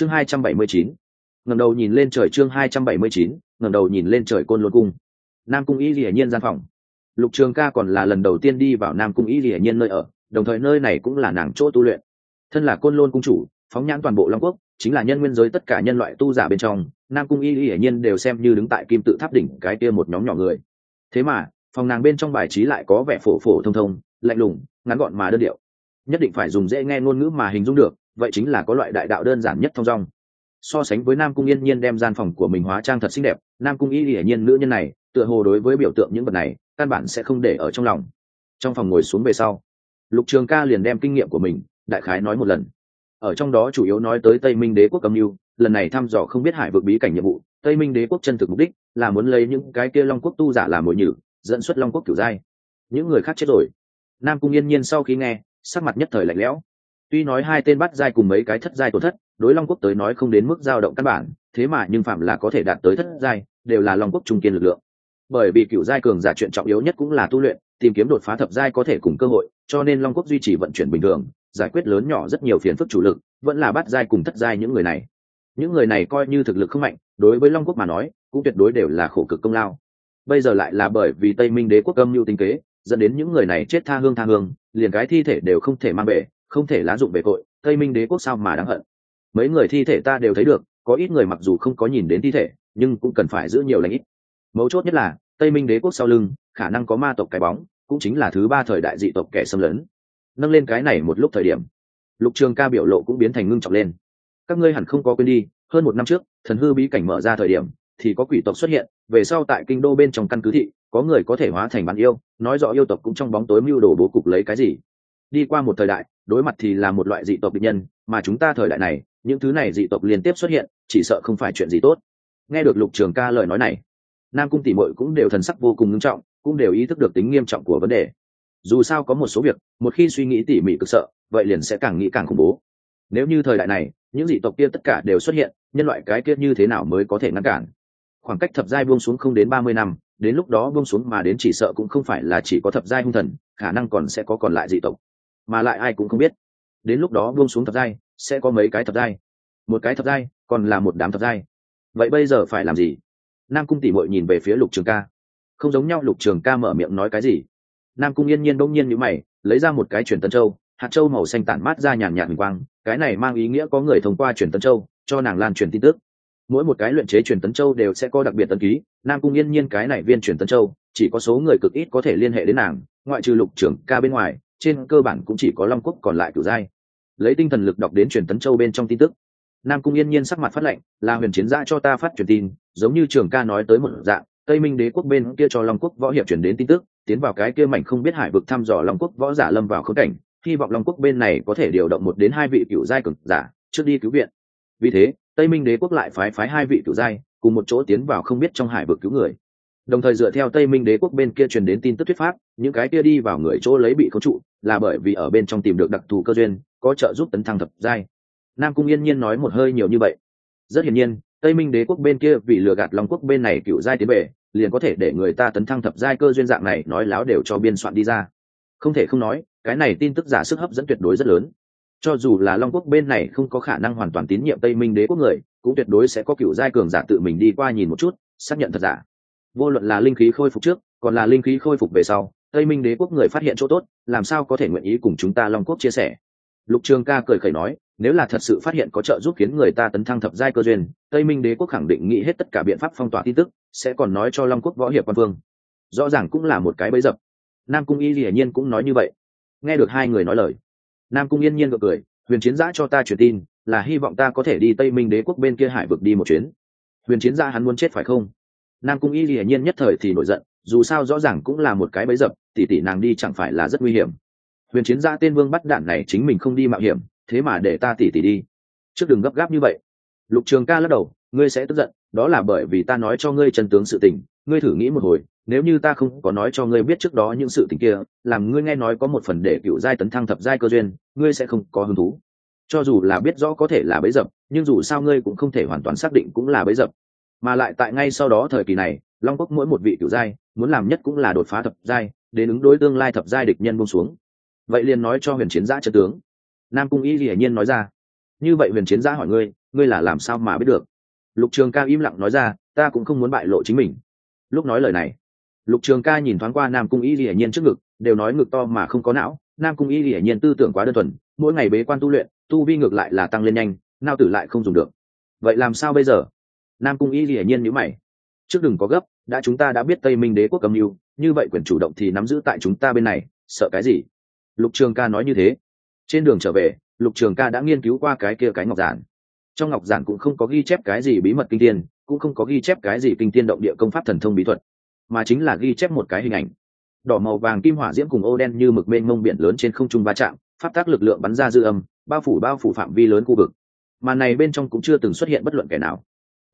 chương hai trăm bảy mươi chín ngầm đầu nhìn lên trời chương hai trăm bảy mươi chín ngầm đầu nhìn lên trời côn lôn cung. Nam cung y hiển nhiên gian phòng. Lục trường ca còn là lần đầu tiên đi vào nam cung y hiển nhiên nơi ở, đồng thời nơi này cũng là nàng chỗ tu luyện. Thân là côn lôn cung chủ, phóng nhãn toàn bộ long quốc, chính là nhân nguyên giới tất cả nhân loại tu giả bên trong, nam cung y hiển nhiên đều xem như đứng tại kim tự tháp đỉnh cái kia một nhóm nhỏ người. Thế mà, phòng nàng bên trong bài trí lại có vẻ phổ phổ thông thông, lạnh lùng, ngắn gọn mà đơn điệu. Nhất định phải dùng dễ nghe ngôn ngữ mà hình dung được vậy chính là có loại đại đạo đơn giản nhất thông dong. So sánh với nam cung yên nhiên đem gian phòng của mình hóa trang thật xinh đẹp, nam cung y hiển nhiên nữ nhân này, tựa hồ đối với biểu tượng những vật này, căn bản sẽ không để ở trong lòng. Trong phòng ngồi xuống về sau, lục trường ca liền đem kinh nghiệm của mình, đại khái nói một lần. Ở trong đó chủ yếu nói tới tây minh đế quốc cầm mưu, lần này thăm dò không biết hải vực bí cảnh nhiệm vụ, tây minh đế quốc chân thực mục đích là muốn lấy những cái kia long quốc tu giả làm mồi nhử, dẫn xuất long quốc kiểu giai những người khác chết rồi. Nam cung yên nhiên sau khi nghe, sắc mặt nhất thời lạnh lẽo tuy nói hai tên bắt giai cùng mấy cái thất giai tổn thất, đối long quốc tới nói không đến mức dao động căn bản, thế mà nhưng phạm là có thể đạt tới thất giai, đều là long quốc trung kiên lực lượng. Bởi vì cựu giai cường giả chuyện trọng yếu nhất cũng là tu luyện, tìm kiếm đột phá thập giai có thể cùng cơ hội, cho nên long quốc duy trì vận chuyển bình thường, giải quyết lớn nhỏ rất nhiều phiền phức chủ lực, vẫn là bắt giai cùng thất giai những người này. Những người này coi như thực lực không mạnh, đối với long quốc mà nói, cũng tuyệt đối đều là khổ cực công lao. Bây giờ lại là bởi vì tây minh đế quốc âm mưu tinh kế, dẫn đến những người này chết tha hương tha hương, liền cái thi thể đều không thể mang về không thể lá dụng về cội tây minh đế quốc sao mà đáng hận? Mấy người thi thể ta đều thấy được, có ít người mặc dù không có nhìn đến thi thể, nhưng cũng cần phải giữ nhiều lãnh ít. Mấu chốt nhất là, tây minh đế quốc sau lưng, khả năng có ma tộc cái bóng, cũng chính là thứ ba thời đại dị tộc kẻ xâm lấn. Nâng lên cái này một lúc thời điểm, lục trường ca biểu lộ cũng biến thành ngưng trọng lên. Các ngươi hẳn không có quên đi, hơn một năm trước, thần hư bí cảnh mở ra thời điểm, thì có quỷ tộc xuất hiện, về sau tại kinh đô bên trong căn cứ thị, có người có thể hóa thành bản yêu, nói rõ yêu tộc cũng trong bóng tối mưu đồ bố cục lấy cái gì đi qua một thời đại, đối mặt thì là một loại dị tộc địch nhân, mà chúng ta thời đại này, những thứ này dị tộc liên tiếp xuất hiện, chỉ sợ không phải chuyện gì tốt. Nghe được lục trường ca lời nói này, nam cung tỉ mội cũng đều thần sắc vô cùng nghiêm trọng, cũng đều ý thức được tính nghiêm trọng của vấn đề. Dù sao có một số việc, một khi suy nghĩ tỉ mỉ cực sợ, vậy liền sẽ càng nghĩ càng khủng bố. Nếu như thời đại này, những dị tộc kia tất cả đều xuất hiện, nhân loại cái kia như thế nào mới có thể ngăn cản? Khoảng cách thập giai buông xuống không đến ba mươi năm, đến lúc đó buông xuống mà đến chỉ sợ cũng không phải là chỉ có thập giai hung thần, khả năng còn sẽ có còn lại dị tộc mà lại ai cũng không biết. Đến lúc đó buông xuống thập giai, sẽ có mấy cái thập giai? Một cái thập giai, còn là một đám thập giai. Vậy bây giờ phải làm gì? Nam cung tỉ mội nhìn về phía lục trường ca. Không giống nhau, lục trường ca mở miệng nói cái gì? Nam cung yên nhiên đông nhiên nhữ mày, lấy ra một cái truyền tân châu, hạt châu màu xanh tản mát ra nhàn nhạt hình quang, cái này mang ý nghĩa có người thông qua truyền tân châu, cho nàng lan truyền tin tức. Mỗi một cái luyện chế truyền tấn châu đều sẽ có đặc biệt tân ký, nam cung yên nhiên cái này viên truyền tấn châu, chỉ có số người cực ít có thể liên hệ đến nàng, ngoại trừ lục trưởng ca bên ngoài trên cơ bản cũng chỉ có long quốc còn lại cửu giai. Lấy tinh thần lực đọc đến truyền tấn châu bên trong tin tức, nam cung yên nhiên sắc mặt phát lệnh là huyền chiến gia cho ta phát truyền tin, giống như trường ca nói tới một dạng, tây minh đế quốc bên kia cho long quốc võ hiệp chuyển đến tin tức, tiến vào cái kia mảnh không biết hải vực thăm dò long quốc võ giả lâm vào khống cảnh, hy vọng long quốc bên này có thể điều động một đến hai vị cựu giai cực giả trước đi cứu viện. Vì thế, tây minh đế quốc lại phái phái hai vị cựu giai, cùng một chỗ tiến vào không biết trong hải vực cứu người đồng thời dựa theo tây minh đế quốc bên kia truyền đến tin tức thuyết pháp, những cái kia đi vào người chỗ lấy bị khống trụ, là bởi vì ở bên trong tìm được đặc thù cơ duyên, có trợ giúp tấn thăng thập giai. Nam cung yên nhiên nói một hơi nhiều như vậy. Rất hiển nhiên, tây minh đế quốc bên kia vì lừa gạt long quốc bên này cựu giai tiến bể liền có thể để người ta tấn thăng thập giai cơ duyên dạng này nói láo đều cho biên soạn đi ra. Không thể không nói, cái này tin tức giả sức hấp dẫn tuyệt đối rất lớn. Cho dù là long quốc bên này không có khả năng hoàn toàn tín nhiệm tây minh đế quốc người, cũng tuyệt đối sẽ có cựu giai cường giả tự mình đi qua nhìn một chút, xác nhận thật giả vô luận là linh khí khôi phục trước, còn là linh khí khôi phục về sau, tây minh đế quốc người phát hiện chỗ tốt, làm sao có thể nguyện ý cùng chúng ta long quốc chia sẻ? Lục trường ca cười khẩy nói, nếu là thật sự phát hiện có trợ giúp khiến người ta tấn thăng thập giai cơ duyên, tây minh đế quốc khẳng định nghĩ hết tất cả biện pháp phong tỏa tin tức, sẽ còn nói cho long quốc võ hiệp quan vương. Rõ ràng cũng là một cái bẫy dập. Nam cung y hiển nhiên cũng nói như vậy. Nghe được hai người nói lời, nam cung yên nhiên gật cười, huyền chiến giã cho ta truyền tin, là hy vọng ta có thể đi tây minh đế quốc bên kia hải vực đi một chuyến. Huyền chiến giã hắn muốn chết phải không? Nam cung y hiển nhiên nhất thời thì nổi giận, dù sao rõ ràng cũng là một cái bẫy dập tỉ tỉ nàng đi chẳng phải là rất nguy hiểm. Huyền chiến gia tên vương bắt đạn này chính mình không đi mạo hiểm, thế mà để ta tỉ tỉ đi. Trước đừng gấp gáp như vậy. Lục trường ca lắc đầu, ngươi sẽ tức giận, đó là bởi vì ta nói cho ngươi chân tướng sự tình, ngươi thử nghĩ một hồi, nếu như ta không có nói cho ngươi biết trước đó những sự tình kia, làm ngươi nghe nói có một phần để cựu giai tấn thăng thập giai cơ duyên, ngươi sẽ không có hứng thú. Cho dù là biết rõ có thể là bấy dập, nhưng dù sao ngươi cũng không thể hoàn toàn xác định cũng là bấy dập mà lại tại ngay sau đó thời kỳ này, long quốc mỗi một vị cựu giai, muốn làm nhất cũng là đột phá thập giai, đến ứng đối tương lai thập giai địch nhân buông xuống. Vậy liền nói cho huyền chiến giã chân tướng. Nam cung y hiển nhiên nói ra. Như vậy huyền chiến giã hỏi ngươi ngươi là làm sao mà biết được? Lục trường ca im lặng nói ra, ta cũng không muốn bại lộ chính mình. Lúc nói lời này, lục trường ca nhìn thoáng qua nam cung y hiển nhiên trước ngực, đều nói ngực to mà không có não. Nam cung y hiển nhiên tư tưởng quá đơn thuần, mỗi ngày bế quan tu luyện, tu vi ngược lại là tăng lên nhanh, nao tử lại không dùng được. Vậy làm sao bây giờ? Nam cung y hiển nhiên nhữ mày. Trước đừng có gấp, đã chúng ta đã biết tây minh đế quốc cầm mưu, như vậy quyền chủ động thì nắm giữ tại chúng ta bên này, sợ cái gì? Lục trường ca nói như thế. Trên đường trở về, lục trường ca đã nghiên cứu qua cái kia cái ngọc giản. Trong ngọc giản cũng không có ghi chép cái gì bí mật kinh tiên cũng không có ghi chép cái gì kinh tiên động địa công pháp thần thông bí thuật, mà chính là ghi chép một cái hình ảnh. Đỏ, màu, vàng, kim, hỏa, diễm cùng ô đen như mực mênh mông biển lớn trên không trung va chạm phát tác lực lượng bắn ra dư âm, bao phủ bao phủ phạm vi lớn khu vực. Mà này bên trong cũng chưa từng xuất hiện bất luận kẻ nào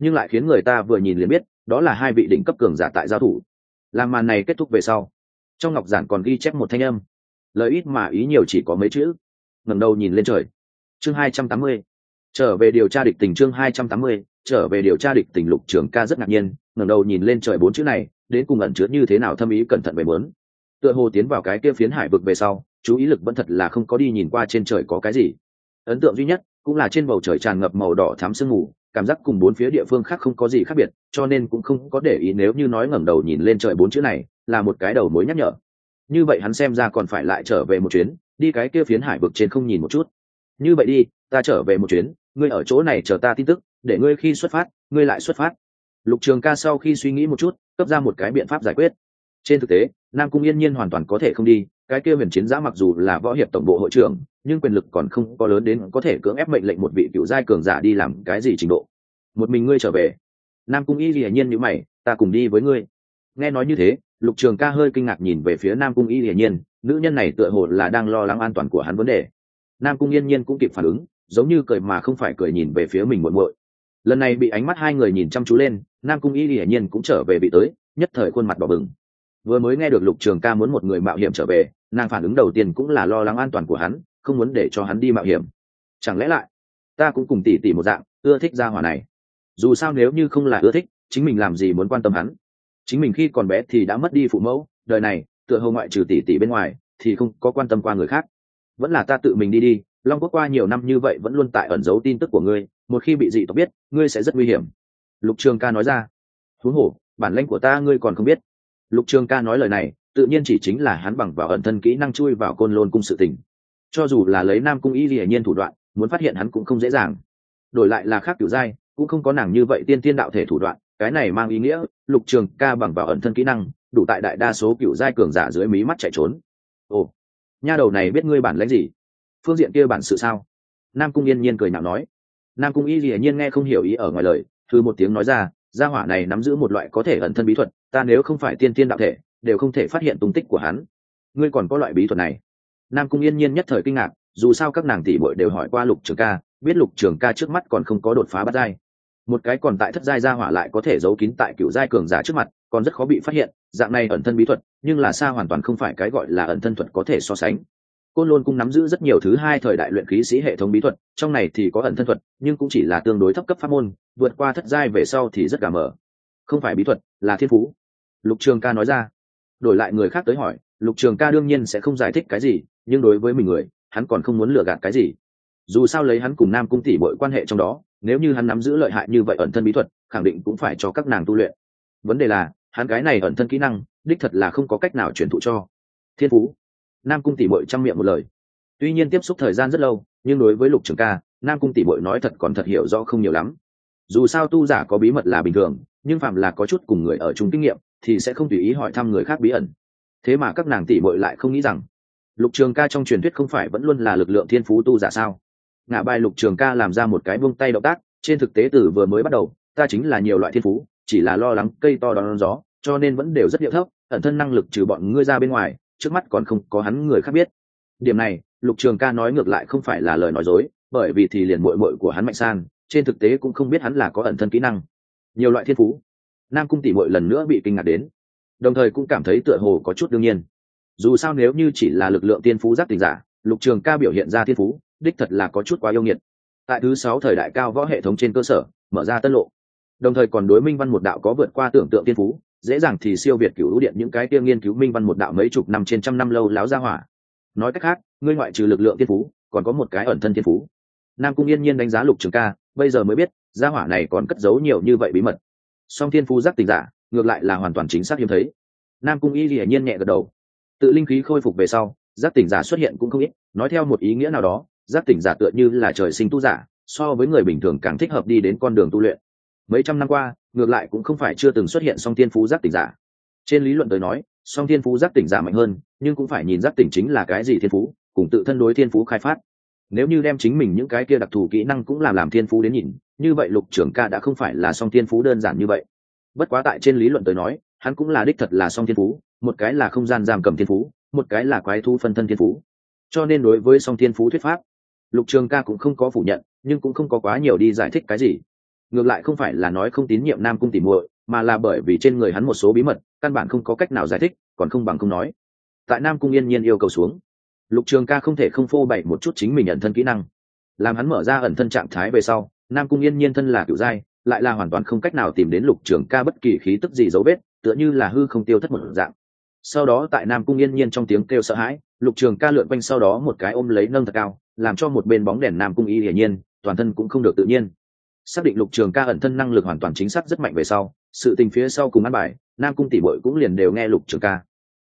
nhưng lại khiến người ta vừa nhìn liền biết, đó là hai vị đỉnh cấp cường giả tại giao thủ. Làm màn này kết thúc về sau, trong ngọc giản còn ghi chép một thanh âm. Lời ít mà ý nhiều chỉ có mấy chữ. Ngẩng đầu nhìn lên trời. Chương hai trăm tám mươi. Trở về điều tra địch tình chương hai trăm tám mươi. Trở về điều tra địch tình lục trường ca rất ngạc nhiên, ngẩng đầu nhìn lên trời bốn chữ này, đến cùng ẩn chứa như thế nào thâm ý cẩn thận về mớn tựa hồ tiến vào cái kia phiến hải vực về sau, chú ý lực vẫn thật là không có đi nhìn qua trên trời có cái gì. Ấn tượng duy nhất cũng là trên bầu trời tràn ngập màu đỏ thám sương mù cảm giác cùng bốn phía địa phương khác không có gì khác biệt, cho nên cũng không có để ý nếu như nói ngẩng đầu nhìn lên trời bốn chữ này là một cái đầu mối nhắc nhở. Như vậy hắn xem ra còn phải lại trở về một chuyến, đi cái kia phiến hải vực trên không nhìn một chút. Như vậy đi, ta trở về một chuyến, ngươi ở chỗ này chờ ta tin tức, để ngươi khi xuất phát, ngươi lại xuất phát. Lục trường ca sau khi suy nghĩ một chút, cấp ra một cái biện pháp giải quyết. Trên thực tế, nam cung yên nhiên hoàn toàn có thể không đi, cái kia huyền chiến giã mặc dù là võ hiệp tổng bộ hội trưởng nhưng quyền lực còn không có lớn đến có thể cưỡng ép mệnh lệnh một vị cựu giai cường giả đi làm cái gì trình độ. Một mình ngươi trở về. Nam cung y hiển nhiên như mày, ta cùng đi với ngươi. Nghe nói như thế, lục trường ca hơi kinh ngạc nhìn về phía nam cung y hiển nhiên, nữ nhân này tựa hồ là đang lo lắng an toàn của hắn vấn đề. Nam cung yên nhiên cũng kịp phản ứng, giống như cười mà không phải cười nhìn về phía mình muộn muội. Lần này bị ánh mắt hai người nhìn chăm chú lên, nam cung y hiển nhiên cũng trở về vị tới, nhất thời khuôn mặt đỏ bừng. Vừa mới nghe được lục trường ca muốn một người mạo hiểm trở về, nàng phản ứng đầu tiên cũng là lo lắng an toàn của hắn không muốn để cho hắn đi mạo hiểm. Chẳng lẽ lại, ta cũng cùng tỉ tỉ một dạng, ưa thích gia hỏa này? Dù sao nếu như không là ưa thích, chính mình làm gì muốn quan tâm hắn? Chính mình khi còn bé thì đã mất đi phụ mẫu, đời này, tựa hồ ngoại trừ tỷ tỷ bên ngoài, thì không có quan tâm qua người khác. Vẫn là ta tự mình đi đi, long quốc qua nhiều năm như vậy vẫn luôn tại ẩn giấu tin tức của ngươi, một khi bị dị tộc biết, ngươi sẽ rất nguy hiểm. Lục trường ca nói ra. Thú hổ, bản lãnh của ta ngươi còn không biết. Lục trường ca nói lời này, tự nhiên chỉ chính là hắn bằng vào ẩn thân kỹ năng chui vào côn lôn cung sự tình cho dù là lấy nam cung y hiển nhiên thủ đoạn, muốn phát hiện hắn cũng không dễ dàng. Đổi lại là khác kiểu giai, cũng không có nàng như vậy tiên tiên đạo thể thủ đoạn, cái này mang ý nghĩa, lục trường ca bằng vào ẩn thân kỹ năng, đủ tại đại đa số cựu giai cường giả dưới mí mắt chạy trốn. Ồ, nha đầu này biết ngươi bản lãnh gì? Phương diện kia bản sự sao? Nam cung yên nhiên cười nhạo nói. Nam cung y hiển nhiên nghe không hiểu ý ở ngoài lời, thư một tiếng nói ra, gia hỏa này nắm giữ một loại có thể ẩn thân bí thuật, ta nếu không phải tiên tiên đạo thể, đều không thể phát hiện tung tích của hắn. Ngươi còn có loại bí thuật này? Nam cung yên nhiên nhất thời kinh ngạc, dù sao các nàng tỷ bội đều hỏi qua lục trường ca, biết lục trường ca trước mắt còn không có đột phá bắt giai. Một cái còn tại thất giai gia hỏa lại có thể giấu kín tại cựu giai cường giả trước mặt, còn rất khó bị phát hiện, dạng này ẩn thân bí thuật, nhưng là xa hoàn toàn không phải cái gọi là ẩn thân thuật có thể so sánh. Côn lôn cũng nắm giữ rất nhiều thứ hai thời đại luyện khí sĩ hệ thống bí thuật, trong này thì có ẩn thân thuật, nhưng cũng chỉ là tương đối thấp cấp pháp môn, vượt qua thất giai về sau thì rất gà mở không phải bí thuật, là thiên phú. Lục trường ca nói ra. Đổi lại người khác tới hỏi, lục trường ca đương nhiên sẽ không giải thích cái gì nhưng đối với mình người, hắn còn không muốn lừa gạt cái gì. Dù sao lấy hắn cùng nam cung tỷ bội quan hệ trong đó, nếu như hắn nắm giữ lợi hại như vậy ẩn thân bí thuật, khẳng định cũng phải cho các nàng tu luyện. Vấn đề là, hắn cái này ẩn thân kỹ năng, đích thật là không có cách nào truyền thụ cho. Thiên phú. Nam cung tỷ bội chăm miệng một lời. Tuy nhiên tiếp xúc thời gian rất lâu, nhưng đối với lục trường ca, nam cung tỷ bội nói thật còn thật hiểu rõ không nhiều lắm. Dù sao tu giả có bí mật là bình thường, nhưng phạm là có chút cùng người ở chung kinh nghiệm, thì sẽ không tùy ý hỏi thăm người khác bí ẩn. Thế mà các nàng tỷ bội lại không nghĩ rằng lục trường ca trong truyền thuyết không phải vẫn luôn là lực lượng thiên phú tu giả sao? Ngã bài lục trường ca làm ra một cái buông tay động tác, trên thực tế từ vừa mới bắt đầu, ta chính là nhiều loại thiên phú, chỉ là lo lắng cây to đón gió, cho nên vẫn đều rất điệu thấp, ẩn thân năng lực trừ bọn ngươi ra bên ngoài, trước mắt còn không có hắn người khác biết. Điểm này, lục trường ca nói ngược lại không phải là lời nói dối, bởi vì thì liền mội mội của hắn mạnh san, trên thực tế cũng không biết hắn là có ẩn thân kỹ năng. Nhiều loại thiên phú. Nam cung tỷ mội lần nữa bị kinh ngạc đến. Đồng thời cũng cảm thấy tựa hồ có chút đương nhiên dù sao nếu như chỉ là lực lượng tiên phú giác tình giả, lục trường ca biểu hiện ra thiên phú, đích thật là có chút quá yêu nghiệt. Tại thứ sáu thời đại cao võ hệ thống trên cơ sở, mở ra tân lộ. Đồng thời còn đối minh văn một đạo có vượt qua tưởng tượng tiên phú, dễ dàng thì siêu việt cựu điện những cái kia nghiên cứu minh văn một đạo mấy chục năm trên trăm năm lâu láo ra hỏa. Nói cách khác, ngươi ngoại trừ lực lượng tiên phú, còn có một cái ẩn thân tiên phú. Nam cung yên nhiên đánh giá lục trường ca, bây giờ mới biết, gia hỏa này còn cất giấu nhiều như vậy bí mật. Song thiên phú giác tình giả, ngược lại là hoàn toàn chính xác hiếm thấy. Nam cung y hiển nhiên nhẹ gật đầu tự linh khí khôi phục về sau, giác tỉnh giả xuất hiện cũng không ít, nói theo một ý nghĩa nào đó, giác tỉnh giả tựa như là trời sinh tu giả, so với người bình thường càng thích hợp đi đến con đường tu luyện. Mấy trăm năm qua, ngược lại cũng không phải chưa từng xuất hiện song thiên phú giác tỉnh giả. Trên lý luận tới nói, song thiên phú giác tỉnh giả mạnh hơn, nhưng cũng phải nhìn giác tỉnh chính là cái gì thiên phú, cùng tự thân đối thiên phú khai phát. Nếu như đem chính mình những cái kia đặc thù kỹ năng cũng làm làm thiên phú đến nhìn, như vậy lục trưởng ca đã không phải là song thiên phú đơn giản như vậy. Bất quá tại trên lý luận tới nói hắn cũng là đích thật là song thiên phú, một cái là không gian giam cầm thiên phú, một cái là quái thu phân thân thiên phú. Cho nên đối với song thiên phú thuyết pháp, lục trường ca cũng không có phủ nhận, nhưng cũng không có quá nhiều đi giải thích cái gì. Ngược lại không phải là nói không tín nhiệm nam cung tìm muội, mà là bởi vì trên người hắn một số bí mật, căn bản không có cách nào giải thích, còn không bằng không nói. Tại nam cung yên nhiên yêu cầu xuống, lục trường ca không thể không phô bày một chút chính mình ẩn thân kỹ năng. Làm hắn mở ra ẩn thân trạng thái về sau, nam cung yên nhiên thân là cựu giai lại là hoàn toàn không cách nào tìm đến lục trường ca bất kỳ khí tức gì dấu vết tựa như là hư không tiêu thất một dạng. Sau đó tại nam cung yên nhiên trong tiếng kêu sợ hãi, lục trường ca lượn quanh sau đó một cái ôm lấy nâng thật cao, làm cho một bên bóng đèn nam cung y hiển nhiên, toàn thân cũng không được tự nhiên. Xác định lục trường ca ẩn thân năng lực hoàn toàn chính xác rất mạnh về sau, sự tình phía sau cùng ăn bài, nam cung tỷ bội cũng liền đều nghe lục trường ca.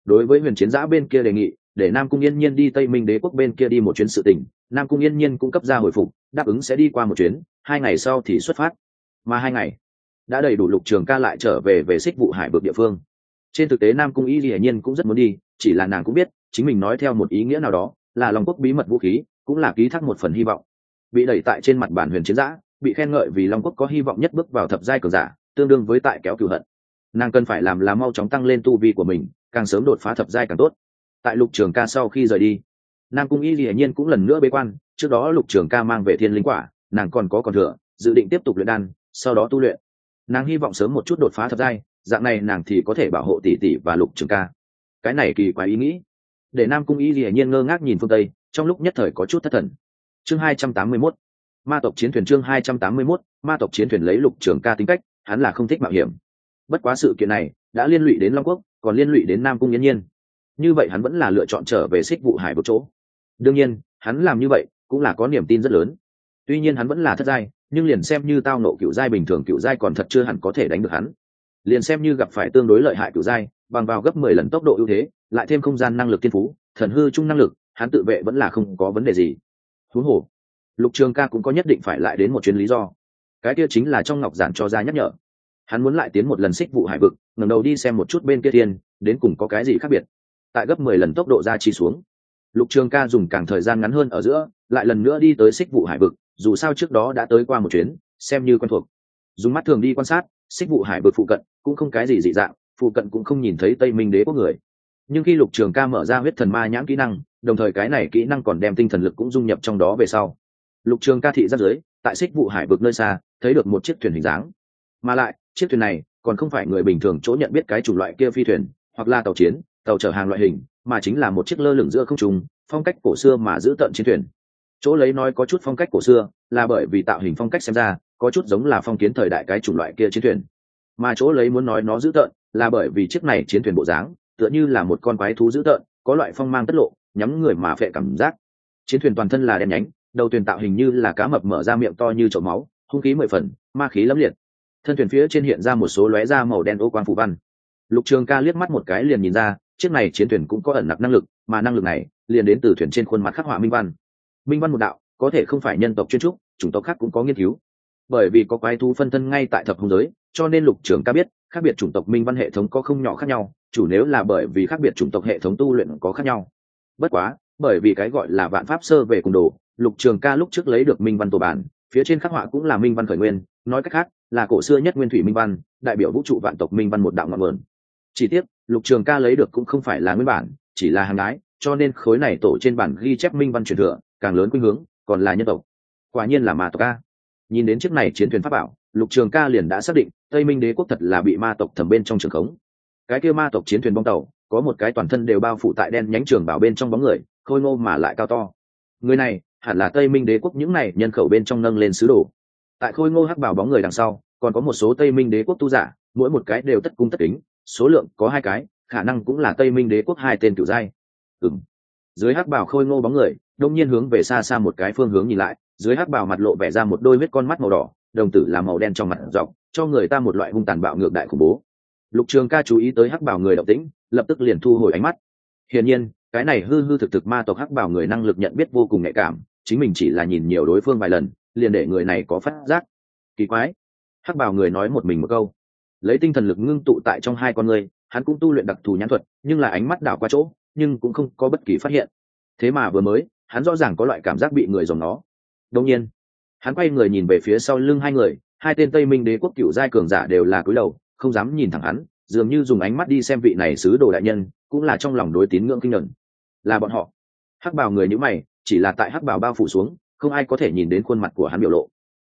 Đối với huyền chiến giã bên kia đề nghị, để nam cung yên nhiên đi tây minh đế quốc bên kia đi một chuyến sự tình, nam cung yên nhiên cũng cấp ra hồi phục, đáp ứng sẽ đi qua một chuyến, hai ngày sau thì xuất phát. Mà hai ngày đã đầy đủ lục trường ca lại trở về về xích vụ hải vực địa phương. Trên thực tế nam cung y hiển nhiên cũng rất muốn đi, chỉ là nàng cũng biết, chính mình nói theo một ý nghĩa nào đó, là lòng quốc bí mật vũ khí, cũng là ký thác một phần hy vọng. Bị đẩy tại trên mặt bản huyền chiến giã, bị khen ngợi vì long quốc có hy vọng nhất bước vào thập giai cờ giả, tương đương với tại kéo cửu hận. Nàng cần phải làm là mau chóng tăng lên tu vi của mình, càng sớm đột phá thập giai càng tốt. Tại lục trường ca sau khi rời đi, nam cung y hiển nhiên cũng lần nữa bế quan, trước đó lục trường ca mang về thiên linh quả, nàng còn có còn thừa, dự định tiếp tục luyện đan, sau đó tu luyện nàng hy vọng sớm một chút đột phá thập giai, dạng này nàng thì có thể bảo hộ tỷ tỷ và lục trường ca. Cái này kỳ quái ý nghĩ. Để nam cung y hiển nhiên ngơ ngác nhìn phương tây, trong lúc nhất thời có chút thất thần. Chương hai trăm tám mươi 281 ma tộc chiến thuyền chương hai trăm tám mươi 281 ma tộc chiến thuyền lấy lục trường ca tính cách, hắn là không thích mạo hiểm. Bất quá sự kiện này đã liên lụy đến long quốc, còn liên lụy đến nam cung yên nhiên. Như vậy hắn vẫn là lựa chọn trở về xích vụ hải một chỗ. Đương nhiên, hắn làm như vậy cũng là có niềm tin rất lớn tuy nhiên hắn vẫn là thất giai, nhưng liền xem như tao nộ cựu giai bình thường cựu giai còn thật chưa hẳn có thể đánh được hắn. Liền xem như gặp phải tương đối lợi hại cựu giai, bằng vào gấp mười lần tốc độ ưu thế, lại thêm không gian năng lực tiên phú, thần hư chung năng lực, hắn tự vệ vẫn là không có vấn đề gì. Thú hồ, lục trường ca cũng có nhất định phải lại đến một chuyến lý do. Cái kia chính là trong ngọc giản cho ra nhắc nhở. Hắn muốn lại tiến một lần xích vụ hải vực, ngẩng đầu đi xem một chút bên kia thiên, đến cùng có cái gì khác biệt. Tại gấp mười lần tốc độ ra chi xuống, lục trường ca dùng càng thời gian ngắn hơn ở giữa, lại lần nữa đi tới xích vụ hải vực dù sao trước đó đã tới qua một chuyến, xem như quen thuộc. Dùng mắt thường đi quan sát, xích vụ hải vực phụ cận, cũng không cái gì dị dạng, phụ cận cũng không nhìn thấy tây minh đế quốc người. Nhưng khi lục trường ca mở ra huyết thần ma nhãn kỹ năng, đồng thời cái này kỹ năng còn đem tinh thần lực cũng dung nhập trong đó về sau. Lục trường ca thị giáp dưới, tại xích vụ hải vực nơi xa, thấy được một chiếc thuyền hình dáng. Mà lại, chiếc thuyền này còn không phải người bình thường chỗ nhận biết cái chủng loại kia phi thuyền, hoặc là tàu chiến, tàu chở hàng loại hình, mà chính là một chiếc lơ lửng giữa không trùng phong cách cổ xưa mà giữ tận chiến thuyền chỗ lấy nói có chút phong cách cổ xưa, là bởi vì tạo hình phong cách xem ra, có chút giống là phong kiến thời đại cái chủng loại kia chiến thuyền. Mà chỗ lấy muốn nói nó dữ tợn, là bởi vì chiếc này chiến thuyền bộ dáng, tựa như là một con quái thú dữ tợn, có loại phong mang tất lộ, nhắm người mà phệ cảm giác. Chiến thuyền toàn thân là đen nhánh, đầu thuyền tạo hình như là cá mập mở ra miệng to như chậu máu, hung khí mười phần, ma khí lẫm liệt. Thân thuyền phía trên hiện ra một số lóe da màu đen ô quang phủ văn. Lục trường ca liếc mắt một cái liền nhìn ra, chiếc này chiến thuyền cũng có ẩn nặc năng lực, mà năng lực này liền đến từ thuyền trên khuôn mặt khắc họa minh văn minh văn một đạo, có thể không phải nhân tộc chuyên trúc, chủng tộc khác cũng có nghiên cứu. Bởi vì có quái thú phân thân ngay tại thập hùng giới, cho nên lục trường ca biết, khác biệt chủng tộc minh văn hệ thống có không nhỏ khác nhau, chủ nếu là bởi vì khác biệt chủng tộc hệ thống tu luyện có khác nhau. Bất quá, bởi vì cái gọi là vạn pháp sơ về cùng đồ, lục trường ca lúc trước lấy được minh văn tổ bản, phía trên khắc họa cũng là minh văn khởi nguyên, nói cách khác, là cổ xưa nhất nguyên thủy minh văn, đại biểu vũ trụ vạn tộc minh văn một đạo ngọn nguồn. Chỉ tiếc, lục trường ca lấy được cũng không phải là nguyên bản, chỉ là hàng đái, cho nên khối này tổ trên bản ghi chép minh văn truyền thừa càng lớn khuynh hướng, còn là nhân tộc. Quả nhiên là ma tộc ca nhìn đến chiếc này chiến thuyền pháp bảo, lục trường ca liền đã xác định, tây minh đế quốc thật là bị ma tộc thẩm bên trong trường khống. Cái kia ma tộc chiến thuyền bong tàu, có một cái toàn thân đều bao phủ tại đen nhánh trường bảo bên trong bóng người, khôi ngô mà lại cao to. Người này, hẳn là tây minh đế quốc những này nhân khẩu bên trong nâng lên sứ đồ. Tại khôi ngô hắc bảo bóng người đằng sau, còn có một số tây minh đế quốc tu giả, mỗi một cái đều tất cung tất kính, số lượng có hai cái, khả năng cũng là tây minh đế quốc hai tên cựu giai. Ừng dưới hắc bảo khôi ngô bóng người đông nhiên hướng về xa xa một cái phương hướng nhìn lại, dưới hắc bào mặt lộ vẻ ra một đôi huyết con mắt màu đỏ, đồng tử là màu đen trong mặt dọc, cho người ta một loại hung tàn bạo ngược đại khủng bố. Lục trường ca chú ý tới hắc bào người động tĩnh, lập tức liền thu hồi ánh mắt. Hiển nhiên, cái này hư hư thực thực ma tộc hắc bào người năng lực nhận biết vô cùng nhạy cảm, chính mình chỉ là nhìn nhiều đối phương vài lần, liền để người này có phát giác. Kỳ quái. Hắc bào người nói một mình một câu. Lấy tinh thần lực ngưng tụ tại trong hai con người, hắn cũng tu luyện đặc thù nhãn thuật, nhưng là ánh mắt đảo qua chỗ, nhưng cũng không có bất kỳ phát hiện. Thế mà vừa mới hắn rõ ràng có loại cảm giác bị người dòng nó. Đông nhiên, hắn quay người nhìn về phía sau lưng hai người, hai tên tây minh đế quốc cựu giai cường giả đều là cúi đầu, không dám nhìn thẳng hắn, dường như dùng ánh mắt đi xem vị này sứ đồ đại nhân, cũng là trong lòng đối tín ngưỡng kinh nhuận là bọn họ. Hắc bào người nhữ mày, chỉ là tại hắc bào bao phủ xuống, không ai có thể nhìn đến khuôn mặt của hắn biểu lộ.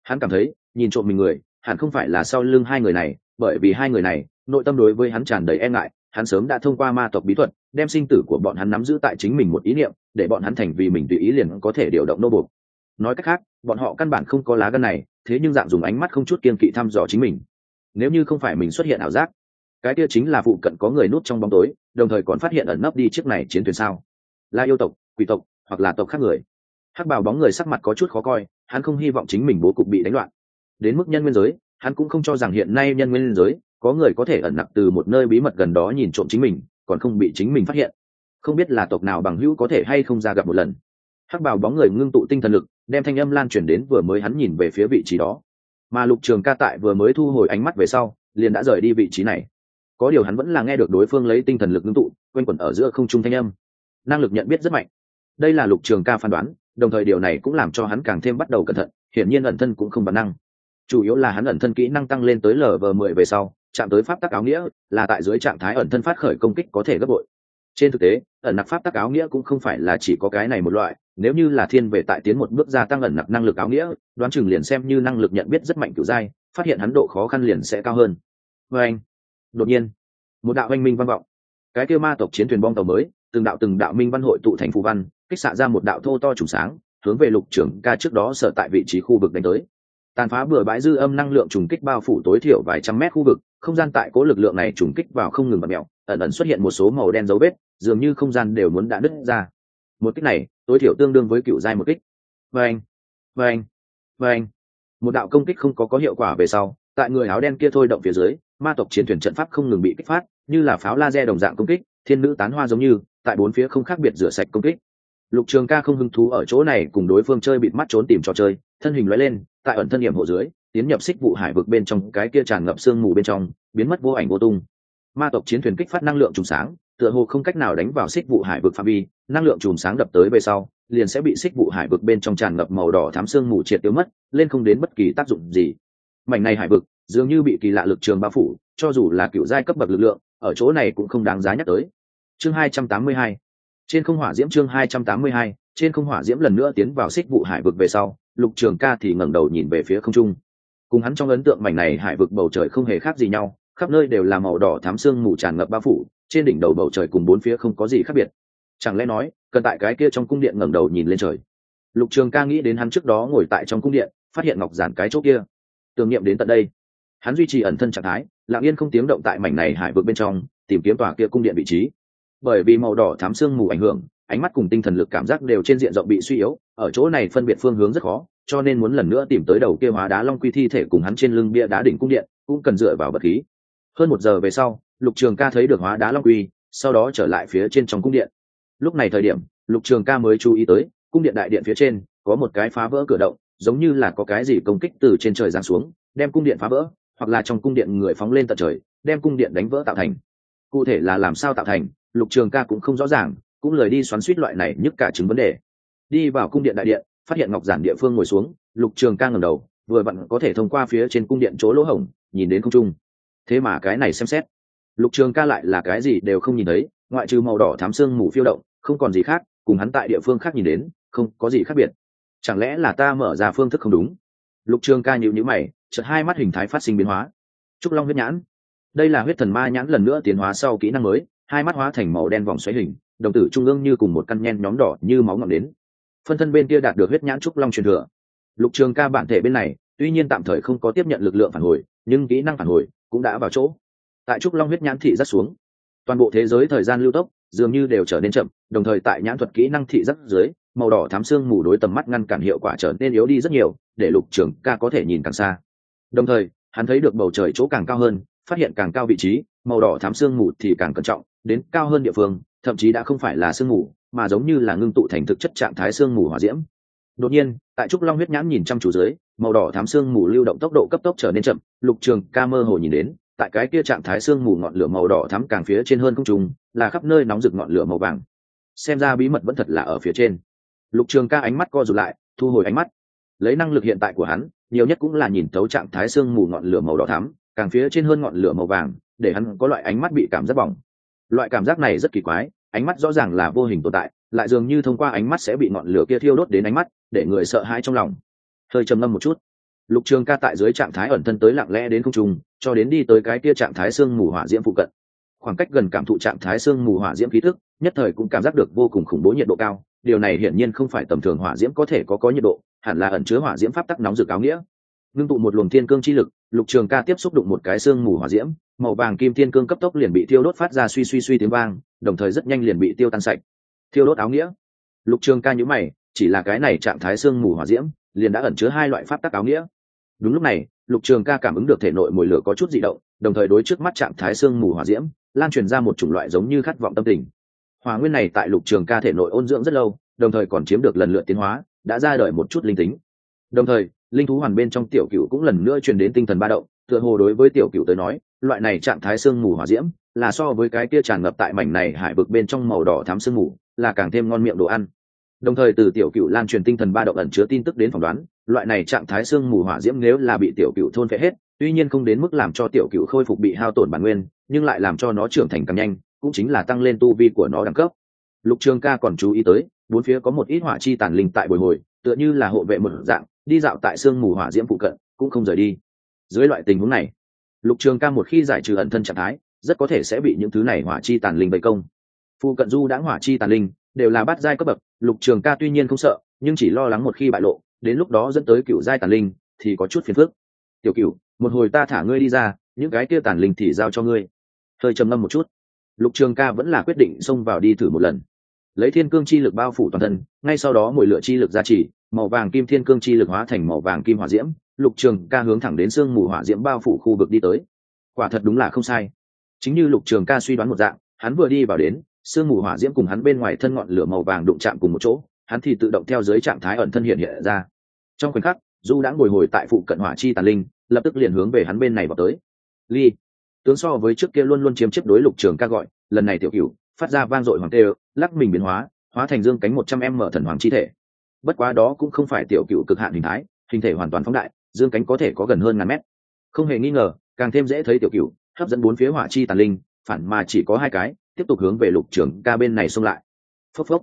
Hắn cảm thấy, nhìn trộm mình người, hẳn không phải là sau lưng hai người này, bởi vì hai người này, nội tâm đối với hắn tràn đầy e ngại hắn sớm đã thông qua ma tộc bí thuật, đem sinh tử của bọn hắn nắm giữ tại chính mình một ý niệm, để bọn hắn thành vì mình tùy ý liền có thể điều động nô buộc. nói cách khác, bọn họ căn bản không có lá gân này, thế nhưng dạng dùng ánh mắt không chút kiên kỵ thăm dò chính mình. Nếu như không phải mình xuất hiện ảo giác, cái kia chính là phụ cận có người nút trong bóng tối, đồng thời còn phát hiện ẩn nấp đi chiếc này chiến thuyền sao? Là yêu tộc, quỷ tộc, hoặc là tộc khác người? Hắc bào bóng người sắc mặt có chút khó coi, hắn không hy vọng chính mình bố cục bị đánh loạn. Đến mức nhân nguyên giới, hắn cũng không cho rằng hiện nay nhân nguyên giới có người có thể ẩn nặc từ một nơi bí mật gần đó nhìn trộm chính mình, còn không bị chính mình phát hiện. Không biết là tộc nào bằng hữu có thể hay không ra gặp một lần. Hắc bào bóng người ngưng tụ tinh thần lực, đem thanh âm lan truyền đến vừa mới hắn nhìn về phía vị trí đó. Mà lục trường ca tại vừa mới thu hồi ánh mắt về sau, liền đã rời đi vị trí này. Có điều hắn vẫn là nghe được đối phương lấy tinh thần lực ngưng tụ q u a n quẩn ở giữa không trung thanh âm. Năng lực nhận biết rất mạnh. Đây là lục trường ca phán đoán, đồng thời điều này cũng làm cho hắn càng thêm bắt đầu cẩn thận, hiển nhiên ẩn thân cũng không bản năng. Chủ yếu là hắn ẩn thân kỹ năng tăng lên tới lv mười về sau chạm tới pháp tắc áo nghĩa, là tại dưới trạng thái ẩn thân phát khởi công kích có thể gấp bội. Trên thực tế, ẩn nặc pháp tắc áo nghĩa cũng không phải là chỉ có cái này một loại, nếu như là thiên về tại tiến một bước gia tăng ẩn nặc năng lực áo nghĩa, đoán chừng liền xem như năng lực nhận biết rất mạnh kiểu dai phát hiện hắn độ khó khăn liền sẽ cao hơn. Vê anh, đột nhiên, một đạo anh minh văn vọng. Cái kêu ma tộc chiến thuyền bom tàu mới, từng đạo từng đạo minh văn hội tụ thành phù văn, kích xạ ra một đạo thô to trùng sáng, hướng về lục trưởng ca trước đó sở tại vị trí khu vực đánh tới. Tàn phá bừa bãi dư âm năng lượng trùng kích bao phủ tối thiểu vài trăm mét khu vực không gian tại cố lực lượng này trùng kích vào không ngừng bật mẹo, ẩn ẩn xuất hiện một số màu đen dấu vết, dường như không gian đều muốn đã đứt ra. Một kích này, tối thiểu tương đương với cựu giai một kích. Vâng vâng vâng. Một đạo công kích không có có hiệu quả về sau, tại người áo đen kia thôi động phía dưới, ma tộc chiến thuyền trận pháp không ngừng bị kích phát, như là pháo laser đồng dạng công kích, thiên nữ tán hoa giống như, tại bốn phía không khác biệt rửa sạch công kích. Lục trường ca không hứng thú ở chỗ này cùng đối phương chơi bịt mắt trốn tìm trò chơi, thân hình lóe lên, tại ẩn thân điểm hộ dưới tiến nhập xích vụ hải vực bên trong, cái kia tràn ngập sương mù bên trong, biến mất vô ảnh vô tung. Ma tộc chiến thuyền kích phát năng lượng trùng sáng, tựa hồ không cách nào đánh vào xích vụ hải vực phạm vi, năng lượng chùm sáng đập tới về sau, liền sẽ bị xích vụ hải vực bên trong tràn ngập màu đỏ thám sương mù triệt tiêu mất, lên không đến bất kỳ tác dụng gì. Mảnh này hải vực, dường như bị kỳ lạ lực trường bao phủ, cho dù là cựu giai cấp bậc lực lượng, ở chỗ này cũng không đáng giá nhắc tới. Chương 282 trên không hỏa diễm chương 282 trên không hỏa diễm lần nữa tiến vào xích vụ hải vực về sau, lục trường ca thì ngẩng đầu nhìn về phía không trung cùng hắn trong ấn tượng mảnh này hải vực bầu trời không hề khác gì nhau, khắp nơi đều là màu đỏ thám sương mù tràn ngập bao phủ, trên đỉnh đầu bầu trời cùng bốn phía không có gì khác biệt. Chẳng lẽ nói, cần tại cái kia trong cung điện ngẩng đầu nhìn lên trời? Lục trường ca nghĩ đến hắn trước đó ngồi tại trong cung điện, phát hiện ngọc giản cái chỗ kia. Tưởng niệm đến tận đây. Hắn duy trì ẩn thân trạng thái, lặng yên không tiếng động tại mảnh này hải vực bên trong, tìm kiếm tòa kia cung điện vị trí. Bởi vì màu đỏ thám sương mù ảnh hưởng, ánh mắt cùng tinh thần lực cảm giác đều trên diện rộng bị suy yếu, ở chỗ này phân biệt phương hướng rất khó cho nên muốn lần nữa tìm tới đầu kia hóa đá long quy thi thể cùng hắn trên lưng bia đá đỉnh cung điện, cũng cần dựa vào vật khí. Hơn một giờ về sau, lục trường ca thấy được hóa đá long quy, sau đó trở lại phía trên trong cung điện. Lúc này thời điểm, lục trường ca mới chú ý tới, cung điện đại điện phía trên, có một cái phá vỡ cửa động, giống như là có cái gì công kích từ trên trời giáng xuống, đem cung điện phá vỡ, hoặc là trong cung điện người phóng lên tận trời, đem cung điện đánh vỡ tạo thành. Cụ thể là làm sao tạo thành, lục trường ca cũng không rõ ràng, cũng lời đi xoắn suýt loại này nhức cả chứng vấn đề. Đi vào cung điện đại điện phát hiện ngọc giản địa phương ngồi xuống, lục trường ca ngầm đầu, vừa vặn có thể thông qua phía trên cung điện chỗ lỗ hổng, nhìn đến không trung. Thế mà cái này xem xét, lục trường ca lại là cái gì đều không nhìn thấy, ngoại trừ màu đỏ thám xương mù phiêu động, không còn gì khác, cùng hắn tại địa phương khác nhìn đến, không có gì khác biệt. Chẳng lẽ là ta mở ra phương thức không đúng? Lục trường ca nhịu nhữ mày, chợt hai mắt hình thái phát sinh biến hóa. Trúc long huyết nhãn. Đây là huyết thần ma nhãn lần nữa tiến hóa sau kỹ năng mới, hai mắt hóa thành màu đen vòng xoáy hình, đồng tử trung ương như cùng một căn nhen nhóm đỏ như máu ngọn đến phân thân bên kia đạt được huyết nhãn trúc long truyền thừa. Lục trường ca bản thể bên này, tuy nhiên tạm thời không có tiếp nhận lực lượng phản hồi, nhưng kỹ năng phản hồi cũng đã vào chỗ. Tại trúc long huyết nhãn thị rất xuống, toàn bộ thế giới thời gian lưu tốc dường như đều trở nên chậm, đồng thời tại nhãn thuật kỹ năng thị rất dưới, màu đỏ thám xương mù đối tầm mắt ngăn cản hiệu quả trở nên yếu đi rất nhiều, để lục trường ca có thể nhìn càng xa. Đồng thời, hắn thấy được bầu trời chỗ càng cao hơn, phát hiện càng cao vị trí, màu đỏ thám xương mù thì càng cẩn trọng, đến cao hơn địa phương, thậm chí đã không phải là sương mù mà giống như là ngưng tụ thành thực chất trạng thái sương mù hỏa diễm. Đột nhiên, tại trúc long huyết nhãn nhìn chăm chú dưới, màu đỏ thám sương mù lưu động tốc độ cấp tốc trở nên chậm, lục trường ca mơ hồ nhìn đến, tại cái kia trạng thái sương mù ngọn lửa màu đỏ thắm càng phía trên hơn không trùng là khắp nơi nóng rực ngọn lửa màu vàng. Xem ra bí mật vẫn thật là ở phía trên. Lục trường ca ánh mắt co rụt lại, thu hồi ánh mắt. Lấy năng lực hiện tại của hắn, nhiều nhất cũng là nhìn thấu trạng thái sương mù ngọn lửa màu đỏ thắm, càng phía trên hơn ngọn lửa màu vàng, để hắn có loại ánh mắt bị cảm giác bỏng. Loại cảm giác này rất kỳ quái ánh mắt rõ ràng là vô hình tồn tại lại dường như thông qua ánh mắt sẽ bị ngọn lửa kia thiêu đốt đến ánh mắt để người sợ hãi trong lòng. Hơi trầm ngâm một chút. Lục trường ca tại dưới trạng thái ẩn thân tới lặng lẽ đến không trùng, cho đến đi tới cái kia trạng thái sương mù hỏa diễm phụ cận. Khoảng cách gần cảm thụ trạng thái sương mù hỏa diễm khí thức nhất thời cũng cảm giác được vô cùng khủng bố nhiệt độ cao. Điều này hiển nhiên không phải tầm thường hỏa diễm có thể có có nhiệt độ hẳn là ẩn chứa hỏa diễm pháp tắc nóng rực áo nghĩa. Ngưng tụ một luồng thiên cương chi lực lục trường ca tiếp xúc đụng một cái sương mù hỏa diễm màu vàng kim thiên cương cấp tốc liền bị tiêu đốt phát ra suy suy suy tiếng vang, đồng thời rất nhanh liền bị tiêu tan sạch. Thiêu đốt áo nghĩa. Lục trường ca nhữ mày, chỉ là cái này trạng thái sương mù hỏa diễm, liền đã ẩn chứa hai loại pháp tắc áo nghĩa. Đúng lúc này, lục trường ca cảm ứng được thể nội mùi lửa có chút dị động, đồng thời đối trước mắt trạng thái sương mù hỏa diễm, lan truyền ra một chủng loại giống như khát vọng tâm tình. Hỏa nguyên này tại lục trường ca thể nội ôn dưỡng rất lâu, đồng thời còn chiếm được lần lượt tiến hóa, đã ra đời một chút linh tính. Đồng thời, linh thú hoàn bên trong tiểu cựu cũng lần nữa truyền đến tinh thần ba động, tựa hồ đối với tiểu cựu tới nói loại này trạng thái sương mù hỏa diễm là so với cái kia tràn ngập tại mảnh này hải vực bên trong màu đỏ thám sương mù, là càng thêm ngon miệng đồ ăn. Đồng thời từ tiểu cựu lan truyền tinh thần ba động ẩn chứa tin tức đến phỏng đoán, loại này trạng thái sương mù hỏa diễm nếu là bị tiểu cựu thôn phệ hết, tuy nhiên không đến mức làm cho tiểu cựu khôi phục bị hao tổn bản nguyên, nhưng lại làm cho nó trưởng thành càng nhanh, cũng chính là tăng lên tu vi của nó đẳng cấp. Lục trường ca còn chú ý tới, bốn phía có một ít hỏa chi tàn linh tại bồi hồi, tựa như là hộ vệ một dạng, đi dạo tại sương mù hỏa diễm phụ cận, cũng không rời đi. Dưới loại tình huống này lục trường ca một khi giải trừ ẩn thân trạng thái, rất có thể sẽ bị những thứ này hỏa chi tàn linh bày công. Phụ cận du đã hỏa chi tàn linh, đều là bát giai cấp bậc, lục trường ca tuy nhiên không sợ, nhưng chỉ lo lắng một khi bại lộ, đến lúc đó dẫn tới cựu giai tàn linh, thì có chút phiền phức. Tiểu cựu một hồi ta thả ngươi đi ra, những cái kia tàn linh thì giao cho ngươi. Hơi trầm ngâm một chút. Lục trường ca vẫn là quyết định xông vào đi thử một lần. Lấy thiên cương chi lực bao phủ toàn thân, ngay sau đó mỗi lửa chi lực ra chỉ màu vàng kim thiên cương chi lực hóa thành màu vàng kim hỏa diễm lục trường ca hướng thẳng đến sương mù hỏa diễm bao phủ khu vực đi tới. Quả thật đúng là không sai. Chính như lục trường ca suy đoán một dạng, hắn vừa đi vào đến, sương mù hỏa diễm cùng hắn bên ngoài thân ngọn lửa màu vàng đụng chạm cùng một chỗ, hắn thì tự động theo dưới trạng thái ẩn thân hiện hiện ra. Trong khoảnh khắc, du đã ngồi hồi tại phụ cận hỏa chi tàn linh, lập tức liền hướng về hắn bên này vào tới. Ly. Tướng so với trước kia luôn luôn chiếm chiếc đối lục trường ca gọi, lần này tiểu cửu, phát ra vang dội hoàng tê, lắc mình biến hóa hóa thành dương cánh một trăm em mở thần hoàng chi thể. Bất quá đó cũng không phải tiểu cựu cực hạn hình thái, hình thể hoàn toàn phóng đại dương cánh có thể có gần hơn ngàn mét. Không hề nghi ngờ, càng thêm dễ thấy tiểu cựu hấp dẫn bốn phía hỏa chi tàn linh, phản mà chỉ có hai cái, tiếp tục hướng về lục trưởng ca bên này xông lại. Phốc phốc.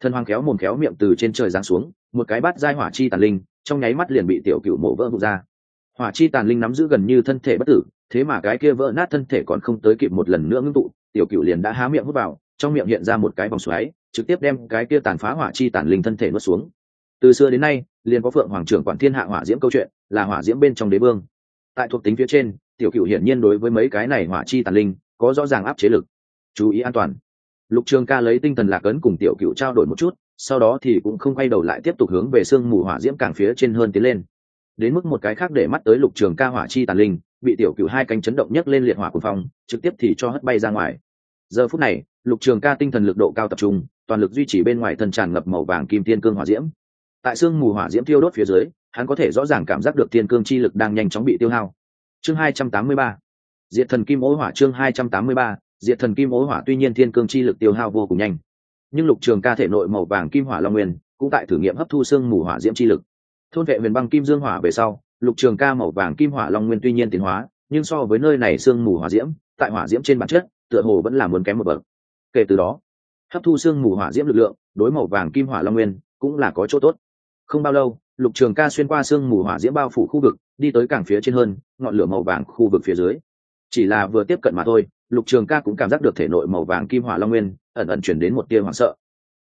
Thần hoàng kéo mồm kéo miệng từ trên trời giáng xuống, một cái bát dai hỏa chi tàn linh, trong nháy mắt liền bị tiểu cựu mổ vỡ vụt ra. Hỏa chi tàn linh nắm giữ gần như thân thể bất tử, thế mà cái kia vỡ nát thân thể còn không tới kịp một lần nữa ngưng tụ, tiểu cựu liền đã há miệng hút vào, trong miệng hiện ra một cái vòng xoáy, trực tiếp đem cái kia tàn phá hỏa chi tàn linh thân thể nuốt xuống. Từ xưa đến nay, liền có phượng hoàng trưởng quản thiên hạ hỏa diễm câu chuyện là hỏa diễm bên trong đế vương. Tại thuộc tính phía trên, tiểu cựu hiển nhiên đối với mấy cái này hỏa chi tàn linh, có rõ ràng áp chế lực. Chú ý an toàn. Lục trường ca lấy tinh thần lạc ấn cùng tiểu cựu trao đổi một chút, sau đó thì cũng không quay đầu lại tiếp tục hướng về sương mù hỏa diễm càng phía trên hơn tiến lên. Đến mức một cái khác để mắt tới lục trường ca hỏa chi tàn linh, bị tiểu cựu hai cánh chấn động nhấc lên liệt hỏa cuồng phong, trực tiếp thì cho hất bay ra ngoài. Giờ phút này, lục trường ca tinh thần lực độ cao tập trung, toàn lực duy trì bên ngoài thân tràn ngập màu vàng kim tiên cương hỏa diễm. Tại sương mù hỏa diễm thiêu đốt phía dưới hắn có thể rõ ràng cảm giác được thiên cương chi lực đang nhanh chóng bị tiêu hao. Chương hai trăm tám mươi ba. Diệt thần kim ố hỏa chương hai trăm tám mươi ba. Diệt thần kim ố hỏa tuy nhiên thiên cương chi lực tiêu hao vô cùng nhanh, nhưng lục trường ca thể nội màu vàng kim hỏa long nguyên cũng tại thử nghiệm hấp thu xương mù hỏa diễm chi lực. Thôn vệ huyền băng kim dương hỏa về sau, lục trường ca màu vàng kim hỏa long nguyên tuy nhiên tiến hóa, nhưng so với nơi này xương mù hỏa diễm, tại hỏa diễm trên bản chất, tựa hồ vẫn là muốn kém một bậc. Kể từ đó, hấp thu xương mù hỏa diễm lực lượng đối màu vàng kim hỏa long nguyên cũng là có chỗ tốt. Không bao lâu lục trường ca xuyên qua sương mù hỏa diễm bao phủ khu vực, đi tới cảng phía trên hơn, ngọn lửa màu vàng khu vực phía dưới. Chỉ là vừa tiếp cận mà thôi, lục trường ca cũng cảm giác được thể nội màu vàng kim hỏa long nguyên, ẩn ẩn chuyển đến một tia hoảng sợ.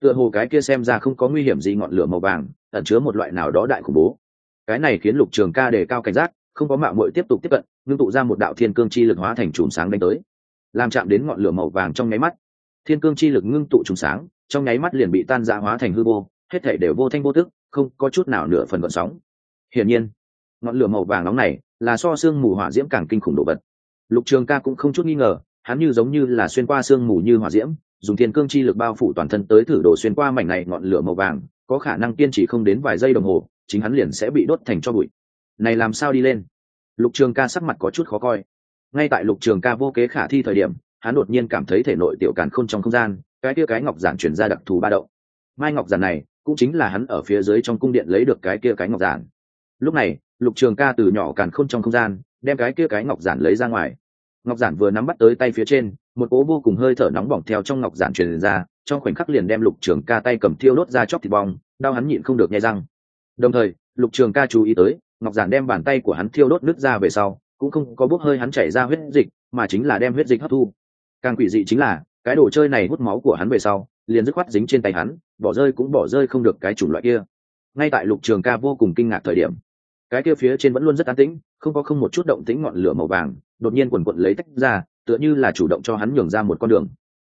Tựa hồ cái kia xem ra không có nguy hiểm gì ngọn lửa màu vàng, ẩn chứa một loại nào đó đại khủng bố. Cái này khiến lục trường ca đề cao cảnh giác, không có mạo mội tiếp tục tiếp cận, ngưng tụ ra một đạo thiên cương chi lực hóa thành chùm sáng đánh tới. Làm chạm đến ngọn lửa màu vàng trong nháy mắt, thiên cương chi lực ngưng tụ chùm sáng, trong nháy mắt liền bị tan ra hóa thành hư vô hết thể đều vô thanh vô tức, không có chút nào nửa phần vận sóng. Hiển nhiên, ngọn lửa màu vàng nóng này là so xương mù hỏa diễm càng kinh khủng đồ vật. Lục trường ca cũng không chút nghi ngờ, hắn như giống như là xuyên qua xương mù như hỏa diễm, dùng thiên cương chi lực bao phủ toàn thân tới thử đổ xuyên qua mảnh này ngọn lửa màu vàng, có khả năng kiên trì không đến vài giây đồng hồ, chính hắn liền sẽ bị đốt thành cho bụi. Này làm sao đi lên? Lục trường ca sắc mặt có chút khó coi. Ngay tại lục trường ca vô kế khả thi thời điểm, hắn đột nhiên cảm thấy thể nội tiểu càn khôn trong không gian, cái kia cái ngọc giản chuyển ra đặc thù ba động. Mai ngọc giản này cũng chính là hắn ở phía dưới trong cung điện lấy được cái kia cái ngọc giản. Lúc này, lục trường ca từ nhỏ càn khôn trong không gian, đem cái kia cái ngọc giản lấy ra ngoài. Ngọc giản vừa nắm bắt tới tay phía trên, một cố vô cùng hơi thở nóng bỏng theo trong ngọc giản truyền ra, trong khoảnh khắc liền đem lục trường ca tay cầm thiêu đốt ra chóc thịt bong, đau hắn nhịn không được nhai răng. Đồng thời, lục trường ca chú ý tới, ngọc giản đem bàn tay của hắn thiêu đốt nước ra về sau, cũng không có bốc hơi hắn chảy ra huyết dịch, mà chính là đem huyết dịch hấp thu. Càng quỷ dị chính là, cái đồ chơi này hút máu của hắn về sau liền dứt khoát dính trên tay hắn, bỏ rơi cũng bỏ rơi không được cái chủng loại kia. Ngay tại lục trường ca vô cùng kinh ngạc thời điểm, cái kia phía trên vẫn luôn rất an tĩnh, không có không một chút động tĩnh ngọn lửa màu vàng, đột nhiên quần quận lấy tách ra, tựa như là chủ động cho hắn nhường ra một con đường.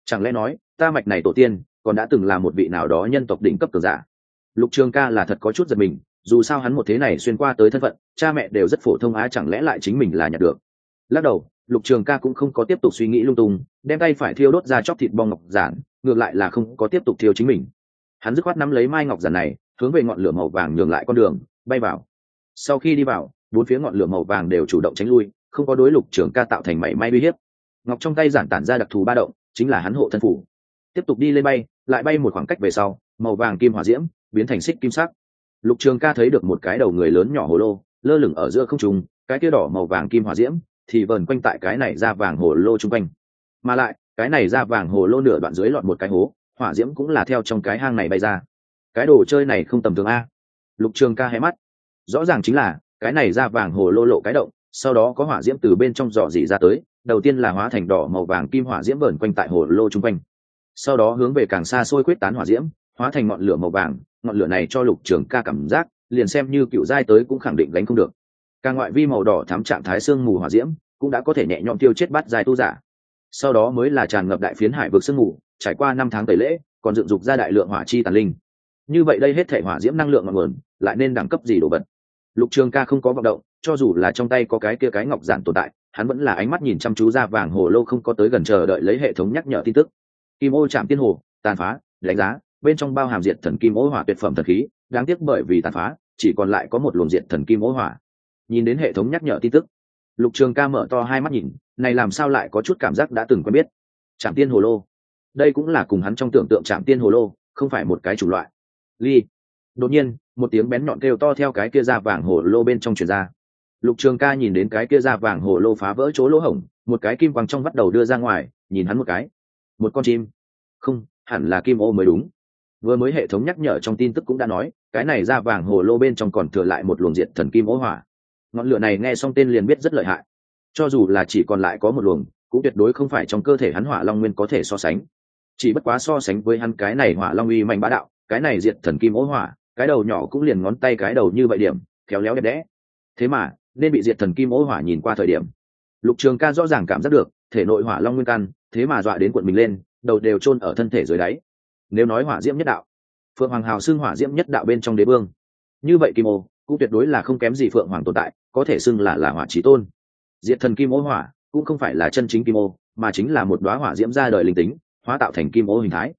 Chẳng lẽ nói, ta mạch này tổ tiên, còn đã từng là một vị nào đó nhân tộc đỉnh cấp cường giả? Lục trường ca là thật có chút giật mình, dù sao hắn một thế này xuyên qua tới thân phận, cha mẹ đều rất phổ thông á, chẳng lẽ lại chính mình là nhặt được? Lắc đầu, lục trường ca cũng không có tiếp tục suy nghĩ lung tung, đem tay phải thiêu đốt ra chóc thịt bong ngọc giản ngược lại là không có tiếp tục thiêu chính mình. Hắn dứt khoát nắm lấy mai ngọc giản này, hướng về ngọn lửa màu vàng nhường lại con đường, bay vào. Sau khi đi vào, bốn phía ngọn lửa màu vàng đều chủ động tránh lui, không có đối lục trường ca tạo thành mảy may uy hiếp. Ngọc trong tay giản tản ra đặc thù ba động, chính là hắn hộ thân phủ. Tiếp tục đi lên bay, lại bay một khoảng cách về sau, màu vàng kim hỏa diễm biến thành xích kim sắc. Lục trường ca thấy được một cái đầu người lớn nhỏ hồ lô, lơ lửng ở giữa không trùng cái kia đỏ màu vàng kim hỏa diễm thì vờn quanh tại cái này ra vàng hồ lô chung quanh. Mà lại cái này ra vàng hồ lô nửa đoạn dưới lọt một cái hố, hỏa diễm cũng là theo trong cái hang này bay ra. Cái đồ chơi này không tầm thường a. Lục trường ca hé mắt. Rõ ràng chính là, cái này ra vàng hồ lô lộ cái động, sau đó có hỏa diễm từ bên trong giỏ dỉ ra tới, đầu tiên là hóa thành đỏ màu vàng kim hỏa diễm vờn quanh tại hồ lô chung quanh. Sau đó hướng về càng xa xôi quyết tán hỏa diễm, hóa thành ngọn lửa màu vàng, ngọn lửa này cho lục trường ca cảm giác, liền xem như cựu giai tới cũng khẳng định đánh không được. Càng ngoại vi màu đỏ thám trạng thái sương mù hỏa diễm, cũng đã có thể nhẹ nhõm tiêu chết bắt giai tu giả sau đó mới là tràn ngập đại phiến hải vực sương mù, trải qua năm tháng tẩy lễ, còn dựng dục ra đại lượng hỏa chi tàn linh. Như vậy đây hết thể hỏa diễm năng lượng ngọn nguồn, lại nên đẳng cấp gì đồ vật? Lục trường ca không có vọng động, cho dù là trong tay có cái kia cái ngọc giản tồn tại, hắn vẫn là ánh mắt nhìn chăm chú ra vàng hồ lô không có tới gần chờ đợi lấy hệ thống nhắc nhở tin tức. Kim ô chạm tiên hồ, tàn phá, đánh giá, bên trong bao hàm diệt thần kim ô hỏa tuyệt phẩm thần khí, đáng tiếc bởi vì tàn phá, chỉ còn lại có một luồng diệt thần kim ô hỏa. Nhìn đến hệ thống nhắc nhở tin tức lục trường ca mở to hai mắt nhìn, này làm sao lại có chút cảm giác đã từng quen biết. Trạm tiên hồ lô. Đây cũng là cùng hắn trong tưởng tượng trạm tiên hồ lô, không phải một cái chủ loại. Ly. Đột nhiên, một tiếng bén nhọn kêu to theo cái kia da vàng hồ lô bên trong truyền ra. Lục trường ca nhìn đến cái kia da vàng hồ lô phá vỡ chỗ lỗ hổng, một cái kim quang trong bắt đầu đưa ra ngoài, nhìn hắn một cái. Một con chim. Không, hẳn là kim ô mới đúng. Vừa mới hệ thống nhắc nhở trong tin tức cũng đã nói, cái này da vàng hồ lô bên trong còn thừa lại một luồng diện thần kim ô hỏa ngọn lửa này nghe xong tên liền biết rất lợi hại. Cho dù là chỉ còn lại có một luồng, cũng tuyệt đối không phải trong cơ thể hắn hỏa long nguyên có thể so sánh. Chỉ bất quá so sánh với hắn cái này hỏa long uy mạnh bá đạo, cái này diệt thần kim ố hỏa, cái đầu nhỏ cũng liền ngón tay cái đầu như vậy điểm, khéo léo đẹp đẽ. Thế mà, nên bị diệt thần kim ố hỏa nhìn qua thời điểm. Lục trường ca rõ ràng cảm giác được, thể nội hỏa long nguyên căn, thế mà dọa đến quận mình lên, đầu đều chôn ở thân thể dưới đáy. Nếu nói hỏa diễm nhất đạo, phượng hoàng hào xưng hỏa diễm nhất đạo bên trong đế vương. Như vậy kim ô cũng tuyệt đối là không kém gì phượng hoàng tồn tại, có thể xưng là là hỏa trí tôn. Diệt thần kim ô hỏa cũng không phải là chân chính kim ô, mà chính là một đoá hỏa diễm ra đời linh tính, hóa tạo thành kim ô hình thái.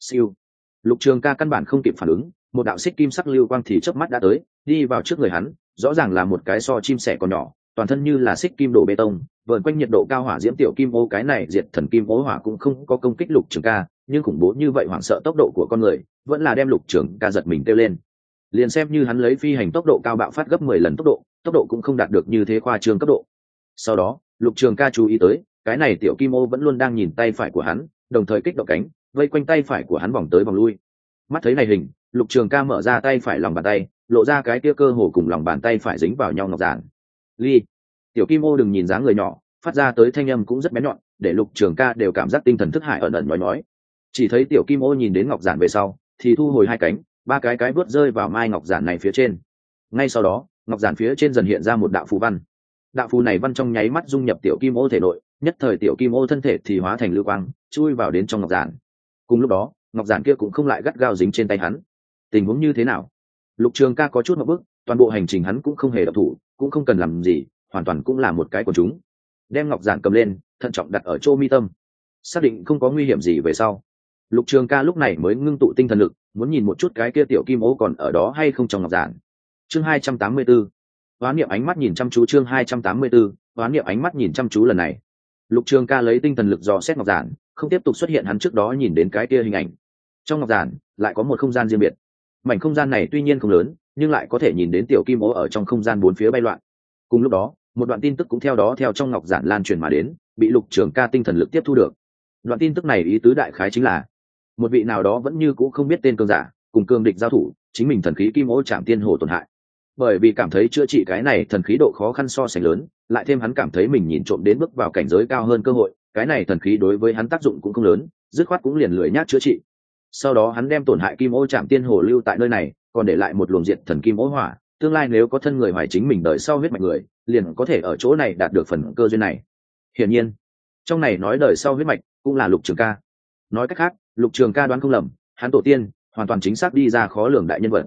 Siêu. Lục trường ca căn bản không kịp phản ứng, một đạo xích kim sắc lưu quang thì chớp mắt đã tới, đi vào trước người hắn, rõ ràng là một cái so chim sẻ còn nhỏ, toàn thân như là xích kim đổ bê tông vợn quanh nhiệt độ cao hỏa diễm tiểu kim ô cái này diệt thần kim ô hỏa cũng không có công kích lục trường ca, nhưng khủng bố như vậy hoảng sợ tốc độ của con người, vẫn là đem lục trường ca giật mình kêu lên liền xem như hắn lấy phi hành tốc độ cao bạo phát gấp mười lần tốc độ tốc độ cũng không đạt được như thế khoa trương cấp độ. Sau đó, lục trường ca chú ý tới, cái này tiểu kim ô vẫn luôn đang nhìn tay phải của hắn, đồng thời kích động cánh, vây quanh tay phải của hắn vòng tới vòng lui. Mắt thấy này hình, lục trường ca mở ra tay phải lòng bàn tay, lộ ra cái tia cơ hồ cùng lòng bàn tay phải dính vào nhau ngọc giản. Ly. Tiểu kim ô đừng nhìn dáng người nhỏ, phát ra tới thanh âm cũng rất bé nhọn, để lục trường ca đều cảm giác tinh thần thức hại ẩn ẩn nói nói chỉ thấy tiểu kim ô nhìn đến ngọc giản về sau, thì thu hồi hai cánh ba cái cái vớt rơi vào mai ngọc giản này phía trên. Ngay sau đó ngọc giản phía trên dần hiện ra một đạo phù văn. Đạo phù này văn trong nháy mắt dung nhập tiểu kim ô thể nội nhất thời tiểu kim ô thân thể thì hóa thành lưu quang chui vào đến trong ngọc giản. Cùng lúc đó ngọc giản kia cũng không lại gắt gao dính trên tay hắn. Tình huống như thế nào? Lục trường ca có chút một bước, toàn bộ hành trình hắn cũng không hề độc thủ cũng không cần làm gì hoàn toàn cũng là một cái của chúng. Đem ngọc giản cầm lên thận trọng đặt ở chỗ mi tâm. Xác định không có nguy hiểm gì về sau lục trường ca lúc này mới ngưng tụ tinh thần lực, muốn nhìn một chút cái kia tiểu kim ô còn ở đó hay không trong ngọc giản. Chương hai trăm tám mươi b ố oán niệm ánh mắt nhìn chăm chú chương hai trăm tám mươi b ố oán niệm ánh mắt nhìn chăm chú lần này. Lục trường ca lấy tinh thần lực dò xét ngọc giản, không tiếp tục xuất hiện hắn trước đó nhìn đến cái kia hình ảnh. Trong ngọc giản, lại có một không gian riêng biệt. Mảnh không gian này tuy nhiên không lớn, nhưng lại có thể nhìn đến tiểu kim ô ở trong không gian bốn phía bay loạn. Cùng lúc đó, một đoạn tin tức cũng theo đó theo trong ngọc giản lan truyền mà đến, bị lục trường ca tinh thần lực tiếp thu được. Đoạn tin tức này ý tứ đại khái chính là một vị nào đó vẫn như c ũ không biết tên cường giả, cùng cương địch giao thủ, chính mình thần khí kim ô chạm tiên hồ tổn hại. Bởi vì cảm thấy chữa trị cái này thần khí độ khó khăn so sánh lớn, lại thêm hắn cảm thấy mình nhìn trộm đến bước vào cảnh giới cao hơn cơ hội, cái này thần khí đối với hắn tác dụng cũng không lớn, dứt khoát cũng liền lười nhát chữa trị. Sau đó hắn đem tổn hại kim ô chạm tiên hồ lưu tại nơi này, còn để lại một luồng diện thần kim ô hỏa, tương lai nếu có thân người hoài chính mình đợi sau huyết mạch người, liền có thể ở chỗ này đạt được phần cơ duyên này. Hiển nhiên, trong này nói đời sau huyết mạch cũng là lục trường ca. Nói cách khác lục trường ca đoán không lầm, hắn tổ tiên hoàn toàn chính xác đi ra khó lường đại nhân vật.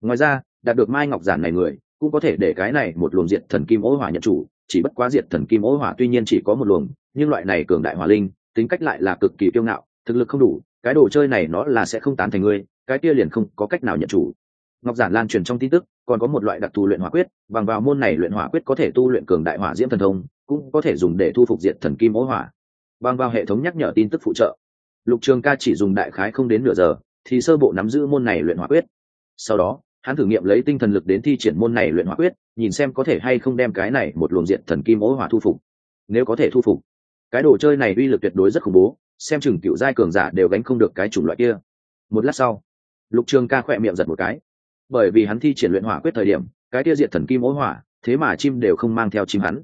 Ngoài ra, đạt được mai ngọc giản này người, cũng có thể để cái này một luồng diệt thần kim ố hỏa nhận chủ, chỉ bất quá diệt thần kim ố hỏa tuy nhiên chỉ có một luồng, nhưng loại này cường đại hỏa linh, tính cách lại là cực kỳ kiêu ngạo, thực lực không đủ, cái đồ chơi này nó là sẽ không tán thành ngươi, cái kia liền không có cách nào nhận chủ. Ngọc giản lan truyền trong tin tức, còn có một loại đặc thù luyện hỏa quyết, bằng vào môn này luyện hỏa quyết có thể tu luyện cường đại hỏa diễm thần thông, cũng có thể dùng để thu phục diệt thần kim ố hỏa. Bằng vào hệ thống nhắc nhở tin tức phụ trợ lục trường ca chỉ dùng đại khái không đến nửa giờ, thì sơ bộ nắm giữ môn này luyện hỏa quyết. Sau đó, hắn thử nghiệm lấy tinh thần lực đến thi triển môn này luyện hỏa quyết, nhìn xem có thể hay không đem cái này một luồng diện thần kim ố hỏa thu phục. Nếu có thể thu phục, cái đồ chơi này uy lực tuyệt đối rất khủng bố, xem chừng cựu giai cường giả đều gánh không được cái chủng loại kia. Một lát sau, lục trường ca khỏe miệng giật một cái. Bởi vì hắn thi triển luyện hỏa quyết thời điểm, cái tia diện thần kim ố hỏa, thế mà chim đều không mang theo chim hắn.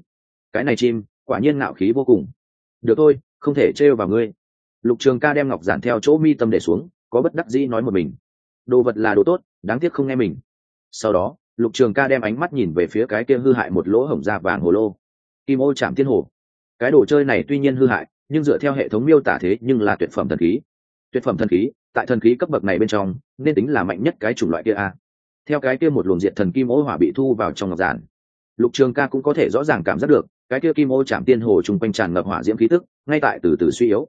Cái này chim, quả nhiên ngạo khí vô cùng. Được thôi, không thể trêu vào ngươi lục trường ca đem ngọc giản theo chỗ mi tâm để xuống, có bất đắc dĩ nói một mình. Đồ vật là đồ tốt, đáng tiếc không nghe mình. Sau đó, lục trường ca đem ánh mắt nhìn về phía cái kia hư hại một lỗ hổng da vàng hồ lô. Kim ô chạm thiên hồ. Cái đồ chơi này tuy nhiên hư hại, nhưng dựa theo hệ thống miêu tả thế nhưng là tuyệt phẩm thần khí. Tuyệt phẩm thần khí, tại thần khí cấp bậc này bên trong, nên tính là mạnh nhất cái chủng loại kia a. Theo cái kia một luồng diện thần kim ô hỏa bị thu vào trong ngọc giản, lục trường ca cũng có thể rõ ràng cảm giác được, cái kia kim ô chạm tiên hồ chung quanh tràn ngập hỏa diễm khí tức, ngay tại từ từ suy yếu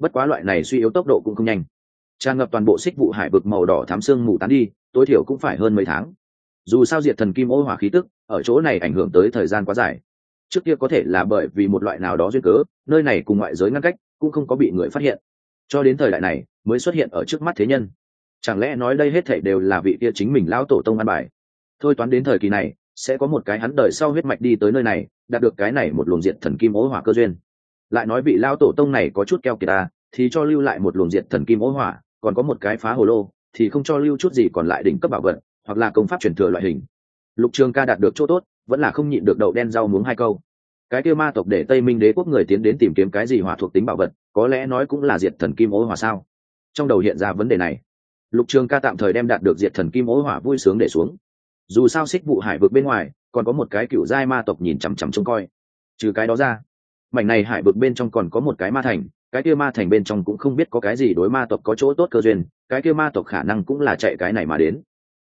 bất quá loại này suy yếu tốc độ cũng không nhanh. Tràn ngập toàn bộ xích vụ hải vực màu đỏ thám xương mù tán đi, tối thiểu cũng phải hơn mấy tháng. Dù sao diệt thần kim ô hỏa khí tức, ở chỗ này ảnh hưởng tới thời gian quá dài. Trước kia có thể là bởi vì một loại nào đó duyên cớ, nơi này cùng ngoại giới ngăn cách, cũng không có bị người phát hiện. Cho đến thời đại này, mới xuất hiện ở trước mắt thế nhân. Chẳng lẽ nói đây hết thể đều là vị kia chính mình lão tổ tông ăn bài? Thôi toán đến thời kỳ này, sẽ có một cái hắn đời sau huyết mạch đi tới nơi này, đạt được cái này một luồng diệt thần kim ố hỏa cơ duyên lại nói vị lao tổ tông này có chút keo kiệt ta, thì cho lưu lại một luồng diệt thần kim ố hỏa, còn có một cái phá hồ lô, thì không cho lưu chút gì còn lại đỉnh cấp bảo vật, hoặc là công pháp truyền thừa loại hình. Lục trường ca đạt được chỗ tốt, vẫn là không nhịn được đậu đen rau muống hai câu. Cái kia ma tộc để tây minh đế quốc người tiến đến tìm kiếm cái gì hỏa thuộc tính bảo vật, có lẽ nói cũng là diệt thần kim ố hỏa sao? Trong đầu hiện ra vấn đề này. Lục trường ca tạm thời đem đạt được diệt thần kim ố hỏa vui sướng để xuống. Dù sao xích vụ hải vực bên ngoài, còn có một cái cựu giai ma tộc nhìn chằm chằm trông coi. Trừ cái đó ra mảnh này hải vực bên trong còn có một cái ma thành, cái kia ma thành bên trong cũng không biết có cái gì đối ma tộc có chỗ tốt cơ duyên, cái kia ma tộc khả năng cũng là chạy cái này mà đến.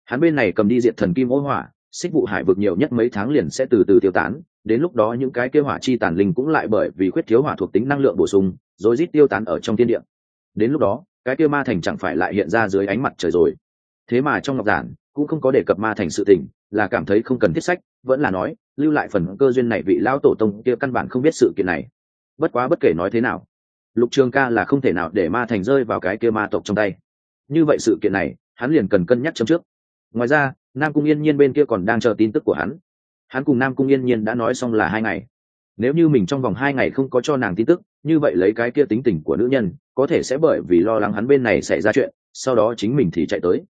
Hắn bên này cầm đi diệt thần kim ô hỏa, xích vụ hải vực nhiều nhất mấy tháng liền sẽ từ từ tiêu tán, đến lúc đó những cái kia hỏa chi tàn linh cũng lại bởi vì khuyết thiếu hỏa thuộc tính năng lượng bổ sung rồi rít tiêu tán ở trong thiên địa. Đến lúc đó, cái kia ma thành chẳng phải lại hiện ra dưới ánh mặt trời rồi. Thế mà trong ngọc giản cũng không có đề cập ma thành sự tình, là cảm thấy không cần thiết sách, vẫn là nói lưu lại phần cơ duyên này vị lão tổ tông kia căn bản không biết sự kiện này. Bất quá bất kể nói thế nào, lục trường ca là không thể nào để ma thành rơi vào cái kia ma tộc trong tay. Như vậy sự kiện này, hắn liền cần cân nhắc chấm trước. Ngoài ra, nam cung yên nhiên bên kia còn đang chờ tin tức của hắn. Hắn cùng nam cung yên nhiên đã nói xong là hai ngày. Nếu như mình trong vòng hai ngày không có cho nàng tin tức, như vậy lấy cái kia tính tình của nữ nhân, có thể sẽ bởi vì lo lắng hắn bên này xảy ra chuyện, sau đó chính mình thì chạy tới.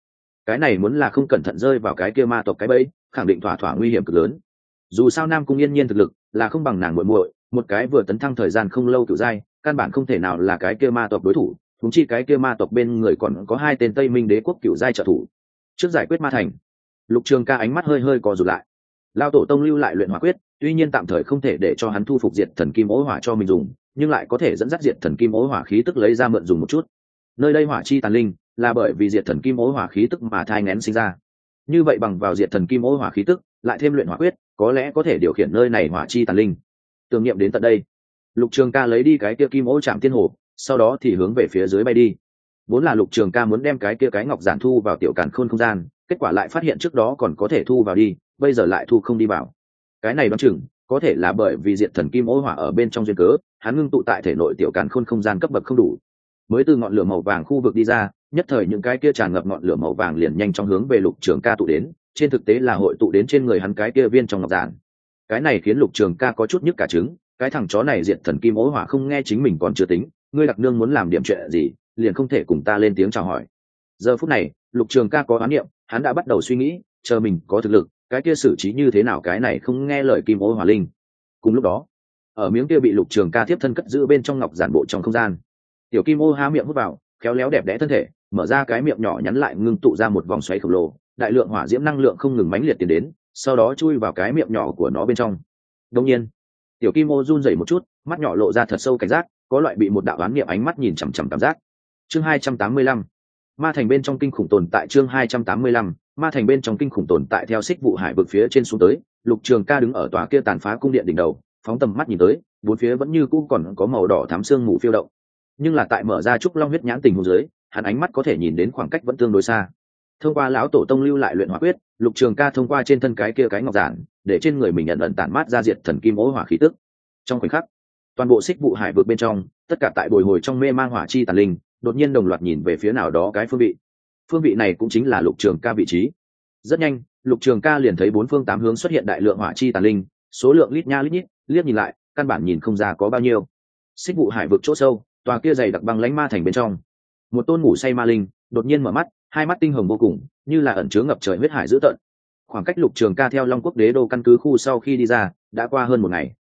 Cái này muốn là không cẩn thận rơi vào cái kia ma tộc cái bẫy, khẳng định thỏa thỏa nguy hiểm cực lớn dù sao nam cung yên nhiên thực lực là không bằng nàng muội muội, một cái vừa tấn thăng thời gian không lâu kiểu dai, căn bản không thể nào là cái kia ma tộc đối thủ thúng chi cái kia ma tộc bên người còn có hai tên tây minh đế quốc kiểu giai trợ thủ. Trước giải quyết ma thành, lục trường ca ánh mắt hơi hơi co rụt lại. Lao tổ tông lưu lại luyện hỏa quyết, tuy nhiên tạm thời không thể để cho hắn thu phục diệt thần kim ố hỏa cho mình dùng, nhưng lại có thể dẫn dắt diệt thần kim ố hỏa khí tức lấy ra mượn dùng một chút. Nơi đây hỏa chi tàn linh, là bởi vì diệt thần kim ố hỏa khí tức mà thai ngén sinh ra. Như vậy bằng vào diệt thần kim ố hỏa khí tức, lại thêm luyện hỏa quyết có lẽ có thể điều khiển nơi này hỏa chi tàn linh. Tưởng niệm đến tận đây, lục trường ca lấy đi cái kia kim ô chạm tiên hồ, sau đó thì hướng về phía dưới bay đi. Vốn là lục trường ca muốn đem cái kia cái ngọc giản thu vào tiểu càn khôn không gian, kết quả lại phát hiện trước đó còn có thể thu vào đi, bây giờ lại thu không đi vào. Cái này đoán chừng, có thể là bởi vì diện thần kim ô hỏa ở bên trong duyên cớ, hắn ngưng tụ tại thể nội tiểu càn khôn không gian cấp bậc không đủ. Mới từ ngọn lửa màu vàng khu vực đi ra, nhất thời những cái kia tràn ngập ngọn lửa màu vàng liền nhanh trong hướng về lục trường ca tụ đến trên thực tế là hội tụ đến trên người hắn cái kia viên trong ngọc giản. Cái này khiến lục trường ca có chút nhức cả trứng, cái thằng chó này diện thần kim ố hỏa không nghe chính mình còn chưa tính, ngươi đặc nương muốn làm điểm chuyện gì, liền không thể cùng ta lên tiếng chào hỏi. Giờ phút này, lục trường ca có oán niệm, hắn đã bắt đầu suy nghĩ, chờ mình có thực lực, cái kia xử trí như thế nào cái này không nghe lời kim ô hỏa linh. Cùng lúc đó, ở miếng kia bị lục trường ca tiếp thân cất giữ bên trong ngọc giản bộ trong không gian, tiểu kim ô há miệng hút vào, khéo léo đẹp đẽ thân thể, mở ra cái miệng nhỏ nhắn lại ngưng tụ ra một vòng xoáy khổng lồ đại lượng hỏa diễm năng lượng không ngừng mãnh liệt tiến đến, sau đó chui vào cái miệng nhỏ của nó bên trong. Đông nhiên, tiểu kim ô run rẩy một chút, mắt nhỏ lộ ra thật sâu cảnh giác, có loại bị một đạo án niệm ánh mắt nhìn chằm chằm cảm giác. Chương hai trăm tám mươi lăm, ma thành bên trong kinh khủng tồn tại chương hai trăm tám mươi lăm, ma thành bên trong kinh khủng tồn tại theo xích vụ hải vực phía trên xuống tới, lục trường ca đứng ở tòa kia tàn phá cung điện đỉnh đầu, phóng tầm mắt nhìn tới, bốn phía vẫn như cũ còn có màu đỏ thám xương mù phiêu động. Nhưng là tại mở ra trúc long huyết nhãn tình hồ dưới, hắn ánh mắt có thể nhìn đến khoảng cách vẫn tương đối xa thông qua lão tổ tông lưu lại luyện hỏa quyết, lục trường ca thông qua trên thân cái kia cái ngọc giản, để trên người mình nhận ẩn tản mát ra diệt thần kim ố hỏa khí tức. Trong khoảnh khắc, toàn bộ xích vụ hải vượt bên trong, tất cả tại bồi hồi trong mê mang hỏa chi tàn linh, đột nhiên đồng loạt nhìn về phía nào đó cái phương vị. Phương vị này cũng chính là lục trường ca vị trí. Rất nhanh, lục trường ca liền thấy bốn phương tám hướng xuất hiện đại lượng hỏa chi tàn linh, số lượng lít nha lít nhít, liếc nhìn lại, căn bản nhìn không ra có bao nhiêu. Xích vụ hải vực chỗ sâu, tòa kia dày đặc băng lánh ma thành bên trong. Một tôn ngủ say ma linh, đột nhiên mở mắt hai mắt tinh hồng vô cùng, như là ẩn chứa ngập trời huyết hải dữ tợn. Khoảng cách lục trường ca theo long quốc đế đô căn cứ khu sau khi đi ra, đã qua hơn một ngày.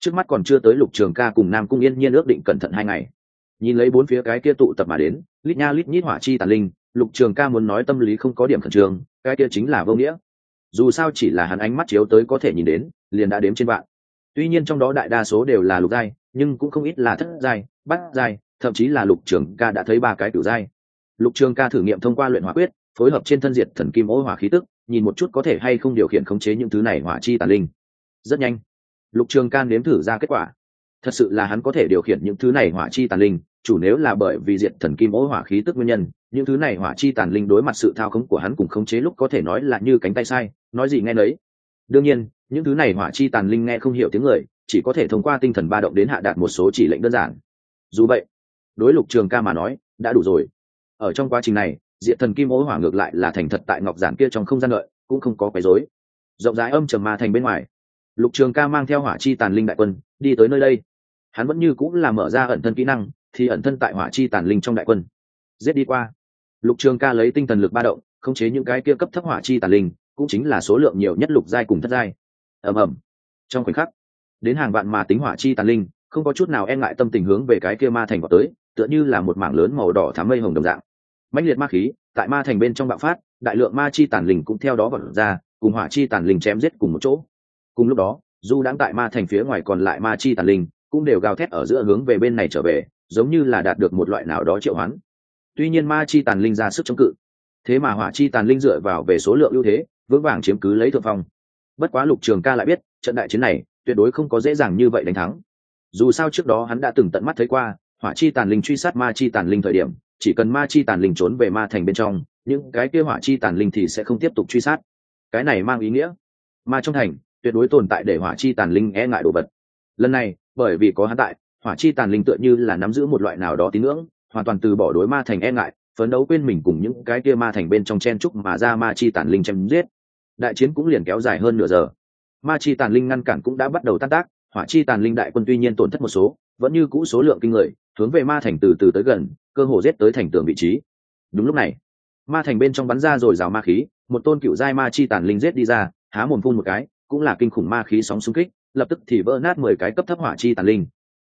Trước mắt còn chưa tới lục trường ca cùng nam cung yên nhiên ước định cẩn thận hai ngày. Nhìn lấy bốn phía cái kia tụ tập mà đến, lít nha lít nhít hỏa chi tàn linh, lục trường ca muốn nói tâm lý không có điểm khẩn trương, cái kia chính là vô nghĩa. Dù sao chỉ là hắn ánh mắt chiếu tới có thể nhìn đến, liền đã đếm trên bạn tuy nhiên trong đó đại đa số đều là lục giai, nhưng cũng không ít là thất giai, bát giai, thậm chí là lục trường ca đã thấy ba cái cửu giai lục trường ca thử nghiệm thông qua luyện hỏa quyết, phối hợp trên thân diệt thần kim ô hỏa khí tức, nhìn một chút có thể hay không điều khiển khống chế những thứ này hỏa chi tàn linh. Rất nhanh, lục trường ca nếm thử ra kết quả. Thật sự là hắn có thể điều khiển những thứ này hỏa chi tàn linh, chủ nếu là bởi vì diệt thần kim ô hỏa khí tức nguyên nhân, những thứ này hỏa chi tàn linh đối mặt sự thao khống của hắn cùng khống chế lúc có thể nói là như cánh tay sai, nói gì nghe nấy. Đương nhiên, những thứ này hỏa chi tàn linh nghe không hiểu tiếng người, chỉ có thể thông qua tinh thần ba động đến hạ đạt một số chỉ lệnh đơn giản. Dù vậy, đối lục trường ca mà nói, đã đủ rồi ở trong quá trình này diện thần kim ố hỏa ngược lại là thành thật tại ngọc giản kia trong không gian lợi, cũng không có quấy rối. Rộng rãi âm trầm ma thành bên ngoài, lục trường ca mang theo hỏa chi tàn linh đại quân, đi tới nơi đây. Hắn vẫn như cũng là mở ra ẩn thân kỹ năng, thì ẩn thân tại hỏa chi tàn linh trong đại quân. Giết đi qua. Lục trường ca lấy tinh thần lực ba động, khống chế những cái kia cấp thấp hỏa chi tàn linh, cũng chính là số lượng nhiều nhất lục giai cùng thất giai. Ầm ầm. Trong khoảnh khắc, đến hàng vạn mà tính hỏa chi tàn linh, không có chút nào e ngại tâm tình hướng về cái kia ma thành vào tới, tựa như là một mảng lớn màu đỏ thám mây hồng đồng dạng mãnh liệt ma khí, tại ma thành bên trong bạo phát, đại lượng ma chi tàn linh cũng theo đó vận ra, cùng hỏa chi tàn linh chém giết cùng một chỗ. Cùng lúc đó du đang tại ma thành phía ngoài còn lại ma chi tàn linh cũng đều gào thét ở giữa hướng về bên này trở về, giống như là đạt được một loại nào đó triệu hoán. Tuy nhiên ma chi tàn linh ra sức chống cự. Thế mà hỏa chi tàn linh dựa vào về số lượng ưu thế, vững vàng chiếm cứ lấy thượng phong. Bất quá lục trường ca lại biết, trận đại chiến này tuyệt đối không có dễ dàng như vậy đánh thắng. Dù sao trước đó hắn đã từng tận mắt thấy qua, hỏa chi tàn linh truy sát ma chi tàn linh thời điểm chỉ cần ma chi tàn linh trốn về ma thành bên trong, những cái kia hỏa chi tàn linh thì sẽ không tiếp tục truy sát. Cái này mang ý nghĩa, ma trong thành tuyệt đối tồn tại để hỏa chi tàn linh e ngại đồ vật. Lần này, bởi vì có hắn tại, hỏa chi tàn linh tựa như là nắm giữ một loại nào đó tín ngưỡng, hoàn toàn từ bỏ đối ma thành e ngại, phấn đấu quên mình cùng những cái kia ma thành bên trong chen trúc mà ra ma chi tàn linh chém giết. Đại chiến cũng liền kéo dài hơn nửa giờ. Ma chi tàn linh ngăn cản cũng đã bắt đầu tan tác, hỏa chi tàn linh đại quân tuy nhiên tổn thất một số, vẫn như cũ số lượng kinh người, hướng về ma thành từ từ tới gần cơ hồ giết tới thành tường vị trí. Đúng lúc này, ma thành bên trong bắn ra rồi rào ma khí, một tôn cựu giai ma chi tàn linh giết đi ra, há mồm phun một cái, cũng là kinh khủng ma khí sóng xung kích, lập tức thì vỡ nát mười cái cấp thấp hỏa chi tàn linh.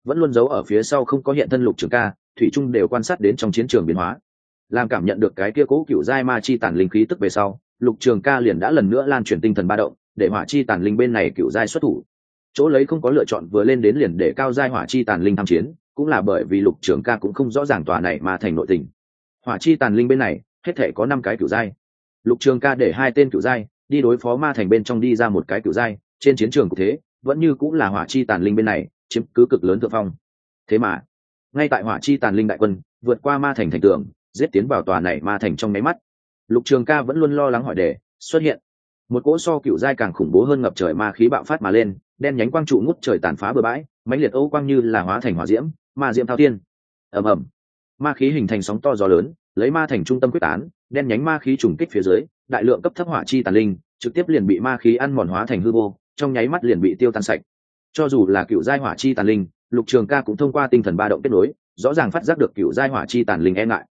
Vẫn luôn giấu ở phía sau không có hiện thân lục trường ca, thủy trung đều quan sát đến trong chiến trường biến hóa. Làm cảm nhận được cái kia cố cựu giai ma chi tàn linh khí tức về sau, lục trường ca liền đã lần nữa lan truyền tinh thần ba động, để hỏa chi tàn linh bên này cựu giai xuất thủ. Chỗ lấy không có lựa chọn vừa lên đến liền để cao giai hỏa chi tàn linh tham chiến cũng là bởi vì lục trường ca cũng không rõ ràng tòa này mà thành nội tình. Hỏa chi tàn linh bên này, hết thể có năm cái kiểu giai. Lục trường ca để hai tên kiểu giai, đi đối phó ma thành bên trong đi ra một cái kiểu giai, trên chiến trường cụ thế, vẫn như cũng là hỏa chi tàn linh bên này, chiếm cứ cực lớn thượng phong. Thế mà, ngay tại hỏa chi tàn linh đại quân, vượt qua ma thành thành tường, giết tiến vào tòa này ma thành trong máy mắt. Lục trường ca vẫn luôn lo lắng hỏi đề, xuất hiện. Một cỗ so cựu giai càng khủng bố hơn ngập trời ma khí bạo phát mà lên, đen nhánh quang trụ ngút trời tàn phá bừa bãi, mãnh liệt âu quang như là hóa thành hỏa diễm ma diễm thao thiên. Ầm ầm. Ma khí hình thành sóng to gió lớn, lấy ma thành trung tâm quyết tán, đen nhánh ma khí trùng kích phía dưới, đại lượng cấp thấp hỏa chi tàn linh, trực tiếp liền bị ma khí ăn mòn hóa thành hư vô, trong nháy mắt liền bị tiêu tan sạch. Cho dù là cựu giai hỏa chi tàn linh, lục trường ca cũng thông qua tinh thần ba động kết nối, rõ ràng phát giác được cựu giai hỏa chi tàn linh e ngại.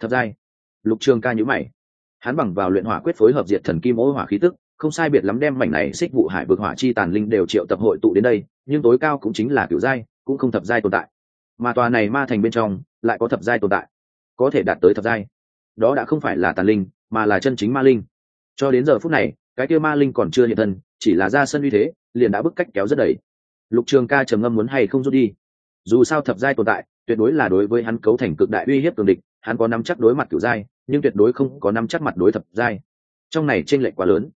Thập giai lục trường ca nhữ mày. Hắn bằng vào luyện hỏa quyết phối hợp diệt thần kim ô hỏa khí tức, không sai biệt lắm đem mảnh này xích vụ hải vực hỏa chi tàn linh đều triệu tập hội tụ đến đây, nhưng tối cao cũng chính là cựu giai, cũng không thập giai tồn tại mà tòa này ma thành bên trong lại có thập giai tồn tại, có thể đạt tới thập giai. Đó đã không phải là tàn linh, mà là chân chính ma linh. Cho đến giờ phút này, cái kia ma linh còn chưa hiện thân, chỉ là ra sân uy thế, liền đã bức cách kéo rất đầy. Lục trường ca trầm ngâm muốn hay không rút đi. Dù sao thập giai tồn tại, tuyệt đối là đối với hắn cấu thành cực đại uy hiếp cường địch, hắn có nắm chắc đối mặt cựu giai, nhưng tuyệt đối không có nắm chắc mặt đối thập giai. Trong này tranh lệch quá lớn.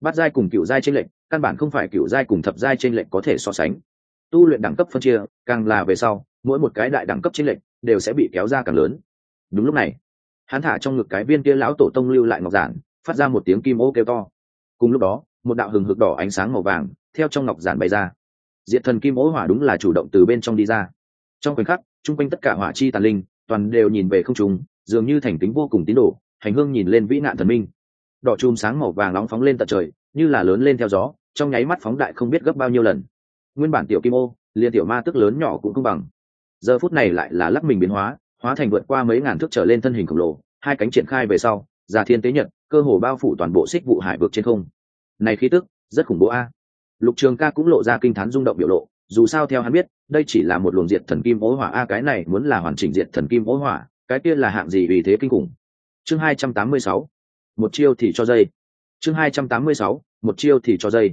Bát giai cùng cựu giai tranh lệch, căn bản không phải cựu giai cùng thập giai tranh lệch có thể so sánh. Tu luyện đẳng cấp phân chia, càng là về sau mỗi một cái đại đẳng cấp chiến lệch đều sẽ bị kéo ra càng lớn. Đúng lúc này, hắn thả trong ngực cái viên kia lão tổ tông lưu lại ngọc giản, phát ra một tiếng kim ô kêu to. Cùng lúc đó, một đạo hừng hực đỏ ánh sáng màu vàng theo trong ngọc giản bay ra. Diệt thần kim ô hỏa đúng là chủ động từ bên trong đi ra. Trong khoảnh khắc, chung quanh tất cả hỏa chi tàn linh toàn đều nhìn về không trùng dường như thành tính vô cùng tín đồ, hành hương nhìn lên vĩ nạn thần minh. Đỏ chùm sáng màu vàng nóng phóng lên tận trời, như là lớn lên theo gió, trong nháy mắt phóng đại không biết gấp bao nhiêu lần. Nguyên bản tiểu kim ô, liền tiểu ma tức lớn nhỏ cũng không bằng giờ phút này lại là lắc mình biến hóa hóa thành vượt qua mấy ngàn thước trở lên thân hình khổng lồ, hai cánh triển khai về sau già thiên tế nhật, cơ hồ bao phủ toàn bộ xích vụ hải vực trên không. Này khí tức, rất khủng bố a. Lục trường ca cũng lộ ra kinh t h á n rung động biểu lộ, dù sao theo hắn biết, đây chỉ là một luồng diệt thần kim ố hỏa a, cái này muốn là hoàn chỉnh diệt thần kim ố hỏa, cái kia là hạng gì vì thế kinh khủng. Chương hai trăm tám mươi sáu, một chiêu thì cho dây. Chương hai trăm tám mươi sáu, một chiêu thì cho dây.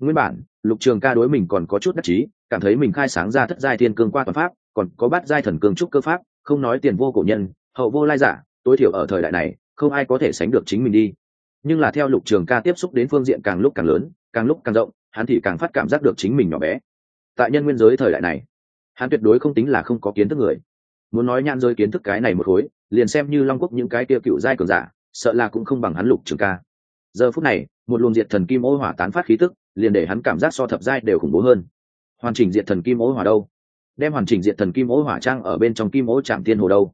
Nguyên bản, lục trường ca đối mình còn có chút đắc chí, cảm thấy mình khai sáng ra thất giai thiên cương qua toàn pháp còn có bát giai thần cương trúc cơ pháp, không nói tiền vô cổ nhân, hậu vô lai giả, tối thiểu ở thời đại này, không ai có thể sánh được chính mình đi. Nhưng là theo lục trường ca tiếp xúc đến phương diện càng lúc càng lớn, càng lúc càng rộng, hắn thì càng phát cảm giác được chính mình nhỏ bé. Tại nhân nguyên giới thời đại này, hắn tuyệt đối không tính là không có kiến thức người. Muốn nói nhan rơi kiến thức cái này một khối, liền xem như long quốc những cái kia cựu giai cường giả, sợ là cũng không bằng hắn lục trường ca. Giờ phút này, một luồng diệt thần kim ô hỏa tán phát khí tức, liền để hắn cảm giác so thập giai đều khủng bố hơn. Hoàn chỉnh diệt thần kim ô hỏa đâu? Đem hoàn chỉnh diện thần kim ố hỏa trang ở bên trong kim ố trạm tiên hồ đâu.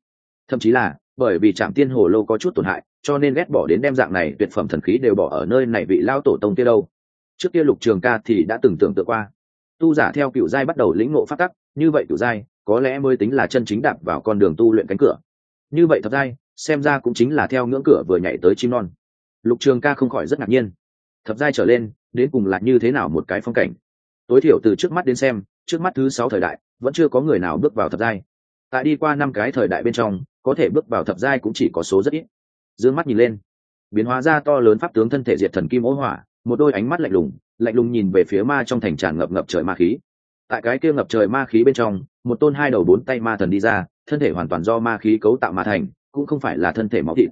Thậm chí là, bởi vì trạm tiên hồ lô có chút tổn hại, cho nên ghét bỏ đến đem dạng này tuyệt phẩm thần khí đều bỏ ở nơi này vị lao tổ tông kia đâu. Trước kia lục trường ca thì đã từng tưởng tượng qua. Tu giả theo cựu giai bắt đầu lĩnh ngộ phát tắc, như vậy cựu giai, có lẽ mới tính là chân chính đạp vào con đường tu luyện cánh cửa. Như vậy thật giai, xem ra cũng chính là theo ngưỡng cửa vừa nhảy tới chim non. Lục trường ca không khỏi rất ngạc nhiên. Thập giai trở lên, đến cùng là như thế nào một cái phong cảnh? Tối thiểu từ trước mắt đến xem trước mắt thứ sáu thời đại, vẫn chưa có người nào bước vào thập giai. Tại đi qua năm cái thời đại bên trong, có thể bước vào thập giai cũng chỉ có số rất ít. Dương mắt nhìn lên, biến hóa ra to lớn pháp tướng thân thể diệt thần kim ố hỏa, một đôi ánh mắt lạnh lùng lạnh lùng nhìn về phía ma trong thành tràn ngập ngập trời ma khí. Tại cái kia ngập trời ma khí bên trong, một tôn hai đầu bốn tay ma thần đi ra, thân thể hoàn toàn do ma khí cấu tạo ma thành, cũng không phải là thân thể máu thịt.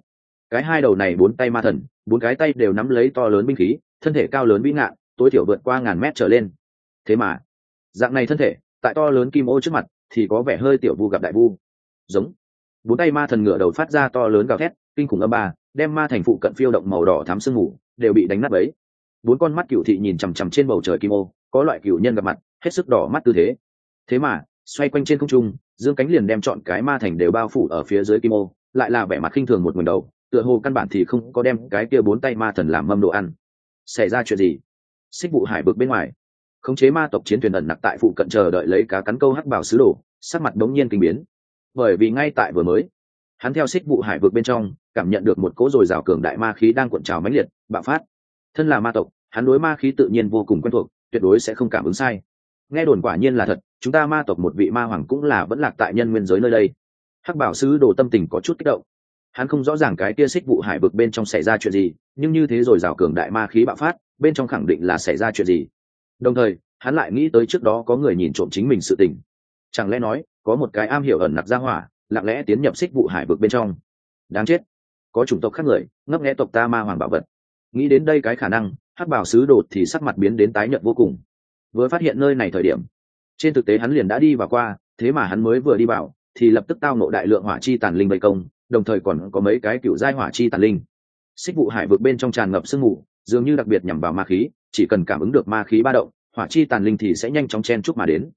Cái hai đầu này bốn tay ma thần, bốn cái tay đều nắm lấy to lớn binh khí, thân thể cao lớn vĩ ngạn, tối thiểu vượt qua ngàn mét trở lên. Thế mà dạng này thân thể, tại to lớn kim ô trước mặt, thì có vẻ hơi tiểu vu gặp đại vu. Giống. Bốn tay ma thần ngựa đầu phát ra to lớn gào thét, kinh khủng âm ba, đem ma thành phụ cận phiêu động màu đỏ thám sương mù, đều bị đánh nát ấy bốn con mắt cựu thị nhìn chằm chằm trên bầu trời kim ô, có loại cựu nhân gặp mặt, hết sức đỏ mắt tư thế. Thế mà, xoay quanh trên không trung, dương cánh liền đem chọn cái ma thành đều bao phủ ở phía dưới kim ô, lại là vẻ mặt khinh thường một nguồn đầu, tựa hồ căn bản thì không có đem cái kia bốn tay ma thần làm mâm đồ ăn. Xảy ra chuyện gì? Xích vụ hải bực bên ngoài khống chế ma tộc chiến thuyền ẩn nặc tại phụ cận chờ đợi lấy cá cắn câu hắc bảo sứ đồ, sắc mặt đống nhiên kinh biến. Bởi vì ngay tại vừa mới, hắn theo xích vụ hải vực bên trong, cảm nhận được một cỗ dồi dào cường đại ma khí đang cuộn trào mãnh liệt, bạo phát. Thân là ma tộc, hắn đối ma khí tự nhiên vô cùng quen thuộc, tuyệt đối sẽ không cảm ứng sai. Nghe đồn quả nhiên là thật, chúng ta ma tộc một vị ma hoàng cũng là vẫn lạc tại nhân nguyên giới nơi đây. Hắc bảo sứ đồ tâm tình có chút kích động. Hắn không rõ ràng cái tia xích vụ hải vực bên trong xảy ra chuyện gì, nhưng như thế rồi rào cường đại ma khí bạo phát, bên trong khẳng định là xảy ra chuyện gì đồng thời, hắn lại nghĩ tới trước đó có người nhìn trộm chính mình sự tình. Chẳng lẽ nói, có một cái am hiểu ẩn nặc ra hỏa, lặng lẽ tiến nhập xích vụ hải vực bên trong. Đáng chết. Có chủng tộc khác người, ngấp nghẽ tộc ta ma hoàng bảo vật. Nghĩ đến đây cái khả năng, hắc bảo sứ đột thì sắc mặt biến đến tái nhợt vô cùng. Vừa phát hiện nơi này thời điểm, trên thực tế hắn liền đã đi vào qua, thế mà hắn mới vừa đi vào, thì lập tức tao nộ đại lượng hỏa chi tàn linh vây công, đồng thời còn có mấy cái cựu giai hỏa chi tàn linh. Xích vụ hải vực bên trong tràn ngập sương mù, dường như đặc biệt nhằm vào ma khí chỉ cần cảm ứng được ma khí ba động, hỏa chi tàn linh thì sẽ nhanh chóng chen chúc mà đến.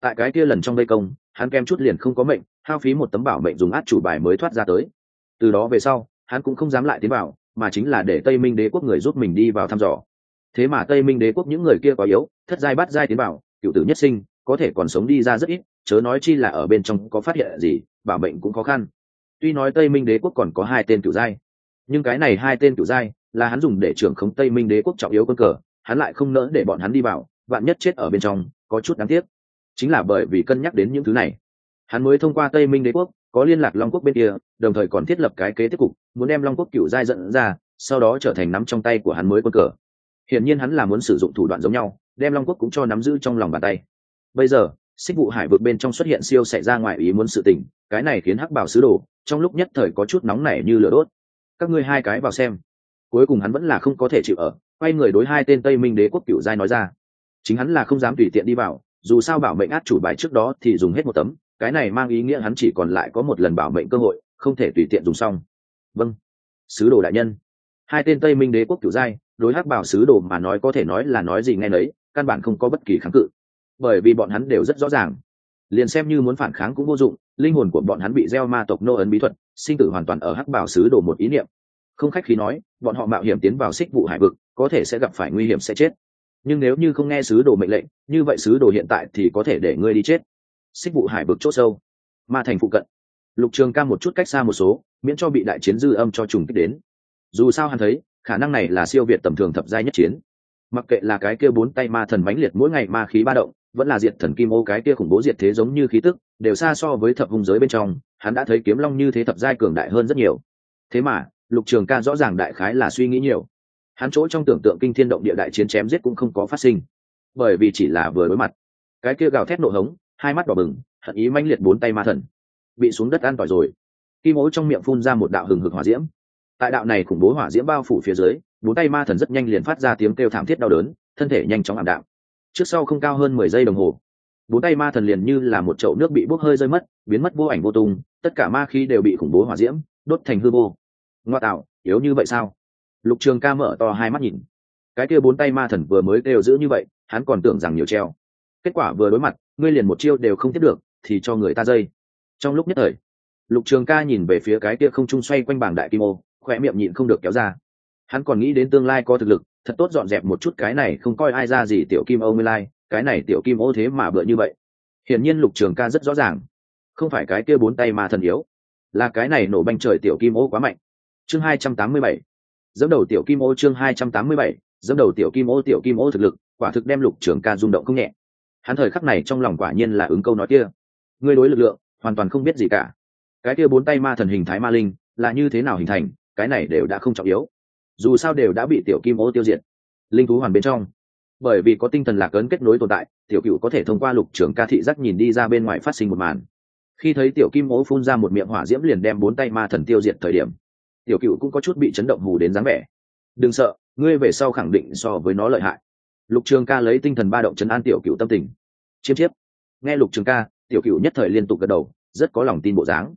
Tại cái kia lần trong vây công, hắn kem chút liền không có mệnh, hao phí một tấm bảo mệnh dùng át chủ bài mới thoát ra tới. Từ đó về sau, hắn cũng không dám lại tiến vào, mà chính là để tây minh đế quốc người giúp mình đi vào thăm dò. Thế mà tây minh đế quốc những người kia quá yếu, thất giai bắt giai tiến vào, cựu tử nhất sinh, có thể còn sống đi ra rất ít, chớ nói chi là ở bên trong có phát hiện gì, bảo mệnh cũng khó khăn. Tuy nói tây minh đế quốc còn có hai tên cựu giai, nhưng cái này hai tên cựu giai là hắn dùng để trưởng khống tây minh đế quốc trọng yếu quân cờ hắn lại không nỡ để bọn hắn đi vào, vạn nhất chết ở bên trong, có chút đáng tiếc. Chính là bởi vì cân nhắc đến những thứ này, hắn mới thông qua tây minh đế quốc, có liên lạc long quốc bên kia, đồng thời còn thiết lập cái kế tiếp cục, muốn đem long quốc cựu giai dẫn ra, sau đó trở thành nắm trong tay của hắn mới quân cờ. Hiển nhiên hắn là muốn sử dụng thủ đoạn giống nhau, đem long quốc cũng cho nắm giữ trong lòng bàn tay. Bây giờ, xích vụ hải vực bên trong xuất hiện siêu xảy ra ngoài ý muốn sự tình, cái này khiến hắc bảo sứ đồ, trong lúc nhất thời có chút nóng nảy như lửa đốt. Các ngươi hai cái vào xem. Cuối cùng hắn vẫn là không có thể chịu ở quay người đối hai tên tây minh đế quốc cựu giai nói ra. Chính hắn là không dám tùy tiện đi vào, dù sao bảo mệnh át chủ bài trước đó thì dùng hết một tấm, cái này mang ý nghĩa hắn chỉ còn lại có một lần bảo mệnh cơ hội, không thể tùy tiện dùng xong. Vâng. Sứ đồ đại nhân. Hai tên tây minh đế quốc cựu giai, đối hắc bảo sứ đồ mà nói có thể nói là nói gì ngay nấy, căn bản không có bất kỳ kháng cự. Bởi vì bọn hắn đều rất rõ ràng. Liền xem như muốn phản kháng cũng vô dụng, linh hồn của bọn hắn bị gieo ma tộc nô ấn bí thuật, sinh tử hoàn toàn ở hắc bảo sứ đồ một ý niệm không khách khí nói, bọn họ mạo hiểm tiến vào xích vụ hải vực, có thể sẽ gặp phải nguy hiểm sẽ chết. Nhưng nếu như không nghe sứ đồ mệnh lệnh, như vậy sứ đồ hiện tại thì có thể để ngươi đi chết. Xích vụ hải vực c h ỗ sâu. Ma thành phụ cận. Lục trường ca một chút cách xa một số, miễn cho bị đại chiến dư âm cho trùng kích đến. Dù sao hắn thấy, khả năng này là siêu việt tầm thường thập giai nhất chiến. Mặc kệ là cái kia bốn tay ma thần mãnh liệt mỗi ngày ma khí ba động, vẫn là diệt thần kim ô cái kia khủng bố diệt thế giống như khí tức, đều xa so với thập hung giới bên trong, hắn đã thấy kiếm long như thế thập giai cường đại hơn rất nhiều. Thế mà lục trường ca rõ ràng đại khái là suy nghĩ nhiều. Hắn chỗ trong tưởng tượng kinh thiên động địa đại chiến chém giết cũng không có phát sinh. Bởi vì chỉ là vừa đối mặt. Cái kia gào thét nộ hống, hai mắt đỏ bừng, hận ý manh liệt bốn tay ma thần. Bị xuống đất an tỏi rồi. Kim ố trong miệng phun ra một đạo hừng hực hỏa diễm. Tại đạo này khủng bố hỏa diễm bao phủ phía dưới, bốn tay ma thần rất nhanh liền phát ra tiếng kêu thảm thiết đau đớn, thân thể nhanh chóng ảm đạm. Trước sau không cao hơn mười giây đồng hồ, bốn tay ma thần liền như là một chậu nước bị bốc hơi rơi mất, biến mất vô ảnh vô tung, tất cả ma khí đều bị khủng bố hỏa diễm đốt thành hư vô ngoa tạo, yếu như vậy sao? Lục trường ca mở to hai mắt nhìn. Cái kia bốn tay ma thần vừa mới đều giữ như vậy, hắn còn tưởng rằng nhiều treo. Kết quả vừa đối mặt, ngươi liền một chiêu đều không tiếp được, thì cho người ta dây. Trong lúc nhất thời, lục trường ca nhìn về phía cái kia không trung xoay quanh bảng đại kim ô khỏe miệng nhịn không được kéo ra. Hắn còn nghĩ đến tương lai có thực lực, thật tốt dọn dẹp một chút cái này không coi ai ra gì tiểu kim ô nguyên lai, cái này tiểu kim ô thế mà bựa như vậy. Hiển nhiên lục trường ca rất rõ ràng. Không phải cái kia bốn tay mà thần yếu, là cái này nổ banh trời tiểu kim ô quá mạnh chương hai trăm tám mươi bảy. Dẫn đầu tiểu kim ô chương hai trăm tám mươi bảy. Dẫn đầu tiểu kim ô, tiểu kim ô thực lực, quả thực đem lục trường ca rung động không nhẹ. Hắn thời khắc này trong lòng quả nhiên là ứng câu nói kia. Ngươi đối lực lượng, hoàn toàn không biết gì cả. Cái kia bốn tay ma thần hình thái ma linh, là như thế nào hình thành, cái này đều đã không trọng yếu. Dù sao đều đã bị tiểu kim ô tiêu diệt. Linh thú hoàn bên trong. Bởi vì có tinh thần lạc ấn kết nối tồn tại, tiểu cựu có thể thông qua lục trưởng ca thị giác nhìn đi ra bên ngoài phát sinh một màn. Khi thấy tiểu kim ô phun ra một miệng hỏa diễm liền đem bốn tay ma thần tiêu diệt thời điểm tiểu cựu cũng có chút bị chấn động mù đến dáng vẻ. Đừng sợ ngươi về sau khẳng định so với nó lợi hại. Lục trường ca lấy tinh thần ba động chấn an tiểu cựu tâm tình. Chiêm chiếp. Nghe lục trường ca tiểu cựu nhất thời liên tục gật đầu rất có lòng tin bộ dáng.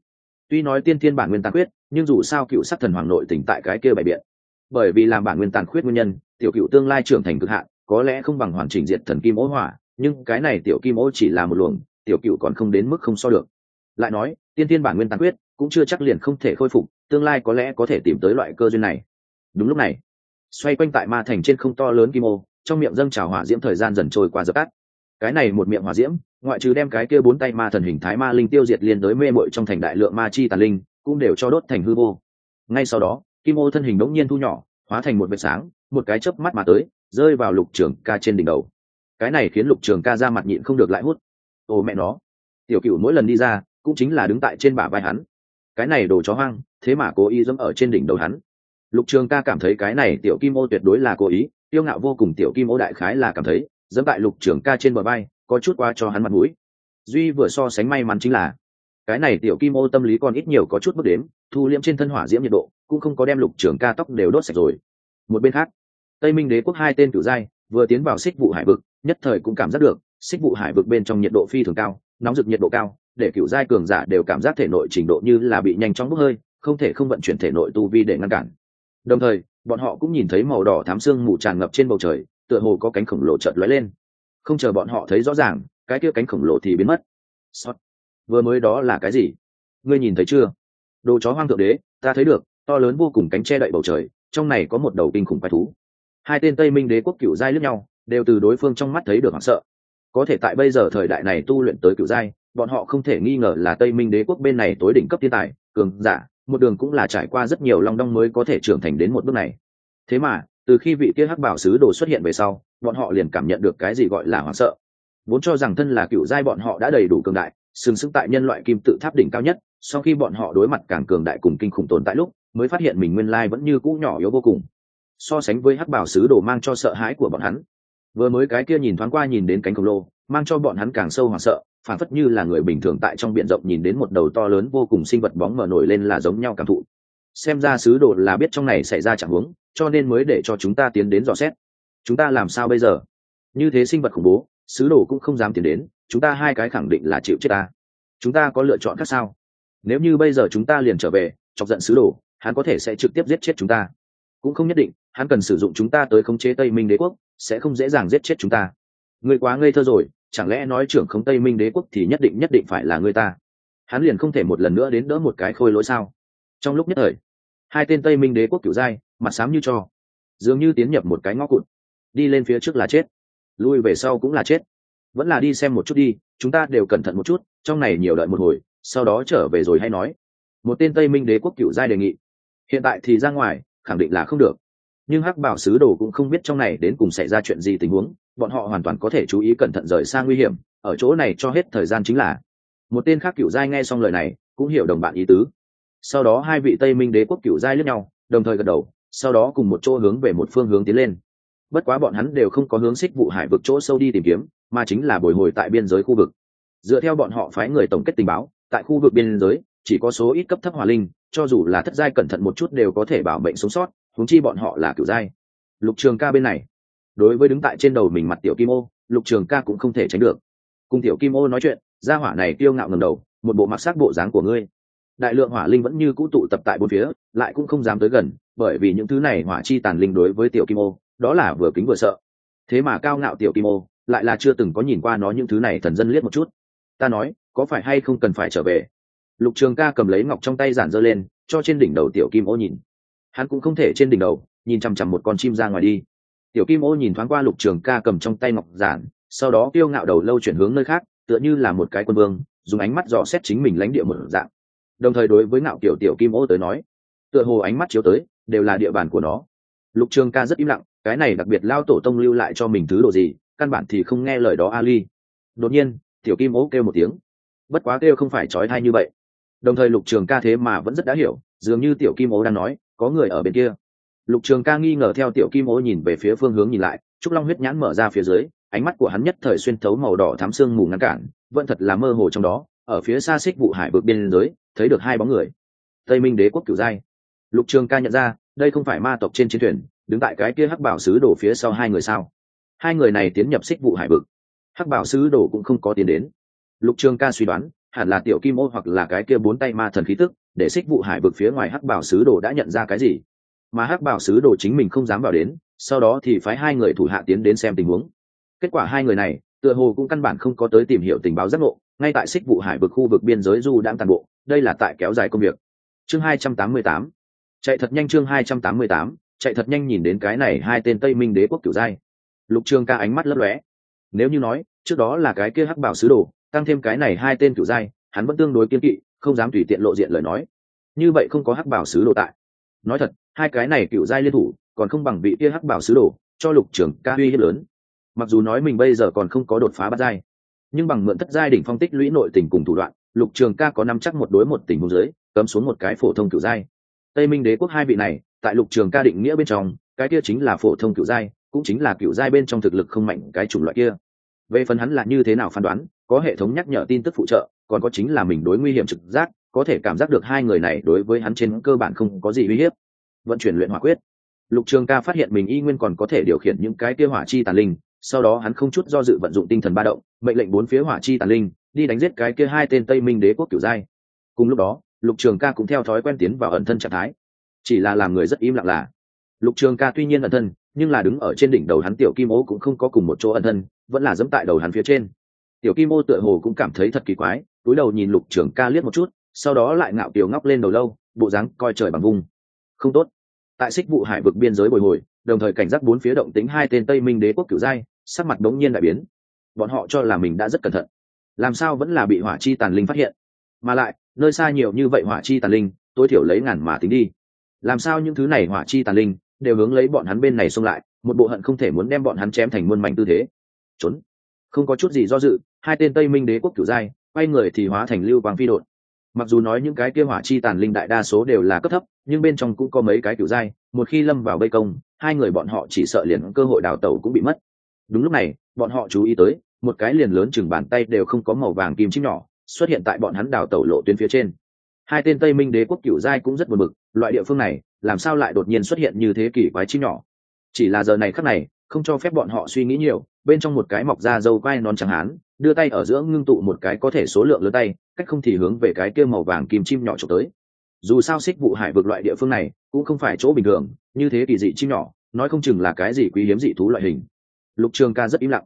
Tuy nói tiên thiên bản nguyên tàn khuyết, nhưng dù sao cựu sắc thần hoàng nội tỉnh tại cái kia bày biện. Bởi vì làm bản nguyên tàn khuyết nguyên nhân tiểu cựu tương lai trưởng thành cực hạn có lẽ không bằng hoàn chỉnh diệt thần kim ố hỏa nhưng cái này tiểu kim ố chỉ là một luồng tiểu cựu còn không đến mức không so được. Lại nói tiên Thiên bản nguyên tàn khuyết cũng chưa chắc liền không thể khôi phục tương lai có lẽ có thể tìm tới loại cơ duyên này. Đúng lúc này, xoay quanh tại ma thành trên không to lớn kim ô, trong miệng dâng trào hỏa diễm thời gian dần trôi qua dập tắt. Cái này một miệng hỏa diễm, ngoại trừ đem cái kia bốn tay ma thần hình thái ma linh tiêu diệt liên đối mê mội trong thành đại lượng ma chi tàn linh, cũng đều cho đốt thành hư vô. Ngay sau đó, kim ô thân hình đống nhiên thu nhỏ, hóa thành một vệt sáng, một cái chớp mắt mà tới, rơi vào lục trường ca trên đỉnh đầu. Cái này khiến lục trường ca ra mặt nhịn không được lại hút. Ồ mẹ nó, tiểu cựu mỗi lần đi ra, cũng chính là đứng tại trên bả vai hắn. Cái này đồ chó hoang thế mà cố ý dẫm ở trên đỉnh đầu hắn. Lục trường ca cảm thấy cái này tiểu kim ô tuyệt đối là cố ý, tiêu ngạo vô cùng tiểu kim ô đại khái là cảm thấy, dẫm tại lục trường ca trên bờ vai, có chút qua cho hắn mặt mũi. Duy vừa so sánh may mắn chính là, cái này tiểu kim ô tâm lý còn ít nhiều có chút bước đếm, thu liễm trên thân hỏa diễm nhiệt độ, cũng không có đem lục trường ca tóc đều đốt sạch rồi. Một bên khác, tây minh đế quốc hai tên cựu giai, vừa tiến vào xích vụ hải vực, nhất thời cũng cảm giác được, xích vụ hải vực bên trong nhiệt độ phi thường cao, nóng rực nhiệt độ cao, để cựu giai cường giả đều cảm giác thể nội trình độ như là bị nhanh chóng bốc hơi không thể không vận chuyển thể nội tu vi để ngăn cản. Đồng thời, bọn họ cũng nhìn thấy màu đỏ thám xương mù tràn ngập trên bầu trời, tựa hồ có cánh khổng lồ chợt lóe lên. Không chờ bọn họ thấy rõ ràng, cái kia cánh khổng lồ thì biến mất. Sót. vừa mới đó là cái gì? Ngươi nhìn thấy chưa? Đồ chó hoang thượng đế, ta thấy được, to lớn vô cùng cánh che đậy bầu trời, trong này có một đầu kinh khủng quái thú. Hai tên tây minh đế quốc cựu giai lướt nhau, đều từ đối phương trong mắt thấy được hoảng sợ. Có thể tại bây giờ thời đại này tu luyện tới cựu giai, bọn họ không thể nghi ngờ là tây minh đế quốc bên này tối đỉnh cấp thiên tài, cường giả một đường cũng là trải qua rất nhiều long đong mới có thể trưởng thành đến một bước này. Thế mà, từ khi vị kia hắc bảo sứ đồ xuất hiện về sau, bọn họ liền cảm nhận được cái gì gọi là hoảng sợ. Vốn cho rằng thân là cựu giai bọn họ đã đầy đủ cường đại, sừng sững tại nhân loại kim tự tháp đỉnh cao nhất, sau khi bọn họ đối mặt càng cường đại cùng kinh khủng tồn tại lúc, mới phát hiện mình nguyên lai vẫn như cũ nhỏ yếu vô cùng. So sánh với hắc bảo sứ đồ mang cho sợ hãi của bọn hắn, vừa mới cái kia nhìn thoáng qua nhìn đến cánh khổng lồ, mang cho bọn hắn càng sâu hoảng sợ phản phất như là người bình thường tại trong biển rộng nhìn đến một đầu to lớn vô cùng sinh vật bóng mờ nổi lên là giống nhau cảm thụ. Xem ra sứ đồ là biết trong này xảy ra chẳng huống, cho nên mới để cho chúng ta tiến đến dò xét. Chúng ta làm sao bây giờ? Như thế sinh vật khủng bố, sứ đồ cũng không dám tiến đến, chúng ta hai cái khẳng định là chịu chết ta. Chúng ta có lựa chọn khác sao? Nếu như bây giờ chúng ta liền trở về, chọc giận sứ đồ, hắn có thể sẽ trực tiếp giết chết chúng ta. Cũng không nhất định, hắn cần sử dụng chúng ta tới khống chế tây minh đế quốc, sẽ không dễ dàng giết chết chúng ta. Ngươi quá ngây thơ rồi chẳng lẽ nói trưởng không tây minh đế quốc thì nhất định nhất định phải là người ta? Hắn liền không thể một lần nữa đến đỡ một cái khôi lỗi sao? Trong lúc nhất thời, hai tên tây minh đế quốc kiểu giai mặt xám như cho, dường như tiến nhập một cái ngõ cụt, đi lên phía trước là chết, lui về sau cũng là chết. Vẫn là đi xem một chút đi, chúng ta đều cẩn thận một chút, trong này nhiều đợi một hồi, sau đó trở về rồi hay nói. Một tên tây minh đế quốc cựu giai đề nghị, hiện tại thì ra ngoài, khẳng định là không được. Nhưng hắc bảo sứ đồ cũng không biết trong này đến cùng xảy ra chuyện gì tình huống bọn họ hoàn toàn có thể chú ý cẩn thận rời xa nguy hiểm, ở chỗ này cho hết thời gian chính là. Một tên khác cựu giai nghe xong lời này, cũng hiểu đồng bạn ý tứ. Sau đó hai vị tây minh đế quốc cựu giai lướt nhau, đồng thời gật đầu, sau đó cùng một chỗ hướng về một phương hướng tiến lên. Bất quá bọn hắn đều không có hướng xích vụ hải vực chỗ sâu đi tìm kiếm, mà chính là bồi hồi tại biên giới khu vực. Dựa theo bọn họ phái người tổng kết tình báo, tại khu vực biên giới, chỉ có số ít cấp thấp hỏa linh, cho dù là thất giai cẩn thận một chút đều có thể bảo mệnh sống sót, huống chi bọn họ là cựu giai. Lục trường ca bên này đối với đứng tại trên đầu mình mặt tiểu kim ô, lục trường ca cũng không thể tránh được. Cùng tiểu kim ô nói chuyện, gia hỏa này kiêu ngạo ngầm đầu, một bộ mặc sắc bộ dáng của ngươi. Đại lượng hỏa linh vẫn như cũ tụ tập tại bốn phía, lại cũng không dám tới gần, bởi vì những thứ này hỏa chi tàn linh đối với tiểu kim ô, đó là vừa kính vừa sợ. Thế mà cao ngạo tiểu kim ô, lại là chưa từng có nhìn qua nó những thứ này thần dân liếc một chút. Ta nói, có phải hay không cần phải trở về? Lục trường ca cầm lấy ngọc trong tay giản dơ lên, cho trên đỉnh đầu tiểu kim ô nhìn. Hắn cũng không thể trên đỉnh đầu, nhìn chằm chằm một con chim ra ngoài đi tiểu kim ô nhìn thoáng qua lục trường ca cầm trong tay ngọc giản, sau đó kiêu ngạo đầu lâu chuyển hướng nơi khác, tựa như là một cái quân vương, dùng ánh mắt dò xét chính mình lãnh địa một dạng. Đồng thời đối với ngạo kiểu tiểu kim ô tới nói, tựa hồ ánh mắt chiếu tới, đều là địa bàn của nó. Lục trường ca rất im lặng, cái này đặc biệt lao tổ tông lưu lại cho mình thứ đồ gì, căn bản thì không nghe lời đó ali. Đột nhiên, tiểu kim ô kêu một tiếng. Bất quá kêu không phải trói thai như vậy. Đồng thời lục trường ca thế mà vẫn rất đã hiểu, dường như tiểu kim ô đang nói, có người ở bên kia lục trường ca nghi ngờ theo tiểu kim ô nhìn về phía phương hướng nhìn lại, trúc long huyết nhãn mở ra phía dưới, ánh mắt của hắn nhất thời xuyên thấu màu đỏ thám sương mù ngăn cản, vẫn thật là mơ hồ trong đó, ở phía xa xích vụ hải vượt biên giới, thấy được hai bóng người. Tây minh đế quốc cửu giai. Lục trường ca nhận ra, đây không phải ma tộc trên chiến thuyền, đứng tại cái kia hắc bảo sứ đổ phía sau hai người sao? Hai người này tiến nhập xích vụ hải vực. Hắc bảo sứ đổ cũng không có tiến đến. Lục trường ca suy đoán, hẳn là tiểu kim ô hoặc là cái kia bốn tay ma thần khí tức, để xích vụ hải vực phía ngoài hắc bảo sứ đồ đã nhận ra cái gì? Mà hắc bảo sứ đồ chính mình không dám vào đến, sau đó thì phái hai người thủ hạ tiến đến xem tình huống. Kết quả hai người này, tựa hồ cũng căn bản không có tới tìm hiểu tình báo giác ngộ, ngay tại xích vụ hải vực khu vực biên giới du đang tàn bộ, đây là tại kéo dài công việc. Chương hai trăm tám mươi tám. Chạy thật nhanh chương hai trăm tám mươi tám, chạy thật nhanh nhìn đến cái này hai tên tây minh đế quốc kiểu giai lục trường ca ánh mắt lấp lóe. Nếu như nói, trước đó là cái kia hắc bảo sứ đồ, tăng thêm cái này hai tên kiểu giai hắn vẫn tương đối kiên kỵ, không dám tùy tiện lộ diện lời nói. Như vậy không có hắc bảo sứ đồ tại nói thật, hai cái này cựu giai liên thủ, còn không bằng vị kia hắc bảo sứ đồ, cho lục trưởng ca uy hiếp lớn. Mặc dù nói mình bây giờ còn không có đột phá bắt giai, nhưng bằng mượn thất giai đỉnh phong tích lũy nội tình cùng thủ đoạn, lục trường ca có năm chắc một đối một tình huống dưới, cấm xuống một cái phổ thông cựu giai. Tây minh đế quốc hai vị này, tại lục trường ca định nghĩa bên trong, cái kia chính là phổ thông cựu giai, cũng chính là cựu giai bên trong thực lực không mạnh cái chủng loại kia. Về phần hắn là như thế nào phán đoán, có hệ thống nhắc nhở tin tức phụ trợ, còn có chính là mình đối nguy hiểm trực giác có thể cảm giác được hai người này đối với hắn trên cơ bản không có gì uy hiếp. Vận chuyển luyện hỏa quyết. Lục trường ca phát hiện mình y nguyên còn có thể điều khiển những cái kia hỏa chi tàn linh, sau đó hắn không chút do dự vận dụng tinh thần ba động, mệnh lệnh bốn phía hỏa chi tàn linh, đi đánh giết cái kia hai tên tây minh đế quốc kiểu giai. Cùng lúc đó, lục trường ca cũng theo thói quen tiến vào ẩn thân trạng thái. Chỉ là làm người rất im lặng là. Lục trường ca tuy nhiên ẩn thân, nhưng là đứng ở trên đỉnh đầu hắn tiểu kim ô cũng không có cùng một chỗ ẩn thân, vẫn là dẫm tại đầu hắn phía trên. Tiểu kim ô tựa hồ cũng cảm thấy thật kỳ quái, túi đầu nhìn lục trường ca liếc một chút sau đó lại ngạo tiểu ngóc lên đầu lâu, bộ dáng coi trời bằng vung không tốt. Tại xích vụ hải vực biên giới bồi hồi, đồng thời cảnh giác bốn phía động tính hai tên tây minh đế quốc cửu giai, sắc mặt đống nhiên đại biến. Bọn họ cho là mình đã rất cẩn thận. Làm sao vẫn là bị hỏa chi tàn linh phát hiện? Mà lại, nơi xa nhiều như vậy hỏa chi tàn linh, tối thiểu lấy ngàn mà tính đi. Làm sao những thứ này hỏa chi tàn linh đều hướng lấy bọn hắn bên này xông lại, một bộ hận không thể muốn đem bọn hắn chém thành muôn mảnh tư thế. Trốn. Không có chút gì do dự, hai tên tây minh đế quốc cửu giai, quay người thì hóa thành lưu quang phi đột mặc dù nói những cái kia hỏa chi tàn linh đại đa số đều là cấp thấp, nhưng bên trong cũng có mấy cái kiểu giai, một khi lâm vào vây công, hai người bọn họ chỉ sợ liền cơ hội đào tẩu cũng bị mất. Đúng lúc này, bọn họ chú ý tới, một cái liền lớn chừng bàn tay đều không có màu vàng kim chim nhỏ, xuất hiện tại bọn hắn đào tẩu lộ tuyến phía trên. Hai tên tây minh đế quốc cửu giai cũng rất buồn bực, loại địa phương này, làm sao lại đột nhiên xuất hiện như thế kỷ quái chim nhỏ? Chỉ là giờ này khắc này, không cho phép bọn họ suy nghĩ nhiều, bên trong một cái mọc da dâu quai non chẳng hán, đưa tay ở giữa ngưng tụ một cái có thể số lượng lớn tay cách không thì hướng về cái kia màu vàng kim chim nhỏ trộm tới. Dù sao xích vụ hải vực loại địa phương này cũng không phải chỗ bình thường, như thế kỳ dị chim nhỏ, nói không chừng là cái gì quý hiếm dị thú loại hình. Lục trường ca rất im lặng.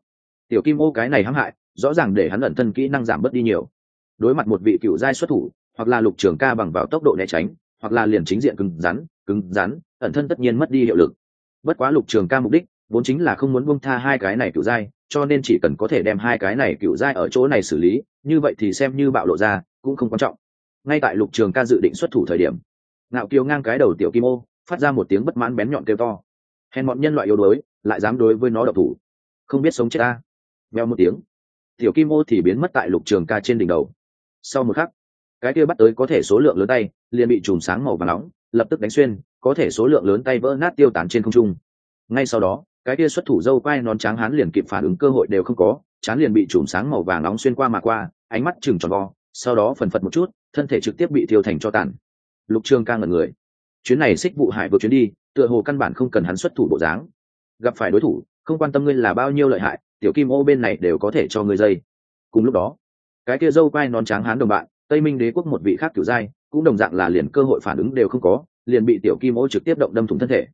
Tiểu kim ô cái này hãm hại, rõ ràng để hắn ẩn thân kỹ năng giảm bớt đi nhiều. Đối mặt một vị cựu giai xuất thủ, hoặc là lục trường ca bằng vào tốc độ né tránh, hoặc là liền chính diện cứng rắn cứng rắn, ẩn thân tất nhiên mất đi hiệu lực. Bất quá lục trường ca mục đích vốn chính là không muốn buông tha hai cái này cựu giai cho nên chỉ cần có thể đem hai cái này cựu giai ở chỗ này xử lý, như vậy thì xem như bạo lộ ra, cũng không quan trọng. Ngay tại lục trường ca dự định xuất thủ thời điểm, ngạo kiều ngang cái đầu tiểu kim ô, phát ra một tiếng bất mãn bén nhọn kêu to. Hèn bọn nhân loại yếu đuối, lại dám đối với nó độc thủ. Không biết sống chết ta. Veo một tiếng. Tiểu kim ô thì biến mất tại lục trường ca trên đỉnh đầu. Sau một khắc, cái kia bắt tới có thể số lượng lớn tay, liền bị chùm sáng màu và nóng, lập tức đánh xuyên, có thể số lượng lớn tay vỡ nát tiêu tán trên không trung. Ngay sau đó cái kia xuất thủ dâu quai nón trắng hắn liền kịp phản ứng cơ hội đều không có chán liền bị chùm sáng màu vàng nóng xuyên qua mà qua, ánh mắt chừng tròn vo, sau đó phần phật một chút, thân thể trực tiếp bị thiêu thành cho tàn. Lục trương ca ngẩn người. Chuyến này xích vụ hải vượt chuyến đi, tựa hồ căn bản không cần hắn xuất thủ bộ dáng. Gặp phải đối thủ, không quan tâm ngươi là bao nhiêu lợi hại, tiểu kim ô bên này đều có thể cho ngươi dây. Cùng lúc đó, cái kia dâu quai nón trắng hán đồng bạn, tây minh đế quốc một vị khác kiểu giai, cũng đồng dạng là liền cơ hội phản ứng đều không có, liền bị tiểu kim ô trực tiếp động đâm thủng thân thể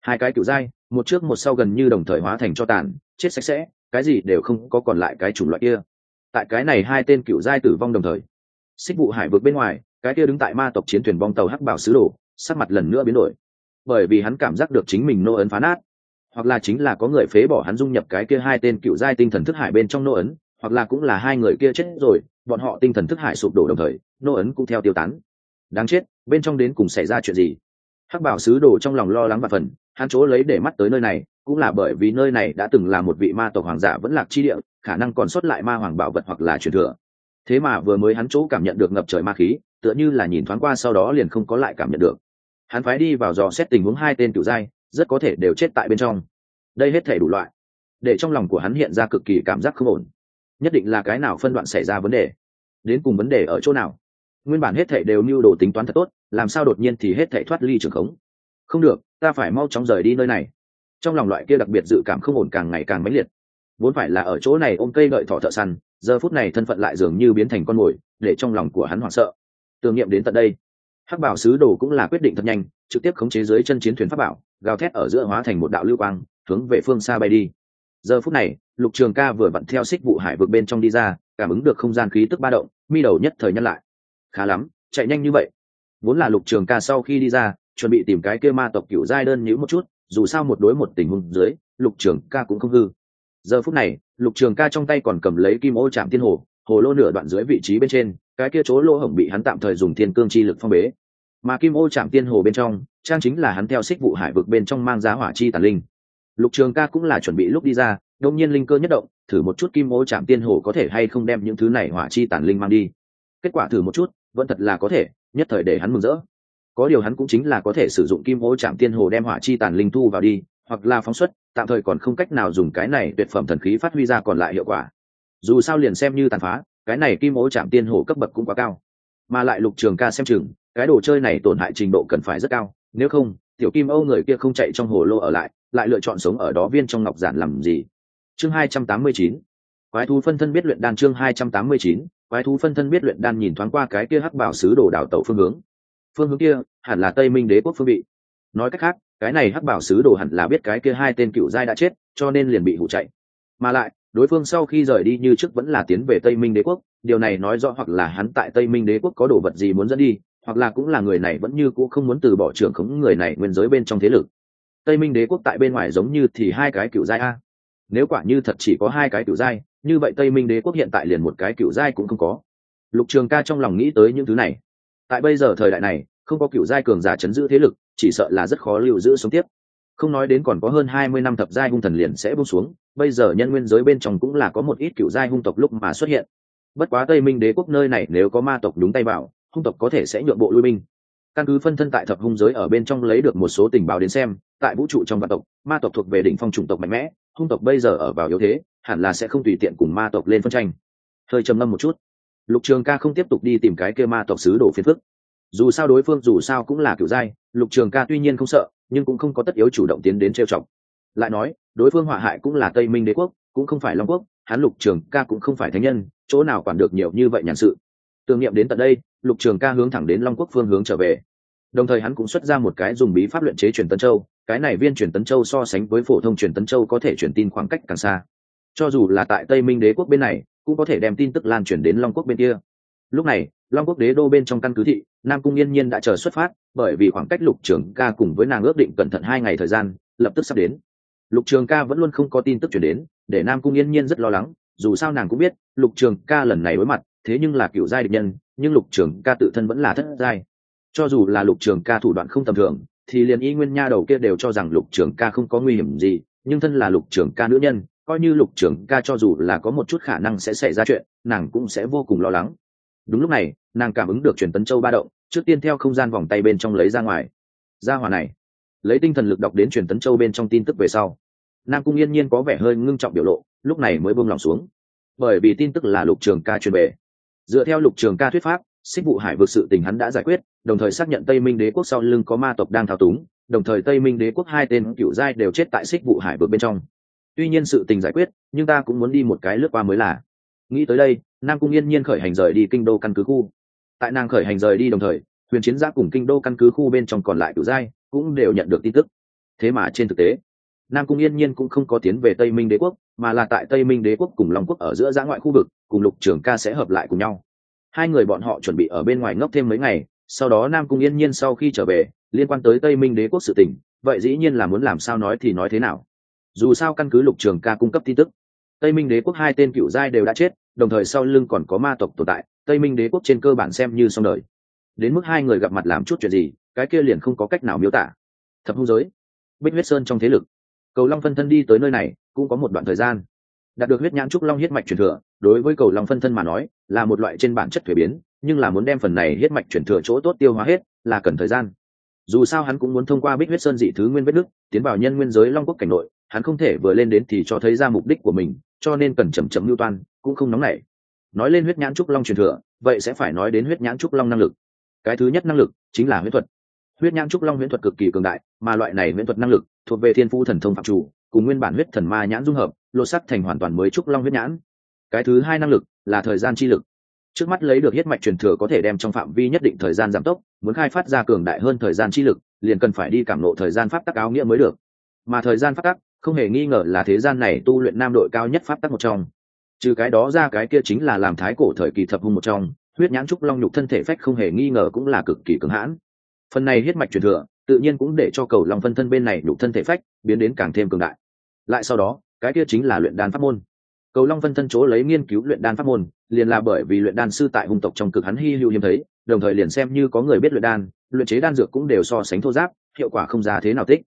hai cái kiểu giai một trước một sau gần như đồng thời hóa thành cho tàn, chết sạch sẽ, cái gì đều không có còn lại cái chủng loại kia. Tại cái này hai tên cựu giai tử vong đồng thời, xích vụ hải vực bên ngoài, cái kia đứng tại ma tộc chiến thuyền bong tàu hắc bảo sứ đồ, sắc mặt lần nữa biến đổi. Bởi vì hắn cảm giác được chính mình nô ấn phá nát, hoặc là chính là có người phế bỏ hắn dung nhập cái kia hai tên cựu giai tinh thần thức hải bên trong nô ấn, hoặc là cũng là hai người kia chết rồi, bọn họ tinh thần thức hải sụp đổ đồng thời, nô ấn cũng theo tiêu tán. Đáng chết, bên trong đến cùng xảy ra chuyện gì? Hắc bảo sứ đồ trong lòng lo lắng và phần, hắn chỗ lấy để mắt tới nơi này, cũng là bởi vì nơi này đã từng là một vị ma tộc hoàng giả vẫn lạc chi địa, khả năng còn sót lại ma hoàng bảo vật hoặc là truyền thừa. Thế mà vừa mới hắn chỗ cảm nhận được ngập trời ma khí, tựa như là nhìn thoáng qua sau đó liền không có lại cảm nhận được. Hắn phái đi vào dò xét tình huống hai tên cựu giai, rất có thể đều chết tại bên trong. Đây hết thể đủ loại, để trong lòng của hắn hiện ra cực kỳ cảm giác không ổn. Nhất định là cái nào phân đoạn xảy ra vấn đề? Đến cùng vấn đề ở chỗ nào? Nguyên bản hết thể đều mưu đồ tính toán thật tốt làm sao đột nhiên thì hết thảy thoát ly trường khống? Không được, ta phải mau chóng rời đi nơi này. Trong lòng loại kia đặc biệt dự cảm không ổn càng ngày càng mãnh liệt. Vốn phải là ở chỗ này ôm cây đợi thỏ thợ săn, giờ phút này thân phận lại dường như biến thành con mồi, để trong lòng của hắn hoảng sợ. Tưởng niệm đến tận đây, hắc bảo sứ đồ cũng là quyết định thật nhanh, trực tiếp khống chế dưới chân chiến thuyền pháp bảo, gào thét ở giữa hóa thành một đạo lưu quang, hướng về phương xa bay đi. Giờ phút này, lục trường ca vừa vặn theo xích vụ hải vực bên trong đi ra, cảm ứng được không gian khí tức ba động, mi đầu nhất thời nhân lại. Khá lắm, chạy nhanh như vậy vốn là lục trường ca sau khi đi ra, chuẩn bị tìm cái kia ma tộc cựu giai đơn nhữ một chút, dù sao một đối một tình huống dưới, lục trường ca cũng không hư. Giờ phút này, lục trường ca trong tay còn cầm lấy kim ô chạm thiên hồ hồ lô nửa đoạn dưới vị trí bên trên, cái kia chỗ lỗ hổng bị hắn tạm thời dùng thiên cương chi lực phong bế. Mà kim ô chạm tiên hồ bên trong, trang chính là hắn theo xích vụ hải vực bên trong mang giá hỏa chi tàn linh. Lục trường ca cũng là chuẩn bị lúc đi ra, đông nhiên linh cơ nhất động, thử một chút kim ô chạm tiên hồ có thể hay không đem những thứ này hỏa chi tàn linh mang đi. Kết quả thử một chút, vẫn thật là có thể nhất thời để hắn mừng rỡ. Có điều hắn cũng chính là có thể sử dụng kim hố chạm tiên hồ đem hỏa chi tàn linh thu vào đi, hoặc là phóng xuất, tạm thời còn không cách nào dùng cái này tuyệt phẩm thần khí phát huy ra còn lại hiệu quả. Dù sao liền xem như tàn phá, cái này kim hố chạm tiên hồ cấp bậc cũng quá cao. Mà lại lục trường ca xem chừng, cái đồ chơi này tổn hại trình độ cần phải rất cao, nếu không, tiểu kim âu người kia không chạy trong hồ lô ở lại lại lựa chọn sống ở đó viên trong ngọc giản làm gì? Chương hai trăm tám mươi chín, quái thú phân thân biết luyện đan chương hai trăm tám mươi chín quái thú phân thân biết luyện đan nhìn thoáng qua cái kia hắc bảo sứ đồ đảo tẩu phương hướng. Phương hướng kia hẳn là tây minh đế quốc phương vị. Nói cách khác, cái này hắc bảo sứ đồ hẳn là biết cái kia hai tên cựu giai đã chết, cho nên liền bị hụ chạy. Mà lại, đối phương sau khi rời đi như trước vẫn là tiến về tây minh đế quốc, điều này nói rõ hoặc là hắn tại tây minh đế quốc có đồ vật gì muốn dẫn đi, hoặc là cũng là người này vẫn như cũ không muốn từ bỏ trưởng khống người này nguyên giới bên trong thế lực. Tây minh đế quốc tại bên ngoài giống như thì hai cái cựu giai a. Nếu quả như thật chỉ có hai cái cựu giai như vậy tây minh đế quốc hiện tại liền một cái cựu giai cũng không có. Lục trường ca trong lòng nghĩ tới những thứ này. Tại bây giờ thời đại này, không có cựu giai cường giả chấn giữ thế lực, chỉ sợ là rất khó lưu giữ sống tiếp. Không nói đến còn có hơn hai mươi năm thập giai hung thần liền sẽ buông xuống, bây giờ nhân nguyên giới bên trong cũng là có một ít cựu giai hung tộc lúc mà xuất hiện. Bất quá tây minh đế quốc nơi này nếu có ma tộc đúng tay vào, hung tộc có thể sẽ nhượng bộ lui binh. Căn cứ phân thân tại thập hung giới ở bên trong lấy được một số tình báo đến xem, tại vũ trụ trong vạn tộc, ma tộc thuộc về đỉnh phong chủng tộc mạnh mẽ hung tộc bây giờ ở vào yếu thế, hẳn là sẽ không tùy tiện cùng ma tộc lên phân tranh. Hơi trầm ngâm một chút. Lục trường ca không tiếp tục đi tìm cái kêu ma tộc sứ đồ phiền phức. Dù sao đối phương dù sao cũng là kiểu giai lục trường ca tuy nhiên không sợ, nhưng cũng không có tất yếu chủ động tiến đến trêu chọc. Lại nói, đối phương họa hại cũng là tây minh đế quốc, cũng không phải long quốc, hắn lục trường ca cũng không phải thánh nhân, chỗ nào quản được nhiều như vậy nhàn sự. Tưởng niệm đến tận đây, lục trường ca hướng thẳng đến long quốc phương hướng trở về. Đồng thời hắn cũng xuất ra một cái dùng bí pháp luyện chế truyền tân châu cái này viên truyền tấn châu so sánh với phổ thông truyền tấn châu có thể truyền tin khoảng cách càng xa. Cho dù là tại tây minh đế quốc bên này, cũng có thể đem tin tức lan truyền đến long quốc bên kia. Lúc này, long quốc đế đô bên trong căn cứ thị, nam cung yên nhiên đã chờ xuất phát, bởi vì khoảng cách lục trường ca cùng với nàng ước định cẩn thận hai ngày thời gian, lập tức sắp đến. Lục trường ca vẫn luôn không có tin tức chuyển đến, để nam cung yên nhiên rất lo lắng, dù sao nàng cũng biết, lục trường ca lần này đối mặt, thế nhưng là cựu giai địch nhân, nhưng lục trường ca tự thân vẫn là thất giai. Cho dù là lục trường ca thủ đoạn không tầm thường thì liền y nguyên nha đầu kia đều cho rằng lục trưởng ca không có nguy hiểm gì, nhưng thân là lục trưởng ca nữ nhân, coi như lục trưởng ca cho dù là có một chút khả năng sẽ xảy ra chuyện, nàng cũng sẽ vô cùng lo lắng. Đúng lúc này, nàng cảm ứng được truyền tấn châu ba động, trước tiên theo không gian vòng tay bên trong lấy ra ngoài. Ra hòa này, lấy tinh thần lực đọc đến truyền tấn châu bên trong tin tức về sau nam cung yên nhiên có vẻ hơi ngưng trọng biểu lộ, lúc này mới buông lòng xuống. Bởi vì tin tức là lục trường ca truyền về. Dựa theo lục trường ca thuyết pháp xích vụ hải vực sự tình hắn đã giải quyết, đồng thời xác nhận tây minh đế quốc sau lưng có ma tộc đang thao túng, đồng thời tây minh đế quốc hai tên cựu giai đều chết tại xích vụ hải vực bên trong. Tuy nhiên sự tình giải quyết, nhưng ta cũng muốn đi một cái lướt qua mới là. Nghĩ tới đây, nam cung yên nhiên khởi hành rời đi kinh đô căn cứ khu. Tại nàng khởi hành rời đi đồng thời, huyền chiến Gia cùng kinh đô căn cứ khu bên trong còn lại cựu giai cũng đều nhận được tin tức. Thế mà trên thực tế, nam cung yên nhiên cũng không có tiến về tây minh đế quốc, mà là tại tây minh đế quốc cùng long quốc ở giữa giã ngoại khu vực, cùng lục trường ca sẽ hợp lại cùng nhau hai người bọn họ chuẩn bị ở bên ngoài ngốc thêm mấy ngày sau đó nam cung yên nhiên sau khi trở về liên quan tới tây minh đế quốc sự tình, vậy dĩ nhiên là muốn làm sao nói thì nói thế nào. Dù sao căn cứ lục trường ca cung cấp tin tức tây minh đế quốc hai tên cựu giai đều đã chết đồng thời sau lưng còn có ma tộc tồn tại tây minh đế quốc trên cơ bản xem như xong đời. Đến mức hai người gặp mặt làm chút chuyện gì cái kia liền không có cách nào miêu tả. Thập hung giới bích huyết sơn trong thế lực. Cầu long phân thân đi tới nơi này cũng có một đoạn thời gian. Đạt được huyết nhãn trúc long huyết mạch truyền thừa đối với cầu long phân thân mà nói, là một loại trên bản chất thuế biến, nhưng là muốn đem phần này huyết mạch chuyển thừa chỗ tốt tiêu hóa hết, là cần thời gian. Dù sao hắn cũng muốn thông qua bích huyết sơn dị thứ nguyên vết nước tiến vào nhân nguyên giới long quốc cảnh nội, hắn không thể vừa lên đến thì cho thấy ra mục đích của mình, cho nên cần chầm chậm lưu toan, cũng không nóng nảy. Nói lên huyết nhãn trúc long truyền thừa, vậy sẽ phải nói đến huyết nhãn trúc long năng lực. Cái thứ nhất năng lực chính là huyết thuật. Huyết nhãn trúc long huyễn thuật cực kỳ cường đại, mà loại này huyễn thuật năng lực thuộc về thiên phu thần thông phạm chủ, cùng nguyên bản huyết thần ma nhãn dung hợp, lột sắt thành hoàn toàn mới trúc long huyết nhãn cái thứ hai năng lực là thời gian chi lực. Trước mắt lấy được huyết mạch truyền thừa có thể đem trong phạm vi nhất định thời gian giảm tốc, muốn khai phát ra cường đại hơn thời gian chi lực, liền cần phải đi cảm lộ thời gian pháp tắc áo nghĩa mới được. Mà thời gian pháp tắc, không hề nghi ngờ là thế gian này tu luyện nam đội cao nhất pháp tắc một trong. Trừ cái đó ra cái kia chính là làm thái cổ thời kỳ thập hung một trong, huyết nhãn trúc long nhục thân thể phách không hề nghi ngờ cũng là cực kỳ cứng hãn. Phần này huyết mạch truyền thừa, tự nhiên cũng để cho cầu long phân thân bên này nhục thân thể phách, biến đến càng thêm cường đại. Lại sau đó, cái kia chính là luyện đan pháp môn cầu long phân thân chỗ lấy nghiên cứu luyện đan pháp môn, liền là bởi vì luyện đan sư tại hùng tộc trong cực hắn hy hữu hiếm thấy, đồng thời liền xem như có người biết luyện đan, luyện chế đan dược cũng đều so sánh thô giáp, hiệu quả không ra thế nào tích.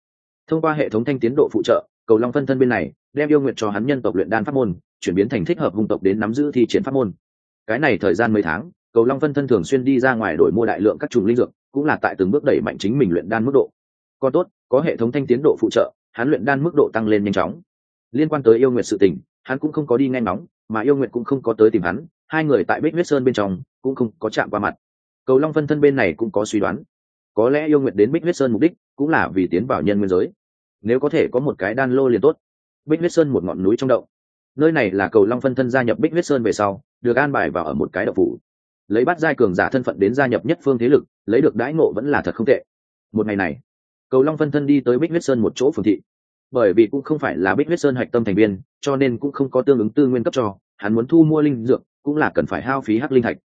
Thông qua hệ thống thanh tiến độ phụ trợ, cầu long phân thân bên này, đem yêu nguyện cho hắn nhân tộc luyện đan pháp môn, chuyển biến thành thích hợp hùng tộc đến nắm giữ thi triển pháp môn. Cái này thời gian mấy tháng, cầu long phân thân thường xuyên đi ra ngoài đổi mua đại lượng các chủng linh dược, cũng là tại từng bước đẩy mạnh chính mình luyện đan mức độ. Còn tốt, có hệ thống thanh tiến độ phụ trợ, hắn luyện đan mức độ tăng lên nhanh chóng. Liên quan tới yêu nguyện sự tình hắn cũng không có đi nghe nóng mà yêu nguyện cũng không có tới tìm hắn, hai người tại bích huyết sơn bên trong cũng không có chạm qua mặt. Cầu long phân thân bên này cũng có suy đoán. Có lẽ yêu nguyện đến bích huyết sơn mục đích cũng là vì tiến vào nhân nguyên giới. Nếu có thể có một cái đan lô liền tốt. Bích huyết sơn một ngọn núi trong động. Nơi này là cầu long phân thân gia nhập bích huyết sơn về sau, được an bài vào ở một cái đậu phủ. Lấy bắt giai cường giả thân phận đến gia nhập nhất phương thế lực, lấy được đãi ngộ vẫn là thật không tệ. Một ngày này, cầu long phân thân đi tới bích huyết sơn một chỗ phường thị bởi vì cũng không phải là bích huyết sơn hạch tâm thành viên, cho nên cũng không có tương ứng tư nguyên cấp cho, hắn muốn thu mua linh dược cũng là cần phải hao phí hắc linh thạch.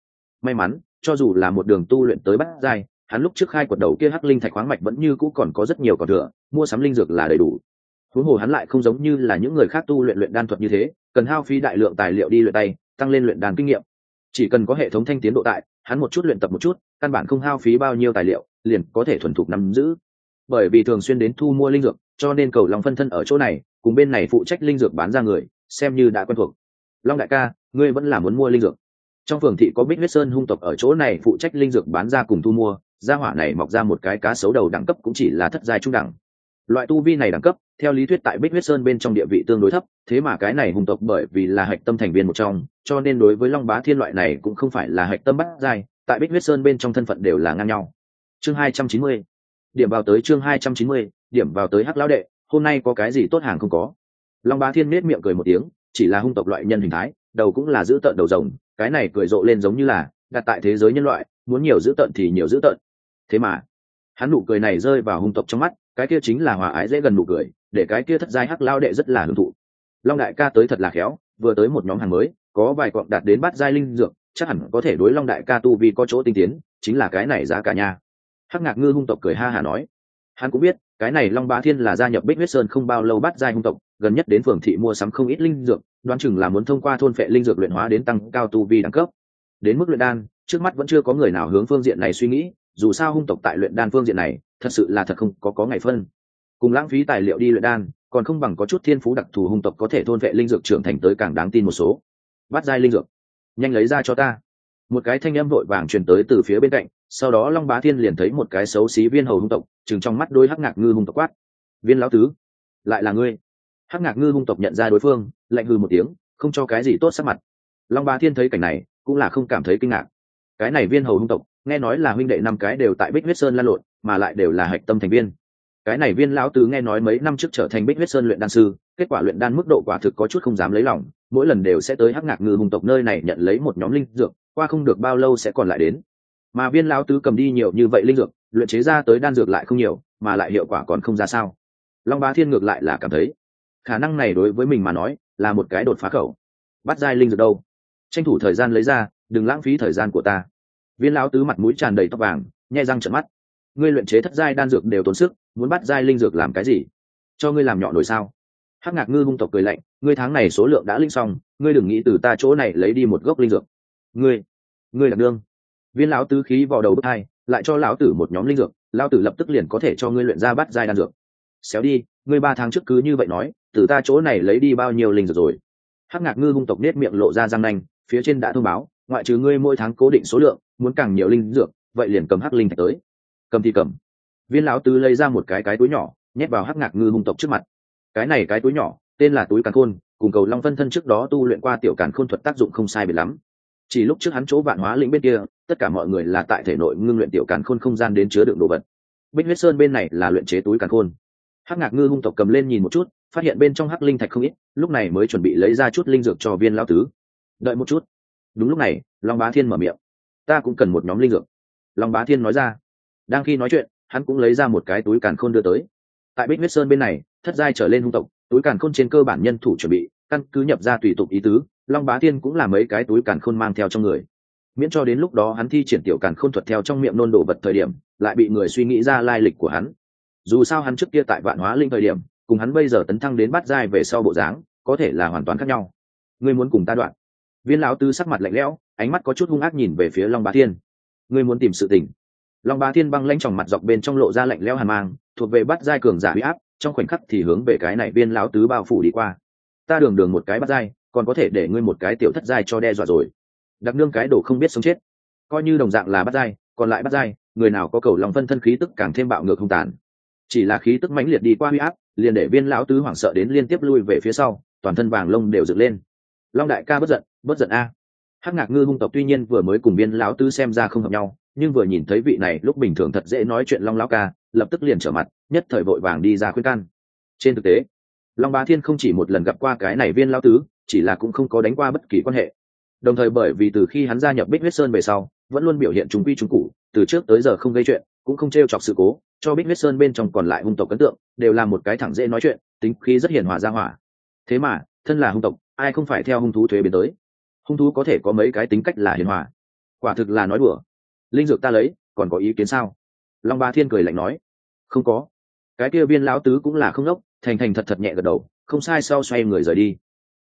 May mắn, cho dù là một đường tu luyện tới bát giai, hắn lúc trước khai quật đầu kia hắc linh thạch khoáng mạch vẫn như cũ còn có rất nhiều còn thừa, mua sắm linh dược là đầy đủ. Huống hồ hắn lại không giống như là những người khác tu luyện luyện đan thuật như thế, cần hao phí đại lượng tài liệu đi luyện tay, tăng lên luyện đan kinh nghiệm. Chỉ cần có hệ thống thanh tiến độ tại, hắn một chút luyện tập một chút, căn bản không hao phí bao nhiêu tài liệu, liền có thể thuần thục nắm giữ bởi vì thường xuyên đến thu mua linh dược, cho nên cầu long phân thân ở chỗ này, cùng bên này phụ trách linh dược bán ra người, xem như đã quen thuộc. Long đại ca, ngươi vẫn là muốn mua linh dược. Trong phường thị có bích huyết sơn hung tộc ở chỗ này phụ trách linh dược bán ra cùng thu mua, gia hỏa này mọc ra một cái cá sấu đầu đẳng cấp cũng chỉ là thất giai trung đẳng. Loại tu vi này đẳng cấp, theo lý thuyết tại bích huyết sơn bên trong địa vị tương đối thấp, thế mà cái này hung tộc bởi vì là hạch tâm thành viên một trong, cho nên đối với long bá thiên loại này cũng không phải là hạch tâm bắt giai, tại bích huyết sơn bên trong thân phận đều là ngang nhau. Chương hai trăm chín mươi điểm vào tới chương hai trăm chín mươi, điểm vào tới hắc lão đệ, hôm nay có cái gì tốt hàng không có? Long bá thiên nết miệng cười một tiếng, chỉ là hung tộc loại nhân hình thái, đầu cũng là giữ tợn đầu rồng, cái này cười rộ lên giống như là, đặt tại thế giới nhân loại, muốn nhiều giữ tợn thì nhiều giữ tợn. Thế mà, hắn nụ cười này rơi vào hung tộc trong mắt, cái kia chính là hòa ái dễ gần nụ cười, để cái kia thất giai hắc lao đệ rất là hưởng thụ. Long đại ca tới thật là khéo, vừa tới một nhóm hàng mới, có vài cọng đạt đến bát giai linh dược, chắc hẳn có thể đối long đại ca tu vì có chỗ tinh tiến, chính là cái này giá cả nha hắc ngạc ngư hung tộc cười ha hà nói. Hắn cũng biết, cái này long bá thiên là gia nhập bích huyết sơn không bao lâu bắt giai hung tộc, gần nhất đến phường thị mua sắm không ít linh dược, đoán chừng là muốn thông qua thôn phệ linh dược luyện hóa đến tăng cao tu vi đẳng cấp. Đến mức luyện đan, trước mắt vẫn chưa có người nào hướng phương diện này suy nghĩ, dù sao hung tộc tại luyện đan phương diện này, thật sự là thật không có có ngày phân. Cùng lãng phí tài liệu đi luyện đan, còn không bằng có chút thiên phú đặc thù hung tộc có thể thôn vệ linh dược trưởng thành tới càng đáng tin một số. Bắt giai linh dược, nhanh lấy ra cho ta một cái thanh âm vội vàng truyền tới từ phía bên cạnh, sau đó long bá thiên liền thấy một cái xấu xí viên hầu hung tộc, chừng trong mắt đôi hắc ngạc ngư hung tộc quát. Viên lão tứ, lại là ngươi? Hắc ngạc ngư hung tộc nhận ra đối phương, lạnh hư một tiếng, không cho cái gì tốt sắc mặt. Long bá thiên thấy cảnh này, cũng là không cảm thấy kinh ngạc. Cái này viên hầu hung tộc, nghe nói là huynh đệ năm cái đều tại bích huyết sơn lan lộn, mà lại đều là hạch tâm thành viên. Cái này viên lão tứ nghe nói mấy năm trước trở thành bích huyết sơn luyện đan sư, kết quả luyện đan mức độ quả thực có chút không dám lấy lòng, mỗi lần đều sẽ tới hắc ngạc ngư hung tộc nơi này nhận lấy một nhóm linh dược qua không được bao lâu sẽ còn lại đến. Mà viên lão tứ cầm đi nhiều như vậy linh dược, luyện chế ra tới đan dược lại không nhiều, mà lại hiệu quả còn không ra sao. Long bá thiên ngược lại là cảm thấy, khả năng này đối với mình mà nói là một cái đột phá khẩu. Bắt giai linh dược đâu? Tranh thủ thời gian lấy ra, đừng lãng phí thời gian của ta. Viên lão tứ mặt mũi tràn đầy tóc vàng nhai răng trận mắt. Ngươi luyện chế thất giai đan dược đều tốn sức, muốn bắt giai linh dược làm cái gì? Cho ngươi làm nhỏ nổi sao? Hắc ngạc ngư hung tộc cười lạnh, ngươi tháng này số lượng đã linh xong, ngươi đừng nghĩ từ ta chỗ này lấy đi một gốc linh dược ngươi ngươi là đương viên lão tứ khí vào đầu bước hai, lại cho lão tử một nhóm linh dược, lão tử lập tức liền có thể cho ngươi luyện ra bắt giai đan dược. Xéo đi, ngươi ba tháng trước cứ như vậy nói, từ ta chỗ này lấy đi bao nhiêu linh dược rồi. Hắc ngạc ngư hung tộc nết miệng lộ ra răng nanh, phía trên đã thông báo, ngoại trừ ngươi mỗi tháng cố định số lượng, muốn càng nhiều linh dược, vậy liền cầm hắc linh thạch tới. Cầm thì cầm. Viên lão tứ lấy ra một cái cái túi nhỏ, nhét vào hắc ngạc ngư hung tộc trước mặt. Cái này cái túi nhỏ, tên là túi càn khôn, cùng cầu long phân thân trước đó tu luyện qua tiểu càn khôn thuật tác dụng không sai biệt lắm chỉ lúc trước hắn chỗ vạn hóa lĩnh bên kia, tất cả mọi người là tại thể nội ngưng luyện tiểu càn khôn không gian đến chứa đựng đồ vật. Bích huyết sơn bên này là luyện chế túi càn khôn. Hắc ngạc ngư hung tộc cầm lên nhìn một chút, phát hiện bên trong hắc linh thạch không ít, lúc này mới chuẩn bị lấy ra chút linh dược cho viên lão tứ. Đợi một chút. Đúng lúc này, long bá thiên mở miệng. Ta cũng cần một nhóm linh dược. Long bá thiên nói ra. Đang khi nói chuyện, hắn cũng lấy ra một cái túi càn khôn đưa tới. Tại bích huyết sơn bên này, thất giai trở lên hung tộc, túi càn khôn trên cơ bản nhân thủ chuẩn bị, căn cứ nhập ra tùy tục ý tứ long bá thiên cũng là mấy cái túi càn khôn mang theo trong người. Miễn cho đến lúc đó hắn thi triển tiểu càn khôn thuật theo trong miệng nôn đồ vật thời điểm, lại bị người suy nghĩ ra lai lịch của hắn. Dù sao hắn trước kia tại vạn hóa linh thời điểm, cùng hắn bây giờ tấn thăng đến bát giai về sau bộ dáng, có thể là hoàn toàn khác nhau. Ngươi muốn cùng ta đoạn? Viên lão tư sắc mặt lạnh lẽo, ánh mắt có chút hung ác nhìn về phía long bá thiên ngươi muốn tìm sự tình? Long bá thiên băng lanh tròng mặt dọc bên trong lộ ra lạnh lẽo hàn mang, thuộc về bắt giai cường giả huy áp, trong khoảnh khắc thì hướng về cái này viên lão tứ bao phủ đi qua. Ta đường đường một cái bắt giai còn có thể để ngươi một cái tiểu thất giai cho đe dọa rồi. Đặc nương cái đồ không biết sống chết. Coi như đồng dạng là bắt giai, còn lại bắt giai, người nào có cầu lòng phân thân khí tức càng thêm bạo ngược không tàn. Chỉ là khí tức mãnh liệt đi qua huy áp, liền để viên lão tứ hoảng sợ đến liên tiếp lui về phía sau, toàn thân vàng lông đều dựng lên. Long đại ca bất giận bất giận a. Hắc ngạc ngư hung tộc tuy nhiên vừa mới cùng viên lão tứ xem ra không hợp nhau, nhưng vừa nhìn thấy vị này lúc bình thường thật dễ nói chuyện long lão ca, lập tức liền trở mặt, nhất thời vội vàng đi ra khuyên can. Trên thực tế, long bá thiên không chỉ một lần gặp qua cái này viên lão tứ chỉ là cũng không có đánh qua bất kỳ quan hệ. Đồng thời bởi vì từ khi hắn gia nhập bích huyết sơn về sau vẫn luôn biểu hiện trung quy trung cụ từ trước tới giờ không gây chuyện cũng không t r e o chọc sự cố cho bích huyết sơn bên trong còn lại hung tộc ấn tượng đều là một cái thẳng dễ nói chuyện tính khí rất hiền hòa ra hỏa. Thế mà thân là hung tộc ai không phải theo hung thú thuế biến tới? Hung thú có thể có mấy cái tính cách là hiền hòa? Quả thực là nói đùa. Linh dược ta lấy còn có ý kiến sao? Long ba thiên cười lạnh nói. Không có. Cái kia viên lão tứ cũng là không ngốc, thành thành thật thật nhẹ gật đầu không sai sau xoay người rời đi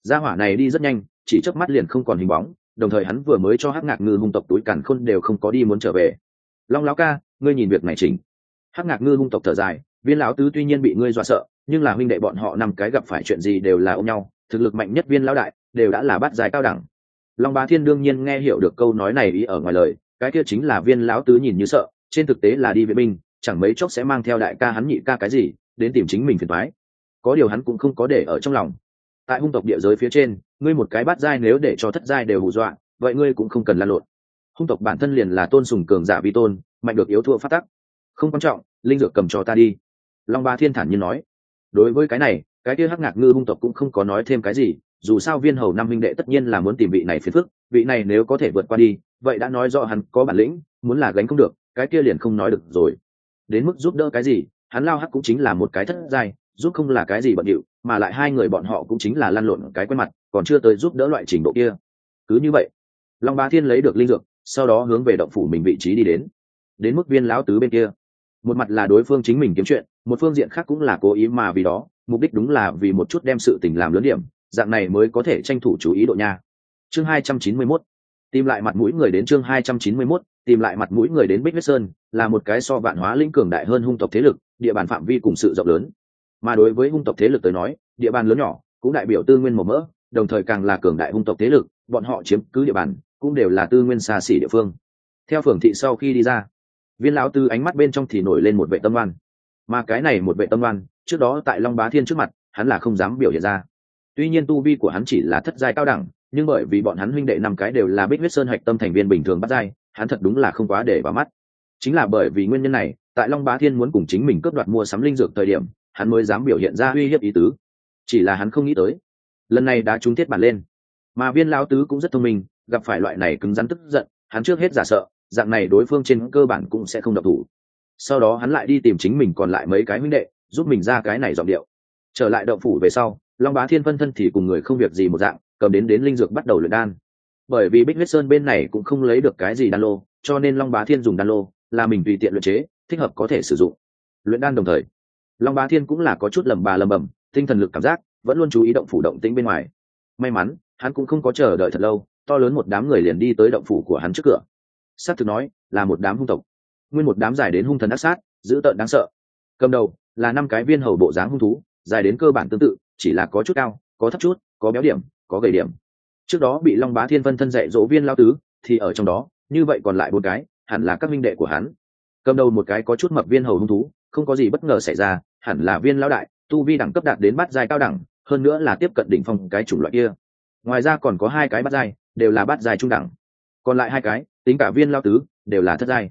gia hỏa này đi rất nhanh, chỉ chớp mắt liền không còn hình bóng, đồng thời hắn vừa mới cho hắc ngạc ngư hung tộc túi càn khôn đều không có đi muốn trở về. Long lão ca, ngươi nhìn việc này chỉnh. Hắc ngạc ngư hung tộc thở dài, viên lão tứ tuy nhiên bị ngươi dọa sợ, nhưng là huynh đệ bọn họ năm cái gặp phải chuyện gì đều là ôm nhau, thực lực mạnh nhất viên lão đại, đều đã là bát giải cao đẳng. Long bá thiên đương nhiên nghe hiểu được câu nói này ý ở ngoài lời, cái kia chính là viên lão tứ nhìn như sợ, trên thực tế là đi vệ binh, chẳng mấy chốc sẽ mang theo đại ca hắn nhị ca cái gì, đến tìm chính mình phiền thoái có điều hắn cũng không có để ở trong lòng tại hung tộc địa giới phía trên, ngươi một cái bát giai nếu để cho thất giai đều hù dọa, vậy ngươi cũng không cần lan lộn. Hung tộc bản thân liền là tôn sùng cường giả vi tôn, mạnh được yếu thua phát tắc. Không quan trọng, linh dược cầm cho ta đi. Long ba thiên thản nhiên nói. Đối với cái này, cái kia hắc ngạc ngư hung tộc cũng không có nói thêm cái gì, dù sao viên hầu năm minh đệ tất nhiên là muốn tìm vị này phiền phức, vị này nếu có thể vượt qua đi, vậy đã nói rõ hắn có bản lĩnh, muốn là gánh không được, cái kia liền không nói được rồi. Đến mức giúp đỡ cái gì, hắn lao hắc cũng chính là một cái thất giai, giúp không là cái gì bận điệu mà lại hai người bọn họ cũng chính là lăn lộn cái quen mặt, còn chưa tới giúp đỡ loại trình độ kia. Cứ như vậy, long ba thiên lấy được linh dược, sau đó hướng về động phủ mình vị trí đi đến. Đến mức viên lão tứ bên kia. Một mặt là đối phương chính mình kiếm chuyện, một phương diện khác cũng là cố ý mà vì đó, mục đích đúng là vì một chút đem sự tình làm lớn điểm, dạng này mới có thể tranh thủ chú ý độ nha. Chương hai trăm chín mươi 291 tìm lại mặt mũi người đến chương hai trăm chín mươi 291 tìm lại mặt mũi người đến bích huyết sơn, là một cái so vạn hóa linh cường đại hơn hung tộc thế lực, địa bàn phạm vi cùng sự rộng lớn mà đối với hung tộc thế lực tới nói, địa bàn lớn nhỏ, cũng đại biểu tư nguyên màu mỡ, đồng thời càng là cường đại hung tộc thế lực, bọn họ chiếm cứ địa bàn, cũng đều là tư nguyên xa xỉ địa phương. Theo phường thị sau khi đi ra, viên lão tư ánh mắt bên trong thì nổi lên một vệ tâm oan. Mà cái này một vệ tâm oan, trước đó tại long bá thiên trước mặt, hắn là không dám biểu hiện ra. Tuy nhiên tu vi của hắn chỉ là thất giai cao đẳng, nhưng bởi vì bọn hắn huynh đệ năm cái đều là bích huyết sơn hạch tâm thành viên bình thường bắt giai, hắn thật đúng là không quá để vào mắt. Chính là bởi vì nguyên nhân này, tại long bá thiên muốn cùng chính mình cướp đoạt mua sắm linh dược thời điểm hắn mới dám biểu hiện ra uy hiếp ý tứ. Chỉ là hắn không nghĩ tới, lần này đã trúng thiết bản lên. Mà viên lão tứ cũng rất thông minh, gặp phải loại này cứng rắn tức giận, hắn trước hết giả sợ, dạng này đối phương trên cơ bản cũng sẽ không độc thủ. Sau đó hắn lại đi tìm chính mình còn lại mấy cái huynh đệ, giúp mình ra cái này giọng điệu. Trở lại động phủ về sau, long bá thiên phân thân thì cùng người không việc gì một dạng, cầm đến đến linh dược bắt đầu luyện đan. Bởi vì bích huyết sơn bên này cũng không lấy được cái gì đan lô, cho nên long bá thiên dùng đan lô là mình tùy tiện luyện chế, thích hợp có thể sử dụng. Luyện đan đồng thời long bá thiên cũng là có chút lầm bà lầm bầm tinh thần lực cảm giác vẫn luôn chú ý động phủ động tĩnh bên ngoài. May mắn, hắn cũng không có chờ đợi thật lâu, to lớn một đám người liền đi tới động phủ của hắn trước cửa. S á t thực nói, là một đám hung tộc. Nguyên một đám dài đến hung thần ác sát dữ tợn đáng sợ. Cầm đầu là năm cái viên hầu bộ dáng hung thú dài đến cơ bản tương tự, chỉ là có chút cao, có thấp chút, có béo điểm, có gầy điểm. Trước đó bị long bá thiên vân thân dạy dỗ viên lao tứ, thì ở trong đó, như vậy còn lại bốn cái, hẳn là các minh đệ của hắn. Cầm đầu một cái có chút mập viên hầu hung thú không có gì bất ngờ xảy ra, hẳn là viên lão đại, tu vi đẳng cấp đạt đến bát giai cao đẳng, hơn nữa là tiếp cận đỉnh phong cái chủng loại kia. Ngoài ra còn có hai cái bát giai, đều là bát giai trung đẳng. Còn lại hai cái, tính cả viên lao tứ, đều là thất giai.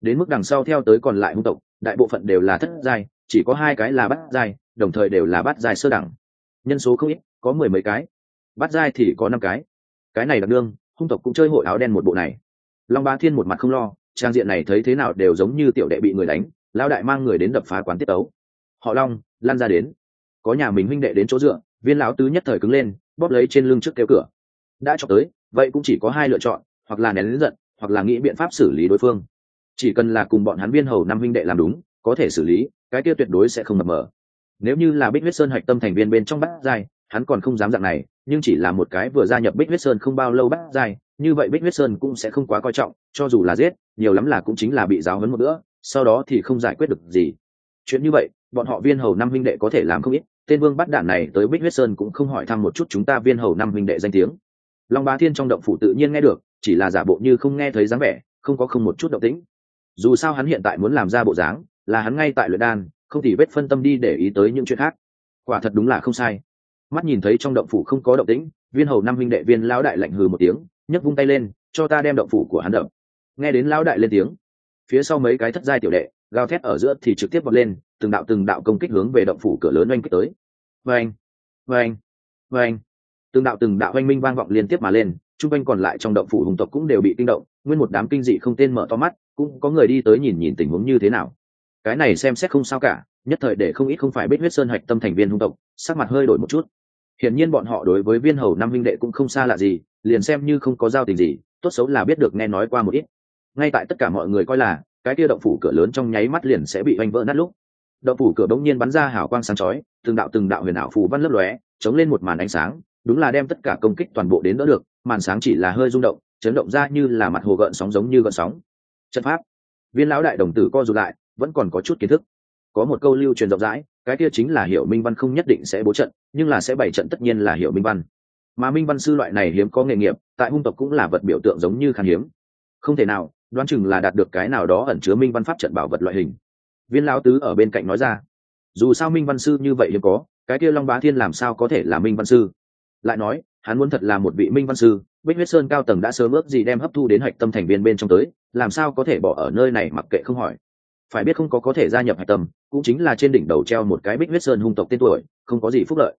Đến mức đằng sau theo tới còn lại hung tộc, đại bộ phận đều là thất giai, chỉ có hai cái là bát giai, đồng thời đều là bát giai sơ đẳng. Nhân số không ít, có mười mấy cái. Bát giai thì có năm cái. Cái này đặc đương, hung tộc cũng chơi hội áo đen một bộ này. Long ba thiên một mặt không lo, trang diện này thấy thế nào đều giống như tiểu đệ bị người đánh. Lão đại mang người đến đập phá quán tiết tấu. Họ long, lan ra đến. Có nhà mình huynh đệ đến chỗ dựa, viên lão tứ nhất thời cứng lên, bóp lấy trên lưng trước kêu cửa. Đã cho tới, vậy cũng chỉ có hai lựa chọn, hoặc là nén lính giận, hoặc là nghĩ biện pháp xử lý đối phương. Chỉ cần là cùng bọn hắn viên hầu năm huynh đệ làm đúng, có thể xử lý, cái kia tuyệt đối sẽ không mập mờ. Nếu như là bích huyết sơn hạch tâm thành viên bên trong bát giai, hắn còn không dám dạng này, nhưng chỉ là một cái vừa gia nhập bích huyết sơn không bao lâu bát giai, như vậy bích huyết sơn cũng sẽ không quá coi trọng, cho dù là giết, nhiều lắm là cũng chính là bị giáo hấn một bữa sau đó thì không giải quyết được gì. Chuyện như vậy, bọn họ viên hầu năm huynh đệ có thể làm không ít. Tên vương bắt đạn này tới bích huyết sơn cũng không hỏi thăm một chút chúng ta viên hầu năm huynh đệ danh tiếng. Long bá thiên trong động phủ tự nhiên nghe được, chỉ là giả bộ như không nghe thấy dáng vẻ, không có không một chút động tĩnh. Dù sao hắn hiện tại muốn làm ra bộ dáng, là hắn ngay tại luyện đan, không thì vết phân tâm đi để ý tới những chuyện khác. Quả thật đúng là không sai. Mắt nhìn thấy trong động phủ không có động tĩnh, viên hầu năm huynh đệ viên lão đại lạnh hừ một tiếng, nhấc vung tay lên, cho ta đem động phủ của hắn đập. Nghe đến lão đại lên tiếng phía sau mấy cái thất giai tiểu đệ, gào thét ở giữa thì trực tiếp vọt lên, từng đạo từng đạo công kích hướng về động phủ cửa lớn oanh kích tới. Vâng vâng vâng từng đạo từng đạo oanh minh vang vọng liên tiếp mà lên, chung quanh còn lại trong động phủ hùng tộc cũng đều bị kinh động, nguyên một đám kinh dị không tên mở to mắt, cũng có người đi tới nhìn nhìn tình huống như thế nào. Cái này xem xét không sao cả, nhất thời để không ít không phải biết huyết sơn hạch tâm thành viên hung tộc, sắc mặt hơi đổi một chút. Hiển nhiên bọn họ đối với viên hầu năm minh đệ cũng không xa lạ gì, liền xem như không có giao tình gì, tốt xấu là biết được nghe nói qua một ít ngay tại tất cả mọi người coi là, cái kia động phủ cửa lớn trong nháy mắt liền sẽ bị oanh vỡ nát lúc. Động phủ cửa bỗng nhiên bắn ra hào quang sáng chói, từng đạo từng đạo huyền ảo phù văn lấp lóe, chống lên một màn ánh sáng, đúng là đem tất cả công kích toàn bộ đến đỡ được, màn sáng chỉ là hơi rung động, chấn động ra như là mặt hồ gợn sóng giống như gợn sóng. Trận pháp. Viên lão đại đồng tử co rụt lại, vẫn còn có chút kiến thức. Có một câu lưu truyền rộng rãi, cái kia chính là hiểu minh văn không nhất định sẽ bố trận, nhưng là sẽ bày trận tất nhiên là hiểu minh văn. Mà minh văn sư loại này hiếm có nghề nghiệp, tại hung tộc cũng là vật biểu tượng giống như khan hiếm. Không thể nào đoán chừng là đạt được cái nào đó ẩn chứa minh văn pháp trận bảo vật loại hình. Viên lão tứ ở bên cạnh nói ra, dù sao minh văn sư như vậy hiếm có, cái kia long bá thiên làm sao có thể là minh văn sư? Lại nói, hắn muốn thật là một vị minh văn sư, bích huyết sơn cao tầng đã sớm ước gì đem hấp thu đến hạch tâm thành viên bên trong tới, làm sao có thể bỏ ở nơi này mặc kệ không hỏi. Phải biết không có có thể gia nhập hạch tâm, cũng chính là trên đỉnh đầu treo một cái bích huyết sơn hung tộc tên tuổi, không có gì phúc lợi.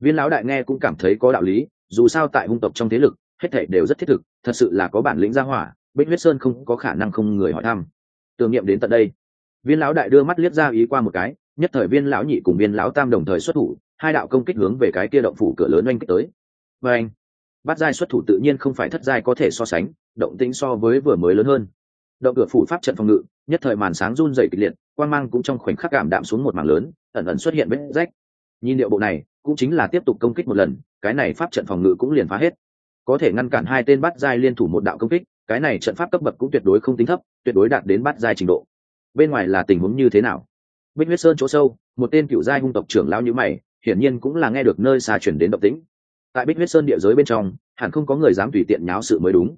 Viên lão đại nghe cũng cảm thấy có đạo lý, dù sao tại hung tộc trong thế lực, hết thể đều rất thiết thực, thật sự là có bản lĩnh gia hỏa bích huyết sơn không có khả năng không người hỏi thăm. Tưởng niệm đến tận đây, viên lão đại đưa mắt liếc ra ý qua một cái, nhất thời viên lão nhị cùng viên lão tam đồng thời xuất thủ, hai đạo công kích hướng về cái kia động phủ cửa lớn oanh kích tới. Và anh bắt giai xuất thủ tự nhiên không phải thất giai có thể so sánh, động tĩnh so với vừa mới lớn hơn. Động cửa phủ pháp trận phòng ngự, nhất thời màn sáng run dày kịch liệt quan mang cũng trong khoảnh khắc cảm đạm xuống một mảng lớn, ẩn ẩn xuất hiện vết rách. Nhìn điệu bộ này, cũng chính là tiếp tục công kích một lần, cái này pháp trận phòng ngự cũng liền phá hết. Có thể ngăn cản hai tên bắt giai liên thủ một đạo công kích cái này trận pháp cấp bậc cũng tuyệt đối không tính thấp, tuyệt đối đạt đến bát giai trình độ. Bên ngoài là tình huống như thế nào? Bích huyết sơn chỗ sâu, một tên cựu giai hung tộc trưởng lao như mày, hiển nhiên cũng là nghe được nơi xa chuyển đến động tĩnh. Tại bích huyết sơn địa giới bên trong, hẳn không có người dám tùy tiện nháo sự mới đúng.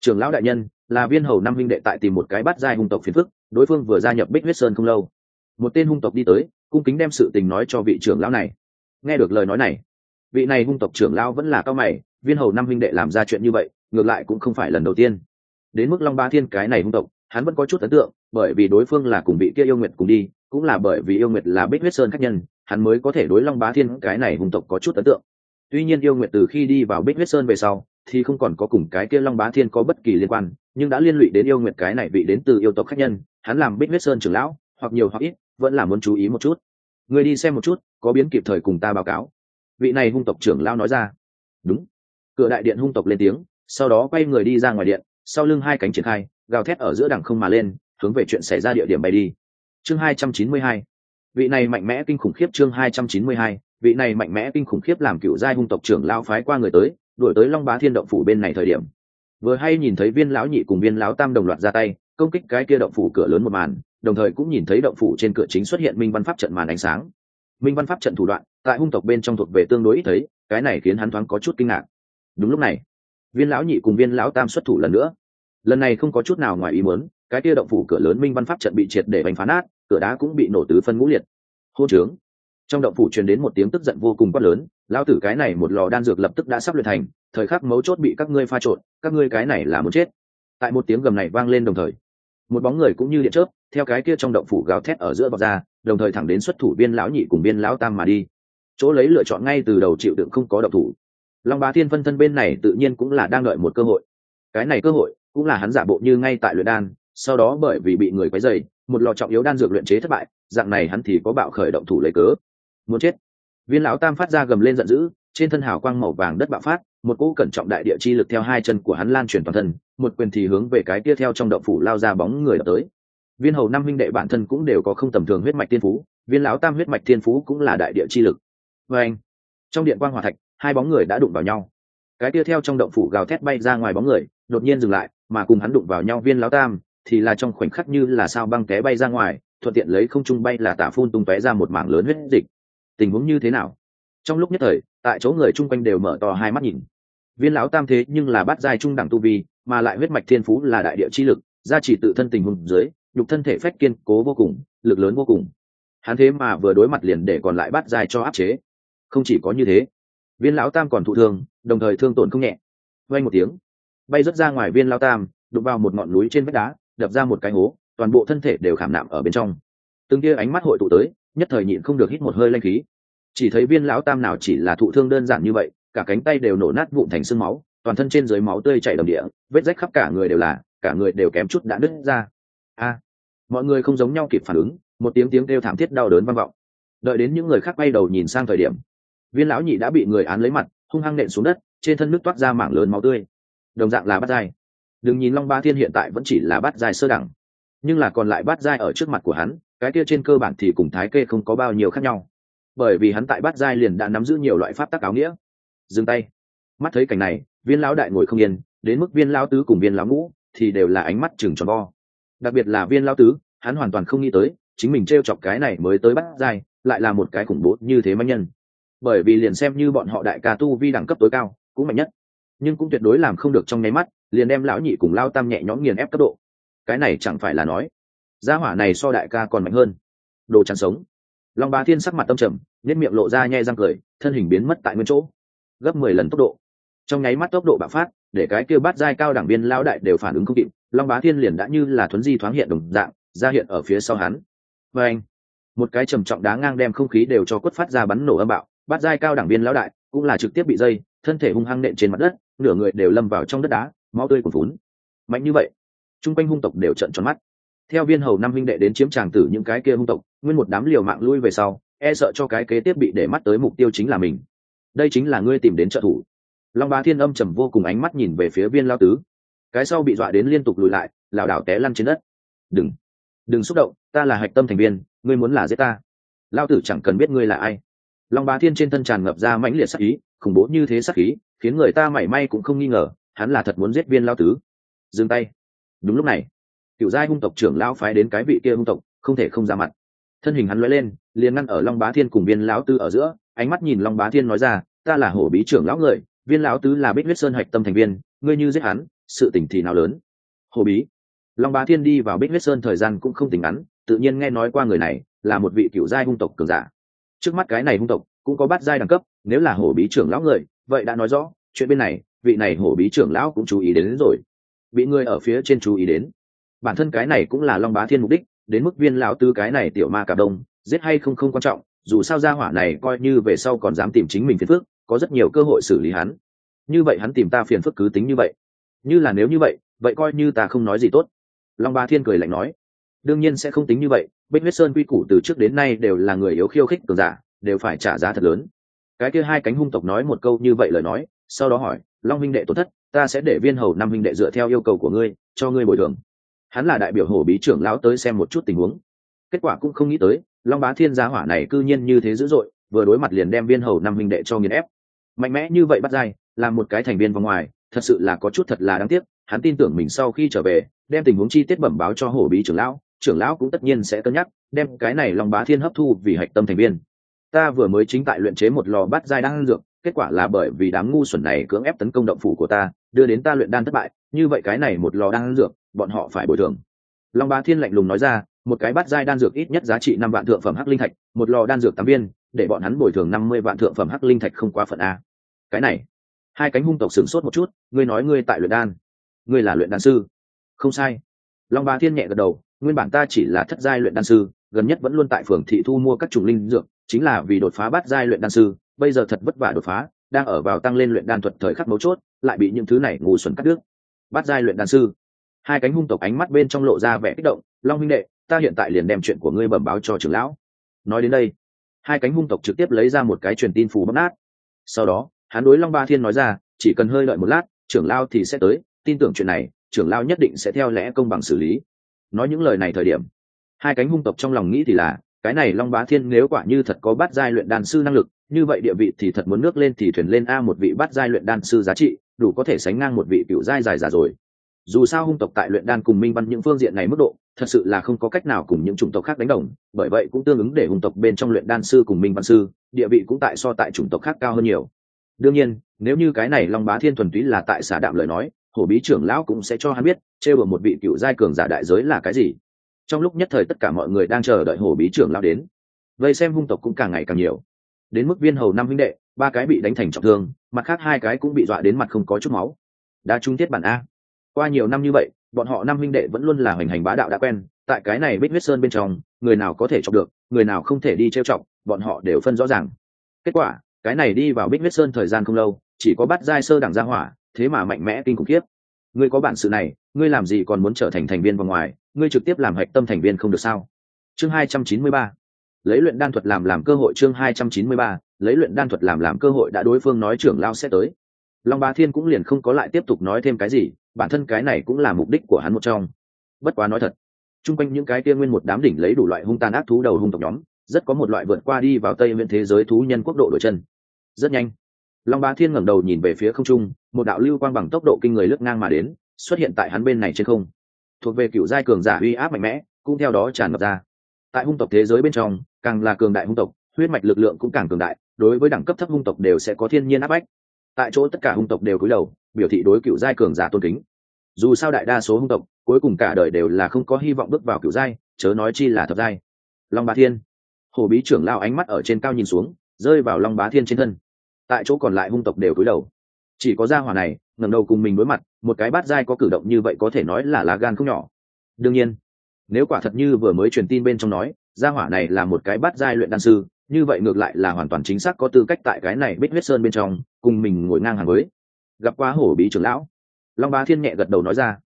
Trưởng lão đại nhân, là viên hầu năm huynh đệ tại tìm một cái bát giai hung tộc phiền phức, đối phương vừa gia nhập bích huyết sơn không lâu. Một tên hung tộc đi tới, cung kính đem sự tình nói cho vị trưởng lão này. Nghe được lời nói này, vị này hung tộc trưởng lão vẫn là cao mày, viên hầu năm huynh đệ làm ra chuyện như vậy ngược lại cũng không phải lần đầu tiên. Đến mức long ba thiên cái này hung tộc, hắn vẫn có chút ấn tượng, bởi vì đối phương là cùng bị kia yêu nguyệt cùng đi, cũng là bởi vì yêu nguyệt là bích huyết sơn khách nhân, hắn mới có thể đối long bá thiên cái này hung tộc có chút ấn tượng. Tuy nhiên yêu nguyệt từ khi đi vào bích huyết sơn về sau, thì không còn có cùng cái kia long bá thiên có bất kỳ liên quan, nhưng đã liên lụy đến yêu nguyệt cái này bị đến từ yêu tộc khách nhân, hắn làm bích huyết sơn trưởng lão, hoặc nhiều hoặc ít, vẫn là muốn chú ý một chút. Người đi xem một chút, có biến kịp thời cùng ta báo cáo. Vị này hung tộc trưởng lão nói ra. Đúng. Cửa đại điện hung tộc lên tiếng sau đó quay người đi ra ngoài điện, sau lưng hai cánh triển khai, gào thét ở giữa đằng không mà lên, hướng về chuyện xảy ra địa điểm bay đi. Chương hai trăm chín mươi hai. Vị này mạnh mẽ kinh khủng khiếp chương hai trăm chín mươi hai, vị này mạnh mẽ kinh khủng khiếp làm cựu giai hung tộc trưởng lao phái qua người tới, đuổi tới long bá thiên động phủ bên này thời điểm. Vừa hay nhìn thấy viên lão nhị cùng viên lão tam đồng loạt ra tay, công kích cái kia động phủ cửa lớn một màn, đồng thời cũng nhìn thấy động phủ trên cửa chính xuất hiện minh văn pháp trận màn ánh sáng. Minh văn pháp trận thủ đoạn, tại hung tộc bên trong thuộc về tương đối ít thấy, cái này khiến hắn thoáng có chút kinh ngạc. Đúng lúc này viên lão nhị cùng viên lão tam xuất thủ lần nữa. Lần này không có chút nào ngoài ý muốn, cái kia động phủ cửa lớn minh văn pháp trận bị triệt để bành phá nát, cửa đá cũng bị nổ tứ phân ngũ liệt. Hô trướng. Trong động phủ truyền đến một tiếng tức giận vô cùng quát lớn lao tử cái này một lò đan dược lập tức đã sắp luyện thành, thời khắc mấu chốt bị các ngươi pha trộn, các ngươi cái này là muốn chết. Tại một tiếng gầm này vang lên đồng thời, một bóng người cũng như điện chớp, theo cái kia trong động phủ gào thét ở giữa bọc ra, đồng thời thẳng đến xuất thủ viên lão nhị cùng viên lão tam mà đi. Chỗ lấy lựa chọn ngay từ đầu chịu đựng không có động thủ long bá thiên phân thân bên này tự nhiên cũng là đang đợi một cơ hội. Cái này cơ hội cũng là hắn giả bộ như ngay tại luyện đan, sau đó bởi vì bị người quấy dày một lò trọng yếu đan dược luyện chế thất bại, dạng này hắn thì có bạo khởi động thủ lấy cớ. Muốn chết. Viên lão tam phát ra gầm lên giận dữ, trên thân hào quang màu vàng đất bạo phát, một cỗ cẩn trọng đại địa chi lực theo hai chân của hắn lan truyền toàn thân, một quyền thì hướng về cái kia theo trong động phủ lao ra bóng người tới. Viên hầu năm Minh đệ bản thân cũng đều có không tầm thường huyết mạch thiên phú, viên lão tam huyết mạch thiên phú cũng là đại địa chi lực. Vê anh trong điện quang hòa thạch hai bóng người đã đụng vào nhau. Cái kia theo trong động phủ gào thét bay ra ngoài bóng người, đột nhiên dừng lại, mà cùng hắn đụng vào nhau viên lão tam, thì là trong khoảnh khắc như là sao băng té bay ra ngoài, thuận tiện lấy không trung bay là tả phun tung tóe ra một mảng lớn huyết dịch. Tình huống như thế nào? Trong lúc nhất thời, tại chỗ người chung quanh đều mở to hai mắt nhìn. Viên lão tam thế nhưng là bát giai trung đẳng tu vi, mà lại huyết mạch thiên phú là đại địa chi lực, gia chỉ tự thân tình huống dưới, nhục thân thể phách kiên cố vô cùng, lực lớn vô cùng. Hắn thế mà vừa đối mặt liền để còn lại bát giai cho áp chế. Không chỉ có như thế viên lão tam còn thụ thương, đồng thời thương tổn không nhẹ. Vay một tiếng, bay rớt ra ngoài viên lao tam, đụng vào một ngọn núi trên vách đá, đập ra một cái hố, toàn bộ thân thể đều khảm nạm ở bên trong. Từng kia ánh mắt hội tụ tới, nhất thời nhịn không được hít một hơi lanh khí. Chỉ thấy viên lão tam nào chỉ là thụ thương đơn giản như vậy, cả cánh tay đều nổ nát vụn thành sương máu, toàn thân trên dưới máu tươi chảy đầm địa, vết rách khắp cả người đều là, cả người đều kém chút đã đứt ra. A, mọi người không giống nhau kịp phản ứng, một tiếng tiếng kêu thảm thiết đau đớn vang vọng. Đợi đến những người khác bay đầu nhìn sang thời điểm viên lão nhị đã bị người án lấy mặt, hung hăng nện xuống đất, trên thân nước toát ra mảng lớn máu tươi. Đồng dạng là bát dai đừng nhìn long ba thiên hiện tại vẫn chỉ là bát dai sơ đẳng, nhưng là còn lại bát dai ở trước mặt của hắn, cái kia trên cơ bản thì cùng thái kê không có bao nhiêu khác nhau. Bởi vì hắn tại bát dai liền đã nắm giữ nhiều loại pháp tắc áo nghĩa. Dừng tay. Mắt thấy cảnh này, viên lão đại ngồi không yên, đến mức viên lão tứ cùng viên lão ngũ thì đều là ánh mắt chừng tròn vo. Đặc biệt là viên lão tứ, hắn hoàn toàn không nghĩ tới, chính mình t r e o chọc cái này mới tới bắt dai lại là một cái khủng bố như thế manh nhân bởi vì liền xem như bọn họ đại ca tu vi đẳng cấp tối cao, cũng mạnh nhất. Nhưng cũng tuyệt đối làm không được trong nháy mắt, liền đem lão nhị cùng lao tam nhẹ nhõm nghiền ép cấp độ. Cái này chẳng phải là nói, gia hỏa này so đại ca còn mạnh hơn. Đồ chăn sống. Long bá thiên sắc mặt tâm trầm nếp miệng lộ ra nhẹ răng cười, thân hình biến mất tại nguyên chỗ. Gấp mười lần tốc độ. Trong nháy mắt tốc độ bạo phát, để cái kêu bát giai cao đẳng viên lão đại đều phản ứng không kịp, long bá thiên liền đã như là thuấn di thoáng hiện đồng dạng, ra hiện ở phía sau hắn. Và anh, một cái trầm trọng đá ngang đem không khí đều cho quất phát ra bắn nổ âm bạo bát giai cao đảng viên lão đại, cũng là trực tiếp bị dây, thân thể hung hăng nện trên mặt đất, nửa người đều lâm vào trong đất đá, máu tươi cuồn vốn mạnh như vậy, chung quanh hung tộc đều trận tròn mắt. Theo viên hầu năm huynh đệ đến chiếm tràng tử những cái kia hung tộc, nguyên một đám liều mạng lui về sau e sợ cho cái kế tiếp bị để mắt tới mục tiêu chính là mình. Đây chính là ngươi tìm đến trợ thủ. Long bá thiên âm trầm vô cùng ánh mắt nhìn về phía viên lao tứ. Cái sau bị dọa đến liên tục lùi lại, lảo đảo té lăn trên đất. Đừng đừng xúc động, ta là hạch tâm thành viên, ngươi muốn là giết ta. Lao tử chẳng cần biết ngươi là ai long bá thiên trên thân tràn ngập ra mãnh liệt sắc ý, khủng bố như thế sắc ý khiến người ta mảy may cũng không nghi ngờ, hắn là thật muốn giết viên lao tứ. Dừng tay. Đúng lúc này, cựu giai hung tộc trưởng lao phái đến cái vị kia hung tộc, không thể không ra mặt. Thân hình hắn lóe lên, liền ngăn ở long bá thiên cùng viên lão tư ở giữa, ánh mắt nhìn long bá thiên nói ra, ta là hổ bí trưởng lão người, viên lão tứ là bích huyết sơn hạch tâm thành viên, ngươi như giết hắn, sự tỉnh thì nào lớn? Hổ bí? Long bá thiên đi vào bích huyết sơn thời gian cũng không tỉnh ngắn, tự nhiên nghe nói qua người này là một vị cựu giai hung tộc cường giả trước mắt cái này hung tộc cũng có bắt giai đẳng cấp nếu là hổ bí trưởng lão người vậy đã nói rõ chuyện bên này vị này hổ bí trưởng lão cũng chú ý đến, đến rồi. Bị người ở phía trên chú ý đến. Bản thân cái này cũng là long bá thiên mục đích đến mức viên lão tư cái này tiểu ma cả đông giết hay không không quan trọng dù sao gia hỏa này coi như về sau còn dám tìm chính mình phiền phức, có rất nhiều cơ hội xử lý hắn. Như vậy hắn tìm ta phiền phức cứ tính như vậy. Như là nếu như vậy vậy coi như ta không nói gì tốt. Long Bá thiên cười lạnh nói đương nhiên sẽ không tính như vậy, bích huyết sơn quy củ từ trước đến nay đều là người yếu khiêu khích cường giả, đều phải trả giá thật lớn. Cái kia hai cánh hung tộc nói một câu như vậy lời nói, sau đó hỏi, long Minh đệ tổn thất, ta sẽ để viên hầu năm Minh đệ dựa theo yêu cầu của ngươi, cho ngươi bồi thường. Hắn là đại biểu hổ bí trưởng lão tới xem một chút tình huống. Kết quả cũng không nghĩ tới, long bá thiên gia hỏa này cư nhiên như thế dữ dội, vừa đối mặt liền đem viên hầu năm Minh đệ cho nghiền ép. Mạnh mẽ như vậy bắt dai là một cái thành viên vòng ngoài, thật sự là có chút thật là đáng tiếc, hắn tin tưởng mình sau khi trở về, đem tình huống chi tiết bẩm báo cho hổ bí trưởng lão trưởng lão cũng tất nhiên sẽ cân nhắc, đem cái này long bá thiên hấp thu vì hạch tâm thành viên. Ta vừa mới chính tại luyện chế một lò bát giai đan dược, kết quả là bởi vì đám ngu xuẩn này cưỡng ép tấn công động phủ của ta, đưa đến ta luyện đan thất bại, như vậy cái này một lò đan dược, bọn họ phải bồi thường. Long bá thiên lạnh lùng nói ra, một cái bát giai đan dược ít nhất giá trị năm vạn thượng phẩm hắc linh thạch, một lò đan dược tám viên, để bọn hắn bồi thường năm mươi vạn thượng phẩm hắc linh thạch không quá phận a. Cái này, hai cánh hung tộc sửng sốt một chút, ngươi nói ngươi tại luyện đan, ngươi là luyện đan sư. Không sai. Long ba thiên nhẹ gật đầu nguyên bản ta chỉ là thất giai luyện đan sư, gần nhất vẫn luôn tại phường thị thu mua các chủng linh dược, chính là vì đột phá bát giai luyện đan sư, bây giờ thật vất vả đột phá, đang ở vào tăng lên luyện đan thuật thời khắc mấu chốt, lại bị những thứ này ngu xuẩn cắt đứt. Bát giai luyện đan sư. Hai cánh hung tộc ánh mắt bên trong lộ ra vẻ kích động, long huynh đệ, ta hiện tại liền đem chuyện của ngươi bẩm báo cho trưởng lão. Nói đến đây, hai cánh hung tộc trực tiếp lấy ra một cái truyền tin phù bóc nát. Sau đó, hắn đối long ba thiên nói ra, chỉ cần hơi đợi một lát, trưởng lao thì sẽ tới, tin tưởng chuyện này, trưởng lao nhất định sẽ theo lẽ công bằng xử lý nói những lời này thời điểm, hai cánh hung tộc trong lòng nghĩ thì là, cái này long bá thiên nếu quả như thật có bắt giai luyện đan sư năng lực, như vậy địa vị thì thật muốn nước lên thì thuyền lên a một vị bắt giai luyện đan sư giá trị, đủ có thể sánh ngang một vị cựu giai dài giả rồi. Dù sao hung tộc tại luyện đan cùng minh văn những phương diện này mức độ, thật sự là không có cách nào cùng những chủng tộc khác đánh đồng, bởi vậy cũng tương ứng để hung tộc bên trong luyện đan sư cùng minh văn sư, địa vị cũng tại so tại chủng tộc khác cao hơn nhiều. Đương nhiên, nếu như cái này long bá thiên thuần túy là tại xả đạm lời nói hổ bí trưởng lão cũng sẽ cho hắn biết, trêu ở một vị cựu giai cường giả đại giới là cái gì. Trong lúc nhất thời tất cả mọi người đang chờ đợi hổ bí trưởng lão đến. Vây xem hung tộc cũng càng ngày càng nhiều. Đến mức viên hầu năm huynh đệ, ba cái bị đánh thành trọng thương, mặt khác hai cái cũng bị dọa đến mặt không có chút máu. Đã trung tiết bản a. Qua nhiều năm như vậy, bọn họ năm huynh đệ vẫn luôn là hoành hành bá đạo đã quen, tại cái này bích huyết sơn bên trong, người nào có thể chọc được, người nào không thể đi trêu chọc, bọn họ đều phân rõ ràng. Kết quả, cái này đi vào bích huyết sơn thời gian không lâu, chỉ có bắt giai sơ đẳng gia hỏa thế mà mạnh mẽ kinh khủng khiếp. Ngươi có bản sự này, ngươi làm gì còn muốn trở thành thành viên vòng ngoài, ngươi trực tiếp làm hạch tâm thành viên không được sao? Chương hai trăm chín mươi ba. Lấy luyện đan thuật làm làm cơ hội chương hai trăm chín mươi ba. Lấy luyện đan thuật làm làm cơ hội đã đối phương nói trưởng lao sẽ tới. Long bá thiên cũng liền không có lại tiếp tục nói thêm cái gì, bản thân cái này cũng là mục đích của hắn một trong. Bất quá nói thật, chung quanh những cái kia nguyên một đám đỉnh lấy đủ loại hung tàn ác thú đầu hung tộc nhóm, rất có một loại vượt qua đi vào tây nguyên thế giới thú nhân quốc độ đổi chân. Rất nhanh long bá thiên ngẩng đầu nhìn về phía không trung, một đạo lưu quang bằng tốc độ kinh người lướt ngang mà đến, xuất hiện tại hắn bên này trên không. Thuộc về cựu giai cường giả uy áp mạnh mẽ, cũng theo đó tràn ngập ra. Tại hung tộc thế giới bên trong, càng là cường đại hung tộc, huyết mạch lực lượng cũng càng cường đại, đối với đẳng cấp thấp hung tộc đều sẽ có thiên nhiên áp bách. Tại chỗ tất cả hung tộc đều cúi đầu, biểu thị đối cựu giai cường giả tôn kính. Dù sao đại đa số hung tộc, cuối cùng cả đời đều là không có hy vọng bước vào cựu giai, chớ nói chi là thập giai. Long bá thiên. Hồ bí trưởng lao ánh mắt ở trên cao nhìn xuống, rơi vào long bá thiên trên thân tại chỗ còn lại hung tộc đều cúi đầu. Chỉ có gia hỏa này, ngẩng đầu cùng mình đối mặt, một cái bát giai có cử động như vậy có thể nói là lá gan không nhỏ. Đương nhiên, nếu quả thật như vừa mới truyền tin bên trong nói, gia hỏa này là một cái bát giai luyện đan sư, như vậy ngược lại là hoàn toàn chính xác có tư cách tại cái này bích huyết sơn bên trong, cùng mình ngồi ngang hàng với. Gặp quá hổ bí trưởng lão. Long bá thiên nhẹ gật đầu nói ra,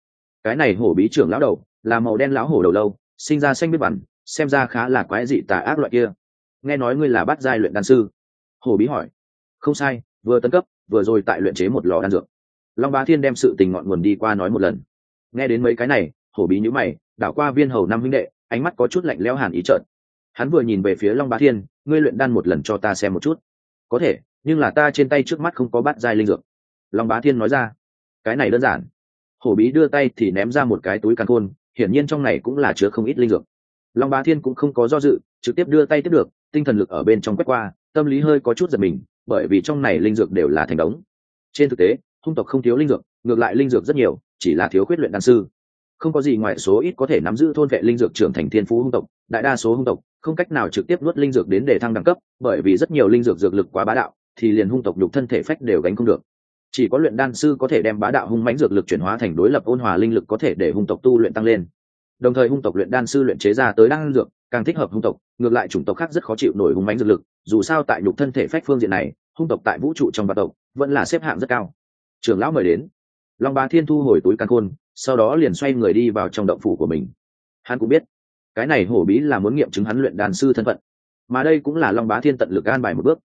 cái này hổ bí trưởng lão đầu, là màu đen lão hổ đầu lâu, sinh ra xanh biết bẩn xem ra khá là quái dị tà ác loại kia. Nghe nói ngươi là bát giai luyện đan sư. Hổ bí hỏi không sai, vừa tấn cấp, vừa rồi tại luyện chế một lò đan dược. Long bá thiên đem sự tình ngọn nguồn đi qua nói một lần. Nghe đến mấy cái này, hổ bí nhữ mày, đảo qua viên hầu năm huynh đệ, ánh mắt có chút lạnh lẽo hàn ý trợn. Hắn vừa nhìn về phía long bá thiên, ngươi luyện đan một lần cho ta xem một chút. Có thể, nhưng là ta trên tay trước mắt không có bát giai linh dược. Long bá thiên nói ra. Cái này đơn giản. Hổ bí đưa tay thì ném ra một cái túi càn khôn, hiển nhiên trong này cũng là chứa không ít linh dược. Long bá thiên cũng không có do dự, trực tiếp đưa tay tiếp được, tinh thần lực ở bên trong quét qua, tâm lý hơi có chút giật mình bởi vì trong này linh dược đều là thành đống. Trên thực tế, hung tộc không thiếu linh dược, ngược lại linh dược rất nhiều, chỉ là thiếu khuyết luyện đan sư. Không có gì ngoài số ít có thể nắm giữ thôn vệ linh dược trưởng thành thiên phú hung tộc, đại đa số hung tộc không cách nào trực tiếp nuốt linh dược đến để thăng đẳng cấp, bởi vì rất nhiều linh dược dược lực quá bá đạo, thì liền hung tộc nhục thân thể phách đều gánh không được. Chỉ có luyện đan sư có thể đem bá đạo hung mãnh dược lực chuyển hóa thành đối lập ôn hòa linh lực có thể để hung tộc tu luyện tăng lên. Đồng thời hung tộc luyện đan sư luyện chế ra tới đan dược, càng thích hợp hung tộc, ngược lại chủng tộc khác rất khó chịu nổi hung mãnh dược lực, dù sao tại nhục thân thể phách phương diện này hung tộc tại vũ trụ trong vạn tộc, vẫn là xếp hạng rất cao. Trưởng lão mời đến. Long bá thiên thu hồi túi căn khôn, sau đó liền xoay người đi vào trong động phủ của mình. Hắn cũng biết, cái này hổ bí là muốn nghiệm chứng hắn luyện đàn sư thân phận. Mà đây cũng là long bá thiên tận lực an bài một bước.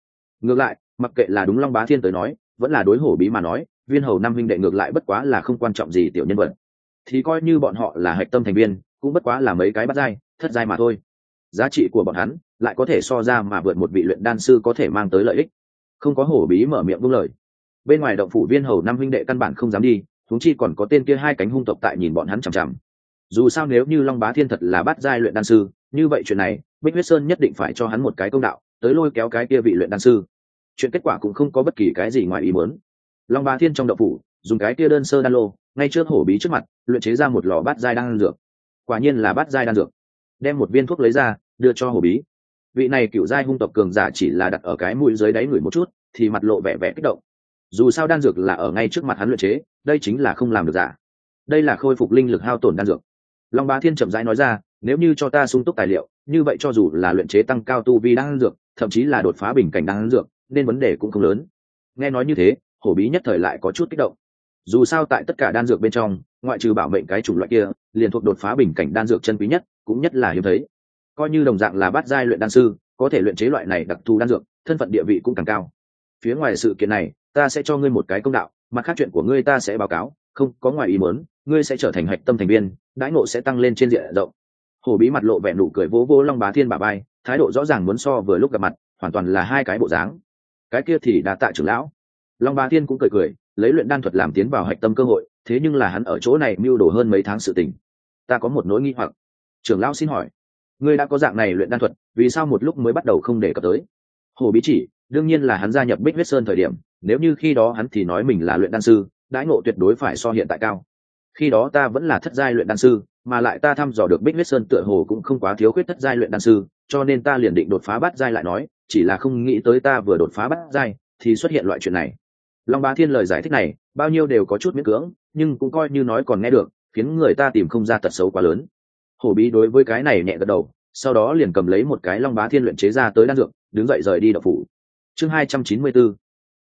Ngược lại, mặc kệ là đúng long bá thiên tới nói, vẫn là đối hổ bí mà nói, viên hầu năm huynh đệ ngược lại bất quá là không quan trọng gì tiểu nhân vật. Thì coi như bọn họ là hạch tâm thành viên, cũng bất quá là mấy cái bắt dai thất giai mà thôi. Giá trị của bọn hắn lại có thể so ra mà vượt một vị luyện đan sư có thể mang tới lợi ích không có hổ bí mở miệng buông lời. Bên ngoài động phủ viên hầu năm huynh đệ căn bản không dám đi thúng chi còn có tên kia hai cánh hung tộc tại nhìn bọn hắn chằm chằm. Dù sao nếu như long bá thiên thật là bắt giai luyện đan sư, như vậy chuyện này, bích huyết sơn nhất định phải cho hắn một cái công đạo, tới lôi kéo cái kia vị luyện đan sư. Chuyện kết quả cũng không có bất kỳ cái gì ngoài ý muốn. Long bá thiên trong động phủ, dùng cái kia đơn sơ đan lô, ngay trước hổ bí trước mặt, luyện chế ra một lò bát giai đan dược. Quả nhiên là bát giai đan dược. Đem một viên thuốc lấy ra, đưa cho hổ bí vị này cựu giai hung tộc cường giả chỉ là đặt ở cái mũi dưới đáy người một chút, thì mặt lộ vẻ vẻ kích động. Dù sao đan dược là ở ngay trước mặt hắn luyện chế, đây chính là không làm được giả. Đây là khôi phục linh lực hao tổn đan dược. Long bá thiên chậm rãi nói ra, nếu như cho ta sung túc tài liệu, như vậy cho dù là luyện chế tăng cao tu vi đan dược, thậm chí là đột phá bình cảnh đan dược, nên vấn đề cũng không lớn. Nghe nói như thế, hổ bí nhất thời lại có chút kích động. Dù sao tại tất cả đan dược bên trong, ngoại trừ bảo mệnh cái chủng loại kia, liền thuộc đột phá bình cảnh đan dược chân quý nhất, cũng nhất là hiếm thấy coi như đồng dạng là bát giai luyện đan sư, có thể luyện chế loại này đặc thù đan dược, thân phận địa vị cũng càng cao. Phía ngoài sự kiện này, ta sẽ cho ngươi một cái công đạo, mặt khác chuyện của ngươi ta sẽ báo cáo, không có ngoài ý muốn, ngươi sẽ trở thành hạch tâm thành viên, đãi ngộ sẽ tăng lên trên diện rộng. Hồ bí mặt lộ vẻ nụ cười vỗ vỗ long bá thiên bà bay thái độ rõ ràng muốn so vừa lúc gặp mặt, hoàn toàn là hai cái bộ dáng. Cái kia thì đã tạ trưởng lão. Long bá thiên cũng cười cười, lấy luyện đan thuật làm tiến vào hạch tâm cơ hội, thế nhưng là hắn ở chỗ này mưu đồ hơn mấy tháng sự tình. Ta có một nỗi nghi hoặc. Trưởng lão xin hỏi ngươi đã có dạng này luyện đan thuật, vì sao một lúc mới bắt đầu không để cập tới? Hồ bí chỉ, đương nhiên là hắn gia nhập bích huyết sơn thời điểm, nếu như khi đó hắn thì nói mình là luyện đan sư, đãi ngộ tuyệt đối phải so hiện tại cao. Khi đó ta vẫn là thất giai luyện đan sư, mà lại ta thăm dò được bích huyết sơn tựa hồ cũng không quá thiếu khuyết thất giai luyện đan sư, cho nên ta liền định đột phá bát giai lại nói, chỉ là không nghĩ tới ta vừa đột phá bát giai thì xuất hiện loại chuyện này. Long bá thiên lời giải thích này, bao nhiêu đều có chút miễn cưỡng, nhưng cũng coi như nói còn nghe được, khiến người ta tìm không ra tật xấu quá lớn hổ bí đối với cái này nhẹ gật đầu, sau đó liền cầm lấy một cái long bá thiên luyện chế ra tới đan dược, đứng dậy rời đi đậu phủ. Chương hai trăm chín mươi 294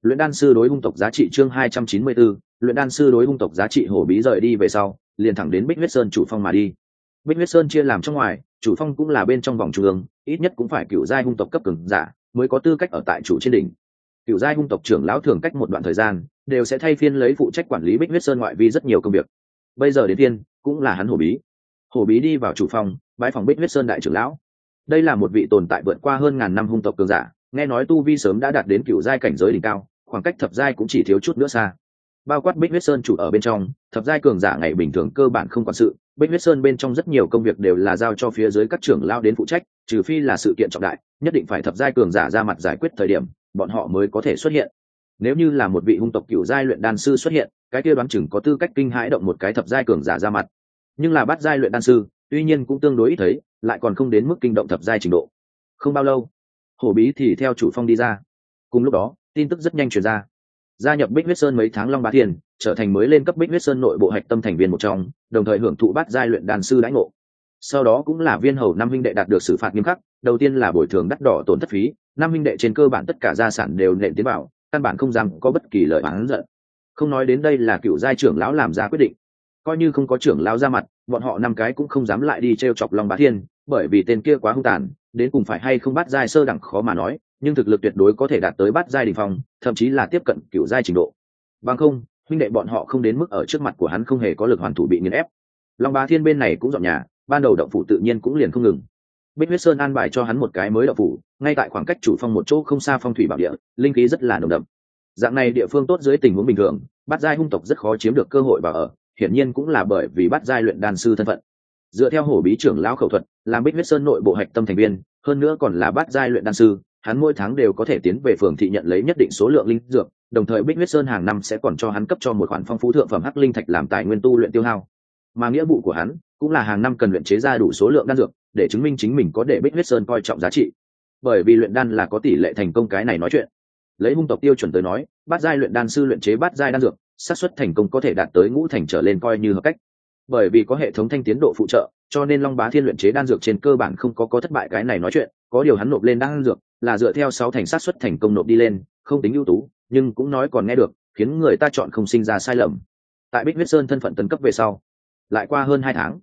luyện đan sư đối hung tộc giá trị chương hai trăm chín mươi 294 luyện đan sư đối hung tộc giá trị hổ bí rời đi về sau, liền thẳng đến bích huyết sơn chủ phong mà đi. Bích huyết sơn chia làm trong ngoài, chủ phong cũng là bên trong vòng trung ương, ít nhất cũng phải cựu giai hung tộc cấp cường giả mới có tư cách ở tại chủ trên đỉnh. Cựu giai hung tộc trưởng lão thường cách một đoạn thời gian, đều sẽ thay phiên lấy phụ trách quản lý bích huyết sơn ngoại vi rất nhiều công việc. Bây giờ đến tiên cũng là hắn hổ bí hổ bí đi vào chủ phòng, bãi phòng bích huyết sơn đại trưởng lão. Đây là một vị tồn tại vượt qua hơn ngàn năm hung tộc cường giả, nghe nói tu vi sớm đã đạt đến cựu giai cảnh giới đỉnh cao, khoảng cách thập giai cũng chỉ thiếu chút nữa xa. Bao quát bích huyết sơn chủ ở bên trong, thập giai cường giả ngày bình thường cơ bản không quản sự, bích huyết sơn bên trong rất nhiều công việc đều là giao cho phía dưới các trưởng lao đến phụ trách, trừ phi là sự kiện trọng đại, nhất định phải thập giai cường giả ra mặt giải quyết thời điểm, bọn họ mới có thể xuất hiện. Nếu như là một vị hung tộc cựu giai luyện đan sư xuất hiện, cái kia đoán chừng có tư cách kinh hãi động một cái thập giai cường giả ra mặt nhưng là bắt giai luyện đan sư, tuy nhiên cũng tương đối ít thấy, lại còn không đến mức kinh động thập giai trình độ. Không bao lâu, hổ bí thì theo chủ phong đi ra. Cùng lúc đó, tin tức rất nhanh truyền ra. Gia nhập bích huyết sơn mấy tháng long bá thiền, trở thành mới lên cấp bích huyết sơn nội bộ hạch tâm thành viên một trong, đồng thời hưởng thụ bát giai luyện đan sư đãi ngộ. Sau đó cũng là viên hầu năm huynh đệ đạt được xử phạt nghiêm khắc, đầu tiên là bồi thường đắt đỏ tổn thất phí, năm huynh đệ trên cơ bản tất cả gia sản đều nện tiến vào, căn bản không dám có bất kỳ lời oán giận. Không nói đến đây là cựu giai trưởng lão làm ra quyết định coi như không có trưởng lão ra mặt, bọn họ năm cái cũng không dám lại đi t r e o chọc long bá thiên, bởi vì tên kia quá hung tàn, đến cùng phải hay không bắt giai sơ đẳng khó mà nói, nhưng thực lực tuyệt đối có thể đạt tới bắt giai đình phong, thậm chí là tiếp cận cựu giai trình độ. Bằng không, huynh đệ bọn họ không đến mức ở trước mặt của hắn không hề có lực hoàn thủ bị nghiền ép. Long bá thiên bên này cũng dọn nhà, ban đầu động phủ tự nhiên cũng liền không ngừng. Bích huyết sơn an bài cho hắn một cái mới động phủ, ngay tại khoảng cách chủ phong một chỗ không xa phong thủy bảo địa, linh khí rất là nồng đậm. Dạng này địa phương tốt dưới tình huống bình thường, bắt giai hung tộc rất khó chiếm được cơ hội và ở hiển nhiên cũng là bởi vì bắt giai luyện đan sư thân phận. Dựa theo hổ bí trưởng lão khẩu thuật làm bích huyết sơn nội bộ hạch tâm thành viên, hơn nữa còn là bắt giai luyện đan sư, hắn mỗi tháng đều có thể tiến về phường thị nhận lấy nhất định số lượng linh dược, đồng thời bích huyết sơn hàng năm sẽ còn cho hắn cấp cho một khoản phong phú thượng phẩm hắc linh thạch làm tài nguyên tu luyện tiêu hao. Mà nghĩa vụ của hắn, cũng là hàng năm cần luyện chế ra đủ số lượng đan dược, để chứng minh chính mình có để bích huyết sơn coi trọng giá trị. Bởi vì luyện đan là có tỷ lệ thành công cái này nói chuyện. Lấy hung tộc tiêu chuẩn tới nói bát giai luyện đan sư luyện chế bát giai đan dược xác suất thành công có thể đạt tới ngũ thành trở lên coi như hợp cách. Bởi vì có hệ thống thanh tiến độ phụ trợ, cho nên long bá thiên luyện chế đan dược trên cơ bản không có có thất bại cái này nói chuyện, có điều hắn nộp lên đan dược là dựa theo sáu thành sát suất thành công nộp đi lên, không tính ưu tú, nhưng cũng nói còn nghe được, khiến người ta chọn không sinh ra sai lầm. Tại bích huyết sơn thân phận tấn cấp về sau, lại qua hơn hai tháng,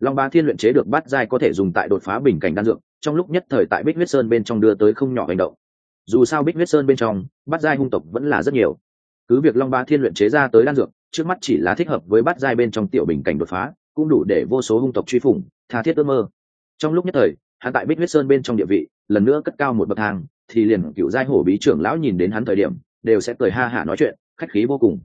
long bá thiên luyện chế được bát giai có thể dùng tại đột phá bình cảnh đan dược, trong lúc nhất thời tại bích huyết sơn bên trong đưa tới không nhỏ hành động. Dù sao bích huyết sơn bên trong, bát giai hung tộc vẫn là rất nhiều cứ việc long ba thiên luyện chế ra tới đan dược, trước mắt chỉ là thích hợp với bát giai bên trong tiểu bình cảnh đột phá, cũng đủ để vô số hung tộc truy phủng, tha thiết ước mơ. Trong lúc nhất thời, hắn tại bích huyết sơn bên trong địa vị, lần nữa cất cao một bậc thang, thì liền cựu giai hổ bí trưởng lão nhìn đến hắn thời điểm, đều sẽ cười ha hả nói chuyện, khách khí vô cùng.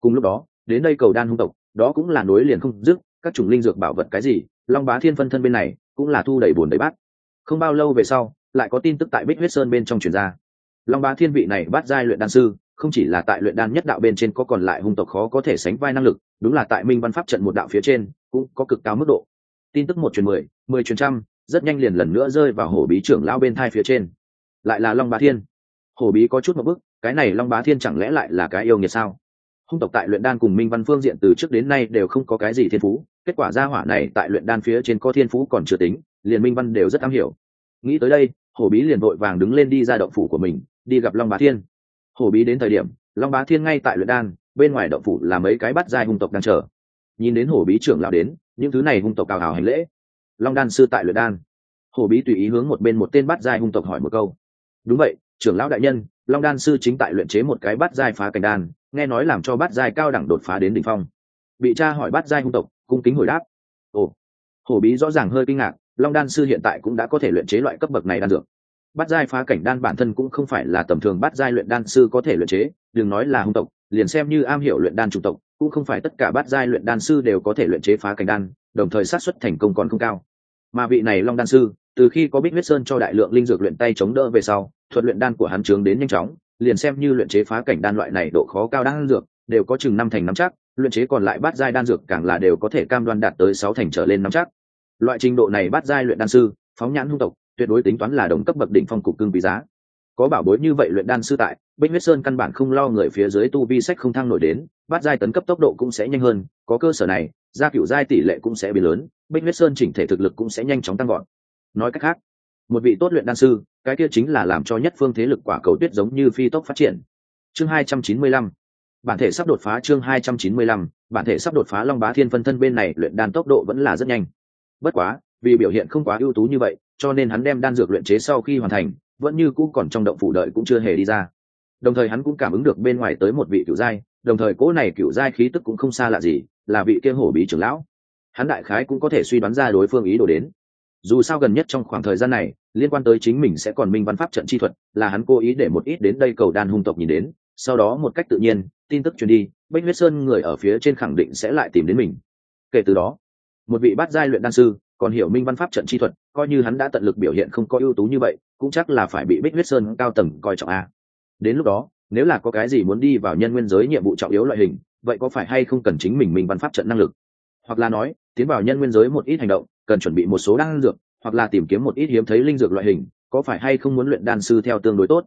Cùng lúc đó, đến đây cầu đan hung tộc, đó cũng là nối liền không dứt, các chủng linh dược bảo vật cái gì, long bá thiên phân thân bên này, cũng là thu đầy bùn đầy bát. Không bao lâu về sau, lại có tin tức tại bích huyết sơn bên trong truyền ra. Long bá thiên vị này bắt giai luyện đan sư không chỉ là tại luyện đan nhất đạo bên trên có còn lại hung tộc khó có thể sánh vai năng lực, đúng là tại minh văn pháp trận một đạo phía trên, cũng có cực cao mức độ. Tin tức một truyền mười mười truyền trăm, rất nhanh liền lần nữa rơi vào hổ bí trưởng lão bên thai phía trên. Lại là long bá thiên. Hổ bí có chút một bức cái này long bá thiên chẳng lẽ lại là cái yêu nghiệt sao? Hung tộc tại luyện đan cùng minh văn phương diện từ trước đến nay đều không có cái gì thiên phú, kết quả gia hỏa này tại luyện đan phía trên có thiên phú còn chưa tính, liền minh văn đều rất am hiểu. Nghĩ tới đây, hổ bí liền vội vàng đứng lên đi ra động phủ của mình, đi gặp long bá thiên hổ bí đến thời điểm, long bá thiên ngay tại luyện đan, bên ngoài động phủ là mấy cái bắt giai hung tộc đang chờ. Nhìn đến hổ bí trưởng lão đến, những thứ này hung tộc cào hào hành lễ. Long đan sư tại luyện đan. Hổ bí tùy ý hướng một bên một tên bắt giai hung tộc hỏi một câu. Đúng vậy, trưởng lão đại nhân, long đan sư chính tại luyện chế một cái bắt giai phá cảnh đan, nghe nói làm cho bắt giai cao đẳng đột phá đến đỉnh phong. Bị cha hỏi bắt giai hung tộc, cung kính hồi đáp. Ồ. Hổ bí rõ ràng hơi kinh ngạc, long đan sư hiện tại cũng đã có thể luyện chế loại cấp bậc này đan dược bát giai phá cảnh đan bản thân cũng không phải là tầm thường bát giai luyện đan sư có thể luyện chế, đừng nói là hung tộc, liền xem như am hiểu luyện đan chủng tộc, cũng không phải tất cả bát giai luyện đan sư đều có thể luyện chế phá cảnh đan, đồng thời sát xuất thành công còn không cao. Mà vị này long đan sư, từ khi có bích huyết sơn cho đại lượng linh dược luyện tay chống đỡ về sau, thuật luyện đan của hắn trướng đến nhanh chóng, liền xem như luyện chế phá cảnh đan loại này độ khó cao đan dược, đều có chừng năm thành năm chắc, luyện chế còn lại bát giai đan dược càng là đều có thể cam đoan đạt tới sáu thành trở lên năm chắc. Loại trình độ này bát giai luyện đan sư, phóng nhãn hung tộc tuyệt đối tính toán là đồng cấp bậc đỉnh phong cục cương quý giá. Có bảo bối như vậy luyện đan sư tại, bích huyết sơn căn bản không lo người phía dưới tu vi sách không thăng nổi đến bát giai tấn cấp tốc độ cũng sẽ nhanh hơn, có cơ sở này, gia cựu giai tỷ lệ cũng sẽ bị lớn, bích huyết sơn chỉnh thể thực lực cũng sẽ nhanh chóng tăng gọn nói cách khác, một vị tốt luyện đan sư, cái kia chính là làm cho nhất phương thế lực quả cầu tuyết giống như phi tốc phát triển. Chương hai trăm chín mươi lăm, bản thể sắp đột phá chương hai trăm chín mươi lăm, bản thể sắp đột phá long bá thiên phân thân bên này luyện đan tốc độ vẫn là rất nhanh. Bất quá, vì biểu hiện không quá ưu tú như vậy cho nên hắn đem đan dược luyện chế sau khi hoàn thành, vẫn như cũ còn trong động phủ đợi cũng chưa hề đi ra. Đồng thời hắn cũng cảm ứng được bên ngoài tới một vị cựu giai, đồng thời cỗ này cựu giai khí tức cũng không xa lạ gì, là vị kia hổ bí trưởng lão. Hắn đại khái cũng có thể suy đoán ra đối phương ý đồ đến. Dù sao gần nhất trong khoảng thời gian này, liên quan tới chính mình sẽ còn minh văn pháp trận chi thuật, là hắn cố ý để một ít đến đây cầu đan hung tộc nhìn đến. Sau đó một cách tự nhiên, tin tức truyền đi, bách huyết sơn người ở phía trên khẳng định sẽ lại tìm đến mình. Kể từ đó, một vị bát giai luyện đan sư còn hiểu minh văn pháp trận chi thuật, coi như hắn đã tận lực biểu hiện không có ưu tú như vậy, cũng chắc là phải bị bích huyết sơn cao tầng coi trọng a. Đến lúc đó, nếu là có cái gì muốn đi vào nhân nguyên giới nhiệm vụ trọng yếu loại hình, vậy có phải hay không cần chính mình minh văn pháp trận năng lực? Hoặc là nói, tiến vào nhân nguyên giới một ít hành động, cần chuẩn bị một số đan dược, hoặc là tìm kiếm một ít hiếm thấy linh dược loại hình, có phải hay không muốn luyện đan sư theo tương đối tốt?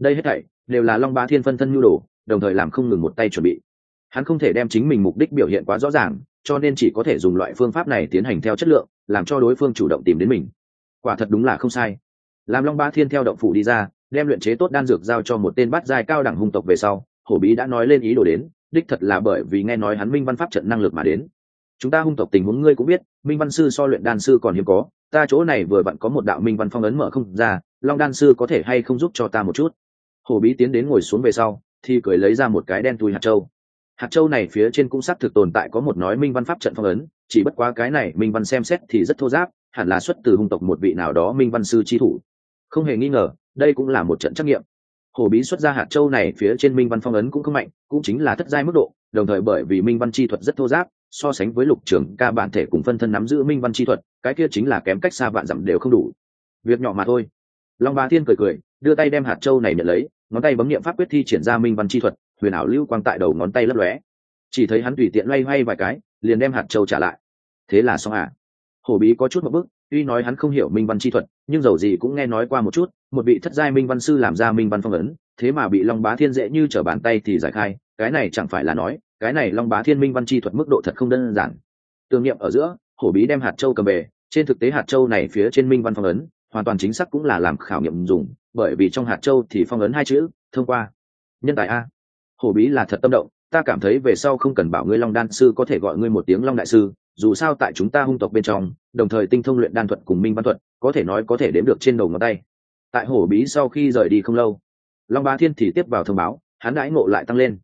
Đây hết thảy đều là long ba thiên phân thân nhu đồ, đồng thời làm không ngừng một tay chuẩn bị. Hắn không thể đem chính mình mục đích biểu hiện quá rõ ràng cho nên chỉ có thể dùng loại phương pháp này tiến hành theo chất lượng, làm cho đối phương chủ động tìm đến mình. Quả thật đúng là không sai. Làm long ba thiên theo động phủ đi ra, đem luyện chế tốt đan dược giao cho một tên bát giai cao đẳng hung tộc về sau, hổ bí đã nói lên ý đồ đến, đích thật là bởi vì nghe nói hắn minh văn pháp trận năng lực mà đến. Chúng ta hung tộc tình huống ngươi cũng biết, minh văn sư so luyện đan sư còn hiếm có, ta chỗ này vừa vặn có một đạo minh văn phong ấn mở không ra, long đan sư có thể hay không giúp cho ta một chút? Hổ bí tiến đến ngồi xuống về sau, thì cười lấy ra một cái đen tui hạt châu hạt châu này phía trên cũng xác thực tồn tại có một nói minh văn pháp trận phong ấn, chỉ bất quá cái này minh văn xem xét thì rất thô giáp, hẳn là xuất từ hung tộc một vị nào đó minh văn sư chi thủ. Không hề nghi ngờ, đây cũng là một trận trắc nghiệm. Hổ bí xuất ra hạt châu này phía trên minh văn phong ấn cũng không mạnh, cũng chính là thất giai mức độ, đồng thời bởi vì minh văn chi thuật rất thô giáp, so sánh với lục trưởng ca bản thể cùng phân thân nắm giữ minh văn chi thuật, cái kia chính là kém cách xa vạn dặm đều không đủ. Việc nhỏ mà thôi. Long ba thiên cười cười, đưa tay đem hạt châu này nhận lấy, ngón tay bấm n i ệ m pháp quyết thi triển ra minh văn chi thuật huyền ảo lưu quang tại đầu ngón tay lấp lóe. Chỉ thấy hắn tùy tiện loay hoay vài cái, liền đem hạt châu trả lại. Thế là xong à hổ bí có chút một bức tuy nói hắn không hiểu minh văn chi thuật, nhưng dầu gì cũng nghe nói qua một chút, một vị thất giai minh văn sư làm ra minh văn phong ấn, thế mà bị long bá thiên dễ như trở bàn tay thì giải khai, cái này chẳng phải là nói, cái này long bá thiên minh văn chi thuật mức độ thật không đơn giản. Tưởng niệm ở giữa, hổ bí đem hạt châu cầm về, trên thực tế hạt châu này phía trên minh văn phong ấn, hoàn toàn chính xác cũng là làm khảo nghiệm dùng, bởi vì trong hạt châu thì phong ấn hai chữ, thông qua. Nhân tài a hổ bí là thật tâm động, ta cảm thấy về sau không cần bảo ngươi long đan sư có thể gọi ngươi một tiếng long đại sư, dù sao tại chúng ta hung tộc bên trong, đồng thời tinh thông luyện đan thuật cùng minh văn thuật, có thể nói có thể đếm được trên đầu ngón tay. Tại hổ bí sau khi rời đi không lâu, long bá thiên thì tiếp vào thông báo, hắn đãi ngộ lại tăng lên.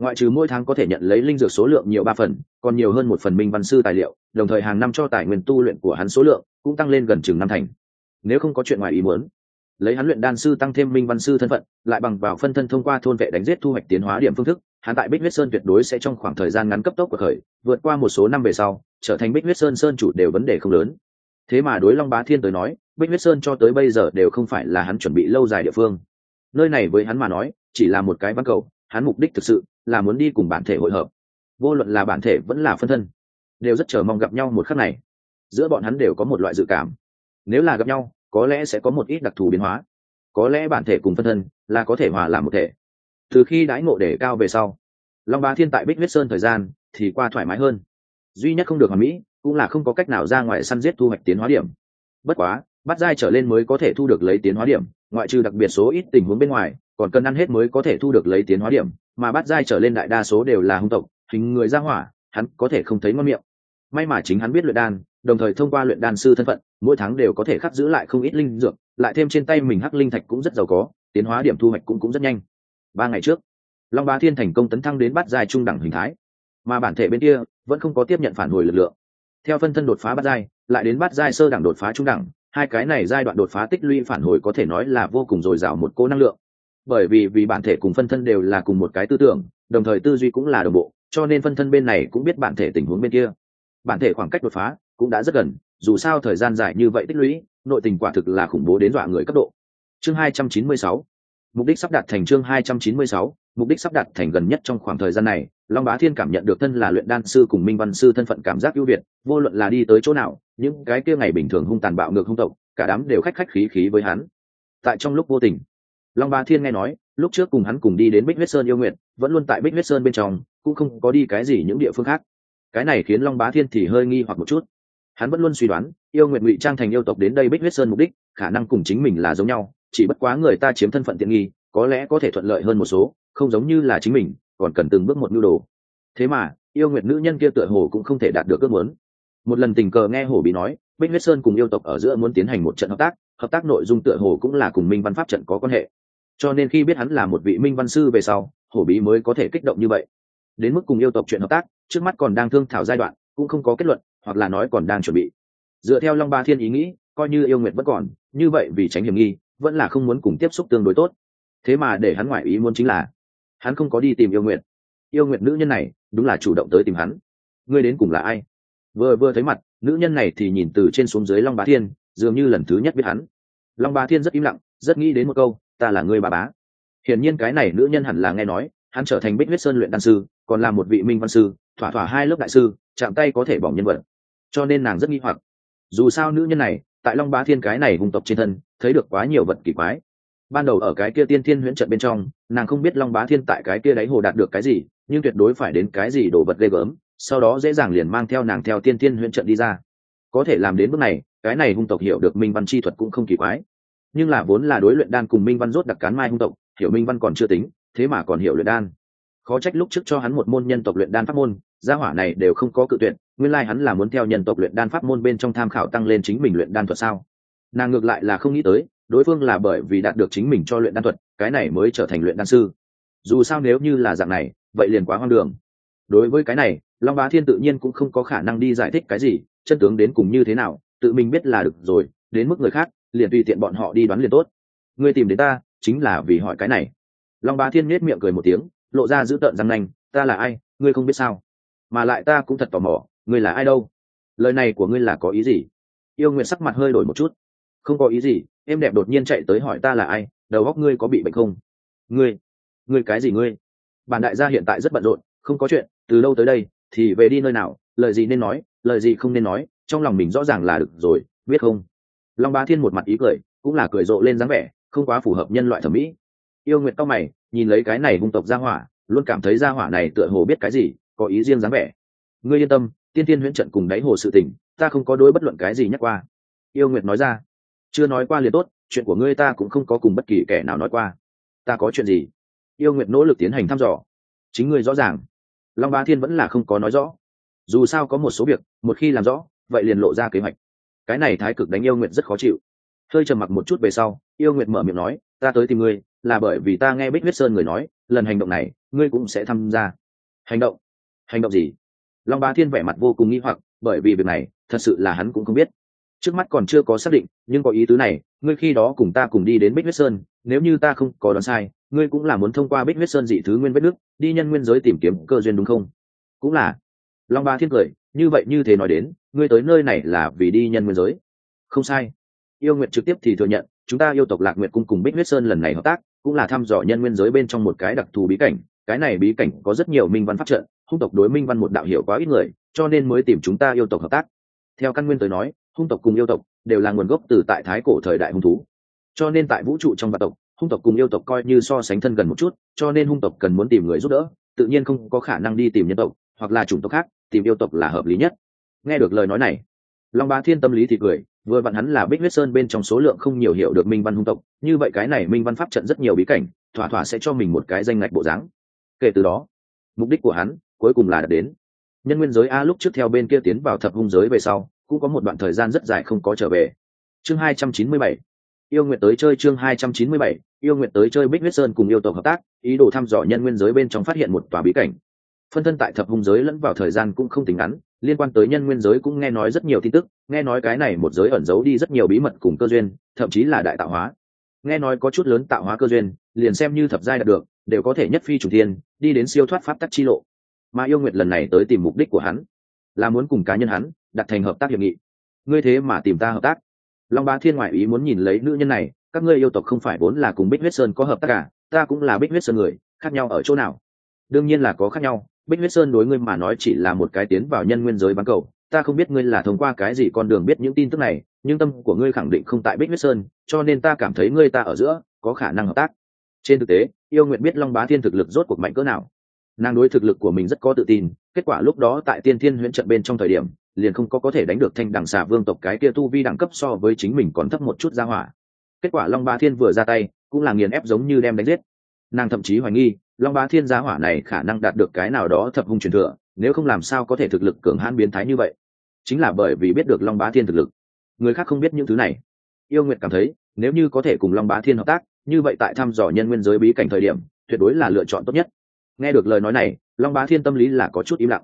Ngoại trừ mỗi tháng có thể nhận lấy linh dược số lượng nhiều ba phần, còn nhiều hơn một phần minh văn sư tài liệu, đồng thời hàng năm cho tài nguyên tu luyện của hắn số lượng cũng tăng lên gần chừng năm thành. Nếu không có chuyện ngoài ý muốn lấy hắn luyện đan sư tăng thêm minh văn sư thân phận, lại bằng vào phân thân thông qua thôn vệ đánh giết thu hoạch tiến hóa điểm phương thức, hắn tại bích huyết sơn tuyệt đối sẽ trong khoảng thời gian ngắn cấp tốc của khởi, vượt qua một số năm về sau, trở thành bích huyết sơn sơn chủ đều vấn đề không lớn. Thế mà đối long bá thiên tới nói, bích huyết sơn cho tới bây giờ đều không phải là hắn chuẩn bị lâu dài địa phương. Nơi này với hắn mà nói, chỉ là một cái văn cầu, hắn mục đích thực sự là muốn đi cùng bản thể hội hợp. Vô luận là bản thể vẫn là phân thân, đều rất chờ mong gặp nhau một khắc này. Giữa bọn hắn đều có một loại dự cảm. Nếu là gặp nhau có lẽ sẽ có một ít đặc thù biến hóa. Có lẽ bản thể cùng phân thân là có thể hòa làm một thể. Từ khi đãi ngộ để cao về sau, long Ba thiên tại bích huyết sơn thời gian thì qua thoải mái hơn. Duy nhất không được hoàn mỹ cũng là không có cách nào ra ngoài săn giết thu hoạch tiến hóa điểm. Bất quá, bắt dai trở lên mới có thể thu được lấy tiến hóa điểm, ngoại trừ đặc biệt số ít tình huống bên ngoài, còn cần ăn hết mới có thể thu được lấy tiến hóa điểm, mà bắt dai trở lên đại đa số đều là hung tộc, hình người ra hỏa, hắn có thể không thấy ngon miệng. May mà chính hắn biết luyện đan đồng thời thông qua luyện đan sư thân phận, mỗi tháng đều có thể khắc giữ lại không ít linh dược, lại thêm trên tay mình hắc linh thạch cũng rất giàu có, tiến hóa điểm thu hoạch cũng cũng rất nhanh. Ba ngày trước, long bá thiên thành công tấn thăng đến bắt giai trung đẳng hình thái, mà bản thể bên kia vẫn không có tiếp nhận phản hồi lực lượng. Theo phân thân đột phá bắt giai, lại đến bắt giai sơ đẳng đột phá trung đẳng, hai cái này giai đoạn đột phá tích lũy phản hồi có thể nói là vô cùng dồi dào một cô năng lượng. Bởi vì vì bản thể cùng phân thân đều là cùng một cái tư tưởng, đồng thời tư duy cũng là đồng bộ, cho nên phân thân bên này cũng biết bản thể tình huống bên kia. Bản thể khoảng cách đột phá cũng đã rất gần, dù sao thời gian dài như vậy tích lũy, nội tình quả thực là khủng bố đến dọa người cấp độ. Chương 296 mục đích sắp đạt thành chương 296 mục đích sắp đạt thành gần nhất trong khoảng thời gian này, long bá thiên cảm nhận được thân là luyện đan sư cùng minh văn sư thân phận cảm giác ưu việt, vô luận là đi tới chỗ nào, những cái kia ngày bình thường hung tàn bạo ngược hung tộc, cả đám đều khách khách khí khí với hắn. Tại trong lúc vô tình, long bá thiên nghe nói, lúc trước cùng hắn cùng đi đến bích huyết sơn yêu nguyện, vẫn luôn tại bích huyết sơn bên trong, cũng không có đi cái gì những địa phương khác. Cái này khiến long bá thiên thì hơi nghi hoặc một chút hắn vẫn luôn suy đoán, yêu nguyện ngụy trang thành yêu tộc đến đây bích huyết sơn mục đích, khả năng cùng chính mình là giống nhau, chỉ bất quá người ta chiếm thân phận tiện nghi, có lẽ có thể thuận lợi hơn một số, không giống như là chính mình, còn cần từng bước một nhu đồ. Thế mà, yêu nguyện nữ nhân kia tựa hồ cũng không thể đạt được ước muốn. Một lần tình cờ nghe hổ bí nói, bích huyết sơn cùng yêu tộc ở giữa muốn tiến hành một trận hợp tác hợp tác nội dung tựa hồ cũng là cùng minh văn pháp trận có quan hệ. Cho nên khi biết hắn là một vị minh văn sư về sau, hổ bí mới có thể kích động như vậy. Đến mức cùng yêu tộc chuyện hợp tác, trước mắt còn đang thương thảo giai đoạn, cũng không có kết luận hoặc là nói còn đang chuẩn bị. Dựa theo long ba thiên ý nghĩ, coi như yêu nguyện vẫn còn, như vậy vì tránh hiểm nghi, vẫn là không muốn cùng tiếp xúc tương đối tốt. Thế mà để hắn ngoại ý muốn chính là, hắn không có đi tìm yêu nguyện yêu nguyện nữ nhân này, đúng là chủ động tới tìm hắn. Ngươi đến cùng là ai? Vừa vừa thấy mặt, nữ nhân này thì nhìn từ trên xuống dưới long bá thiên, dường như lần thứ nhất biết hắn. Long bá thiên rất im lặng, rất nghĩ đến một câu, ta là ngươi bà bá. Hiển nhiên cái này nữ nhân hẳn là nghe nói, hắn trở thành bích huyết sơn luyện đan sư, còn là một vị minh văn sư, thỏa thỏa hai lớp đại sư, chạm tay có thể bỏng nhân vật cho nên nàng rất nghi hoặc. Dù sao nữ nhân này, tại long bá thiên cái này hung tộc trên thân, thấy được quá nhiều vật kỳ quái. Ban đầu ở cái kia tiên thiên huyễn trận bên trong, nàng không biết long bá thiên tại cái kia đáy hồ đạt được cái gì, nhưng tuyệt đối phải đến cái gì đồ vật ghê gớm, sau đó dễ dàng liền mang theo nàng theo tiên thiên huyễn trận đi ra. Có thể làm đến bước này, cái này hung tộc hiểu được minh văn chi thuật cũng không kỳ quái. Nhưng là vốn là đối luyện đan cùng minh văn rốt đặc cán mai hung tộc, hiểu minh văn còn chưa tính, thế mà còn hiểu luyện đan khó trách lúc trước cho hắn một môn nhân tộc luyện đan pháp môn, gia hỏa này đều không có cự tuyệt, nguyên lai hắn là muốn theo nhân tộc luyện đan pháp môn bên trong tham khảo tăng lên chính mình luyện đan thuật sao? Nàng ngược lại là không nghĩ tới, đối phương là bởi vì đạt được chính mình cho luyện đan thuật, cái này mới trở thành luyện đan sư. Dù sao nếu như là dạng này, vậy liền quá hoang đường. Đối với cái này, long bá thiên tự nhiên cũng không có khả năng đi giải thích cái gì, chân tướng đến cùng như thế nào, tự mình biết là được rồi, đến mức người khác, liền tùy tiện bọn họ đi đoán liền tốt. Ngươi tìm đến ta, chính là vì hỏi cái này. Long bá thiên nết miệng cười một tiếng lộ ra giữ tợn răng nanh, ta là ai? Ngươi không biết sao? Mà lại ta cũng thật tò mò, ngươi là ai đâu? Lời này của ngươi là có ý gì? Yêu nguyện sắc mặt hơi đổi một chút. Không có ý gì, em đẹp đột nhiên chạy tới hỏi ta là ai, đầu góc ngươi có bị bệnh không? Ngươi ngươi cái gì ngươi? Bản đại gia hiện tại rất bận rộn, không có chuyện, từ lâu tới đây, thì về đi nơi nào, lời gì nên nói, lời gì không nên nói, trong lòng mình rõ ràng là được rồi, biết không? Long bá thiên một mặt ý cười, cũng là cười rộ lên dáng vẻ, không quá phù hợp nhân loại thẩm mỹ yêu Nguyệt cao mày, nhìn lấy cái này hung tộc gia hỏa, luôn cảm thấy gia hỏa này tựa hồ biết cái gì, có ý riêng dáng vẻ. Ngươi yên tâm, tiên tiên huyễn trận cùng đáy hồ sự tình, ta không có đối bất luận cái gì nhắc qua. Yêu nguyệt nói ra. Chưa nói qua liền tốt, chuyện của ngươi ta cũng không có cùng bất kỳ kẻ nào nói qua. Ta có chuyện gì? Yêu nguyệt nỗ lực tiến hành thăm dò. Chính ngươi rõ ràng. Long ba thiên vẫn là không có nói rõ. Dù sao có một số việc, một khi làm rõ, vậy liền lộ ra kế hoạch. Cái này thái cực đánh yêu nguyệt rất khó chịu. Hơi trầm mặc một chút về sau, yêu nguyệt mở miệng nói, ta tới tìm ngươi là bởi vì ta nghe bích huyết sơn người nói, lần hành động này, ngươi cũng sẽ tham gia. Hành động? Hành động gì? Long bá thiên vẻ mặt vô cùng nghi hoặc, bởi vì việc này, thật sự là hắn cũng không biết. Trước mắt còn chưa có xác định, nhưng có ý tứ này, ngươi khi đó cùng ta cùng đi đến bích huyết sơn, nếu như ta không có đoán sai, ngươi cũng là muốn thông qua bích huyết sơn dị thứ nguyên vết nước, đi nhân nguyên giới tìm kiếm cơ duyên đúng không? Cũng là. Long ba thiên cười, như vậy như thế nói đến, ngươi tới nơi này là vì đi nhân nguyên giới. Không sai. Yêu nguyện trực tiếp thì thừa nhận, chúng ta yêu tộc lạc nguyện cung cùng bích huyết sơn lần này hợp tác cũng là thăm dò nhân nguyên giới bên trong một cái đặc thù bí cảnh. Cái này bí cảnh có rất nhiều minh văn pháp trận, hung tộc đối minh văn một đạo hiểu quá ít người, cho nên mới tìm chúng ta yêu tộc hợp tác. Theo căn nguyên tới nói, hung tộc cùng yêu tộc đều là nguồn gốc từ tại thái cổ thời đại hung thú. Cho nên tại vũ trụ trong vạn tộc, hung tộc cùng yêu tộc coi như so sánh thân gần một chút, cho nên hung tộc cần muốn tìm người giúp đỡ, tự nhiên không có khả năng đi tìm nhân tộc, hoặc là chủng tộc khác, tìm yêu tộc là hợp lý nhất. Nghe được lời nói này long ba thiên tâm lý thì cười, vừa vặn hắn là bích huyết sơn bên trong số lượng không nhiều hiểu được minh văn hung tộc, như vậy cái này minh văn pháp trận rất nhiều bí cảnh, thỏa thỏa sẽ cho mình một cái danh ngạch bộ dáng. Kể từ đó, mục đích của hắn cuối cùng là đạt đến. Nhân nguyên giới a lúc trước theo bên kia tiến vào thập hung giới về sau, cũng có một đoạn thời gian rất dài không có trở về. Chương hai trăm chín mươi bảy, yêu nguyện tới chơi chương hai trăm chín mươi bảy, yêu nguyện tới chơi bích huyết sơn cùng yêu tộc hợp tác, ý đồ thăm dò nhân nguyên giới bên trong phát hiện một tòa bí cảnh phân thân tại thập hung giới lẫn vào thời gian cũng không tính ngắn, liên quan tới nhân nguyên giới cũng nghe nói rất nhiều tin tức, nghe nói cái này một giới ẩn giấu đi rất nhiều bí mật cùng cơ duyên, thậm chí là đại tạo hóa. Nghe nói có chút lớn tạo hóa cơ duyên, liền xem như thập giai đạt được, đều có thể nhất phi chủ thiên, đi đến siêu thoát pháp tắc chi lộ. Mà yêu nguyệt lần này tới tìm mục đích của hắn, là muốn cùng cá nhân hắn, đặt thành hợp tác hiệp nghị. Ngươi thế mà tìm ta hợp tác. Long ba thiên ngoại ý muốn nhìn lấy nữ nhân này, các ngươi yêu tộc không phải vốn là cùng bích huyết sơn có hợp tác cả, ta cũng là bích huyết sơn người, khác nhau ở chỗ nào? Đương nhiên là có khác nhau bích huyết sơn đối ngươi mà nói chỉ là một cái tiến vào nhân nguyên giới bán cầu. Ta không biết ngươi là thông qua cái gì con đường biết những tin tức này, nhưng tâm của ngươi khẳng định không tại bích huyết sơn, cho nên ta cảm thấy ngươi ta ở giữa có khả năng hợp tác. Trên thực tế, yêu nguyện biết long bá thiên thực lực rốt cuộc mạnh cỡ nào. Nàng đối thực lực của mình rất có tự tin, kết quả lúc đó tại tiên thiên huyễn trận bên trong thời điểm, liền không có có thể đánh được thanh đẳng xà vương tộc cái kia tu vi đẳng cấp so với chính mình còn thấp một chút ra hỏa. Kết quả long bá thiên vừa ra tay, cũng là nghiền ép giống như đem đánh giết nàng thậm chí hoài nghi, long bá thiên giá hỏa này khả năng đạt được cái nào đó thập hung truyền thừa, nếu không làm sao có thể thực lực cường hãn biến thái như vậy? Chính là bởi vì biết được long bá thiên thực lực. Người khác không biết những thứ này. Yêu nguyệt cảm thấy, nếu như có thể cùng long bá thiên hợp tác, như vậy tại thăm dò nhân nguyên giới bí cảnh thời điểm, tuyệt đối là lựa chọn tốt nhất. Nghe được lời nói này, long bá thiên tâm lý là có chút im lặng.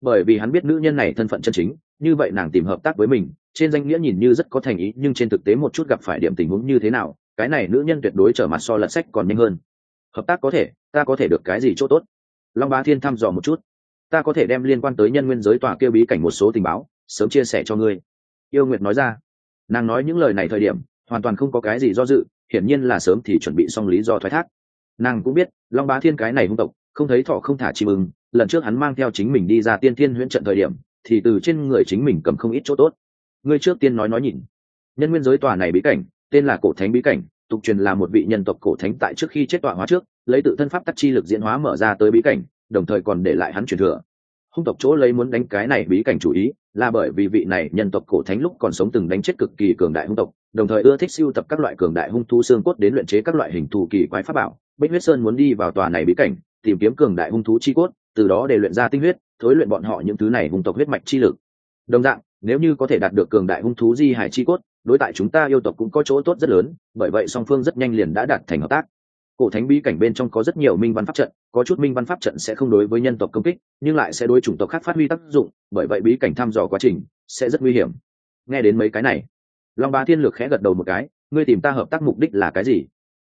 Bởi vì hắn biết nữ nhân này thân phận chân chính, như vậy nàng tìm hợp tác với mình, trên danh nghĩa nhìn như rất có thành ý, nhưng trên thực tế một chút gặp phải điểm tình huống như thế nào, cái này nữ nhân tuyệt đối trở mặt so lật sách còn nhanh hơn hợp tác có thể, ta có thể được cái gì chỗ tốt? Long bá thiên thăm dò một chút. Ta có thể đem liên quan tới nhân nguyên giới tòa kêu bí cảnh một số tình báo, sớm chia sẻ cho ngươi. Yêu nguyệt nói ra. Nàng nói những lời này thời điểm, hoàn toàn không có cái gì do dự, hiển nhiên là sớm thì chuẩn bị xong lý do thoái thác. Nàng cũng biết, long bá thiên cái này hung tộc, không thấy thọ không thả chim ưng, lần trước hắn mang theo chính mình đi ra tiên thiên huyễn trận thời điểm, thì từ trên người chính mình cầm không ít chỗ tốt. Ngươi trước tiên nói nói nhìn. Nhân nguyên giới tòa này bí cảnh, tên là cổ thánh bí cảnh tục truyền là một vị nhân tộc cổ thánh tại trước khi chết tọa hóa trước, lấy tự thân pháp tắc chi lực diễn hóa mở ra tới bí cảnh, đồng thời còn để lại hắn truyền thừa. Hung tộc chỗ lấy muốn đánh cái này bí cảnh chủ ý, là bởi vì vị này nhân tộc cổ thánh lúc còn sống từng đánh chết cực kỳ cường đại hung tộc, đồng thời ưa thích siêu tập các loại cường đại hung thú xương cốt đến luyện chế các loại hình thù kỳ quái pháp bảo. Bích huyết sơn muốn đi vào tòa này bí cảnh, tìm kiếm cường đại hung thú chi cốt, từ đó để luyện ra tinh huyết, thối luyện bọn họ những thứ này hung tộc huyết mạch chi lực. Đồng dạng, nếu như có thể đạt được cường đại hung thú di hải chi cốt đối tại chúng ta yêu tộc cũng có chỗ tốt rất lớn, bởi vậy song phương rất nhanh liền đã đạt thành hợp tác. Cổ thánh bí cảnh bên trong có rất nhiều minh văn pháp trận, có chút minh văn pháp trận sẽ không đối với nhân tộc công kích, nhưng lại sẽ đối chủng tộc khác phát huy tác dụng, bởi vậy bí cảnh thăm dò quá trình sẽ rất nguy hiểm. Nghe đến mấy cái này, long bá thiên lược khẽ gật đầu một cái, ngươi tìm ta hợp tác mục đích là cái gì?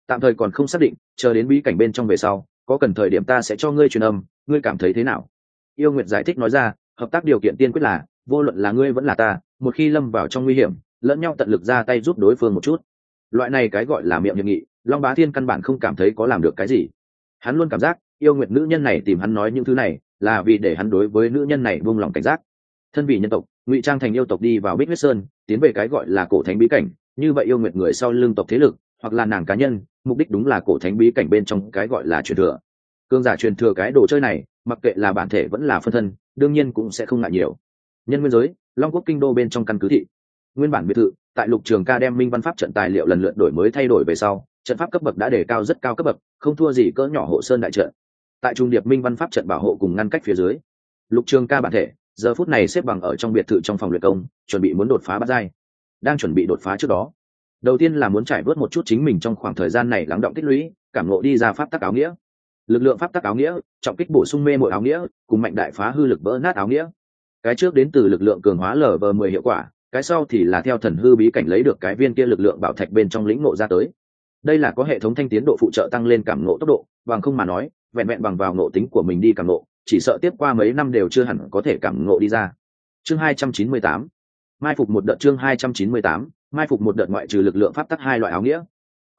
Tạm thời còn không xác định, chờ đến bí cảnh bên trong về sau, có cần thời điểm ta sẽ cho ngươi truyền âm, ngươi cảm thấy thế nào? Yêu nguyệt giải thích nói ra, hợp tác điều kiện tiên quyết là, vô luận là ngươi vẫn là ta, một khi lâm vào trong nguy hiểm lẫn nhau tận lực ra tay giúp đối phương một chút. Loại này cái gọi là miệng hiệp nghị long bá thiên căn bản không cảm thấy có làm được cái gì. Hắn luôn cảm giác, yêu nguyệt nữ nhân này tìm hắn nói những thứ này, là vì để hắn đối với nữ nhân này buông lòng cảnh giác. Thân vị nhân tộc, ngụy trang thành yêu tộc đi vào bích huyết sơn, tiến về cái gọi là cổ thánh bí cảnh, như vậy yêu nguyệt người sau lưng tộc thế lực, hoặc là nàng cá nhân, mục đích đúng là cổ thánh bí cảnh bên trong cái gọi là truyền thừa. Cương giả truyền thừa cái đồ chơi này, mặc kệ là bản thể vẫn là phân thân, đương nhiên cũng sẽ không ngại nhiều. Nhân nguyên giới, long quốc kinh đô bên trong căn cứ thị nguyên bản biệt thự, tại lục trường ca đem minh văn pháp trận tài liệu lần lượt đổi mới thay đổi về sau, trận pháp cấp bậc đã đề cao rất cao cấp bậc, không thua gì cỡ nhỏ hộ sơn đại trận. Tại trung điệp minh văn pháp trận bảo hộ cùng ngăn cách phía dưới, lục trường ca bản thể, giờ phút này xếp bằng ở trong biệt thự trong phòng luyện công, chuẩn bị muốn đột phá bắt giai. Đang chuẩn bị đột phá trước đó. Đầu tiên là muốn trải bớt một chút chính mình trong khoảng thời gian này lắng động tích lũy, cảm ngộ đi ra pháp tắc áo nghĩa. Lực lượng pháp tắc áo nghĩa, trọng kích bổ sung mê mội áo nghĩa, cùng mạnh đại phá hư lực vỡ nát áo nghĩa. Cái trước đến từ lực lượng cường hóa lở vờ mười hiệu quả cái sau thì là theo thần hư bí cảnh lấy được cái viên kia lực lượng bảo thạch bên trong lĩnh ngộ ra tới. Đây là có hệ thống thanh tiến độ phụ trợ tăng lên cảm ngộ tốc độ, bằng không mà nói, vẹn vẹn bằng vào ngộ tính của mình đi cảm ngộ, chỉ sợ tiếp qua mấy năm đều chưa hẳn có thể cảm ngộ đi ra. Chương hai trăm chín mươi tám. Mai phục một đợt chương hai trăm chín mươi tám. Mai phục một đợt ngoại trừ lực lượng pháp tắc hai loại áo nghĩa.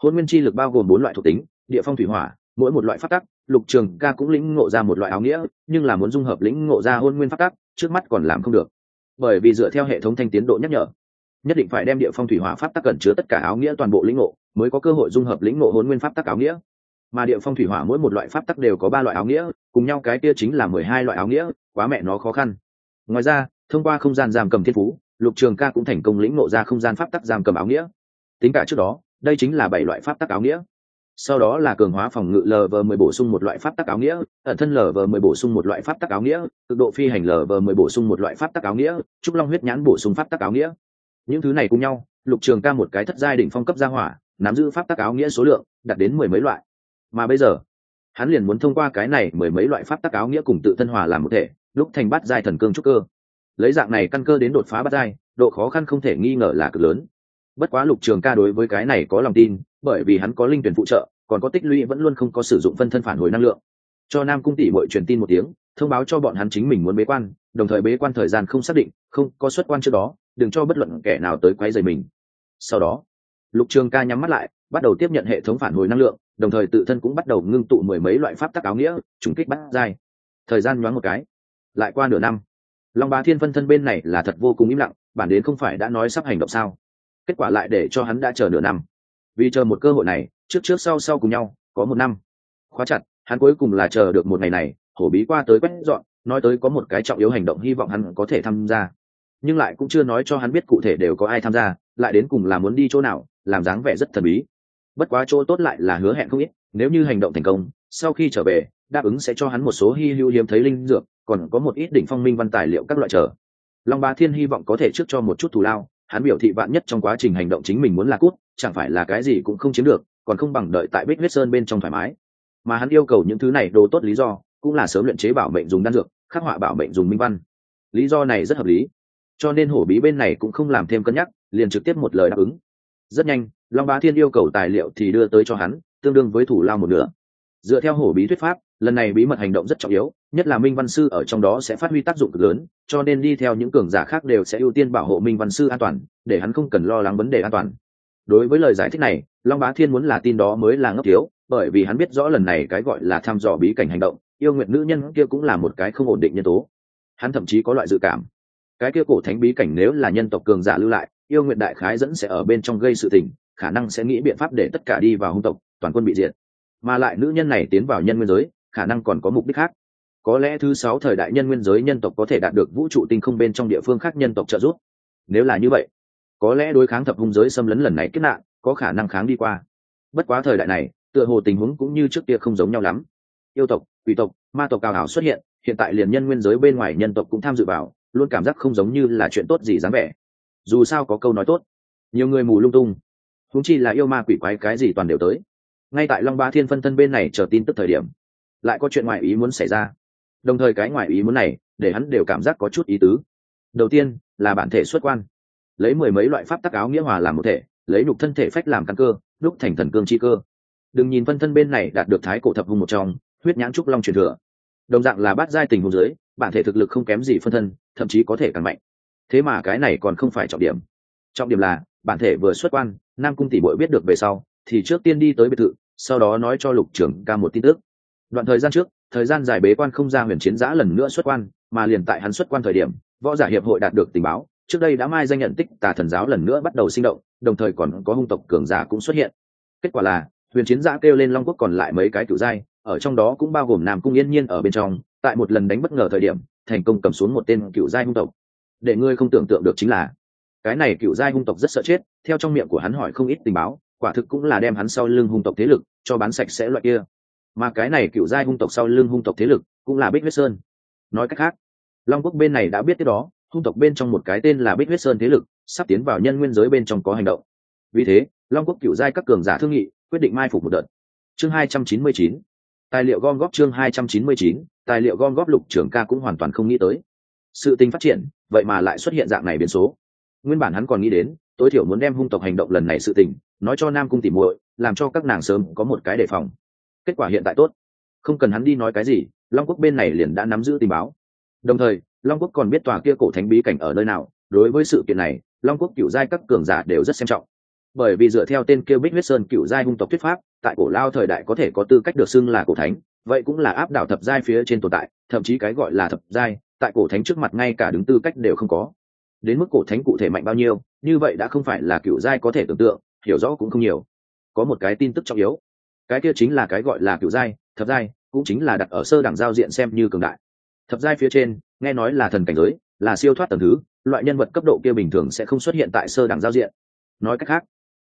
Hôn nguyên chi lực bao gồm bốn loại thuộc tính, địa phong thủy hỏa, mỗi một loại pháp tắc, lục trường ca cũng lĩnh ngộ ra một loại áo nghĩa, nhưng là muốn dung hợp lĩnh ngộ ra hôn nguyên pháp tắc, trước mắt còn làm không được bởi vì dựa theo hệ thống thanh tiến độ nhắc nhở, nhất định phải đem địa phong thủy hỏa pháp tắc cẩn chứa tất cả áo nghĩa toàn bộ lĩnh ngộ, mới có cơ hội dung hợp lĩnh ngộ hôn nguyên pháp tắc áo nghĩa. Mà địa phong thủy hỏa mỗi một loại pháp tắc đều có ba loại áo nghĩa, cùng nhau cái kia chính là mười hai loại áo nghĩa, quá mẹ nó khó khăn. Ngoài ra, thông qua không gian giam cầm thiên phú, lục trường ca cũng thành công lĩnh ngộ ra không gian pháp tắc giam cầm áo nghĩa. Tính cả trước đó, đây chính là bảy loại pháp tắc áo nghĩa sau đó là cường hóa phòng ngự lv mười bổ sung một loại pháp tắc áo nghĩa, ẩn thân lv mười bổ sung một loại pháp tắc áo nghĩa, cực độ phi hành lv mười bổ sung một loại pháp tắc áo nghĩa, trúc long huyết nhãn bổ sung pháp tắc áo nghĩa. Những thứ này cùng nhau, lục trường ca một cái thất giai đỉnh phong cấp gia hỏa, nắm giữ pháp tắc áo nghĩa số lượng, đạt đến mười mấy loại. Mà bây giờ, hắn liền muốn thông qua cái này mười mấy loại pháp tắc áo nghĩa cùng tự thân hòa làm một thể, lúc thành bát giai thần cương trúc cơ. Lấy dạng này căn cơ đến đột phá bát giai, độ khó khăn không thể nghi ngờ là cực lớn. Bất quá lục trường ca đối với cái này có lòng tin bởi vì hắn có linh tuyển phụ trợ, còn có tích lũy vẫn luôn không có sử dụng phân thân phản hồi năng lượng. Cho nam cung tỷ bội truyền tin một tiếng, thông báo cho bọn hắn chính mình muốn bế quan, đồng thời bế quan thời gian không xác định, không có xuất quan trước đó, đừng cho bất luận kẻ nào tới quấy rầy mình. Sau đó, lục trường ca nhắm mắt lại, bắt đầu tiếp nhận hệ thống phản hồi năng lượng, đồng thời tự thân cũng bắt đầu ngưng tụ mười mấy loại pháp tắc áo nghĩa, trùng kích bắt dai thời gian nhoáng một cái, lại qua nửa năm. Long bá thiên phân thân bên này là thật vô cùng im lặng, bản đến không phải đã nói sắp hành động sao? Kết quả lại để cho hắn đã chờ nửa năm vì chờ một cơ hội này, trước trước sau sau cùng nhau, có một năm. Khóa chặt, hắn cuối cùng là chờ được một ngày này, hổ bí qua tới quét dọn, nói tới có một cái trọng yếu hành động hy vọng hắn có thể tham gia. Nhưng lại cũng chưa nói cho hắn biết cụ thể đều có ai tham gia, lại đến cùng là muốn đi chỗ nào, làm dáng vẻ rất thần bí. Bất quá chỗ tốt lại là hứa hẹn không ít, nếu như hành động thành công, sau khi trở về, đáp ứng sẽ cho hắn một số hy hữu hiếm thấy linh dược, còn có một ít đỉnh phong minh văn tài liệu các loại trở long ba thiên hy vọng có thể trước cho một chút thù lao, hắn biểu thị vạn nhất trong quá trình hành động chính mình muốn là cút chẳng phải là cái gì cũng không chiếm được, còn không bằng đợi tại bích huyết sơn bên trong thoải mái. Mà hắn yêu cầu những thứ này đồ tốt lý do, cũng là sớm luyện chế bảo mệnh dùng đan dược, khắc họa bảo mệnh dùng minh văn. Lý do này rất hợp lý. Cho nên hổ bí bên này cũng không làm thêm cân nhắc, liền trực tiếp một lời đáp ứng. Rất nhanh, long bá thiên yêu cầu tài liệu thì đưa tới cho hắn, tương đương với thủ lao một nửa. Dựa theo hổ bí thuyết pháp, lần này bí mật hành động rất trọng yếu, nhất là minh văn sư ở trong đó sẽ phát huy tác dụng cực lớn, cho nên đi theo những cường giả khác đều sẽ ưu tiên bảo hộ minh văn sư an toàn, để hắn không cần lo lắng vấn đề an toàn đối với lời giải thích này, long bá thiên muốn là tin đó mới là ngốc thiếu, bởi vì hắn biết rõ lần này cái gọi là thăm dò bí cảnh hành động, yêu nguyện nữ nhân kia cũng là một cái không ổn định nhân tố. Hắn thậm chí có loại dự cảm. Cái kia cổ thánh bí cảnh nếu là nhân tộc cường giả lưu lại, yêu nguyện đại khái dẫn sẽ ở bên trong gây sự tình, khả năng sẽ nghĩ biện pháp để tất cả đi vào hung tộc, toàn quân bị diệt. Mà lại nữ nhân này tiến vào nhân nguyên giới, khả năng còn có mục đích khác. Có lẽ thứ sáu thời đại nhân nguyên giới nhân tộc có thể đạt được vũ trụ tinh không bên trong địa phương khác nhân tộc trợ giúp. Nếu là như vậy có lẽ đối kháng thập hung giới xâm lấn lần này kết nạn, có khả năng kháng đi qua. Bất quá thời đại này, tựa hồ tình huống cũng như trước kia không giống nhau lắm. Yêu tộc, quỷ tộc, ma tộc cao ảo xuất hiện hiện tại liền nhân nguyên giới bên ngoài nhân tộc cũng tham dự vào, luôn cảm giác không giống như là chuyện tốt gì dáng vẻ. Dù sao có câu nói tốt. Nhiều người mù lung tung. Húng chi là yêu ma quỷ quái cái gì toàn đều tới. Ngay tại long ba thiên phân thân bên này chờ tin tức thời điểm, lại có chuyện ngoại ý muốn xảy ra. Đồng thời cái ngoại ý muốn này, để hắn đều cảm giác có chút ý tứ. Đầu tiên, là bản thể xuất quan lấy mười mấy loại pháp tắc áo nghĩa hòa làm một thể, lấy nhục thân thể phách làm căn cơ, đúc thành thần cương chi cơ. Đừng nhìn phân thân bên này đạt được thái cổ thập hung một trong, huyết nhãn trúc long truyền thừa. Đồng dạng là bát giai tình hùng dưới, bản thể thực lực không kém gì phân thân, thậm chí có thể càng mạnh. Thế mà cái này còn không phải trọng điểm. Trọng điểm là, bản thể vừa xuất quan, nam cung tỷ bội biết được về sau, thì trước tiên đi tới biệt thự, sau đó nói cho lục trưởng ca một tin tức. Đoạn thời gian trước, thời gian dài bế quan không ra huyền chiến giã lần nữa xuất quan, mà liền tại hắn xuất quan thời điểm, võ giả hiệp hội đạt được tình báo trước đây đã mai danh nhận tích tà thần giáo lần nữa bắt đầu sinh động, đồng thời còn có hung tộc cường giả cũng xuất hiện. Kết quả là, huyền chiến giã kêu lên long quốc còn lại mấy cái cựu giai, ở trong đó cũng bao gồm nam cung yên nhiên ở bên trong, tại một lần đánh bất ngờ thời điểm, thành công cầm xuống một tên cựu giai hung tộc. Để ngươi không tưởng tượng được chính là, cái này cựu giai hung tộc rất sợ chết, theo trong miệng của hắn hỏi không ít tình báo, quả thực cũng là đem hắn sau lưng hung tộc thế lực cho bán sạch sẽ loại kia. Mà cái này cựu giai hung tộc sau lưng hung tộc thế lực cũng là bích huyết sơn. Nói cách khác, long quốc bên này đã biết cái đó hung tộc bên trong một cái tên là bích huyết sơn thế lực, sắp tiến vào nhân nguyên giới bên trong có hành động. Vì thế, long quốc cựu giai các cường giả thương nghị, quyết định mai phục một đợt. Chương hai trăm chín mươi chín. Tài liệu gom góp chương hai trăm chín mươi chín, tài liệu gom góp lục trưởng ca cũng hoàn toàn không nghĩ tới. Sự tình phát triển, vậy mà lại xuất hiện dạng này biến số. Nguyên bản hắn còn nghĩ đến, tối thiểu muốn đem hung tộc hành động lần này sự tình, nói cho nam cung tỷ muội, làm cho các nàng sớm có một cái đề phòng. Kết quả hiện tại tốt. Không cần hắn đi nói cái gì, long quốc bên này liền đã nắm giữ tình báo đồng thời, long quốc còn biết tòa kia cổ thánh bí cảnh ở nơi nào, đối với sự kiện này, long quốc cựu giai các cường giả đều rất xem trọng. Bởi vì dựa theo tên kêu bích huyết sơn cựu giai hung tộc thuyết pháp, tại cổ lao thời đại có thể có tư cách được xưng là cổ thánh, vậy cũng là áp đảo thập giai phía trên tồn tại, thậm chí cái gọi là thập giai, tại cổ thánh trước mặt ngay cả đứng tư cách đều không có. Đến mức cổ thánh cụ thể mạnh bao nhiêu, như vậy đã không phải là cựu giai có thể tưởng tượng, hiểu rõ cũng không nhiều. Có một cái tin tức trọng yếu. Cái kia chính là cái gọi là cựu giai, thập giai, cũng chính là đặt ở sơ đẳng giao diện xem như cường đại thập giai phía trên, nghe nói là thần cảnh giới, là siêu thoát tầm thứ, loại nhân vật cấp độ kia bình thường sẽ không xuất hiện tại sơ đẳng giao diện. Nói cách khác,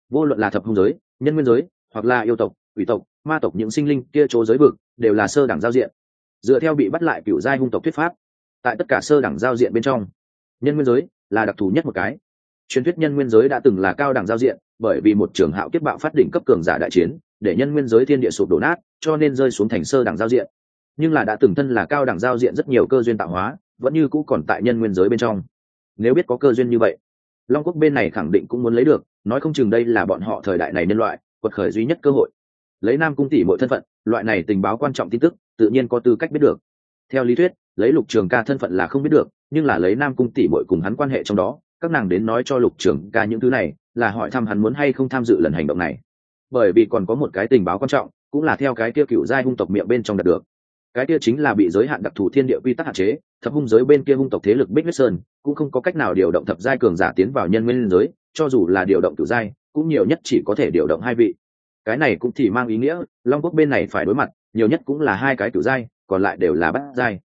vô luận là thập hung giới, nhân nguyên giới, hoặc là yêu tộc, quỷ tộc, ma tộc, những sinh linh kia chỗ giới vực, đều là sơ đẳng giao diện. Dựa theo bị bắt lại cựu giai hung tộc thuyết pháp, tại tất cả sơ đẳng giao diện bên trong, nhân nguyên giới là đặc thù nhất một cái. Truyền thuyết nhân nguyên giới đã từng là cao đẳng giao diện, bởi vì một trường hạo kiếp bạo phát đỉnh cấp cường giả đại chiến, để nhân nguyên giới thiên địa sụp đổ nát, cho nên rơi xuống thành sơ đẳng giao diện nhưng là đã từng thân là cao đẳng giao diện rất nhiều cơ duyên tạo hóa, vẫn như cũ còn tại nhân nguyên giới bên trong. Nếu biết có cơ duyên như vậy, long quốc bên này khẳng định cũng muốn lấy được, nói không chừng đây là bọn họ thời đại này nhân loại, quật khởi duy nhất cơ hội. Lấy nam cung tỷ mọi thân phận, loại này tình báo quan trọng tin tức, tự nhiên có tư cách biết được. Theo lý thuyết, lấy lục trường ca thân phận là không biết được, nhưng là lấy nam cung tỷ bội cùng hắn quan hệ trong đó, các nàng đến nói cho lục trường ca những thứ này, là hỏi thăm hắn muốn hay không tham dự lần hành động này. Bởi vì còn có một cái tình báo quan trọng, cũng là theo cái kia cựu giai hung tộc miệng bên trong đạt được cái kia chính là bị giới hạn đặc thù thiên địa quy tắc hạn chế, thập hung giới bên kia hung tộc thế lực bích huyết sơn cũng không có cách nào điều động thập giai cường giả tiến vào nhân nguyên giới, cho dù là điều động cửu giai, cũng nhiều nhất chỉ có thể điều động hai vị. Cái này cũng thì mang ý nghĩa, long quốc bên này phải đối mặt, nhiều nhất cũng là hai cái cửu giai, còn lại đều là bát giai.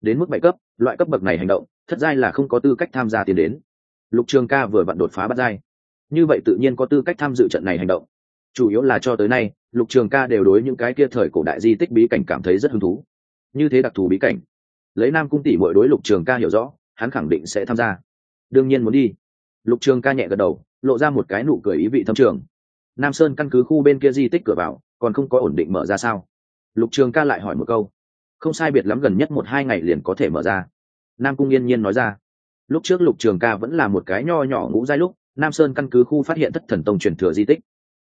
Đến mức bảy cấp, loại cấp bậc này hành động, thất giai là không có tư cách tham gia tiến đến. Lục trường ca vừa vặn đột phá bát giai. Như vậy tự nhiên có tư cách tham dự trận này hành động. Chủ yếu là cho tới nay, lục trường ca đều đối những cái kia thời cổ đại di tích bí cảnh cảm thấy rất hứng thú như thế đặc thù bí cảnh. Lấy nam cung tỷ mỗi đối lục trường ca hiểu rõ, hắn khẳng định sẽ tham gia. Đương nhiên muốn đi. Lục trường ca nhẹ gật đầu, lộ ra một cái nụ cười ý vị thâm trường. Nam sơn căn cứ khu bên kia di tích cửa vào, còn không có ổn định mở ra sao? Lục trường ca lại hỏi một câu. Không sai biệt lắm gần nhất một hai ngày liền có thể mở ra. Nam cung yên nhiên nói ra. Lúc trước lục trường ca vẫn là một cái nho nhỏ ngũ giai lúc, nam sơn căn cứ khu phát hiện thất thần tông truyền thừa di tích.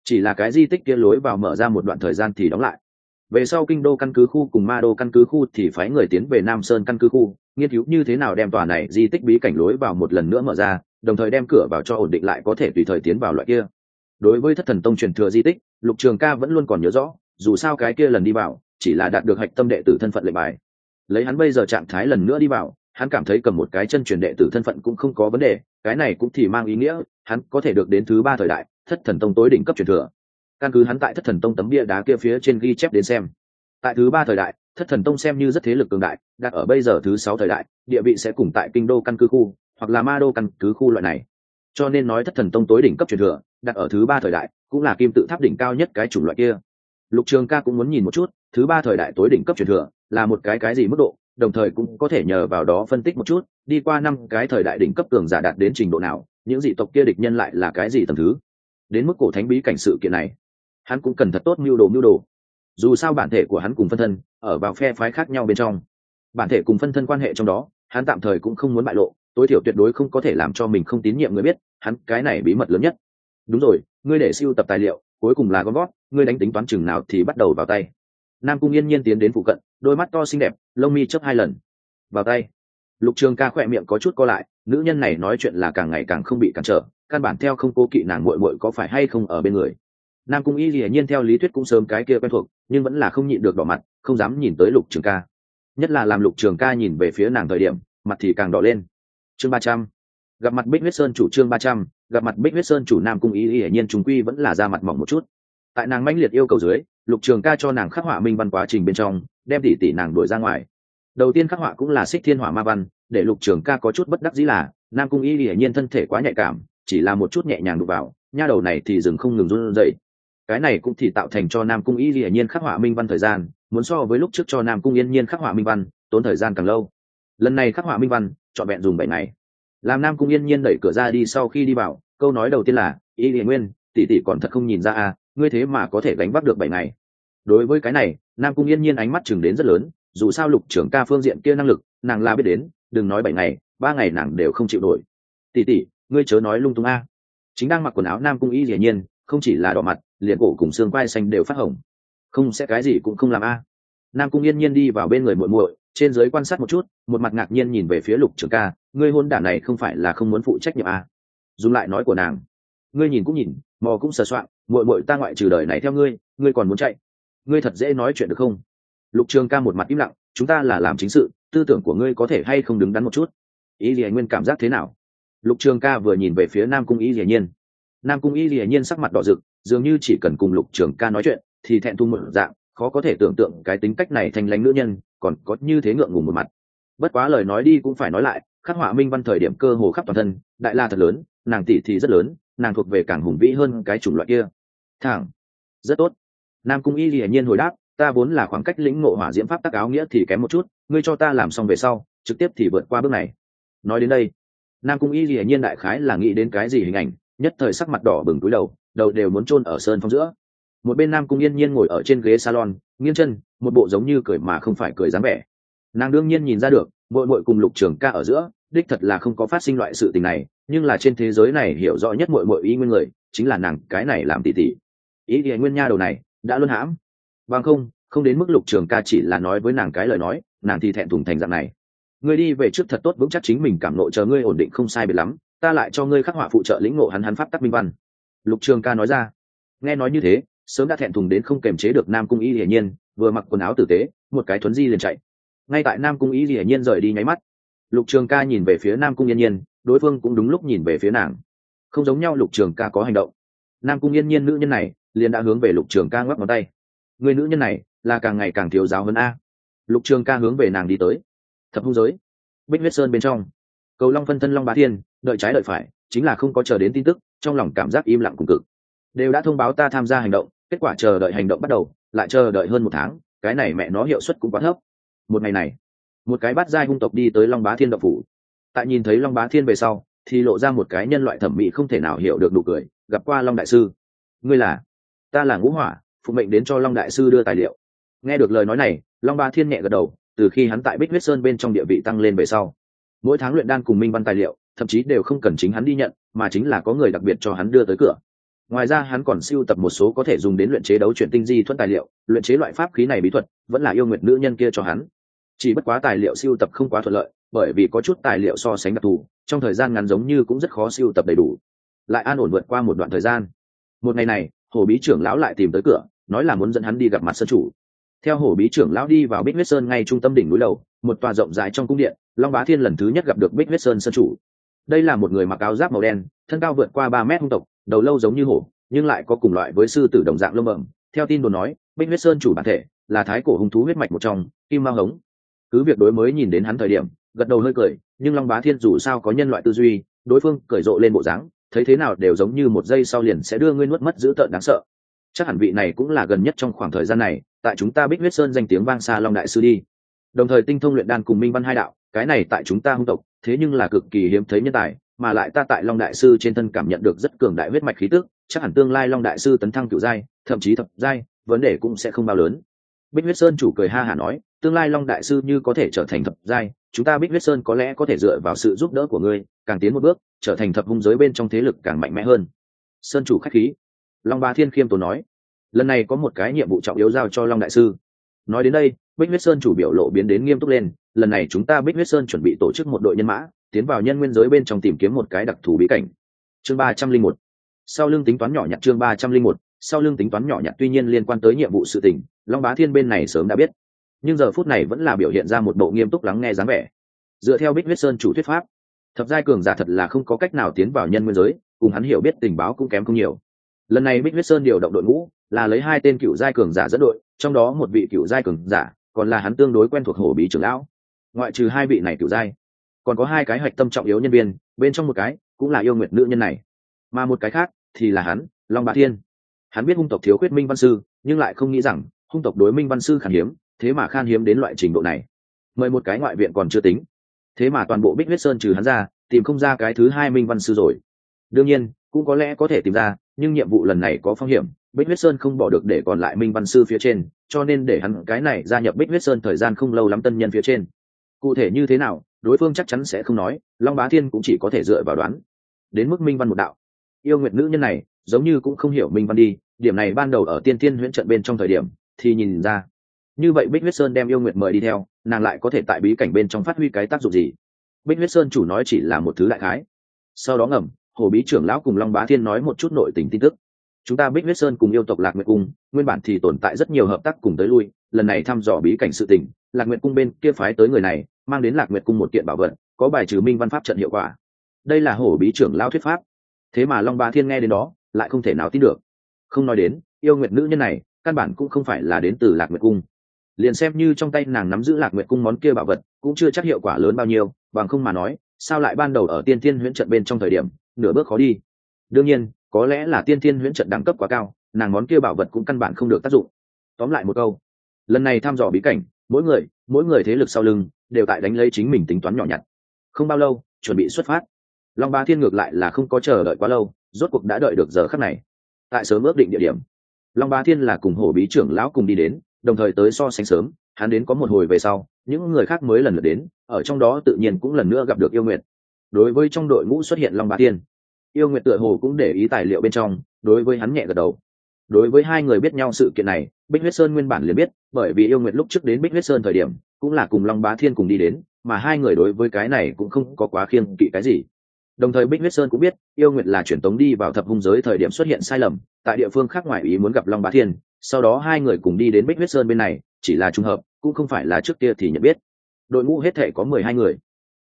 Chỉ là cái di tích kia lối vào mở ra một đoạn thời gian thì đóng lại về sau kinh đô căn cứ khu cùng ma đô căn cứ khu thì phái người tiến về nam sơn căn cứ khu, nghiên cứu như thế nào đem tòa này di tích bí cảnh lối vào một lần nữa mở ra, đồng thời đem cửa vào cho ổn định lại có thể tùy thời tiến vào loại kia. Đối với thất thần tông truyền thừa di tích, lục trường ca vẫn luôn còn nhớ rõ, dù sao cái kia lần đi vào, chỉ là đạt được hạch tâm đệ tử thân phận lệnh bài. Lấy hắn bây giờ trạng thái lần nữa đi vào, hắn cảm thấy cầm một cái chân truyền đệ tử thân phận cũng không có vấn đề, cái này cũng thì mang ý nghĩa, hắn có thể được đến thứ ba thời đại, thất thần tông tối đỉnh cấp truyền thừa căn cứ hắn tại thất thần tông tấm bia đá kia phía trên ghi chép đến xem. Tại thứ ba thời đại, thất thần tông xem như rất thế lực cường đại, đặt ở bây giờ thứ sáu thời đại, địa vị sẽ cùng tại kinh đô căn cứ khu, hoặc là ma đô căn cứ khu loại này. Cho nên nói thất thần tông tối đỉnh cấp truyền thừa, đặt ở thứ ba thời đại, cũng là kim tự tháp đỉnh cao nhất cái chủng loại kia. Lục trường ca cũng muốn nhìn một chút, thứ ba thời đại tối đỉnh cấp truyền thừa, là một cái cái gì mức độ, đồng thời cũng có thể nhờ vào đó phân tích một chút, đi qua năm cái thời đại đỉnh cấp cường giả đạt đến trình độ nào, những dị tộc kia địch nhân lại là cái gì tầm thứ. Đến mức cổ thánh bí cảnh sự kiện này hắn cũng cần thật tốt mưu đồ mưu đồ. Dù sao bản thể của hắn cùng phân thân ở vào phe phái khác nhau bên trong. Bản thể cùng phân thân quan hệ trong đó, hắn tạm thời cũng không muốn bại lộ, tối thiểu tuyệt đối không có thể làm cho mình không tín nhiệm người biết, hắn cái này bí mật lớn nhất. Đúng rồi, ngươi để siêu tập tài liệu, cuối cùng là con gót ngươi đánh tính toán chừng nào thì bắt đầu vào tay. Nam cung yên nhiên tiến đến phụ cận, đôi mắt to xinh đẹp, lông mi chớp hai lần. Vào tay. Lục trường ca khỏe miệng có chút co lại, nữ nhân này nói chuyện là càng ngày càng không bị cản trở, căn bản theo không cố kỵ nàng muội muội có phải hay không ở bên người nam cung y dĩ nhiên theo lý thuyết cũng sớm cái kia quen thuộc, nhưng vẫn là không nhịn được đỏ mặt, không dám nhìn tới lục trường ca. Nhất là làm lục trường ca nhìn về phía nàng thời điểm, mặt thì càng đỏ lên. Chương ba trăm. Gặp mặt bích huyết sơn chủ trương ba trăm, gặp mặt bích huyết sơn chủ nam cung y dĩ nhiên chúng quy vẫn là ra mặt mỏng một chút. Tại nàng mãnh liệt yêu cầu dưới, lục trường ca cho nàng khắc họa minh văn quá trình bên trong, đem tỉ tỉ nàng đuổi ra ngoài. Đầu tiên khắc họa cũng là xích thiên hỏa ma văn, để lục trường ca có chút bất đắc dĩ là, nam cung y hiển nhiên thân thể quá nhạy cảm, chỉ là một chút nhẹ nhàng đụng vào, nha đầu này thì dừng không ngừng run dậy cái này cũng thì tạo thành cho nam cung y hiển nhiên khắc họa minh văn thời gian muốn so với lúc trước cho nam cung yên nhiên khắc họa minh văn tốn thời gian càng lâu. Lần này khắc họa minh văn trọn vẹn dùng bảy ngày. Làm nam cung yên nhiên đẩy cửa ra đi sau khi đi vào câu nói đầu tiên là y hiển nguyên tỷ tỷ còn thật không nhìn ra à ngươi thế mà có thể gánh vác được bảy ngày. Đối với cái này nam cung yên nhiên ánh mắt chừng đến rất lớn dù sao lục trưởng ca phương diện kia năng lực nàng là biết đến đừng nói bảy ngày ba ngày nàng đều không chịu nổi. Tỷ tỷ, ngươi chớ nói lung tung a. Chính đang mặc quần áo nam cung y hiển nhiên không chỉ là đỏ mặt, liền cổ cùng xương quai xanh đều phát hồng. Không sẽ cái gì cũng không làm a. Nam cung yên nhiên đi vào bên người muội muội, trên giới quan sát một chút, một mặt ngạc nhiên nhìn về phía lục trường ca, ngươi hôn đản này không phải là không muốn phụ trách nhiệm a. Dùng lại nói của nàng. Ngươi nhìn cũng nhìn, mò cũng sờ soạn, muội muội ta ngoại trừ đời này theo ngươi ngươi còn muốn chạy. Ngươi thật dễ nói chuyện được không? Lục trường ca một mặt im lặng, chúng ta là làm chính sự, tư tưởng của ngươi có thể hay không đứng đắn một chút? Ý gì nguyên cảm giác thế nào? Lục trường ca vừa nhìn về phía nam cung ý gì nhiên nam cung y lìa nhiên sắc mặt đỏ rực, dường như chỉ cần cùng lục trường ca nói chuyện, thì thẹn thùng một dạng, khó có thể tưởng tượng cái tính cách này thành lãnh nữ nhân, còn có như thế ngượng ngùng một mặt. Bất quá lời nói đi cũng phải nói lại, khắc họa minh văn thời điểm cơ hồ khắp toàn thân, đại la thật lớn, nàng tỷ thì rất lớn, nàng thuộc về càng hùng vĩ hơn cái chủng loại kia. Thẳng. Rất tốt. Nam cung y lìa nhiên hồi đáp, ta vốn là khoảng cách lĩnh ngộ hỏa diễm pháp tác áo nghĩa thì kém một chút, ngươi cho ta làm xong về sau, trực tiếp thì vượt qua bước này. Nói đến đây, nam cung y lìa nhiên đại khái là nghĩ đến cái gì hình ảnh? Nhất thời sắc mặt đỏ bừng túi đầu đầu đều muốn chôn ở sơn phong giữa. Một bên nam cung yên nhiên ngồi ở trên ghế salon, nghiêng chân, một bộ giống như cười mà không phải cười dáng vẻ. Nàng đương nhiên nhìn ra được mội mội cùng lục trường ca ở giữa, đích thật là không có phát sinh loại sự tình này, nhưng là trên thế giới này hiểu rõ nhất mội mội ý nguyên người, chính là nàng, cái này làm tỉ tỉ. Ý thì nguyên nha đầu này, đã luôn hãm. Bằng không không đến mức lục trường ca chỉ là nói với nàng cái lời nói, nàng thì thẹn thùng thành dạng này. Ngươi đi về trước thật tốt vững chắc chính mình cảm nộ chờ ngươi ổn định không sai biệt lắm ta lại cho ngươi khắc họa phụ trợ lĩnh ngộ hắn hắn pháp tắc minh văn. Lục trường ca nói ra. Nghe nói như thế, sớm đã thẹn thùng đến không kềm chế được nam cung y hiển nhiên, vừa mặc quần áo tử tế, một cái thuấn di liền chạy. Ngay tại nam cung y hiển nhiên rời đi nháy mắt, lục trường ca nhìn về phía nam cung yên nhiên, đối phương cũng đúng lúc nhìn về phía nàng. Không giống nhau lục trường ca có hành động. Nam cung yên nhiên nữ nhân này, liền đã hướng về lục trường ca ngoắc ngón tay. Người nữ nhân này, là càng ngày càng thiếu giáo hơn a. Lục trường ca hướng về nàng đi tới. Thập hung giới. Bích huyết sơn bên trong. Cầu long phân thân long bá thiên đợi trái đợi phải, chính là không có chờ đến tin tức, trong lòng cảm giác im lặng cùng cực. Đều đã thông báo ta tham gia hành động, kết quả chờ đợi hành động bắt đầu, lại chờ đợi hơn một tháng, cái này mẹ nó hiệu suất cũng quá thấp. Một ngày này, một cái bát giai hung tộc đi tới long bá thiên độc phủ. Tại nhìn thấy long bá thiên về sau, thì lộ ra một cái nhân loại thẩm mỹ không thể nào hiểu được nụ cười, gặp qua long đại sư. Ngươi là? Ta là ngũ hỏa, phụ mệnh đến cho long đại sư đưa tài liệu. Nghe được lời nói này, long bá thiên nhẹ gật đầu, từ khi hắn tại bích huyết sơn bên trong địa vị tăng lên về sau, mỗi tháng luyện đan cùng minh văn tài liệu thậm chí đều không cần chính hắn đi nhận, mà chính là có người đặc biệt cho hắn đưa tới cửa. Ngoài ra hắn còn siêu tập một số có thể dùng đến luyện chế đấu chuyển tinh di thuần tài liệu, luyện chế loại pháp khí này bí thuật, vẫn là yêu nguyệt nữ nhân kia cho hắn. Chỉ bất quá tài liệu siêu tập không quá thuận lợi, bởi vì có chút tài liệu so sánh đặc thù, trong thời gian ngắn giống như cũng rất khó siêu tập đầy đủ. Lại an ổn vượt qua một đoạn thời gian. Một ngày này, hồ bí trưởng lão lại tìm tới cửa, nói là muốn dẫn hắn đi gặp mặt sơn chủ. Theo hồ bí trưởng lão đi vào bích huyết sơn ngay trung tâm đỉnh núi lầu, một tòa rộng rãi trong cung điện, long bá thiên lần thứ nhất gặp được bích huyết sơn sơn chủ đây là một người mặc áo giáp màu đen, thân cao vượt qua ba mét hung tộc, đầu lâu giống như hổ, nhưng lại có cùng loại với sư tử đồng dạng lông bẩm. Theo tin đồn nói, bích huyết sơn chủ bản thể là thái cổ hung thú huyết mạch một trong, kim mao hống. Cứ việc đối mới nhìn đến hắn thời điểm, gật đầu hơi cười, nhưng long bá thiên dù sao có nhân loại tư duy, đối phương cởi rộ lên bộ dáng, thấy thế nào đều giống như một giây sau liền sẽ đưa ngươi nuốt mất dữ tợn đáng sợ. Chắc hẳn vị này cũng là gần nhất trong khoảng thời gian này, tại chúng ta bích huyết sơn danh tiếng vang xa long đại sư đi. Đồng thời tinh thông luyện đan cùng minh văn hai đạo, cái này tại chúng ta hung tộc thế nhưng là cực kỳ hiếm thấy nhân tài, mà lại ta tại long đại sư trên thân cảm nhận được rất cường đại huyết mạch khí tức, chắc hẳn tương lai long đại sư tấn thăng cựu giai, thậm chí thập giai, vấn đề cũng sẽ không bao lớn. Bích huyết sơn chủ cười ha hả nói, tương lai long đại sư như có thể trở thành thập giai, chúng ta bích huyết sơn có lẽ có thể dựa vào sự giúp đỡ của ngươi, càng tiến một bước, trở thành thập hung giới bên trong thế lực càng mạnh mẽ hơn. Sơn chủ khách khí. Long ba thiên khiêm tốn nói, lần này có một cái nhiệm vụ trọng yếu giao cho long đại sư. Nói đến đây bích huyết sơn chủ biểu lộ biến đến nghiêm túc lên, lần này chúng ta bích huyết sơn chuẩn bị tổ chức một đội nhân mã, tiến vào nhân nguyên giới bên trong tìm kiếm một cái đặc thù bí cảnh. Chương ba trăm linh một. Sau lưng tính toán nhỏ nhặt chương ba trăm linh một, sau lưng tính toán nhỏ nhặt tuy nhiên liên quan tới nhiệm vụ sự tình, long bá thiên bên này sớm đã biết. Nhưng giờ phút này vẫn là biểu hiện ra một bộ nghiêm túc lắng nghe dáng vẻ. Dựa theo bích huyết sơn chủ thuyết pháp, thập giai cường giả thật là không có cách nào tiến vào nhân nguyên giới, cùng hắn hiểu biết tình báo cũng kém không nhiều. Lần này bích huyết sơn điều động đội ngũ là lấy hai tên cựu giai cường giả dẫn đội, trong đó một vị cựu giai cường giả còn là hắn tương đối quen thuộc hổ bí trưởng lão. Ngoại trừ hai vị này kiểu giai, còn có hai cái hạch tâm trọng yếu nhân viên, bên trong một cái cũng là yêu nguyệt nữ nhân này. Mà một cái khác thì là hắn, long bá thiên. Hắn biết hung tộc thiếu khuyết minh văn sư, nhưng lại không nghĩ rằng hung tộc đối minh văn sư khan hiếm, thế mà khan hiếm đến loại trình độ này. Mời một cái ngoại viện còn chưa tính. Thế mà toàn bộ bích huyết sơn trừ hắn ra, tìm không ra cái thứ hai minh văn sư rồi. Đương nhiên, cũng có lẽ có thể tìm ra, nhưng nhiệm vụ lần này có phong hiểm bích huyết sơn không bỏ được để còn lại minh văn sư phía trên, cho nên để hắn cái này gia nhập bích huyết sơn thời gian không lâu lắm tân nhân phía trên. Cụ thể như thế nào, đối phương chắc chắn sẽ không nói, long bá thiên cũng chỉ có thể dựa vào đoán. Đến mức minh văn một đạo. Yêu nguyệt nữ nhân này, giống như cũng không hiểu minh văn đi, điểm này ban đầu ở tiên tiên huyễn trận bên trong thời điểm, thì nhìn ra. Như vậy bích huyết sơn đem yêu nguyệt mời đi theo, nàng lại có thể tại bí cảnh bên trong phát huy cái tác dụng gì? Bích huyết sơn chủ nói chỉ là một thứ đại khái. Sau đó ngầm, hồ bí trưởng lão cùng long bá thiên nói một chút nội tình tin tức chúng ta bích huyết sơn cùng yêu tộc lạc nguyệt cung, nguyên bản thì tồn tại rất nhiều hợp tác cùng tới lui, lần này thăm dò bí cảnh sự tình, lạc nguyệt cung bên kia phái tới người này, mang đến lạc nguyệt cung một kiện bảo vật, có bài trừ minh văn pháp trận hiệu quả. Đây là hổ bí trưởng lao thuyết pháp. Thế mà long ba thiên nghe đến đó, lại không thể nào tin được. Không nói đến, yêu nguyệt nữ nhân này, căn bản cũng không phải là đến từ lạc nguyệt cung. Liền xem như trong tay nàng nắm giữ lạc nguyệt cung món kia bảo vật, cũng chưa chắc hiệu quả lớn bao nhiêu, bằng không mà nói, sao lại ban đầu ở tiên thiên huyễn trận bên trong thời điểm, nửa bước khó đi? Đương nhiên có lẽ là tiên thiên huyễn trận đẳng cấp quá cao, nàng món kia bảo vật cũng căn bản không được tác dụng. Tóm lại một câu, lần này thăm dò bí cảnh, mỗi người mỗi người thế lực sau lưng, đều tại đánh lấy chính mình tính toán nhỏ nhặt. Không bao lâu, chuẩn bị xuất phát. Long ba thiên ngược lại là không có chờ đợi quá lâu, rốt cuộc đã đợi được giờ khắc này. Tại sớm ước định địa điểm, long ba thiên là cùng hổ bí trưởng lão cùng đi đến, đồng thời tới so sánh sớm, hắn đến có một hồi về sau, những người khác mới lần lượt đến, ở trong đó tự nhiên cũng lần nữa gặp được yêu nguyện. Đối với trong đội ngũ xuất hiện long ba thiên yêu nguyệt tựa hồ cũng để ý tài liệu bên trong, đối với hắn nhẹ gật đầu. Đối với hai người biết nhau sự kiện này, bích huyết sơn nguyên bản liền biết, bởi vì yêu nguyệt lúc trước đến bích huyết sơn thời điểm, cũng là cùng long bá thiên cùng đi đến, mà hai người đối với cái này cũng không có quá khiêng kỵ cái gì. Đồng thời bích huyết sơn cũng biết, yêu nguyệt là chuyển tống đi vào thập hung giới thời điểm xuất hiện sai lầm, tại địa phương khác ngoài ý muốn gặp long bá thiên, sau đó hai người cùng đi đến bích huyết sơn bên này, chỉ là trùng hợp, cũng không phải là trước kia thì nhận biết. Đội ngũ hết thể có mười hai người.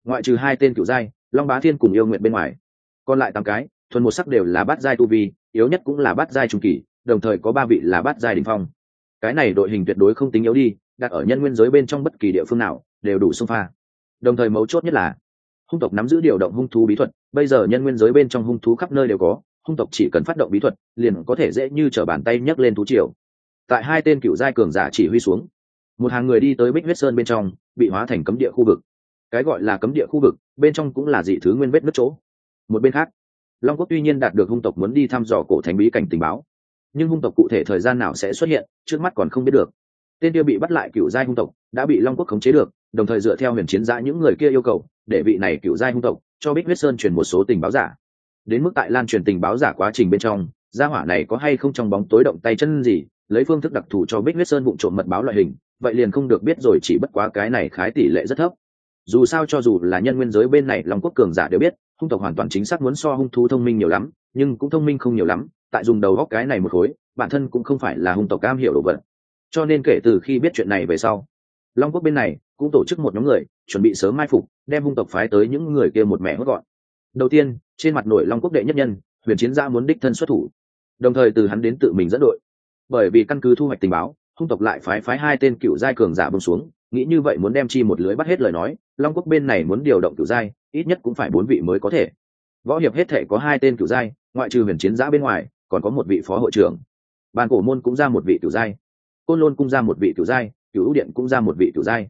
Ngoại trừ hai tên cựu giai, long bá thiên cùng yêu nguyện bên ngoài còn lại tám cái, thuần một sắc đều là bát giai tu vi, yếu nhất cũng là bát giai trung kỳ, đồng thời có ba vị là bát giai đình phong. Cái này đội hình tuyệt đối không tính yếu đi, đặt ở nhân nguyên giới bên trong bất kỳ địa phương nào, đều đủ xung pha. Đồng thời mấu chốt nhất là, hung tộc nắm giữ điều động hung thú bí thuật, bây giờ nhân nguyên giới bên trong hung thú khắp nơi đều có, hung tộc chỉ cần phát động bí thuật, liền có thể dễ như t r ở bàn tay nhấc lên thú triều. Tại hai tên cựu giai cường giả chỉ huy xuống, một hàng người đi tới bích huyết sơn bên trong, bị hóa thành cấm địa khu vực. Cái gọi là cấm địa khu vực, bên trong cũng là dị thứ nguyên vết nứt chỗ một bên khác, long quốc tuy nhiên đạt được hung tộc muốn đi thăm dò cổ thánh bí cảnh tình báo, nhưng hung tộc cụ thể thời gian nào sẽ xuất hiện, trước mắt còn không biết được. Tên kia bị bắt lại cựu giai hung tộc, đã bị long quốc khống chế được, đồng thời dựa theo huyền chiến giã những người kia yêu cầu, để vị này cựu giai hung tộc cho bích huyết sơn truyền một số tình báo giả. Đến mức tại lan truyền tình báo giả quá trình bên trong, gia hỏa này có hay không trong bóng tối động tay chân gì, lấy phương thức đặc thù cho bích huyết sơn vụ trộm mật báo loại hình, vậy liền không được biết rồi chỉ bất quá cái này khái tỷ lệ rất thấp. Dù sao cho dù là nhân nguyên giới bên này long quốc cường giả đều biết hung tộc hoàn toàn chính xác muốn so hung thú thông minh nhiều lắm, nhưng cũng thông minh không nhiều lắm, tại dùng đầu góc cái này một khối, bản thân cũng không phải là hung tộc cam hiểu đồ vật. Cho nên kể từ khi biết chuyện này về sau, long quốc bên này cũng tổ chức một nhóm người, chuẩn bị sớm mai phục, đem hung tộc phái tới những người kia một mẹ hốt gọn. Đầu tiên, trên mặt nổi long quốc đệ nhất nhân, huyền chiến gia muốn đích thân xuất thủ. Đồng thời từ hắn đến tự mình dẫn đội. Bởi vì căn cứ thu hoạch tình báo, hung tộc lại phái phái hai tên cựu giai cường giả bông xuống, nghĩ như vậy muốn đem chi một lưới bắt hết lời nói, long quốc bên này muốn điều động cựu giai ít nhất cũng phải bốn vị mới có thể. Võ hiệp hết thể có hai tên cựu giai, ngoại trừ huyền chiến giã bên ngoài, còn có một vị phó hội trưởng. Bàn cổ môn cũng ra một vị cựu giai, côn lôn cũng ra một vị cựu giai cựu điện cũng ra một vị cựu giai.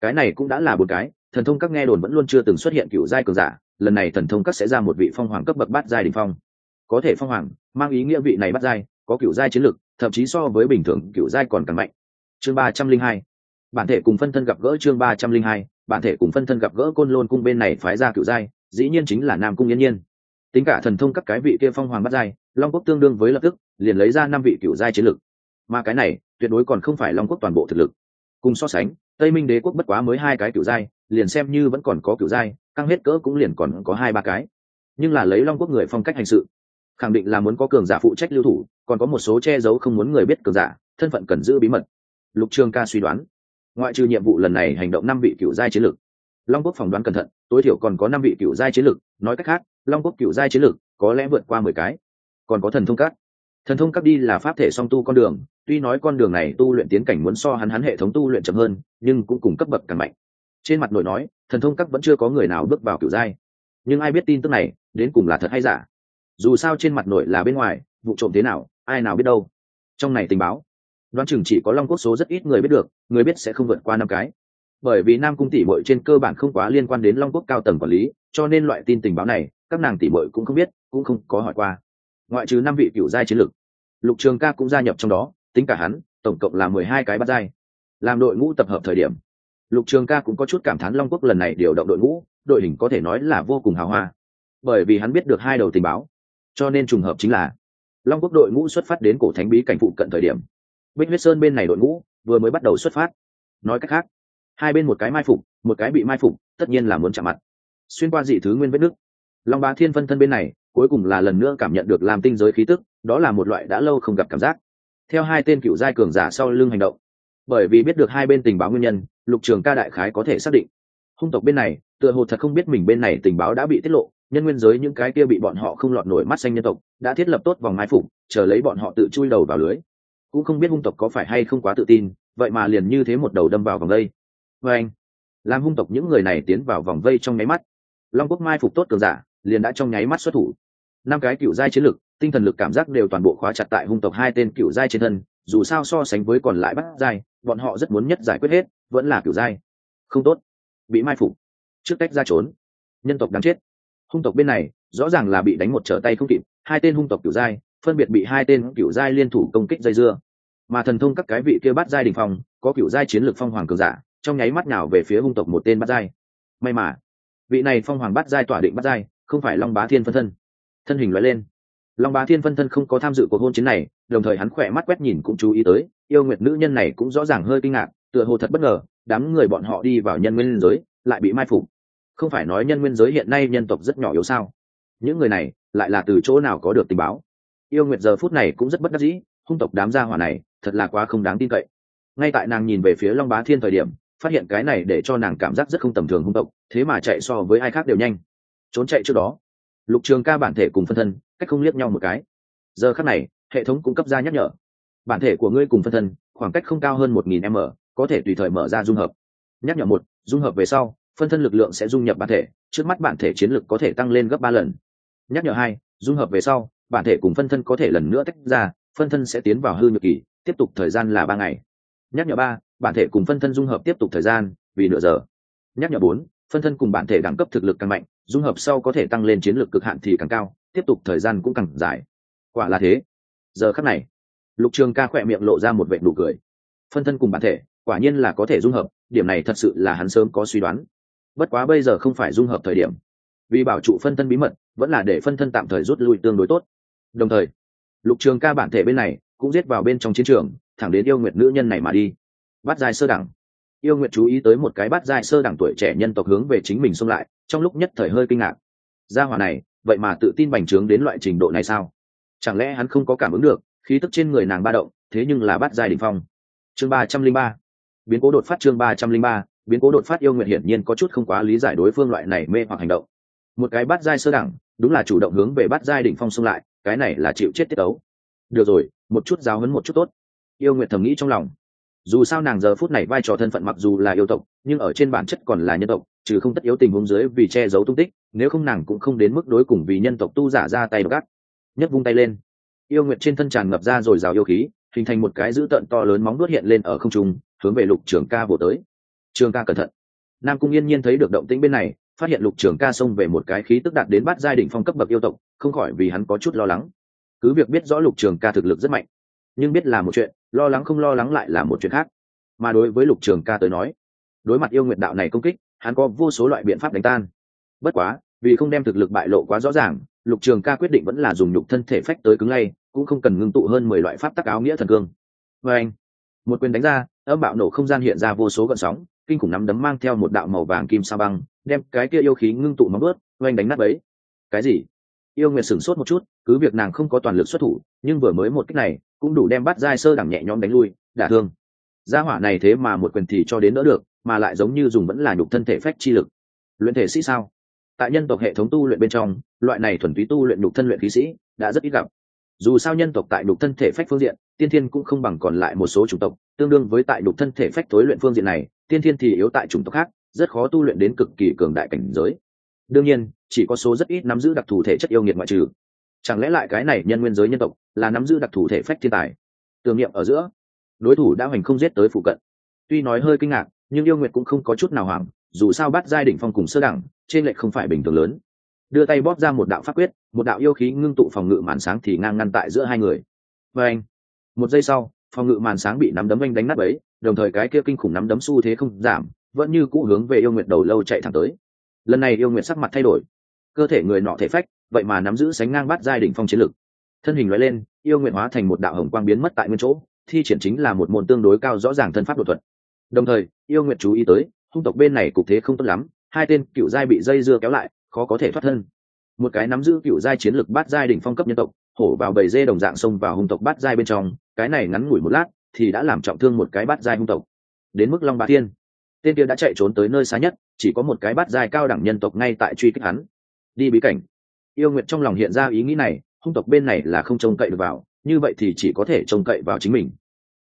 Cái này cũng đã là một cái, thần thông các nghe đồn vẫn luôn chưa từng xuất hiện cựu giai cường giả, lần này thần thông các sẽ ra một vị phong hoàng cấp bậc bát giai đình phong. Có thể phong hoàng, mang ý nghĩa vị này bắt giai, có cựu giai chiến lực, thậm chí so với bình thường cựu giai còn càng mạnh. Chương ba trăm linh hai, bản thể cùng phân thân gặp gỡ chương ba trăm linh hai bản thể cùng phân thân gặp gỡ côn lôn cung bên này phái ra cựu giai, dĩ nhiên chính là nam cung yên nhiên. Tính cả thần thông các cái vị kia phong hoàng bắt giai, long quốc tương đương với lập tức, liền lấy ra năm vị cựu giai chiến lực. Mà cái này, tuyệt đối còn không phải long quốc toàn bộ thực lực. Cùng so sánh, tây minh đế quốc bất quá mới hai cái cựu giai, liền xem như vẫn còn có cựu giai, căng hết cỡ cũng liền còn có hai ba cái. Nhưng là lấy long quốc người phong cách hành sự, khẳng định là muốn có cường giả phụ trách lưu thủ, còn có một số che giấu không muốn người biết cường giả, thân phận cần giữ bí mật. Lục trường ca suy đoán ngoại trừ nhiệm vụ lần này hành động năm vị cựu giai chiến lược. Long quốc phỏng đoán cẩn thận, tối thiểu còn có năm vị cựu giai chiến lược, nói cách khác, long quốc cựu giai chiến lược có lẽ vượt qua mười cái. Còn có thần thông các. Thần thông các đi là pháp thể song tu con đường, tuy nói con đường này tu luyện tiến cảnh muốn so hắn hắn hệ thống tu luyện chậm hơn, nhưng cũng cùng cấp bậc càng mạnh. Trên mặt nội nói, thần thông các vẫn chưa có người nào bước vào kiểu giai. Nhưng ai biết tin tức này, đến cùng là thật hay giả? Dù sao trên mặt nội là bên ngoài, vụ trộm thế nào, ai nào biết đâu. Trong này tình báo đoán chừng chỉ có long quốc số rất ít người biết được, người biết sẽ không vượt qua năm cái. Bởi vì nam cung tỷ bội trên cơ bản không quá liên quan đến long quốc cao tầng quản lý, cho nên loại tin tình báo này, các nàng tỷ bội cũng không biết, cũng không có hỏi qua. Ngoại trừ năm vị cựu giai chiến lược lục trường ca cũng gia nhập trong đó, tính cả hắn, tổng cộng là mười hai cái bắt giai. Làm đội ngũ tập hợp thời điểm, lục trường ca cũng có chút cảm thán long quốc lần này điều động đội ngũ, đội hình có thể nói là vô cùng hào hoa. Bởi vì hắn biết được hai đầu tình báo, cho nên trùng hợp chính là long quốc đội ngũ xuất phát đến cổ thánh bí cảnh phụ cận thời điểm bích huyết sơn bên này đội ngũ vừa mới bắt đầu xuất phát. Nói cách khác, hai bên một cái mai phục, một cái bị mai phục, tất nhiên là muốn chạm mặt. Xuyên qua dị thứ nguyên vết nước long bá thiên phân thân bên này, cuối cùng là lần nữa cảm nhận được làm tinh giới khí tức, đó là một loại đã lâu không gặp cảm giác. Theo hai tên cựu giai cường giả sau lưng hành động, bởi vì biết được hai bên tình báo nguyên nhân, lục trường ca đại khái có thể xác định. Hung tộc bên này, tựa hồ thật không biết mình bên này tình báo đã bị tiết lộ, nhân nguyên giới những cái kia bị bọn họ không lọt nổi mắt xanh nhân tộc, đã thiết lập tốt vòng mai phục, chờ lấy bọn họ tự chui đầu vào lưới cũng không biết hung tộc có phải hay không quá tự tin, vậy mà liền như thế một đầu đâm vào vòng vây. Vê anh, làm hung tộc những người này tiến vào vòng vây trong nháy mắt. Long quốc mai phục tốt cường giả, liền đã trong nháy mắt xuất thủ. Năm cái cựu giai chiến lực, tinh thần lực cảm giác đều toàn bộ khóa chặt tại hung tộc hai tên cựu giai trên thân, dù sao so sánh với còn lại bắt giai, bọn họ rất muốn nhất giải quyết hết, vẫn là cựu giai. Không tốt. Bị mai phục. Trước cách ra trốn. Nhân tộc đáng chết. Hung tộc bên này, rõ ràng là bị đánh một trở tay không kịp, hai tên hung tộc cựu giai phân biệt bị hai tên cựu giai liên thủ công kích dây dưa. Mà thần thông các cái vị kia bắt giai đình phong, có cựu giai chiến lược phong hoàng cường giả, trong nháy mắt nào về phía hung tộc một tên bắt giai. May mà, vị này phong hoàng bắt giai tỏa định bắt giai, không phải long bá thiên phân thân. Thân hình loại lên. Long bá thiên phân thân không có tham dự cuộc hôn chiến này, đồng thời hắn khỏe mắt quét nhìn cũng chú ý tới, yêu nguyệt nữ nhân này cũng rõ ràng hơi kinh ngạc, tựa hồ thật bất ngờ, đám người bọn họ đi vào nhân nguyên giới, lại bị mai phục. Không phải nói nhân nguyên giới hiện nay nhân tộc rất nhỏ yếu sao? Những người này, lại là từ chỗ nào có được tình báo? Yêu nguyệt giờ phút này cũng rất bất đắc dĩ, hung tộc đám gia hỏa này, thật là quá không đáng tin cậy. Ngay tại nàng nhìn về phía long bá thiên thời điểm, phát hiện cái này để cho nàng cảm giác rất không tầm thường hung tộc, thế mà chạy so với ai khác đều nhanh. Trốn chạy trước đó. Lục trường ca bản thể cùng phân thân, cách không liếc nhau một cái. Giờ khắc này, hệ thống cũng cấp ra nhắc nhở. Bản thể của ngươi cùng phân thân, khoảng cách không cao hơn một nghìn m, có thể tùy thời mở ra dung hợp. Nhắc nhở một, dung hợp về sau, phân thân lực lượng sẽ dung nhập bản thể, trước mắt bản thể chiến lực có thể tăng lên gấp ba lần. Nhắc nhở hai, dung hợp về sau bản thể cùng phân thân có thể lần nữa tách ra, phân thân sẽ tiến vào hư nhược kỳ, tiếp tục thời gian là ba ngày. Nhắc nhở ba, bản thể cùng phân thân dung hợp tiếp tục thời gian, vì nửa giờ. Nhắc nhở bốn, phân thân cùng bản thể đẳng cấp thực lực càng mạnh, dung hợp sau có thể tăng lên chiến lược cực hạn thì càng cao, tiếp tục thời gian cũng càng dài. Quả là thế. Giờ khắc này, lục trường ca khỏe miệng lộ ra một vệ nụ cười. Phân thân cùng bản thể, quả nhiên là có thể dung hợp, điểm này thật sự là hắn sớm có suy đoán. Bất quá bây giờ không phải dung hợp thời điểm. Vì bảo trụ phân thân bí mật, vẫn là để phân thân tạm thời rút lui tương đối tốt đồng thời, lục trường ca bản thể bên này cũng giết vào bên trong chiến trường, thẳng đến yêu nguyệt nữ nhân này mà đi. Bắt dài sơ đẳng. Yêu nguyệt chú ý tới một cái bắt dài sơ đẳng tuổi trẻ nhân tộc hướng về chính mình xông lại, trong lúc nhất thời hơi kinh ngạc. Gia hỏa này, vậy mà tự tin bành trướng đến loại trình độ này sao? Chẳng lẽ hắn không có cảm ứng được, khí tức trên người nàng ba động, thế nhưng là bắt dài đ ỉ n h phong. Chương ba trăm linh ba. Biến cố đột phát chương ba trăm linh ba. Biến cố đột phát yêu nguyện hiển nhiên có chút không quá lý giải đối phương loại này mê hoặc hành động. Một cái bắt dai sơ đẳng, đúng là chủ động hướng về bắt dai đỉnh phong xông lại cái này là chịu chết tiết ấu được rồi, một chút giáo hấn một chút tốt. Yêu nguyện thầm nghĩ trong lòng. Dù sao nàng giờ phút này vai trò thân phận mặc dù là yêu tộc, nhưng ở trên bản chất còn là nhân tộc, trừ không tất yếu tình huống dưới vì che giấu tung tích, nếu không nàng cũng không đến mức đối cùng vì nhân tộc tu giả ra tay gắt nhất vung tay lên. Yêu nguyệt trên thân tràn ngập ra rồi rào yêu khí, hình thành một cái dữ tợn to lớn móng đuốt hiện lên ở không trung, hướng về lục trường ca vỗ tới. Trường ca cẩn thận. Nam cung yên nhiên thấy được động tĩnh bên này phát hiện lục trường ca xông về một cái khí tức đạt đến bát giai đỉnh phong cấp bậc yêu tộc, không khỏi vì hắn có chút lo lắng. Cứ việc biết rõ lục trường ca thực lực rất mạnh, nhưng biết là một chuyện, lo lắng không lo lắng lại là một chuyện khác. Mà đối với lục trường ca tới nói, đối mặt yêu nguyện đạo này công kích, hắn có vô số loại biện pháp đánh tan. Bất quá, vì không đem thực lực bại lộ quá rõ ràng, lục trường ca quyết định vẫn là dùng nhục thân thể phách tới cứng lay, cũng không cần ngưng tụ hơn mười loại pháp tắc áo nghĩa thần cương. Vê anh, một quyền đánh ra, âm bạo nổ không gian hiện ra vô số gợn sóng, kinh khủng nắm đấm mang theo một đạo màu vàng kim sa băng đem cái kia yêu khí ngưng tụ móng bớt oanh đánh nát ấy cái gì? Yêu nguyệt sửng sốt một chút, cứ việc nàng không có toàn lực xuất thủ, nhưng vừa mới một cách này, cũng đủ đem bắt giai sơ đẳng nhẹ nhõm đánh lui, đả thương. Gia hỏa này thế mà một quyền thì cho đến đỡ được, mà lại giống như dùng vẫn là nhục thân thể phách chi lực. Luyện thể sĩ sao? Tại nhân tộc hệ thống tu luyện bên trong, loại này thuần túy tu luyện nhục thân luyện khí sĩ đã rất ít gặp. Dù sao nhân tộc tại nhục thân thể phách phương diện, tiên thiên cũng không bằng còn lại một số chủng tộc, tương đương với tại nhục thân thể phách tối luyện phương diện này, tiên thiên thì yếu tại chủng tộc khác rất khó tu luyện đến cực kỳ cường đại cảnh giới. Đương nhiên, chỉ có số rất ít nắm giữ đặc thù thể chất yêu nghiệt ngoại trừ. Chẳng lẽ lại cái này nhân nguyên giới nhân tộc là nắm giữ đặc thù thể phách thiên tài? Tưởng niệm ở giữa, đối thủ đã hoành không giết tới phụ cận. Tuy nói hơi kinh ngạc, nhưng yêu nguyệt cũng không có chút nào hoảng, dù sao bắt giai đỉnh phong cùng sơ đẳng, trên lệch không phải bình thường lớn. Đưa tay bóp ra một đạo pháp quyết, một đạo yêu khí ngưng tụ phòng ngự màn sáng thì ngang ngăn tại giữa hai người. Và anh, một giây sau, phòng ngự màn sáng bị nắm đấm anh đánh nát ấy đồng thời cái kia kinh khủng nắm đấm xu thế không giảm vẫn như cũ hướng về yêu nguyệt đầu lâu chạy thẳng tới. Lần này yêu nguyệt sắc mặt thay đổi. Cơ thể người nọ thể phách, vậy mà nắm giữ sánh ngang bắt giai đỉnh phong chiến lực. Thân hình nói lên, yêu nguyện hóa thành một đạo hồng quang biến mất tại nguyên chỗ, thi triển chính là một môn tương đối cao rõ ràng thân pháp đột thuật. Đồng thời, yêu nguyện chú ý tới, hung tộc bên này cục thế không tốt lắm, hai tên cựu giai bị dây dưa kéo lại, khó có thể thoát thân. Một cái nắm giữ cựu giai chiến lực bát giai đỉnh phong cấp nhân tộc, hổ vào bầy dê đồng dạng xông vào hung tộc bát giai bên trong, cái này ngắn ngủi một lát, thì đã làm trọng thương một cái bát giai hung tộc. Đến mức long bá thiên tên kia đã chạy trốn tới nơi xa nhất, chỉ có một cái bát dài cao đẳng nhân tộc ngay tại truy kích hắn. Đi bí cảnh. Yêu nguyệt trong lòng hiện ra ý nghĩ này, hung tộc bên này là không trông cậy được vào, như vậy thì chỉ có thể trông cậy vào chính mình.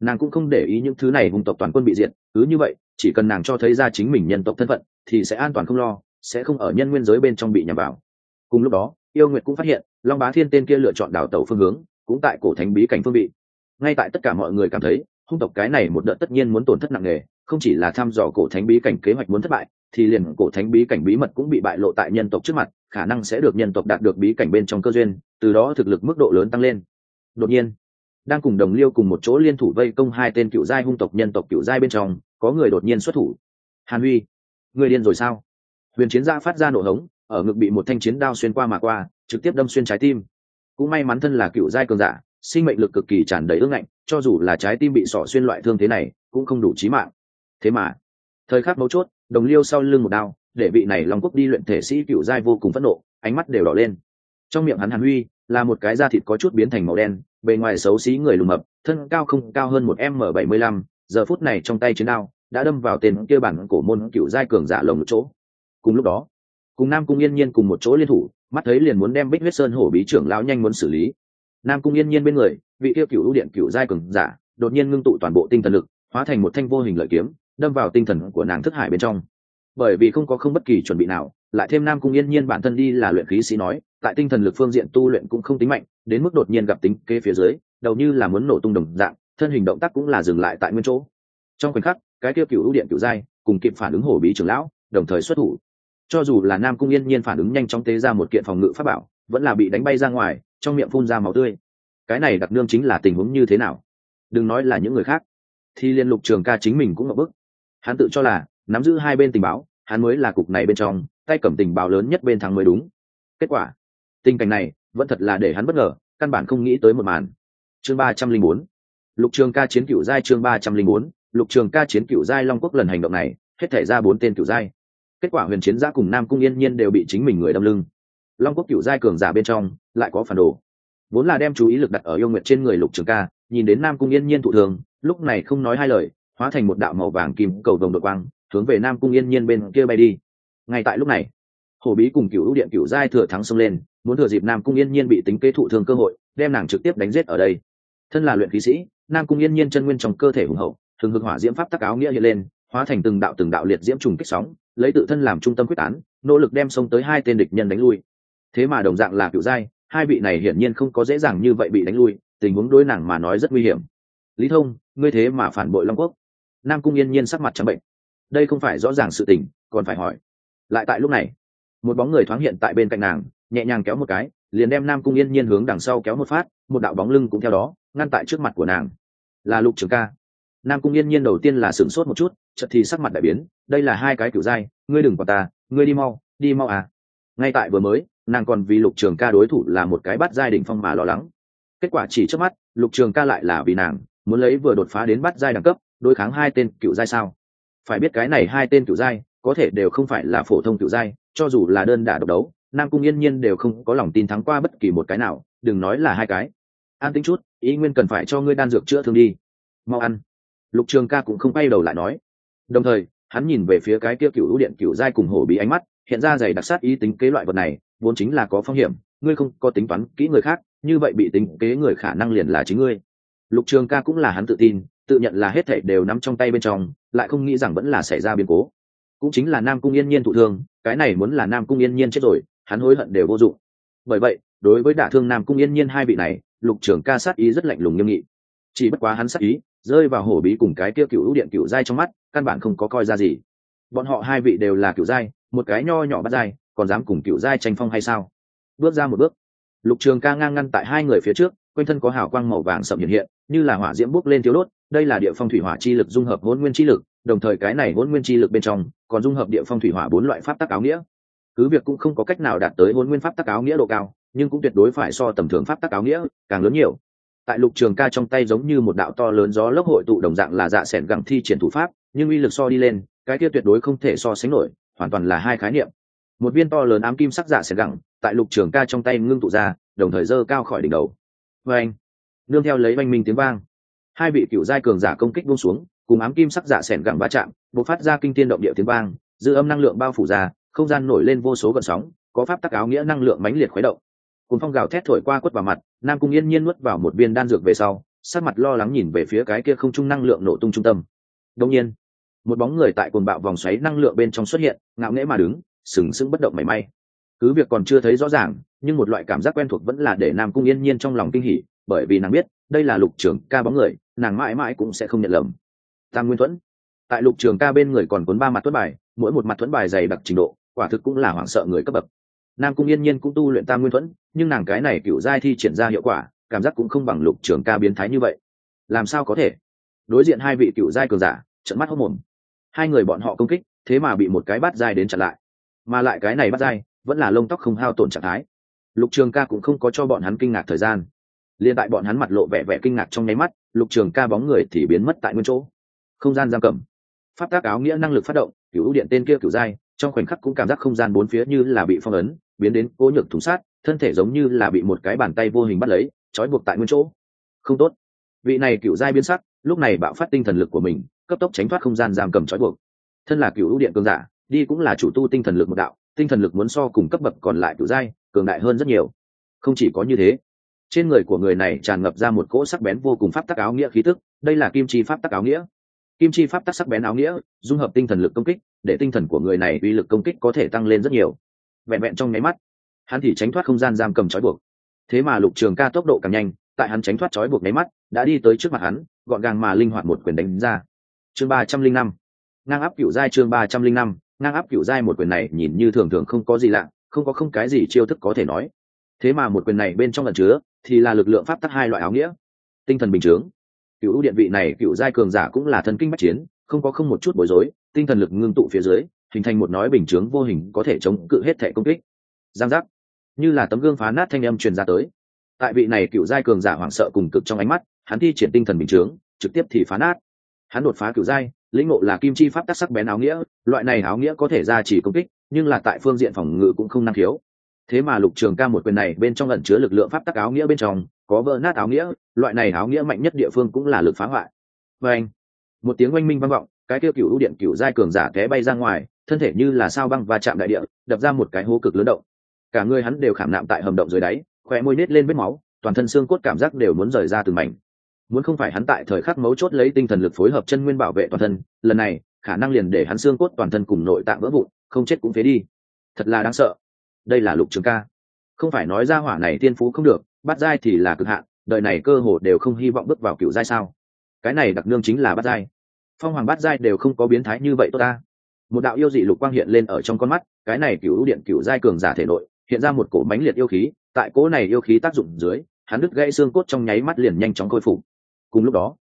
Nàng cũng không để ý những thứ này hung tộc toàn quân bị diệt, cứ như vậy, chỉ cần nàng cho thấy ra chính mình nhân tộc thân phận, thì sẽ an toàn không lo, sẽ không ở nhân nguyên giới bên trong bị nhầm vào. Cùng lúc đó, yêu nguyệt cũng phát hiện, long bá thiên tên kia lựa chọn đảo tàu phương hướng, cũng tại cổ thánh bí cảnh phương vị. Ngay tại tất cả mọi người cảm thấy, hung tộc cái này một đợt tất nhiên muốn tổn thất nặng nề không chỉ là thăm dò cổ thánh bí cảnh kế hoạch muốn thất bại, thì liền cổ thánh bí cảnh bí mật cũng bị bại lộ tại nhân tộc trước mặt, khả năng sẽ được nhân tộc đạt được bí cảnh bên trong cơ duyên, từ đó thực lực mức độ lớn tăng lên. Đột nhiên, đang cùng đồng liêu cùng một chỗ liên thủ vây công hai tên cựu giai hung tộc nhân tộc cựu giai bên trong, có người đột nhiên xuất thủ. Hàn huy, người điên rồi sao? Huyền chiến gia phát ra nổ hống, ở ngực bị một thanh chiến đao xuyên qua mà qua, trực tiếp đâm xuyên trái tim. Cũng may mắn thân là cựu giai cường giả, sinh mệnh lực cực kỳ tràn đầy ương ngạnh, cho dù là trái tim bị sỏ xuyên loại thương thế này, cũng không đủ trí mạng thế mà, thời khắc mấu chốt, đồng liêu sau lưng một đao, để vị này long quốc đi luyện thể sĩ cựu giai vô cùng phẫn nộ, ánh mắt đều đỏ lên. Trong miệng hắn hàn huy, là một cái da thịt có chút biến thành màu đen, bề ngoài xấu xí người lùm mập, thân cao không cao hơn một m bảy mươi lăm, giờ phút này trong tay chiến đao, đã đâm vào tên kia bản cổ môn cựu giai cường giả lồng một chỗ. Cùng lúc đó, cùng nam cung yên nhiên cùng một chỗ liên thủ, mắt thấy liền muốn đem bích huyết sơn hổ bí trưởng lão nhanh muốn xử lý. Nam cung yên nhiên bên người, vị kia cựu điện cựu giai cường giả, đột nhiên ngưng tụ toàn bộ tinh thần lực, hóa thành một thanh vô hình lợi kiếm đâm vào tinh thần của nàng thức hải bên trong. Bởi vì không có không bất kỳ chuẩn bị nào, lại thêm nam cung yên nhiên bản thân đi là luyện khí sĩ nói, tại tinh thần lực phương diện tu luyện cũng không tính mạnh, đến mức đột nhiên gặp tính kế phía dưới, đầu như là muốn nổ tung đồng dạng, thân hình động tác cũng là dừng lại tại nguyên chỗ. Trong khoảnh khắc, cái kia cựu điện cựu giai, cùng kịp phản ứng hổ bí trưởng lão, đồng thời xuất thủ. Cho dù là nam cung yên nhiên phản ứng nhanh chóng tế ra một kiện phòng ngự pháp bảo, vẫn là bị đánh bay ra ngoài, trong miệng phun ra máu tươi. Cái này đặc nương chính là tình huống như thế nào? Đừng nói là những người khác. Thì liên lục trường ca chính mình cũng ngập bức hắn tự cho là, nắm giữ hai bên tình báo, hắn mới là cục này bên trong, tay cầm tình báo lớn nhất bên thắng mới đúng. Kết quả, tình cảnh này vẫn thật là để hắn bất ngờ, căn bản không nghĩ tới một màn. Chương ba trăm linh bốn. Lục trường ca chiến cựu giai chương ba trăm linh bốn. Lục trường ca chiến cựu giai long quốc lần hành động này, hết thể ra bốn tên cựu giai. Kết quả huyền chiến gia cùng nam cung yên nhiên đều bị chính mình người đâm lưng. Long quốc cựu giai cường giả bên trong, lại có phản đồ. Vốn là đem chú ý lực đặt ở yêu nguyện trên người lục trường ca, nhìn đến nam cung yên nhiên thụ thường lúc này không nói hai lời hóa thành một đạo màu vàng kim cầu đồng đột quang, hướng về nam cung yên nhiên bên kia bay đi. Ngay tại lúc này hổ bí cùng cựu điện cựu giai thừa thắng xông lên, muốn thừa dịp nam cung yên nhiên bị tính kế thụ thương cơ hội, đem nàng trực tiếp đánh giết ở đây. Thân là luyện khí sĩ, nam cung yên nhiên chân nguyên trong cơ thể hùng hậu, thường hực hỏa diễm pháp tắc áo nghĩa hiện lên, hóa thành từng đạo từng đạo liệt diễm trùng kích sóng, lấy tự thân làm trung tâm quyết tán, nỗ lực đem xông tới hai tên địch nhân đánh lui. Thế mà đồng dạng là cựu giai, hai vị này hiển nhiên không có dễ dàng như vậy bị đánh lui, tình huống đối nàng mà nói rất nguy hiểm. Lý thông, ngươi thế mà phản bội long quốc nam cung yên nhiên sắc mặt trắng bệnh. Đây không phải rõ ràng sự tình, còn phải hỏi. Lại tại lúc này, một bóng người thoáng hiện tại bên cạnh nàng, nhẹ nhàng kéo một cái, liền đem nam cung yên nhiên hướng đằng sau kéo một phát, một đạo bóng lưng cũng theo đó, ngăn tại trước mặt của nàng. Là lục trường ca. Nam cung yên nhiên đầu tiên là sửng sốt một chút, chợt thì sắc mặt đại biến, đây là hai cái kiểu dai, ngươi đừng vào ta, ngươi đi mau đi mau à. Ngay tại vừa mới, nàng còn vì lục trường ca đối thủ là một cái bắt giai đ ỉ n h phong mà lo lắng. Kết quả chỉ trước mắt, lục trường ca lại là vì nàng, muốn lấy vừa đột phá đến bắt giai đẳng cấp đối kháng hai tên cựu giai sao? Phải biết cái này hai tên cựu giai, có thể đều không phải là phổ thông cựu giai, cho dù là đơn đả độc đấu, nam cung yên nhiên đều không có lòng tin thắng qua bất kỳ một cái nào, đừng nói là hai cái. An tính chút, ý nguyên cần phải cho ngươi đan dược chữa thương đi. Mau ăn. Lục trường ca cũng không quay đầu lại nói. Đồng thời, hắn nhìn về phía cái kia cựu lũ điện cựu giai cùng hổ bí ánh mắt, hiện ra giày đặc sát ý tính kế loại vật này, vốn chính là có phong hiểm, ngươi không có tính toán kỹ người khác, như vậy bị tính kế người khả năng liền là chính ngươi. Lục trường ca cũng là hắn tự tin tự nhận là hết thảy đều nắm trong tay bên trong, lại không nghĩ rằng vẫn là xảy ra biến cố. Cũng chính là nam cung yên nhiên thụ thương, cái này muốn là nam cung yên nhiên chết rồi, hắn hối hận đều vô dụng. Bởi vậy, đối với đả thương nam cung yên nhiên hai vị này, lục trường ca sát ý rất lạnh lùng nghiêm nghị. Chỉ bất quá hắn sát ý, rơi vào hổ bí cùng cái kia cựu lũ điện cựu giai trong mắt, căn bản không có coi ra gì. Bọn họ hai vị đều là cựu giai, một cái nho nhỏ bắt giai, còn dám cùng cựu giai tranh phong hay sao? Bước ra một bước, lục trường ca ngang ngăn tại hai người phía trước, quanh thân có hào quang màu vàng sậm hiện hiện, như là hỏa diễm bốc lên thiếu đốt đây là địa phong thủy hỏa chi lực dung hợp hỗn nguyên chi lực, đồng thời cái này hỗn nguyên chi lực bên trong còn dung hợp địa phong thủy hỏa bốn loại pháp tắc áo nghĩa. Cứ việc cũng không có cách nào đạt tới hỗn nguyên pháp tắc áo nghĩa độ cao, nhưng cũng tuyệt đối phải so tầm thường pháp tắc áo nghĩa càng lớn nhiều. Tại lục trường ca trong tay giống như một đạo to lớn gió lốc hội tụ đồng dạng là dạ s ẻ n gẳng thi triển thủ pháp, nhưng uy lực so đi lên, cái kia tuyệt đối không thể so sánh nổi, hoàn toàn là hai khái niệm. Một viên to lớn ám kim sắc dạ s ẻ n gẳng, tại lục trường ca trong tay ngưng tụ ra, đồng thời dơ cao khỏi đỉnh đầu. Vê anh nương theo lấy oanh minh tiếng vang hai vị cựu giai cường giả công kích buông xuống, cùng ám kim sắc giả sẻn gẳng va chạm b ộ c phát ra kinh tiên động địa tiếng vang dư âm năng lượng bao phủ ra, không gian nổi lên vô số gợn sóng, có pháp tắc áo nghĩa năng lượng mãnh liệt khuấy động. Cùng phong gào thét thổi qua quất vào mặt, nam cung yên nhiên nuốt vào một viên đan dược về sau sát mặt lo lắng nhìn về phía cái kia không trung năng lượng nổ tung trung tâm. Đông nhiên, một bóng người tại cồn bạo vòng xoáy năng lượng bên trong xuất hiện, ngạo nghễ mà đứng, sừng sững bất động mảy may. Cứ việc còn chưa thấy rõ ràng, nhưng một loại cảm giác quen thuộc vẫn là để nam cung yên nhiên trong lòng kinh hỉ, bởi vì nàng biết đây là lục trưởng ca bóng người, nàng mãi mãi cũng sẽ không nhận lầm. Tam nguyên thuẫn. Tại lục trường ca bên người còn cuốn ba mặt thuẫn bài, mỗi một mặt thuẫn bài dày đặc trình độ, quả thực cũng là hoảng sợ người cấp bậc. Nam cung yên nhiên cũng tu luyện tam nguyên thuẫn, nhưng nàng cái này cựu giai thi triển ra hiệu quả, cảm giác cũng không bằng lục trường ca biến thái như vậy. Làm sao có thể? Đối diện hai vị cựu giai cường giả trận mắt hốc mồm. Hai người bọn họ công kích, thế mà bị một cái bắt giai đến chặn lại. Mà lại cái này bắt giai, vẫn là lông tóc không hao tổn trạng thái. Lục trường ca cũng không có cho bọn hắn kinh ngạc thời gian liên tại bọn hắn mặt lộ vẻ vẻ kinh ngạc trong nháy mắt, lục trường ca bóng người thì biến mất tại nguyên chỗ. Không gian giam cầm. Pháp tác áo nghĩa năng lực phát động cựu điện tên kia cựu giai, trong khoảnh khắc cũng cảm giác không gian bốn phía như là bị phong ấn, biến đến cố nhược thùng sát, thân thể giống như là bị một cái bàn tay vô hình bắt lấy, trói buộc tại nguyên chỗ. Không tốt. Vị này cựu giai biến sắc, lúc này bạo phát tinh thần lực của mình, cấp tốc tránh thoát không gian giam cầm trói buộc. Thân là cựu ưu điện cường giả, đi cũng là chủ tu tinh thần lực một đạo, tinh thần lực muốn so cùng cấp bậc còn lại cựu giai, cường đại hơn rất nhiều. Không chỉ có như thế trên người của người này tràn ngập ra một cỗ sắc bén vô cùng pháp tắc áo nghĩa khí tức, đây là kim chi pháp tắc áo nghĩa. Kim chi pháp tắc sắc bén áo nghĩa, dung hợp tinh thần lực công kích, để tinh thần của người này uy lực công kích có thể tăng lên rất nhiều. Vẹn vẹn trong nháy mắt, hắn thì tránh thoát không gian giam cầm trói buộc. Thế mà lục trường ca tốc độ càng nhanh, tại hắn tránh thoát trói buộc nháy mắt, đã đi tới trước mặt hắn, gọn gàng mà linh hoạt một quyền đánh ra. Chương ba trăm linh năm, ngang áp cựu giai chương ba trăm linh năm, ngang áp cựu giai một quyền này nhìn như thường thường không có gì lạ, không có không cái gì chiêu thức có thể nói. Thế mà một quyền này bên trong lần chứa thì là lực lượng pháp tắc hai loại áo nghĩa. Tinh thần bình chướng. Cựu ưu điện vị này, cựu giai cường giả cũng là thần kinh bách chiến, không có không một chút bối rối, tinh thần lực ngưng tụ phía dưới, hình thành một nói bình chướng vô hình có thể chống cự hết thể công kích. Giang giác. Như là tấm gương phá nát thanh âm truyền ra tới. Tại vị này cựu giai cường giả hoảng sợ cùng cực trong ánh mắt, hắn thi triển tinh thần bình chướng, trực tiếp thì phá nát. Hắn đột phá cựu giai, lĩnh ngộ là kim chi pháp tác sắc bén áo nghĩa, loại này áo nghĩa có thể ra chỉ công kích, nhưng là tại phương diện phòng ngự cũng không năng khiếu thế mà lục trường ca một quyền này bên trong lẩn chứa lực lượng pháp tắc áo nghĩa bên trong, có vỡ nát áo nghĩa, loại này áo nghĩa mạnh nhất địa phương cũng là lực phá hoại. Và anh, một tiếng oanh minh vang vọng, cái kêu cựu ưu điện cựu giai cường giả té bay ra ngoài, thân thể như là sao băng và chạm đại địa, đập ra một cái hố cực lớn động. Cả người hắn đều khảm nạm tại hầm động dưới đáy khỏe môi nết lên vết máu, toàn thân xương cốt cảm giác đều muốn rời ra từng mảnh. Muốn không phải hắn tại thời khắc mấu chốt lấy tinh thần lực phối hợp chân nguyên bảo vệ toàn thân, lần này, khả năng liền để hắn xương cốt toàn thân cùng nội tạng vỡ vụn, không chết cũng phế đi. Thật là đáng sợ đây là lục trường ca. Không phải nói ra hỏa này tiên phú không được bắt giai thì là cực hạn, đời này cơ hồ đều không hy vọng bước vào cựu giai sao? Cái này đặc nương chính là bắt giai. Phong hoàng bắt giai đều không có biến thái như vậy tốt ta. Một đạo yêu dị lục quang hiện lên ở trong con mắt, cái này cựu điện cựu giai cường giả thể nội, hiện ra một cổ mánh liệt yêu khí, tại cỗ này yêu khí tác dụng dưới, hắn đứt gãy xương cốt trong nháy mắt liền nhanh chóng khôi phục. Cùng lúc đó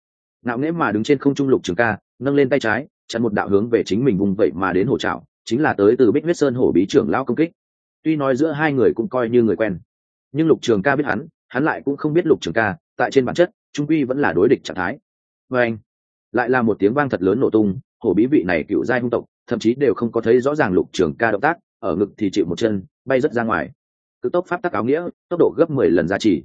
nạo nghễ mà đứng trên không trung lục trường ca, nâng lên tay trái, chặn một đạo hướng về chính mình vùng vậy mà đến hổ trảo, chính là tới từ bích huyết sơn hổ bí trưởng lao công kích tuy nói giữa hai người cũng coi như người quen, nhưng lục trường ca biết hắn hắn lại cũng không biết lục trường ca, tại trên bản chất, trung quy vẫn là đối địch trạng thái. Và anh, lại là một tiếng vang thật lớn nổ tung, hổ bí vị này cựu giai hung tộc, thậm chí đều không có thấy rõ ràng lục trường ca động tác, ở ngực thì chịu một chân, bay rất ra ngoài. Cứ tốc pháp tắc áo nghĩa, tốc độ gấp mười lần giá trị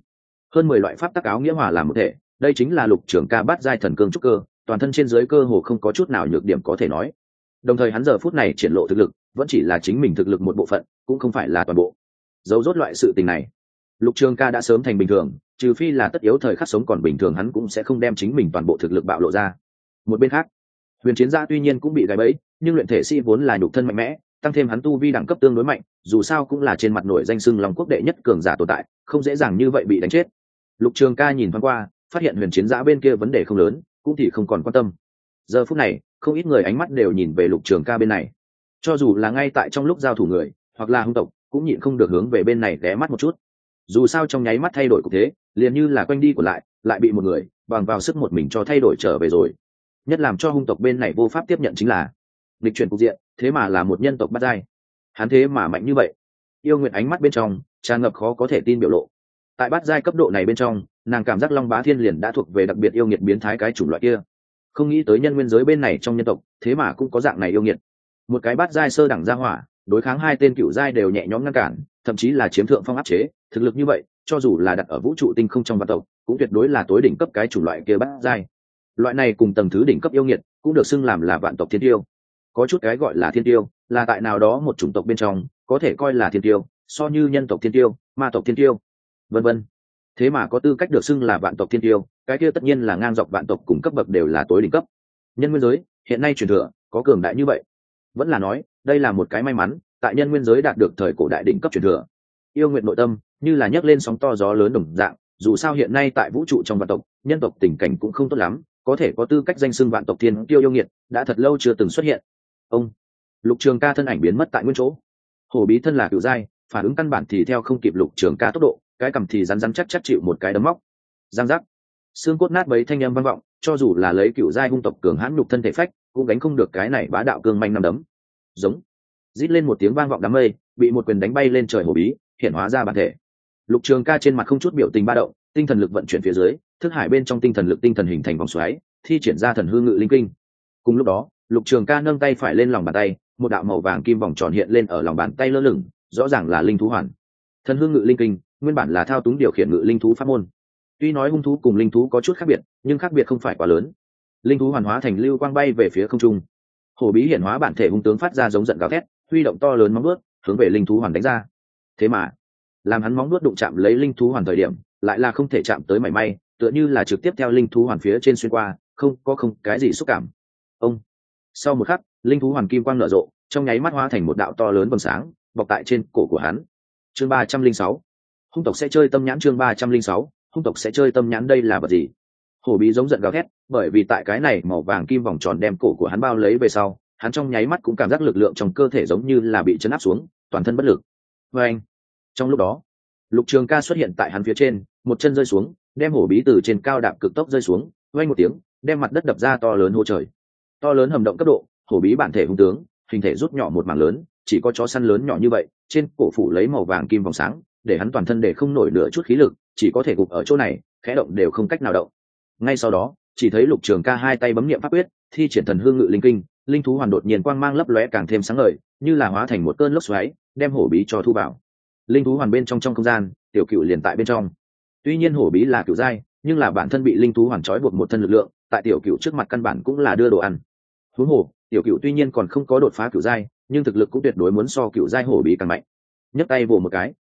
hơn mười loại pháp tắc áo nghĩa hòa làm một thể, đây chính là lục trường ca bát giai thần cương trúc cơ, toàn thân trên dưới cơ hồ không có chút nào nhược điểm có thể nói đồng thời hắn giờ phút này triển lộ thực lực, vẫn chỉ là chính mình thực lực một bộ phận, cũng không phải là toàn bộ. Dấu rốt loại sự tình này, lục trường ca đã sớm thành bình thường, trừ phi là tất yếu thời khắc sống còn bình thường hắn cũng sẽ không đem chính mình toàn bộ thực lực bạo lộ ra. Một bên khác, huyền chiến gia tuy nhiên cũng bị gáy bẫy, nhưng luyện thể sĩ vốn là nhục thân mạnh mẽ, tăng thêm hắn tu vi đẳng cấp tương đối mạnh, dù sao cũng là trên mặt nổi danh sưng lòng quốc đệ nhất cường giả tồn tại, không dễ dàng như vậy bị đánh chết. Lục trường ca nhìn thoáng qua, phát hiện huyền chiến giã bên kia vấn đề không lớn, cũng thì không còn quan tâm. Giờ phút này không ít người ánh mắt đều nhìn về lục trường ca bên này. Cho dù là ngay tại trong lúc giao thủ người, hoặc là hung tộc, cũng nhịn không được hướng về bên này ghé mắt một chút. Dù sao trong nháy mắt thay đổi cục thế, liền như là quanh đi của lại lại bị một người, bằng vào sức một mình cho thay đổi trở về rồi. Nhất làm cho hung tộc bên này vô pháp tiếp nhận chính là lịch chuyển cục diện, thế mà là một nhân tộc bắt dai hắn thế mà mạnh như vậy. Yêu nguyện ánh mắt bên trong, tràn ngập khó có thể tin biểu lộ. Tại bát giai cấp độ này bên trong, nàng cảm giác long bá thiên liền đã thuộc về đặc biệt yêu nghiệt biến thái cái chủng loại kia không nghĩ tới nhân nguyên giới bên này trong nhân tộc, thế mà cũng có dạng này yêu nghiệt. Một cái bát giai sơ đẳng gia hỏa, đối kháng hai tên cựu giai đều nhẹ nhõm ngăn cản, thậm chí là chiếm thượng phong áp chế, thực lực như vậy, cho dù là đặt ở vũ trụ tinh không trong vạn tộc, cũng tuyệt đối là tối đỉnh cấp cái chủng loại kia bát giai. Loại này cùng tầng thứ đỉnh cấp yêu nghiệt, cũng được xưng làm là vạn tộc thiên tiêu. Có chút cái gọi là thiên tiêu, là tại nào đó một chủng tộc bên trong, có thể coi là thiên tiêu, so như nhân tộc thiên tiêu, ma tộc thiên tiêu, vân vân thế mà có tư cách được xưng là vạn tộc thiên tiêu, cái kia tất nhiên là ngang dọc vạn tộc cùng cấp bậc đều là tối đỉnh cấp. Nhân nguyên giới, hiện nay truyền thừa, có cường đại như vậy. Vẫn là nói, đây là một cái may mắn, tại nhân nguyên giới đạt được thời cổ đại đỉnh cấp truyền thừa. Yêu nguyện nội tâm, như là nhấc lên sóng to gió lớn đồng dạng, dù sao hiện nay tại vũ trụ trong vạn tộc, nhân tộc tình cảnh cũng không tốt lắm, có thể có tư cách danh xưng vạn tộc thiên tiêu yêu nghiệt, đã thật lâu chưa từng xuất hiện. Ông, lục trường ca thân ảnh biến mất tại nguyên chỗ. Hổ bí thân là cựu giai, phản ứng căn bản thì theo không kịp lục trường ca tốc độ cái cầm thì rắn rắn chắc chắc chịu một cái đấm móc. Giang giác. Xương cốt nát bấy thanh âm vang vọng, cho dù là lấy cựu giai hung tộc cường hãn nhục thân thể phách, cũng đánh không được cái này bá đạo cương manh năm đấm. Giống. Rít lên một tiếng vang vọng đám mây, bị một quyền đánh bay lên trời hổ bí, hiện hóa ra bản thể. Lục trường ca trên mặt không chút biểu tình ba động, tinh thần lực vận chuyển phía dưới, thức hải bên trong tinh thần lực tinh thần hình thành vòng xoáy, thi triển ra thần hư ngự linh kinh. Cùng lúc đó, lục trường ca nâng tay phải lên lòng bàn tay, một đạo màu vàng kim vòng tròn hiện lên ở lòng bàn tay lơ lửng, rõ ràng là linh thú hoàn. Thần hư ngự linh kinh nguyên bản là thao túng điều khiển ngự linh thú pháp môn. Tuy nói hung thú cùng linh thú có chút khác biệt, nhưng khác biệt không phải quá lớn. Linh thú hoàn hóa thành lưu quang bay về phía không trung. Hổ bí hiển hóa bản thể hung tướng phát ra giống giận gào thét, huy động to lớn móng nuốt hướng về linh thú hoàn đánh ra. Thế mà, làm hắn móng nuốt đụng chạm lấy linh thú hoàn thời điểm, lại là không thể chạm tới mảy may, tựa như là trực tiếp theo linh thú hoàn phía trên xuyên qua, không, có không, cái gì xúc cảm. Ông, sau một khắc, linh thú hoàn kim quang nở rộ, trong nháy mắt hóa thành một đạo to lớn vầng sáng, bọc tại trên cổ của hắn. Chương ba trăm linh sáu hung tộc sẽ chơi tâm nhãn chương ba trăm linh sáu, hung tộc sẽ chơi tâm nhãn đây là vật gì? Hổ bí giống giận gào thét, bởi vì tại cái này màu vàng kim vòng tròn đem cổ của hắn bao lấy về sau, hắn trong nháy mắt cũng cảm giác lực lượng trong cơ thể giống như là bị chấn áp xuống, toàn thân bất lực. Vê anh, trong lúc đó, lục trường ca xuất hiện tại hắn phía trên, một chân rơi xuống, đem hổ bí từ trên cao đạp cực tốc rơi xuống, vang một tiếng, đem mặt đất đập ra to lớn hô trời. To lớn hầm động cấp độ, hổ bí bản thể hung tướng, hình thể rút nhỏ một mảng lớn, chỉ có chó săn lớn nhỏ như vậy, trên cổ phủ lấy màu vàng kim vòng sáng để hắn toàn thân để không nổi nửa chút khí lực, chỉ có thể gục ở chỗ này, khẽ động đều không cách nào động. Ngay sau đó, chỉ thấy lục trường ca hai tay bấm nghiệm pháp quyết, thi triển thần hương ngự linh kinh, linh thú hoàn đột nhiên quang mang lấp lóe càng thêm sáng ngời, như là hóa thành một cơn lốc xoáy, đem hổ bí cho thu vào. Linh thú hoàn bên trong trong không gian, tiểu cựu liền tại bên trong. Tuy nhiên hổ bí là cựu giai, nhưng là bản thân bị linh thú hoàn trói buộc một thân lực lượng, tại tiểu cựu trước mặt căn bản cũng là đưa đồ ăn. Thú hổ tiểu cựu tuy nhiên còn không có đột phá cựu giai, nhưng thực lực cũng tuyệt đối muốn so cựu giai hổ bí càng mạnh. Nhấc tay vồ một cái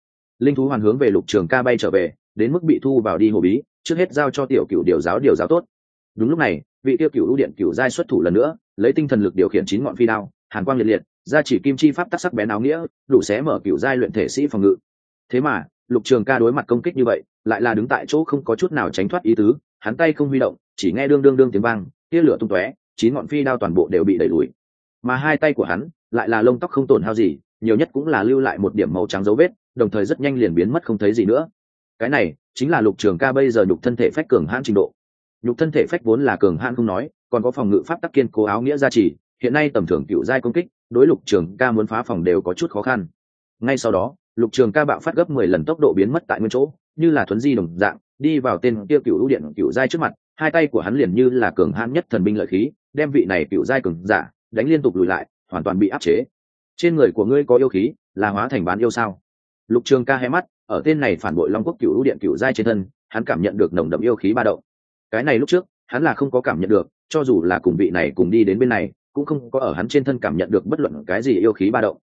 linh thú hoàn hướng về lục trường ca bay trở về, đến mức bị thu vào đi hồ bí, trước hết giao cho tiểu cựu điều giáo điều giáo tốt. Đúng lúc này, vị tiêu cựu ưu điện cựu giai xuất thủ lần nữa, lấy tinh thần lực điều khiển chín ngọn phi đao, hàn quang liệt liệt, ra chỉ kim chi pháp tác sắc bén áo nghĩa, đủ xé mở cựu giai luyện thể sĩ phòng ngự. Thế mà, lục trường ca đối mặt công kích như vậy, lại là đứng tại chỗ không có chút nào tránh thoát ý tứ, hắn tay không huy động, chỉ nghe đương đương đương tiếng vang, tia lửa tung tóe, chín ngọn phi đao toàn bộ đều bị đẩy lùi. Mà hai tay của hắn, lại là lông tóc không tổn hao gì, nhiều nhất cũng là lưu lại một điểm màu trắng dấu vết đồng thời rất nhanh liền biến mất không thấy gì nữa. Cái này chính là lục trường ca bây giờ nhục thân thể phách cường hãn trình độ. Nhục thân thể phách vốn là cường hãn không nói, còn có phòng ngự pháp tắc kiên cố áo nghĩa gia trì, hiện nay tầm thường cựu giai công kích, đối lục trường ca muốn phá phòng đều có chút khó khăn. Ngay sau đó, lục trường ca bạo phát gấp mười lần tốc độ biến mất tại nguyên chỗ, như là thuấn di đồng dạng, đi vào tên kia cựu lũ điện cựu giai trước mặt, hai tay của hắn liền như là cường hãn nhất thần binh lợi khí, đem vị này cựu giai cường giả đánh liên tục lùi lại, hoàn toàn bị áp chế. Trên người của ngươi có yêu khí, là hóa thành bán yêu sao? Lục trường ca hé mắt, ở tên này phản bội long quốc cựu lũ điện cựu giai trên thân, hắn cảm nhận được nồng đậm yêu khí ba động. Cái này lúc trước, hắn là không có cảm nhận được, cho dù là cùng vị này cùng đi đến bên này, cũng không có ở hắn trên thân cảm nhận được bất luận cái gì yêu khí ba động.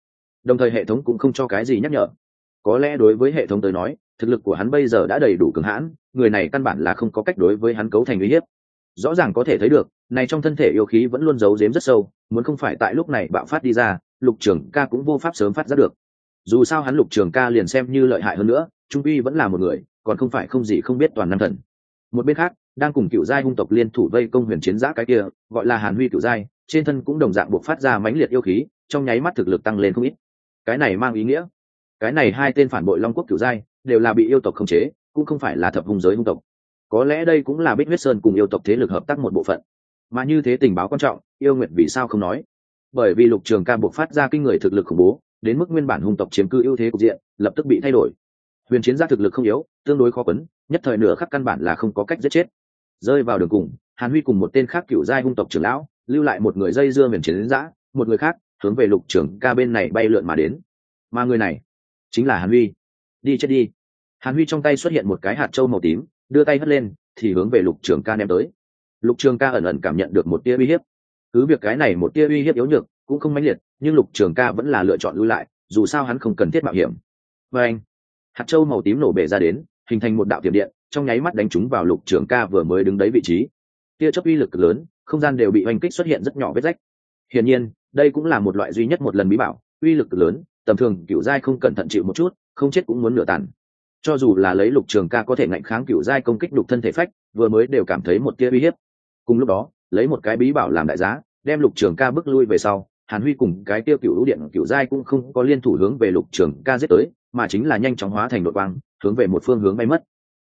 Đồng thời hệ thống cũng không cho cái gì nhắc nhở. Có lẽ đối với hệ thống tới nói, thực lực của hắn bây giờ đã đầy đủ cường hãn, người này căn bản là không có cách đối với hắn cấu thành uy hiếp. Rõ ràng có thể thấy được, này trong thân thể yêu khí vẫn luôn giấu giếm rất sâu, muốn không phải tại lúc này bạo phát đi ra, lục trường ca cũng vô pháp sớm phát ra được dù sao hắn lục trường ca liền xem như lợi hại hơn nữa, trung uy vẫn là một người, còn không phải không gì không biết toàn năng thần. Một bên khác, đang cùng cựu giai hung tộc liên thủ vây công huyền chiến giã cái kia, gọi là hàn huy cựu giai, trên thân cũng đồng dạng buộc phát ra mãnh liệt yêu khí, trong nháy mắt thực lực tăng lên không ít. Cái này mang ý nghĩa, cái này hai tên phản bội long quốc cựu giai, đều là bị yêu tộc khống chế, cũng không phải là thập hung giới hung tộc. Có lẽ đây cũng là bích huyết sơn cùng yêu tộc thế lực hợp tác một bộ phận. Mà như thế tình báo quan trọng, yêu nguyện vì sao không nói? Bởi vì lục trường ca buộc phát ra kinh người thực lực khủng bố đến mức nguyên bản hung tộc chiếm cư ưu thế cục diện, lập tức bị thay đổi. Huyền chiến gia thực lực không yếu, tương đối khó quấn, nhất thời nửa khắc căn bản là không có cách giết chết. Rơi vào đường cùng, hàn huy cùng một tên khác cựu giai hung tộc trưởng lão, lưu lại một người dây dưa huyền chiến giã một người khác, hướng về lục trưởng ca bên này bay lượn mà đến. Mà người này, chính là hàn huy. Đi chết đi. Hàn huy trong tay xuất hiện một cái hạt trâu màu tím, đưa tay hất lên, thì hướng về lục trường ca đem tới. Lục trường ca ẩn ẩn cảm nhận được một tia uy hiếp. Cứ việc cái này một tia uy hiếp yếu nhược, cũng không mãnh liệt nhưng lục trường ca vẫn là lựa chọn lui lại, dù sao hắn không cần thiết mạo hiểm. Và anh, hạt trâu màu tím nổ bể ra đến, hình thành một đạo tiệm điện, trong nháy mắt đánh trúng vào lục trường ca vừa mới đứng đấy vị trí. Tia chớp uy lực cực lớn, không gian đều bị oanh kích xuất hiện rất nhỏ vết rách. Hiển nhiên, đây cũng là một loại duy nhất một lần bí bảo, uy lực cực lớn, tầm thường cựu giai không cẩn thận chịu một chút, không chết cũng muốn nửa tàn. Cho dù là lấy lục trường ca có thể ngạnh kháng cựu giai công kích đục thân thể phách, vừa mới đều cảm thấy một tia uy hiếp. Cùng lúc đó, lấy một cái bí bảo làm đại giá, đem lục trường ca bước lui về sau hàn huy cùng cái tiêu cựu điện, cựu giai cũng không có liên thủ hướng về lục trường ca giết tới, mà chính là nhanh chóng hóa thành đội quang, hướng về một phương hướng bay mất.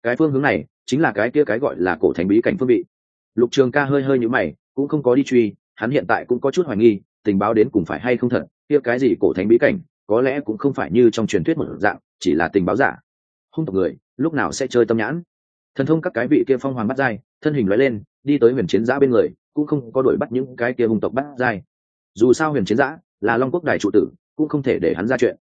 Cái phương hướng này chính là cái kia cái gọi là cổ thánh bí cảnh phương vị. Lục trường ca hơi hơi nhũ mày, cũng không có đi truy, hắn hiện tại cũng có chút hoài nghi, tình báo đến cùng phải hay không thật, kia cái gì cổ thánh bí cảnh, có lẽ cũng không phải như trong truyền thuyết một dạng, chỉ là tình báo giả. Hung tộc người, lúc nào sẽ chơi tâm nhãn? Thần thông các cái vị kia phong hoàng bắt dai thân hình nói lên, đi tới huyền chiến giã bên người, cũng không có đuổi bắt những cái kia hung tộc bắt dai dù sao huyền chiến giã là long quốc đài trụ tử, cũng không thể để hắn ra chuyện.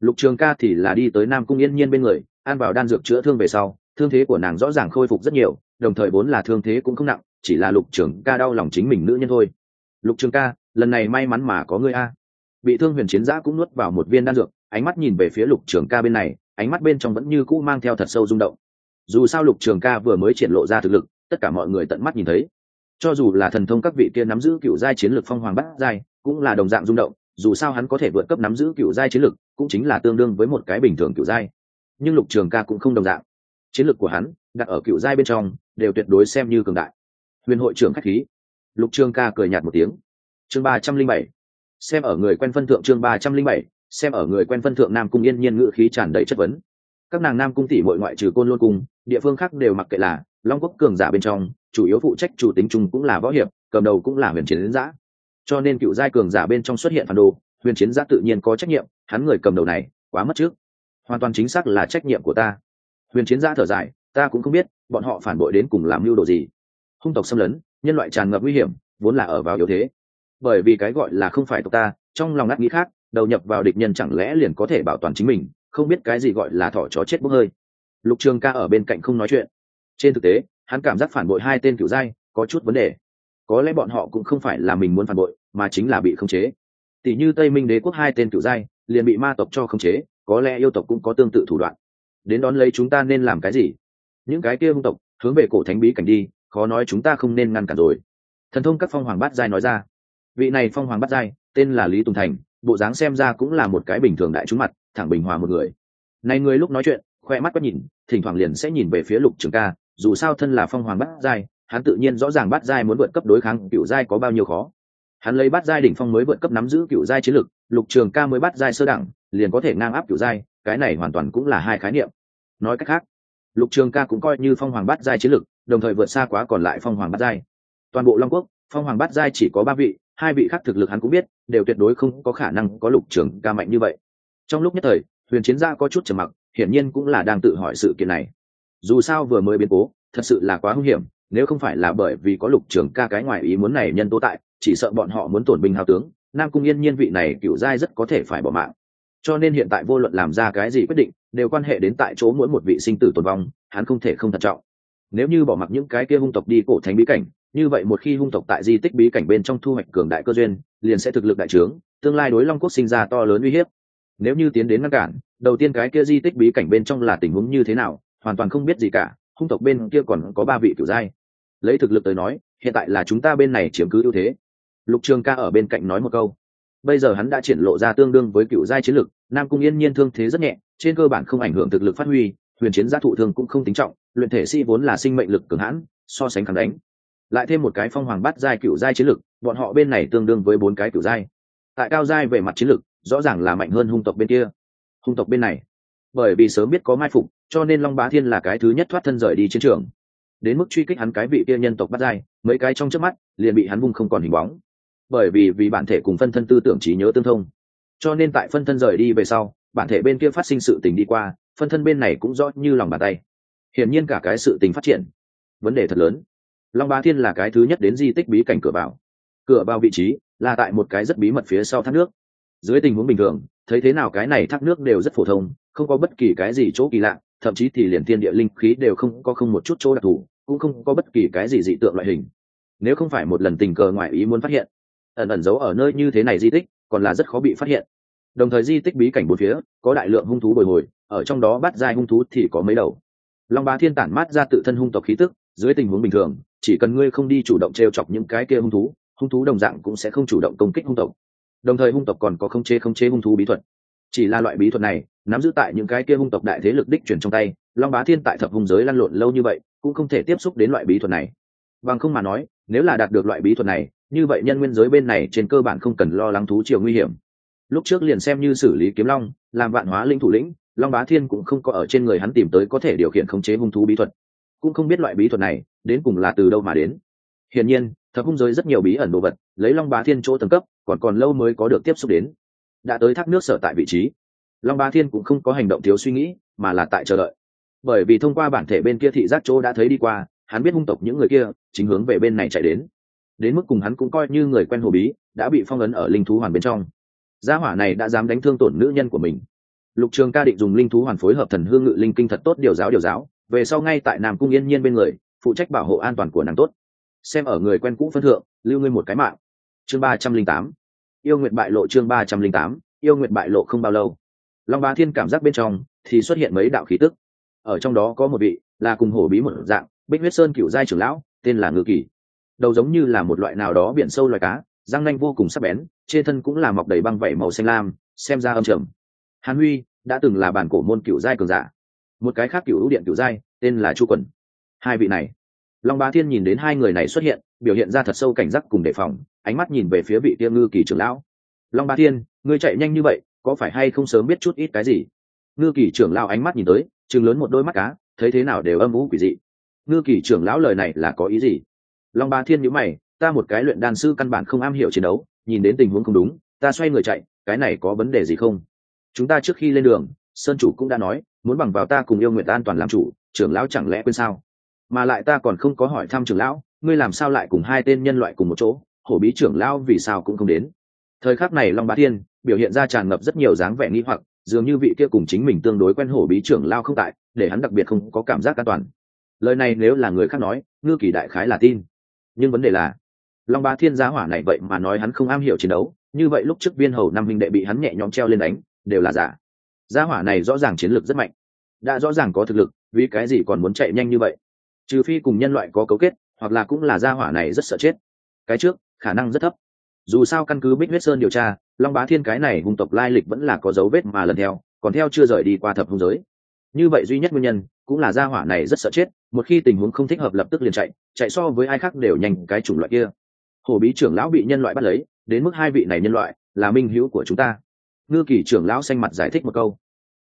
Lục trường ca thì là đi tới nam cung yên nhiên bên người an vào đan dược chữa thương về sau, thương thế của nàng rõ ràng khôi phục rất nhiều, đồng thời vốn là thương thế cũng không nặng, chỉ là lục trường ca đau lòng chính mình nữ nhân thôi. Lục trường ca, lần này may mắn mà có ngươi a. Bị thương huyền chiến giã cũng nuốt vào một viên đan dược, ánh mắt nhìn về phía lục trường ca bên này, ánh mắt bên trong vẫn như cũ mang theo thật sâu rung động. Dù sao lục trường ca vừa mới triển lộ ra thực lực, tất cả mọi người tận mắt nhìn thấy. Cho dù là thần thông các vị kia nắm giữ cựu giai chiến lược phong hoàng bát giai cũng là đồng dạng rung động dù sao hắn có thể vượt cấp nắm giữ cựu giai chiến lực, cũng chính là tương đương với một cái bình thường cựu giai. Nhưng lục trường ca cũng không đồng dạng. Chiến lực của hắn đặt ở cựu giai bên trong đều tuyệt đối xem như cường đại. Huyền hội trưởng khách khí. Lục trường ca cười nhạt một tiếng. Chương ba trăm linh bảy. Xem ở người quen phân thượng chương ba trăm linh bảy. Xem ở người quen phân thượng nam cung yên nhiên ngự khí tràn đầy chất vấn. Các nàng nam cung tỷ mọi ngoại trừ côn lôn cung địa phương khác đều mặc kệ là long quốc cường giả bên trong chủ yếu phụ trách chủ tính chung cũng là võ hiệp cầm đầu cũng là huyền chiến giã cho nên cựu giai cường giả bên trong xuất hiện phản đồ, huyền chiến giã tự nhiên có trách nhiệm, hắn người cầm đầu này, quá mất trước. Hoàn toàn chính xác là trách nhiệm của ta. Huyền chiến giã thở dài, ta cũng không biết, bọn họ phản bội đến cùng làm mưu đồ gì. Hung tộc xâm lấn, nhân loại tràn ngập nguy hiểm, vốn là ở vào yếu thế. Bởi vì cái gọi là không phải tộc ta, trong lòng ngắt nghĩ khác, đầu nhập vào địch nhân chẳng lẽ liền có thể bảo toàn chính mình, không biết cái gì gọi là thỏ chó chết bốc hơi. Lục trường ca ở bên cạnh không nói chuyện. Trên thực tế, hắn cảm giác phản bội hai tên cựu giai có chút vấn đề có lẽ bọn họ cũng không phải là mình muốn phản bội, mà chính là bị khống chế. Tỷ như tây minh đế quốc hai tên cựu giai, liền bị ma tộc cho khống chế, có lẽ yêu tộc cũng có tương tự thủ đoạn. Đến đón lấy chúng ta nên làm cái gì? Những cái kia hung tộc, hướng về cổ thánh bí cảnh đi, khó nói chúng ta không nên ngăn cản rồi. Thần thông các phong hoàng bát giai nói ra. Vị này phong hoàng bát giai, tên là lý tùng thành, bộ dáng xem ra cũng là một cái bình thường đại trúng mặt, thẳng bình hòa một người. Này người lúc nói chuyện, khoe mắt quét nhìn, thỉnh thoảng liền sẽ nhìn về phía lục trường ca, dù sao thân là phong hoàng bát giai hắn tự nhiên rõ ràng bát giai muốn vượt cấp đối kháng cựu giai có bao nhiêu khó. Hắn lấy bát giai đỉnh phong mới vượt cấp nắm giữ cựu giai chiến lực, lục trường ca mới bát giai sơ đẳng, liền có thể ngang áp cựu giai, cái này hoàn toàn cũng là hai khái niệm. Nói cách khác, lục trường ca cũng coi như phong hoàng bát giai chiến lực, đồng thời vượt xa quá còn lại phong hoàng bát giai. Toàn bộ long quốc, phong hoàng bát giai chỉ có ba vị, hai vị khác thực lực hắn cũng biết, đều tuyệt đối không có khả năng có lục trường ca mạnh như vậy. Trong lúc nhất thời, huyền chiến gia có chút trầm mặc, hiển nhiên cũng là đang tự hỏi sự kiện này. Dù sao vừa mới biến cố, thật sự là quá hung hiểm nếu không phải là bởi vì có lục trường ca cái ngoài ý muốn này nhân tố tại, chỉ sợ bọn họ muốn tổn binh hào tướng, nam cung yên nhiên vị này cựu giai rất có thể phải bỏ mạng. Cho nên hiện tại vô luận làm ra cái gì quyết định, đều quan hệ đến tại chỗ mỗi một vị sinh tử tồn vong, hắn không thể không thận trọng. Nếu như bỏ mặc những cái kia hung tộc đi cổ thánh bí cảnh, như vậy một khi hung tộc tại di tích bí cảnh bên trong thu hoạch cường đại cơ duyên, liền sẽ thực lực đại trướng, tương lai đối long quốc sinh ra to lớn uy hiếp. Nếu như tiến đến ngăn cản, đầu tiên cái kia di tích bí cảnh bên trong là tình huống như thế nào, hoàn toàn không biết gì cả, hung tộc bên kia còn có ba vị cửu giai lấy thực lực tới nói, hiện tại là chúng ta bên này chiếm cứ ưu thế. Lục trường ca ở bên cạnh nói một câu. Bây giờ hắn đã triển lộ ra tương đương với cựu giai chiến lực, nam cung yên nhiên thương thế rất nhẹ, trên cơ bản không ảnh hưởng thực lực phát huy, huyền chiến gia thụ thương cũng không tính trọng, luyện thể sĩ vốn là sinh mệnh lực cường hãn, so sánh kháng đánh. Lại thêm một cái phong hoàng bắt giai cựu giai chiến lực, bọn họ bên này tương đương với bốn cái cựu giai. Tại cao giai về mặt chiến lực, rõ ràng là mạnh hơn hung tộc bên kia. Hung tộc bên này, bởi vì sớm biết có mai phục, cho nên long bá thiên là cái thứ nhất thoát thân rời đi chiến trường đến mức truy kích hắn cái vị kia nhân tộc bắt dai, mấy cái trong trước mắt liền bị hắn vung không còn hình bóng. Bởi vì vì bản thể cùng phân thân tư tưởng trí nhớ tương thông. Cho nên tại phân thân rời đi về sau bản thể bên kia phát sinh sự tình đi qua phân thân bên này cũng rõ như lòng bàn tay. Hiển nhiên cả cái sự tình phát triển. Vấn đề thật lớn. Long bá thiên là cái thứ nhất đến di tích bí cảnh cửa vào. Cửa vào vị trí là tại một cái rất bí mật phía sau thác nước. Dưới tình huống bình thường thấy thế nào cái này thác nước đều rất phổ thông không có bất kỳ cái gì chỗ kỳ lạ thậm chí thì liền thiên địa linh khí đều không có không một chút chỗ đặc thù, cũng không có bất kỳ cái gì dị tượng loại hình. Nếu không phải một lần tình cờ ngoại ý muốn phát hiện, ẩn ẩn giấu ở nơi như thế này di tích, còn là rất khó bị phát hiện. Đồng thời di tích bí cảnh bốn phía, có đại lượng hung thú bồi hồi, ở trong đó bắt giai hung thú thì có mấy đầu. Long bá thiên tản mát ra tự thân hung tộc khí tức, dưới tình huống bình thường, chỉ cần ngươi không đi chủ động t r e o chọc những cái kia hung thú hung thú đồng dạng cũng sẽ không chủ động công kích hung tộc. Đồng thời hung tộc còn có không chế không chế hung thú bí thuật. Chỉ là loại bí thuật này nắm giữ tại những cái kia hung tộc đại thế lực đích chuyển trong tay, long bá thiên tại thập hung giới lăn lộn lâu như vậy, cũng không thể tiếp xúc đến loại bí thuật này. Bằng không mà nói, nếu là đạt được loại bí thuật này, như vậy nhân nguyên giới bên này trên cơ bản không cần lo lắng thú chiều nguy hiểm. Lúc trước liền xem như xử lý kiếm long, làm vạn hóa linh thủ lĩnh, long bá thiên cũng không có ở trên người hắn tìm tới có thể điều khiển khống chế hung thú bí thuật. Cũng không biết loại bí thuật này, đến cùng là từ đâu mà đến. Hiển nhiên, thập hung giới rất nhiều bí ẩn đồ vật, lấy long bá thiên chỗ tầng cấp, còn còn lâu mới có được tiếp xúc đến. Đã tới thác nước sở tại vị trí long Ba thiên cũng không có hành động thiếu suy nghĩ, mà là tại chờ đợi. Bởi vì thông qua bản thể bên kia thị giác chỗ đã thấy đi qua, hắn biết hung tộc những người kia chính hướng về bên này chạy đến. Đến mức cùng hắn cũng coi như người quen hồ bí, đã bị phong ấn ở linh thú hoàn bên trong. Gia hỏa này đã dám đánh thương tổn nữ nhân của mình. Lục trường ca định dùng linh thú hoàn phối hợp thần hương ngự linh kinh thật tốt điều giáo điều giáo, về sau ngay tại nam cung yên nhiên bên người, phụ trách bảo hộ an toàn của nàng tốt. Xem ở người quen cũ phân thượng, lưu ngươi một cái mạng. Chương ba trăm linh tám. Yêu nguyện bại lộ chương ba trăm linh tám, yêu nguyện bại lộ không bao lâu long bá thiên cảm giác bên trong thì xuất hiện mấy đạo khí tức. Ở trong đó có một vị là cùng hổ bí một dạng, bích huyết sơn cựu giai trưởng lão, tên là ngư kỳ đầu giống như là một loại nào đó biển sâu loài cá, răng nanh vô cùng sắc bén, trên thân cũng là mọc đầy băng vảy màu xanh lam, xem ra âm trầm. Hàn huy đã từng là bản cổ môn cựu giai cường giả. Một cái khác cựu ưu điện cựu giai, tên là chu quần. Hai vị này, long bá thiên nhìn đến hai người này xuất hiện, biểu hiện ra thật sâu cảnh giác cùng đề phòng, ánh mắt nhìn về phía vị tiêu ngư kỳ trưởng lão. Long bá thiên, ngươi chạy nhanh như vậy có phải hay không sớm biết chút ít cái gì? Ngư kỳ trưởng lao ánh mắt nhìn tới chừng lớn một đôi mắt cá, thấy thế nào đều âm ú quỷ dị. Ngư kỳ trưởng lão lời này là có ý gì? Long bá thiên nhữ mày, ta một cái luyện đan sư căn bản không am hiểu chiến đấu, nhìn đến tình huống không đúng, ta xoay người chạy, cái này có vấn đề gì không? Chúng ta trước khi lên đường, sơn chủ cũng đã nói, muốn bằng vào ta cùng yêu nguyện an toàn làm chủ, trưởng lão chẳng lẽ quên sao? Mà lại ta còn không có hỏi thăm trưởng lão, ngươi làm sao lại cùng hai tên nhân loại cùng một chỗ? Hổ bí trưởng lão vì sao cũng không đến? Thời khắc này long bá thiên biểu hiện ra tràn ngập rất nhiều dáng vẻ nghi hoặc, dường như vị kia cùng chính mình tương đối quen hổ bí trưởng lao không tại, để hắn đặc biệt không có cảm giác an toàn. Lời này nếu là người khác nói, ngư kỳ đại khái là tin. Nhưng vấn đề là, long Ba thiên giá hỏa này vậy mà nói hắn không am hiểu chiến đấu, như vậy lúc trước viên hầu năm huynh đệ bị hắn nhẹ nhõm treo lên đánh, đều là giả. Giá hỏa này rõ ràng chiến lược rất mạnh. Đã rõ ràng có thực lực, vì cái gì còn muốn chạy nhanh như vậy? Trừ phi cùng nhân loại có cấu kết, hoặc là cũng là gia hỏa này rất sợ chết. Cái trước, khả năng rất thấp dù sao căn cứ bích huyết sơn điều tra, long bá thiên cái này hung tộc lai lịch vẫn là có dấu vết mà lần theo, còn theo chưa rời đi qua thập hung giới. Như vậy duy nhất nguyên nhân cũng là gia hỏa này rất sợ chết, một khi tình huống không thích hợp lập tức liền chạy chạy so với ai khác đều nhanh cái chủng loại kia. Hồ bí trưởng lão bị nhân loại bắt lấy, đến mức hai vị này nhân loại là minh hữu của chúng ta. Ngư kỳ trưởng lão xanh mặt giải thích một câu.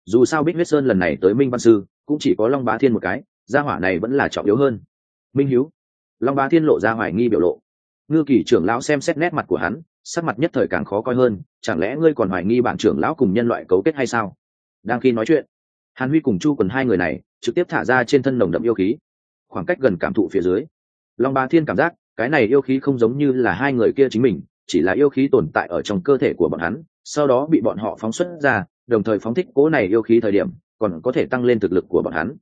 Dù sao bích huyết sơn lần này tới minh văn sư, cũng chỉ có long bá thiên một cái, gia hỏa này vẫn là trọng yếu hơn. Minh hiếu long bá thiên lộ ra hoài nghi biểu lộ ngư kỳ trưởng lão xem xét nét mặt của hắn, sắc mặt nhất thời càng khó coi hơn, chẳng lẽ ngươi còn hoài nghi bản trưởng lão cùng nhân loại cấu kết hay sao? Đang khi nói chuyện, hàn huy cùng chu quần hai người này trực tiếp thả ra trên thân nồng đậm yêu khí, khoảng cách gần cảm thụ phía dưới. Long Ba thiên cảm giác, cái này yêu khí không giống như là hai người kia chính mình, chỉ là yêu khí tồn tại ở trong cơ thể của bọn hắn, sau đó bị bọn họ phóng xuất ra, đồng thời phóng thích cố này yêu khí thời điểm, còn có thể tăng lên thực lực của bọn hắn.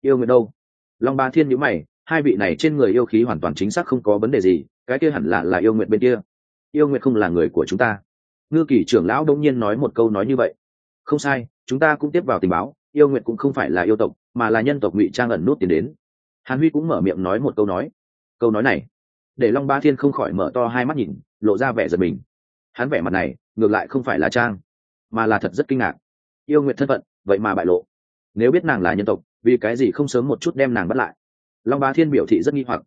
Yêu nguyện đâu? Long ba thiên nhữ mày, hai vị này trên người yêu khí hoàn toàn chính xác không có vấn đề gì cái kia hẳn là là yêu nguyện bên kia. Yêu nguyện không là người của chúng ta. Ngư kỳ trưởng lão đông nhiên nói một câu nói như vậy. Không sai, chúng ta cũng tiếp vào tình báo, yêu nguyện cũng không phải là yêu tộc, mà là nhân tộc ngụy trang ẩn nút tiền đến. Hàn huy cũng mở miệng nói một câu nói. Câu nói này, để long ba thiên không khỏi mở to hai mắt nhìn, lộ ra vẻ giật mình. Hắn vẻ mặt này, ngược lại không phải là trang, mà là thật rất kinh ngạc. Yêu nguyện thân phận, vậy mà bại lộ. Nếu biết nàng là nhân tộc, vì cái gì không sớm một chút đem nàng bắt lại? Long ba thiên biểu thị rất nghi hoặc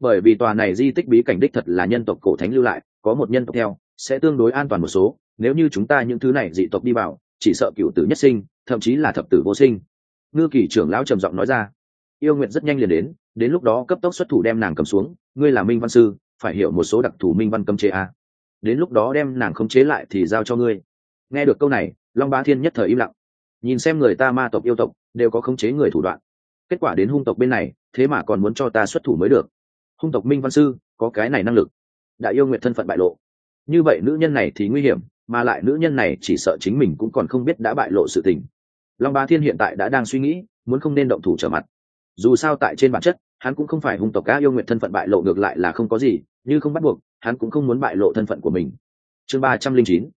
bởi vì tòa này di tích bí cảnh đích thật là nhân tộc cổ thánh lưu lại, có một nhân tộc theo, sẽ tương đối an toàn một số, nếu như chúng ta những thứ này dị tộc đi vào, chỉ sợ cựu tử nhất sinh, thậm chí là thập tử vô sinh. Ngư kỳ trưởng lão trầm giọng nói ra. Yêu nguyện rất nhanh liền đến đến lúc đó cấp tốc xuất thủ đem nàng cầm xuống, ngươi là minh văn sư, phải hiểu một số đặc thù minh văn cấm chế a đến lúc đó đem nàng khống chế lại thì giao cho ngươi. Nghe được câu này, long bá thiên nhất thời im lặng. Nhìn xem người ta ma tộc yêu tộc, đều có khống chế người thủ đoạn. Kết quả đến hung tộc bên này, thế mà còn muốn cho ta xuất thủ mới được hung tộc minh văn sư, có cái này năng lực. Đã yêu nguyện thân phận bại lộ. Như vậy nữ nhân này thì nguy hiểm, mà lại nữ nhân này chỉ sợ chính mình cũng còn không biết đã bại lộ sự tình. Long bá thiên hiện tại đã đang suy nghĩ, muốn không nên động thủ trở mặt. Dù sao tại trên bản chất, hắn cũng không phải hung tộc cá yêu nguyện thân phận bại lộ ngược lại là không có gì, như không bắt buộc, hắn cũng không muốn bại lộ thân phận của mình. Chương ba trăm linh chín.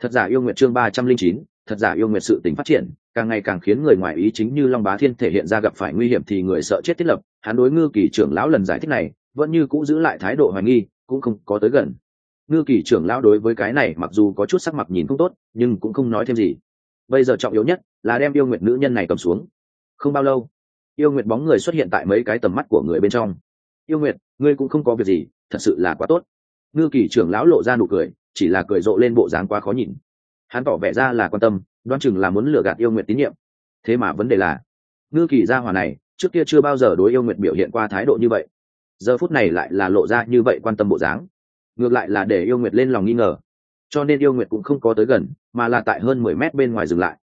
Thật giả yêu nguyện chương ba trăm linh chín, thật giả yêu nguyện sự tính phát triển, càng ngày càng khiến người ngoài ý chính như long bá thiên thể hiện ra gặp phải nguy hiểm thì người sợ chết thiết lập. Hắn đối ngư kỳ trưởng lão lần giải thích này vẫn như cũng giữ lại thái độ hoài nghi, cũng không có tới gần. Ngư kỳ trưởng lão đối với cái này mặc dù có chút sắc mặt nhìn không tốt, nhưng cũng không nói thêm gì. Bây giờ trọng yếu nhất là đem yêu nguyện nữ nhân này cầm xuống. Không bao lâu, yêu nguyện bóng người xuất hiện tại mấy cái tầm mắt của người bên trong. Yêu nguyện ngươi cũng không có việc gì, thật sự là quá tốt. Ngư kỳ trưởng lão lộ ra nụ cười, chỉ là cười rộ lên bộ dáng quá khó nhìn. Hắn tỏ vẻ ra là quan tâm đoan chừng là muốn lừa gạt yêu nguyện tín nhiệm. Thế mà vấn đề là, ngư kỳ gia hỏa này, trước kia chưa bao giờ đối yêu nguyện biểu hiện qua thái độ như vậy giờ phút này lại là lộ ra như vậy quan tâm bộ dáng. Ngược lại là để yêu nguyệt lên lòng nghi ngờ. Cho nên yêu nguyệt cũng không có tới gần, mà là tại hơn mười mét bên ngoài dừng lại.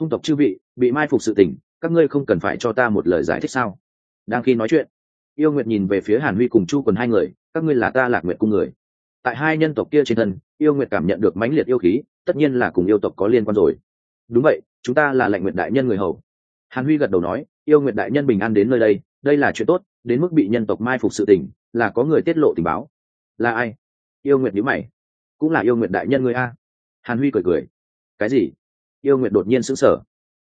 Hung tộc chư vị, bị mai phục sự tình, các ngươi không cần phải cho ta một lời giải thích sao? Đang khi nói chuyện, yêu nguyệt nhìn về phía hàn huy cùng chu quần hai người, các ngươi là ta lạc nguyệt cung người. Tại hai nhân tộc kia trên thân, yêu nguyệt cảm nhận được mãnh liệt yêu khí, tất nhiên là cùng yêu tộc có liên quan rồi. Đúng vậy, chúng ta là lệnh nguyệt đại nhân người hầu. Hàn huy gật đầu nói, yêu nguyệt đại nhân bình an đến nơi đây đây là chuyện tốt, đến mức bị nhân tộc mai phục sự tình, là có người tiết lộ tình báo. Là ai? Yêu nguyệt nhữ mày. Cũng là yêu nguyệt đại nhân người a. Hàn huy cười cười. Cái gì? Yêu nguyệt đột nhiên sững sờ.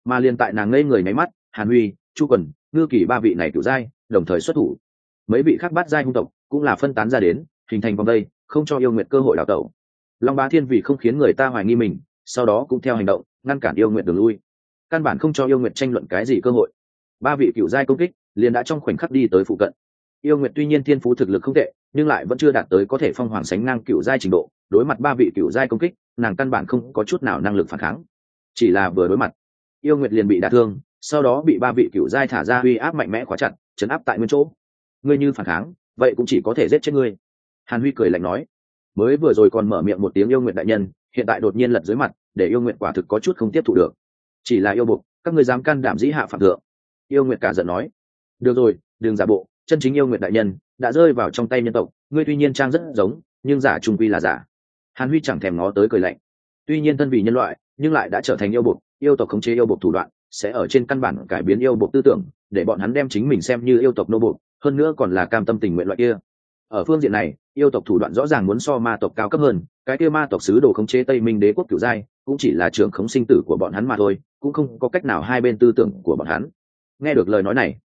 Mà liền tại nàng ngây người nháy mắt, hàn huy, chu quần, ngư kỳ ba vị này cựu giai, đồng thời xuất thủ. Mấy vị khác bắt giai hung tộc cũng là phân tán ra đến, hình thành vòng đây, không cho yêu nguyện cơ hội đào tẩu. Long bá thiên vì không khiến người ta hoài nghi mình, sau đó cũng theo hành động, ngăn cản yêu nguyện đường lui. Căn bản không cho yêu nguyện tranh luận cái gì cơ hội. Ba vị cựu giai công kích liền đã trong khoảnh khắc đi tới phụ cận. Yêu nguyện tuy nhiên thiên phú thực lực không tệ, nhưng lại vẫn chưa đạt tới có thể phong hoàng sánh ngang cựu giai trình độ, đối mặt ba vị cựu giai công kích, nàng căn bản không có chút nào năng lực phản kháng. Chỉ là vừa đối mặt, yêu nguyệt liền bị đả thương, sau đó bị ba vị cựu giai thả ra uy áp mạnh mẽ khóa chặt, chấn áp tại nguyên chỗ. Ngươi như phản kháng, vậy cũng chỉ có thể giết chết ngươi. Hàn huy cười lạnh nói. Mới vừa rồi còn mở miệng một tiếng yêu nguyện đại nhân, hiện tại đột nhiên lật dưới mặt, để yêu nguyện quả thực có chút không tiếp thụ được. Chỉ là yêu bục các người dám can đảm dĩ hạ phạm thượng. Yêu nguyện cả giận nói được rồi, đừng giả bộ, chân chính yêu nguyện đại nhân đã rơi vào trong tay nhân tộc, ngươi tuy nhiên trang rất giống, nhưng giả trung quy là giả. Hàn huy chẳng thèm ngó tới cười lạnh. Tuy nhiên thân vì nhân loại, nhưng lại đã trở thành yêu bột yêu tộc khống chế yêu bột thủ đoạn, sẽ ở trên căn bản cải biến yêu bột tư tưởng, để bọn hắn đem chính mình xem như yêu tộc nô bột hơn nữa còn là cam tâm tình nguyện loại kia. Ở phương diện này, yêu tộc thủ đoạn rõ ràng muốn so ma tộc cao cấp hơn, cái kia ma tộc sứ đồ khống chế tây minh đế quốc cửu giai, cũng chỉ là trường khống sinh tử của bọn hắn mà thôi, cũng không có cách nào hai bên tư tưởng của bọn hắn. Nghe được lời nói này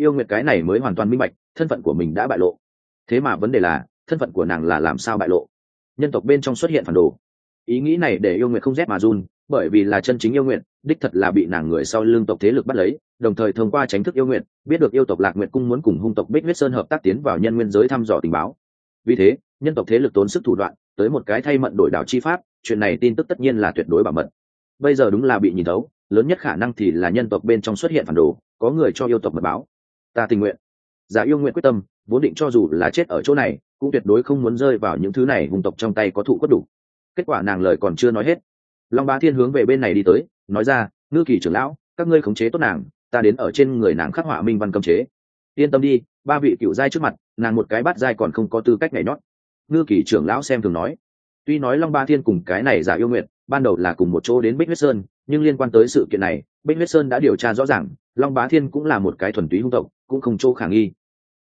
yêu nguyệt cái này mới hoàn toàn minh bạch, thân phận của mình đã bại lộ. Thế mà vấn đề là, thân phận của nàng là làm sao bại lộ? Nhân tộc bên trong xuất hiện phản đồ. Ý nghĩ này để yêu nguyệt không rét mà run, bởi vì là chân chính yêu nguyện đích thật là bị nàng người sau lương tộc thế lực bắt lấy, đồng thời thông qua tránh thức yêu nguyện biết được yêu tộc lạc nguyện cung muốn cùng hung tộc bích huyết sơn hợp tác tiến vào nhân nguyên giới thăm dò tình báo. Vì thế, nhân tộc thế lực tốn sức thủ đoạn, tới một cái thay mận đổi đảo chi pháp, chuyện này tin tức tất nhiên là tuyệt đối bảo mật. Bây giờ đúng là bị nhìn thấu, lớn nhất khả năng thì là nhân tộc bên trong xuất hiện phản đồ, có người cho yêu tộc mật báo ta tình nguyện. Giả yêu nguyện quyết tâm, vốn định cho dù là chết ở chỗ này, cũng tuyệt đối không muốn rơi vào những thứ này hùng tộc trong tay có thụ quất đủ. Kết quả nàng lời còn chưa nói hết, long bá thiên hướng về bên này đi tới, nói ra, ngư kỳ trưởng lão, các ngươi khống chế tốt nàng, ta đến ở trên người nàng khắc họa minh văn cấm chế. Yên tâm đi, ba vị cựu giai trước mặt, nàng một cái bát giai còn không có tư cách nhảy nhót. Ngư kỳ trưởng lão xem thường nói. Tuy nói long ba thiên cùng cái này giả yêu nguyện, ban đầu là cùng một chỗ đến bích huyết sơn, nhưng liên quan tới sự kiện này, bích huyết sơn đã điều tra rõ ràng long bá thiên cũng là một cái thuần túy hung tộc, cũng không chỗ khả nghi.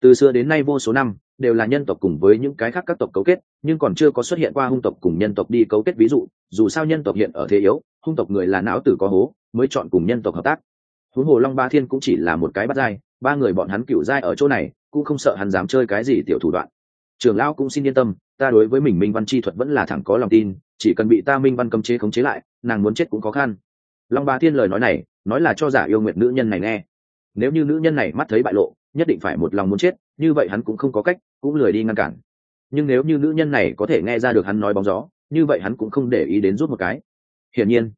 Từ xưa đến nay vô số năm, đều là nhân tộc cùng với những cái khác các tộc cấu kết, nhưng còn chưa có xuất hiện qua hung tộc cùng nhân tộc đi cấu kết ví dụ, dù sao nhân tộc hiện ở thế yếu, hung tộc người là não tử có hố, mới chọn cùng nhân tộc hợp tác. Huống hồ long ba thiên cũng chỉ là một cái bắt dai ba người bọn hắn cựu dai ở chỗ này, cũng không sợ hắn dám chơi cái gì tiểu thủ đoạn. Trường lão cũng xin yên tâm, ta đối với mình minh văn chi thuật vẫn là thẳng có lòng tin, chỉ cần bị ta minh văn cấm chế khống chế lại, nàng muốn chết cũng khó khăn long ba thiên lời nói này, nói là cho giả yêu nguyện nữ nhân này nghe. Nếu như nữ nhân này mắt thấy bại lộ, nhất định phải một lòng muốn chết, như vậy hắn cũng không có cách, cũng lười đi ngăn cản. Nhưng nếu như nữ nhân này có thể nghe ra được hắn nói bóng gió, như vậy hắn cũng không để ý đến rút một cái. Hiển nhiên,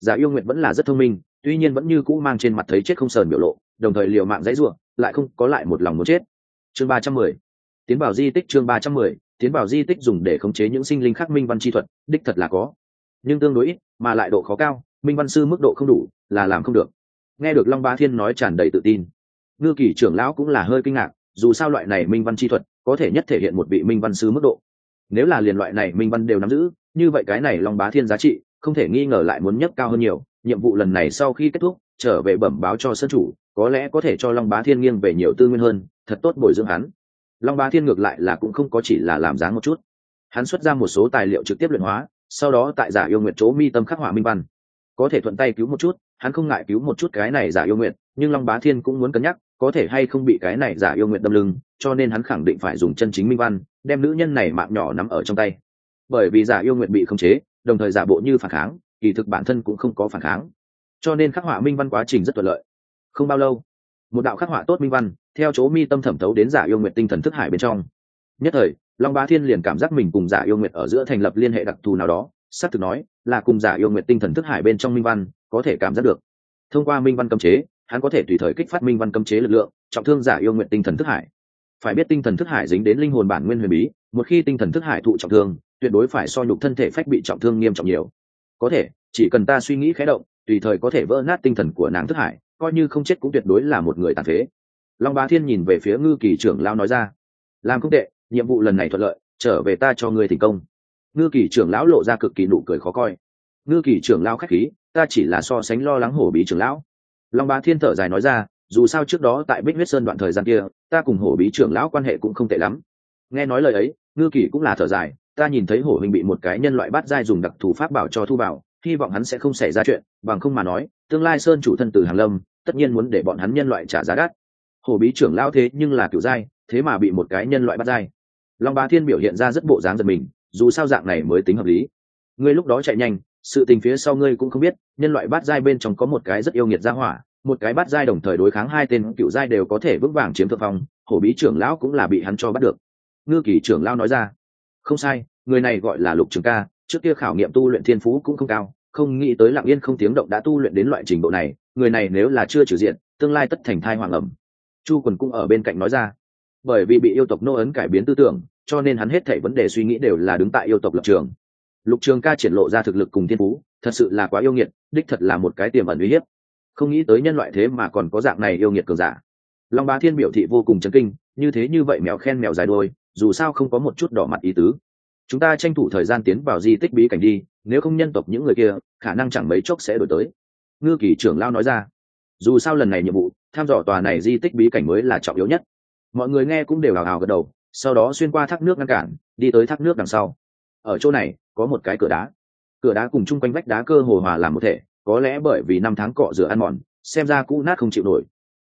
giả yêu nguyện vẫn là rất thông minh, tuy nhiên vẫn như cũ mang trên mặt thấy chết không sờn biểu lộ, đồng thời liều mạng dãy ruộng lại không có lại một lòng muốn chết. Chương ba trăm mười, tiến vào di tích chương ba trăm mười, tiến vào di tích dùng để khống chế những sinh linh khắc minh văn chi thuật, đích thật là có. Nhưng tương đối ít, mà lại độ khó cao minh văn sư mức độ không đủ, là làm không được. Nghe được long ba thiên nói tràn đầy tự tin. Ngư kỳ trưởng lão cũng là hơi kinh ngạc, dù sao loại này minh văn chi thuật, có thể nhất thể hiện một vị minh văn sư mức độ. Nếu là liền loại này minh văn đều nắm giữ, như vậy cái này long bá thiên giá trị, không thể nghi ngờ lại muốn nhấc cao hơn nhiều. Nhiệm vụ lần này sau khi kết thúc, trở về bẩm báo cho sân chủ, có lẽ có thể cho long bá thiên nghiêng về nhiều tư nguyên hơn, thật tốt bồi dưỡng hắn. Long bá thiên ngược lại là cũng không có chỉ là làm dáng một chút. Hắn xuất ra một số tài liệu trực tiếp luyện hóa, sau đó tại giả yêu nguyện chỗ mi tâm khắc họa minh văn có thể thuận tay cứu một chút, hắn không ngại cứu một chút cái này giả yêu nguyện nhưng long bá thiên cũng muốn cân nhắc, có thể hay không bị cái này giả yêu nguyện đâm lưng, cho nên hắn khẳng định phải dùng chân chính minh văn, đem nữ nhân này mạng nhỏ nắm ở trong tay. Bởi vì giả yêu nguyện bị khống chế, đồng thời giả bộ như phản kháng, kỳ thực bản thân cũng không có phản kháng. Cho nên khắc họa minh văn quá trình rất thuận lợi. Không bao lâu, một đạo khắc họa tốt minh văn, theo chỗ mi tâm thẩm thấu đến giả yêu nguyện tinh thần thức hải bên trong. Nhất thời, long bá thiên liền cảm giác mình cùng giả yêu nguyện ở giữa thành lập liên hệ đặc thù nào đó s c thực nói, là cùng giả yêu nguyện tinh thần thức hải bên trong minh văn, có thể cảm giác được. Thông qua minh văn cấm chế, hắn có thể tùy thời kích phát minh văn cấm chế lực lượng, trọng thương giả yêu nguyện tinh thần thức hải. Phải biết tinh thần thức hải dính đến linh hồn bản nguyên huyền bí, một khi tinh thần thức hải thụ trọng thương, tuyệt đối phải so nhục thân thể phách bị trọng thương nghiêm trọng nhiều. Có thể, chỉ cần ta suy nghĩ khé động, tùy thời có thể vỡ nát tinh thần của nàng thức hải, coi như không chết cũng tuyệt đối là một người tàn phế. Long bá thiên nhìn về phía ngư kỳ trưởng lao nói ra, làm không tệ, nhiệm vụ lần này thuận lợi, trở về ta cho ngươi thành công ngư kỳ trưởng lão lộ ra cực kỳ nụ cười khó coi. Ngư kỳ trưởng lão k h á c h khí, ta chỉ là so sánh lo lắng hổ bí trưởng lão. Long bá thiên thở dài nói ra, dù sao trước đó tại bích huyết sơn đoạn thời gian kia, ta cùng hổ bí trưởng lão quan hệ cũng không tệ lắm. Nghe nói lời ấy, ngư kỳ cũng là thở dài, ta nhìn thấy hổ hình bị một cái nhân loại bắt dai dùng đặc thù pháp bảo cho thu vào, hy vọng hắn sẽ không xảy ra chuyện, bằng không mà nói, tương lai sơn chủ thân từ hàng lâm, tất nhiên muốn để bọn hắn nhân loại trả giá đắt. Hổ bí trưởng lão thế nhưng là kiểu giai, thế mà bị một cái nhân loại bắt giai. Long bá thiên biểu hiện ra rất bộ dáng giật mình dù sao dạng này mới tính hợp lý. Ngươi lúc đó chạy nhanh, sự tình phía sau ngươi cũng không biết, nhân loại bát giai bên trong có một cái rất yêu nghiệt gia hỏa, một cái bát giai đồng thời đối kháng hai tên cựu giai đều có thể vững vàng chiếm thượng phong, hổ bí trưởng lão cũng là bị hắn cho bắt được. Ngư kỳ trưởng lão nói ra, không sai, người này gọi là lục trường ca, trước kia khảo nghiệm tu luyện thiên phú cũng không cao, không nghĩ tới lặng yên không tiếng động đã tu luyện đến loại trình độ này, người này nếu là chưa trừ diện, tương lai tất thành thai hoàng ẩm. Chu quần cũng ở bên cạnh nói ra, bởi vì bị yêu tộc nô ấn cải biến tư tưởng cho nên hắn hết thảy vấn đề suy nghĩ đều là đứng tại yêu tộc lập trường. Lục trường ca triển lộ ra thực lực cùng thiên phú, thật sự là quá yêu nghiệt, đích thật là một cái tiềm ẩn uy hiếp. Không nghĩ tới nhân loại thế mà còn có dạng này yêu nghiệt cường giả. Long bá thiên biểu thị vô cùng chấn kinh, như thế như vậy mèo khen mèo dài đôi dù sao không có một chút đỏ mặt ý tứ. Chúng ta tranh thủ thời gian tiến vào di tích bí cảnh đi, nếu không nhân tộc những người kia, khả năng chẳng mấy chốc sẽ đổi tới. Ngư kỳ trưởng lao nói ra. Dù sao lần này nhiệm vụ, tham dò tòa này di tích bí cảnh mới là trọng yếu nhất. Mọi người nghe cũng đều hào hào gật đầu sau đó xuyên qua thác nước ngăn cản, đi tới thác nước đằng sau. Ở chỗ này, có một cái cửa đá. Cửa đá cùng chung quanh vách đá cơ hồ hòa làm một thể, có lẽ bởi vì năm tháng cọ rửa ăn mòn, xem ra cũ nát không chịu nổi.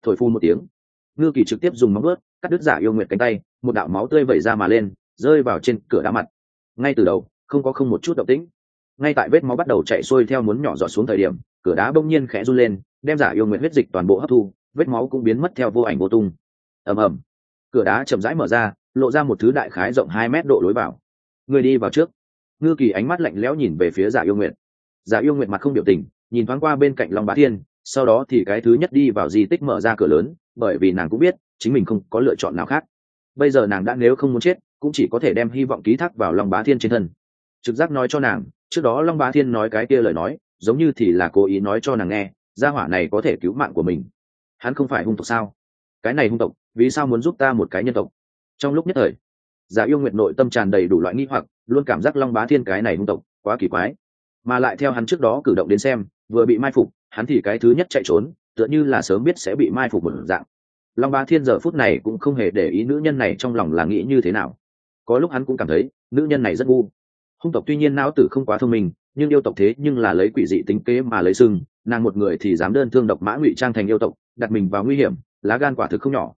Thổi phu một tiếng, ngư kỳ trực tiếp dùng móng ướt cắt đứt giả yêu nguyệt cánh tay, một đạo máu tươi vẩy ra mà lên, rơi vào trên cửa đá mặt. Ngay từ đầu, không có không một chút động tĩnh. Ngay tại vết máu bắt đầu chạy xuôi theo muốn nhỏ giọt xuống thời điểm, cửa đá bỗng nhiên khẽ run lên, đem giả yêu nguyệt huyết dịch toàn bộ hấp thu, vết máu cũng biến mất theo vô ảnh vô tung. Ầm ầm. Cửa đá chậm rãi mở ra lộ ra một thứ đại khái rộng hai mét độ lối vào. Người đi vào trước. Ngư kỳ ánh mắt lạnh lẽo nhìn về phía giả yêu nguyệt. Giả yêu nguyệt mặt không biểu tình, nhìn thoáng qua bên cạnh long bá thiên, sau đó thì cái thứ nhất đi vào di tích mở ra cửa lớn, bởi vì nàng cũng biết, chính mình không có lựa chọn nào khác. Bây giờ nàng đã nếu không muốn chết, cũng chỉ có thể đem hy vọng ký thác vào long bá thiên trên thân. Trực giác nói cho nàng, trước đó long bá thiên nói cái kia lời nói, giống như thì là cố ý nói cho nàng nghe, gia hỏa này có thể cứu mạng của mình. Hắn không phải hung tộc sao? Cái này hung tộc, vì sao muốn giúp ta một cái nhân tộc? Trong lúc nhất thời, giả yêu nguyệt nội tâm tràn đầy đủ loại nghi hoặc, luôn cảm giác long bá thiên cái này hung tộc quá kỳ quái. Mà lại theo hắn trước đó cử động đến xem, vừa bị mai phục, hắn thì cái thứ nhất chạy trốn, tựa như là sớm biết sẽ bị mai phục một dạng. Long bá thiên giờ phút này cũng không hề để ý nữ nhân này trong lòng là nghĩ như thế nào. Có lúc hắn cũng cảm thấy, nữ nhân này rất ngu. Hung tộc tuy nhiên não tử không quá thông minh, nhưng yêu tộc thế nhưng là lấy quỷ dị tính kế mà lấy sưng nàng một người thì dám đơn thương độc mã ngụy trang thành yêu tộc, đặt mình vào nguy hiểm, lá gan quả thực không nhỏ.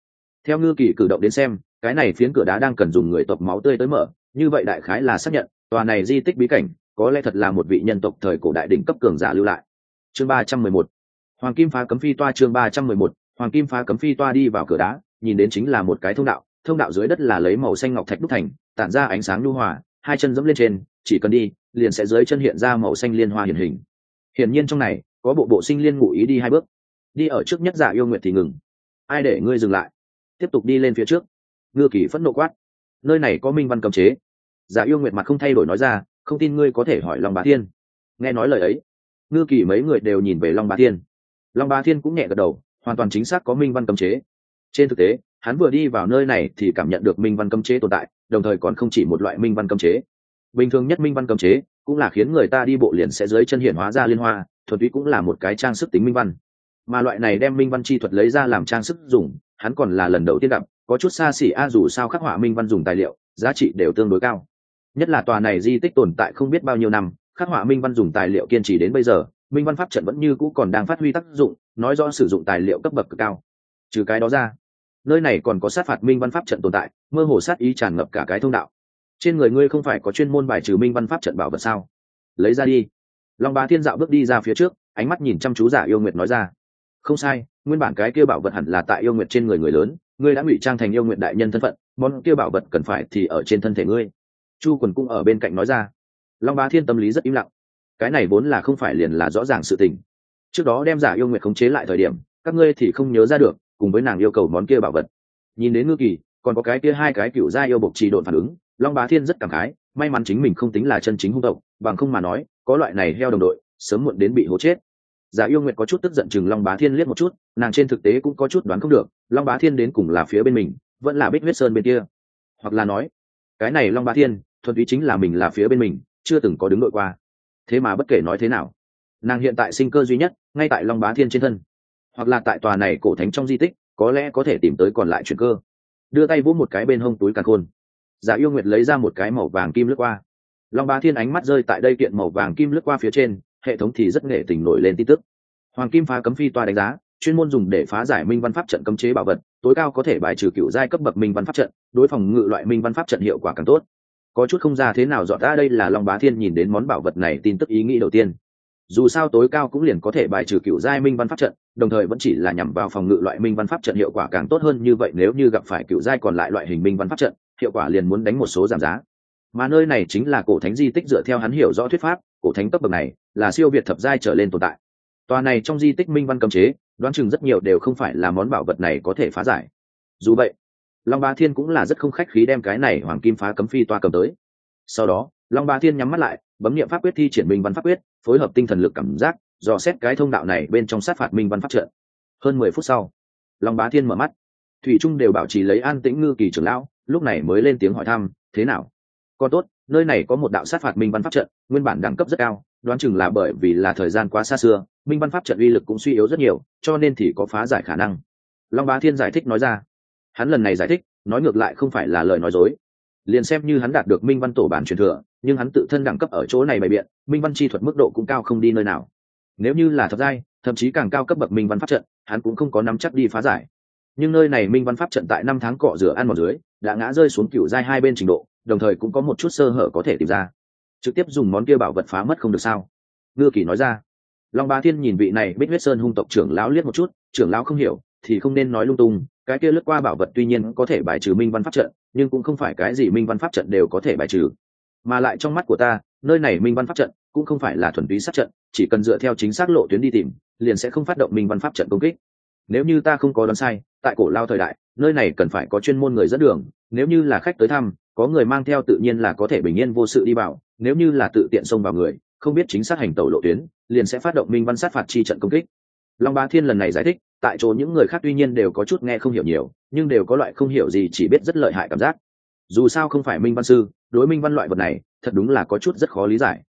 Theo ngư kỳ cử động đến xem cái này phiến cửa đá đang cần dùng người tộc máu tươi tới mở, như vậy đại khái là xác nhận, tòa này di tích bí cảnh, có lẽ thật là một vị nhân tộc thời cổ đại đỉnh cấp cường giả lưu lại. Chương ba trăm mười một. Hoàng kim phá cấm phi toa chương ba trăm mười một. Hoàng kim phá cấm phi toa đi vào cửa đá, nhìn đến chính là một cái thông đạo thông đạo dưới đất là lấy màu xanh ngọc thạch đúc thành, tản ra ánh sáng lưu hòa, hai chân dẫm lên trên, chỉ cần đi, liền sẽ dưới chân hiện ra màu xanh liên hoa hiển hình. Hiển nhiên trong này, có bộ bộ sinh liên ngụ ý đi hai bước. Đi ở trước nhất giả yêu nguyện thì ngừng. Ai để ngươi dừng lại? Tiếp tục đi lên phía trước ngư kỳ phẫn nộ quát. Nơi này có minh văn cấm chế. Giả yêu nguyệt mặt không thay đổi nói ra, không tin ngươi có thể hỏi long bá thiên. Nghe nói lời ấy, ngư kỳ mấy người đều nhìn về long bá thiên. Long bá thiên cũng nhẹ gật đầu, hoàn toàn chính xác có minh văn cấm chế. Trên thực tế, hắn vừa đi vào nơi này thì cảm nhận được minh văn cấm chế tồn tại, đồng thời còn không chỉ một loại minh văn cấm chế. Bình thường nhất minh văn cấm chế cũng là khiến người ta đi bộ liền sẽ dưới chân hiển hóa ra liên hoa thuật túy cũng là một cái trang sức tính minh văn. Mà loại này đem minh văn chi thuật lấy ra làm trang sức dùng, hắn còn là lần đầu tiên gặp có chút xa xỉ a, dù sao khắc họa minh văn dùng tài liệu, giá trị đều tương đối cao. Nhất là tòa này di tích tồn tại không biết bao nhiêu năm, khắc họa minh văn dùng tài liệu kiên trì đến bây giờ, minh văn pháp trận vẫn như cũ còn đang phát huy tác dụng, nói rõ sử dụng tài liệu cấp bậc cực cao. Trừ cái đó ra, nơi này còn có sát phạt minh văn pháp trận tồn tại, mơ hồ sát ý tràn ngập cả cái thông đạo. Trên người ngươi không phải có chuyên môn bài trừ minh văn pháp trận bảo vật sao? Lấy ra đi. Long bá thiên dạo bước đi ra phía trước, ánh mắt nhìn chăm chú giả yêu nguyệt nói ra. Không sai, nguyên bản cái kia bảo vật hẳn là tại yêu nguyệt trên người người lớn ngươi đã ngụy trang thành yêu nguyện đại nhân thân phận, món kia bảo vật cần phải thì ở trên thân thể ngươi. Chu quần cũng ở bên cạnh nói ra. Long bá thiên tâm lý rất im lặng. Cái này vốn là không phải liền là rõ ràng sự tình. Trước đó đem giả yêu nguyện khống chế lại thời điểm, các ngươi thì không nhớ ra được, cùng với nàng yêu cầu món kia bảo vật. Nhìn đến ngư kỳ, còn có cái kia hai cái cựu gia yêu bộc trì độn phản ứng, long bá thiên rất cảm khái, may mắn chính mình không tính là chân chính hung tộc, bằng không mà nói, có loại này heo đồng đội, sớm muộn đến bị hố chết giả yêu nguyệt có chút tức giận chừng long bá thiên liếc một chút, nàng trên thực tế cũng có chút đoán không được, long bá thiên đến cùng là phía bên mình, vẫn là bích huyết sơn bên kia. Hoặc là nói, cái này long bá thiên, thuần túy chính là mình là phía bên mình, chưa từng có đứng đội qua. Thế mà bất kể nói thế nào, nàng hiện tại sinh cơ duy nhất, ngay tại long bá thiên trên thân. Hoặc là tại tòa này cổ thánh trong di tích, có lẽ có thể tìm tới còn lại chuyện cơ. Đưa tay vỗ một cái bên hông túi càn khôn. Giả yêu nguyệt lấy ra một cái màu vàng kim lướt qua. Long bá thiên ánh mắt rơi tại đây kiện màu vàng kim lướt qua phía trên hệ thống thì rất nghệ tình nổi lên tin tức. Hoàng kim phá cấm phi toa đánh giá, chuyên môn dùng để phá giải minh văn pháp trận cấm chế bảo vật, tối cao có thể bài trừ cựu giai cấp bậc minh văn pháp trận, đối phòng ngự loại minh văn pháp trận hiệu quả càng tốt. Có chút không ra thế nào dọn ra đây là long bá thiên nhìn đến món bảo vật này tin tức ý nghĩ đầu tiên. Dù sao tối cao cũng liền có thể bài trừ cựu giai minh văn pháp trận, đồng thời vẫn chỉ là nhằm vào phòng ngự loại minh văn pháp trận hiệu quả càng tốt hơn như vậy nếu như gặp phải cựu giai còn lại loại hình minh văn pháp trận, hiệu quả liền muốn đánh một số giảm giá. Mà nơi này chính là cổ thánh di tích dựa theo hắn hiểu rõ thuyết pháp cổ thánh cấp bậc này là siêu việt thập giai trở lên tồn tại. Tòa này trong di tích minh văn cấm chế, đoán chừng rất nhiều đều không phải là món bảo vật này có thể phá giải. Dù vậy, long ba thiên cũng là rất không khách khí đem cái này hoàng kim phá cấm phi toa cầm tới. Sau đó, long ba thiên nhắm mắt lại, bấm n i ệ m pháp quyết thi triển minh văn pháp quyết, phối hợp tinh thần lực cảm giác, dò xét cái thông đạo này bên trong sát phạt minh văn pháp trận. Hơn mười phút sau, long bá thiên mở mắt. Thủy trung đều bảo trì lấy an tĩnh ngư kỳ trưởng lão, lúc này mới lên tiếng hỏi thăm, thế nào? Còn tốt nơi này có một đạo sát phạt minh văn pháp trận, nguyên bản đẳng cấp rất cao, đoán chừng là bởi vì là thời gian quá xa xưa, minh văn pháp trận uy lực cũng suy yếu rất nhiều, cho nên thì có phá giải khả năng. Long bá thiên giải thích nói ra. Hắn lần này giải thích, nói ngược lại không phải là lời nói dối. Liền xem như hắn đạt được minh văn tổ bản truyền thừa, nhưng hắn tự thân đẳng cấp ở chỗ này bày biện, minh văn chi thuật mức độ cũng cao không đi nơi nào. Nếu như là thập giai, thậm chí càng cao cấp bậc minh văn pháp trận, hắn cũng không có nắm chắc đi phá giải. Nhưng nơi này minh văn pháp trận tại năm tháng cọ rửa ăn một dưới, đã ngã rơi xuống cựu giai hai bên trình độ đồng thời cũng có một chút sơ hở có thể tìm ra. Trực tiếp dùng món kia bảo vật phá mất không được sao? Ngư kỳ nói ra. Long Ba thiên nhìn vị này bích huyết sơn hung tộc trưởng lão liếc một chút, trưởng lão không hiểu, thì không nên nói lung tung, cái kia lướt qua bảo vật tuy nhiên có thể bài trừ minh văn pháp trận, nhưng cũng không phải cái gì minh văn pháp trận đều có thể bài trừ. Mà lại trong mắt của ta, nơi này minh văn pháp trận cũng không phải là thuần túy sát trận, chỉ cần dựa theo chính xác lộ tuyến đi tìm, liền sẽ không phát động minh văn pháp trận công kích. Nếu như ta không có đoán sai, tại cổ lao thời đại, nơi này cần phải có chuyên môn người dẫn đường, nếu như là khách tới thăm có người mang theo tự nhiên là có thể bình yên vô sự đi vào, nếu như là tự tiện xông vào người, không biết chính xác hành tẩu lộ tuyến, liền sẽ phát động minh văn sát phạt chi trận công kích. Long bá thiên lần này giải thích, tại chỗ những người khác tuy nhiên đều có chút nghe không hiểu nhiều, nhưng đều có loại không hiểu gì chỉ biết rất lợi hại cảm giác. Dù sao không phải minh văn sư, đối minh văn loại vật này, thật đúng là có chút rất khó lý giải.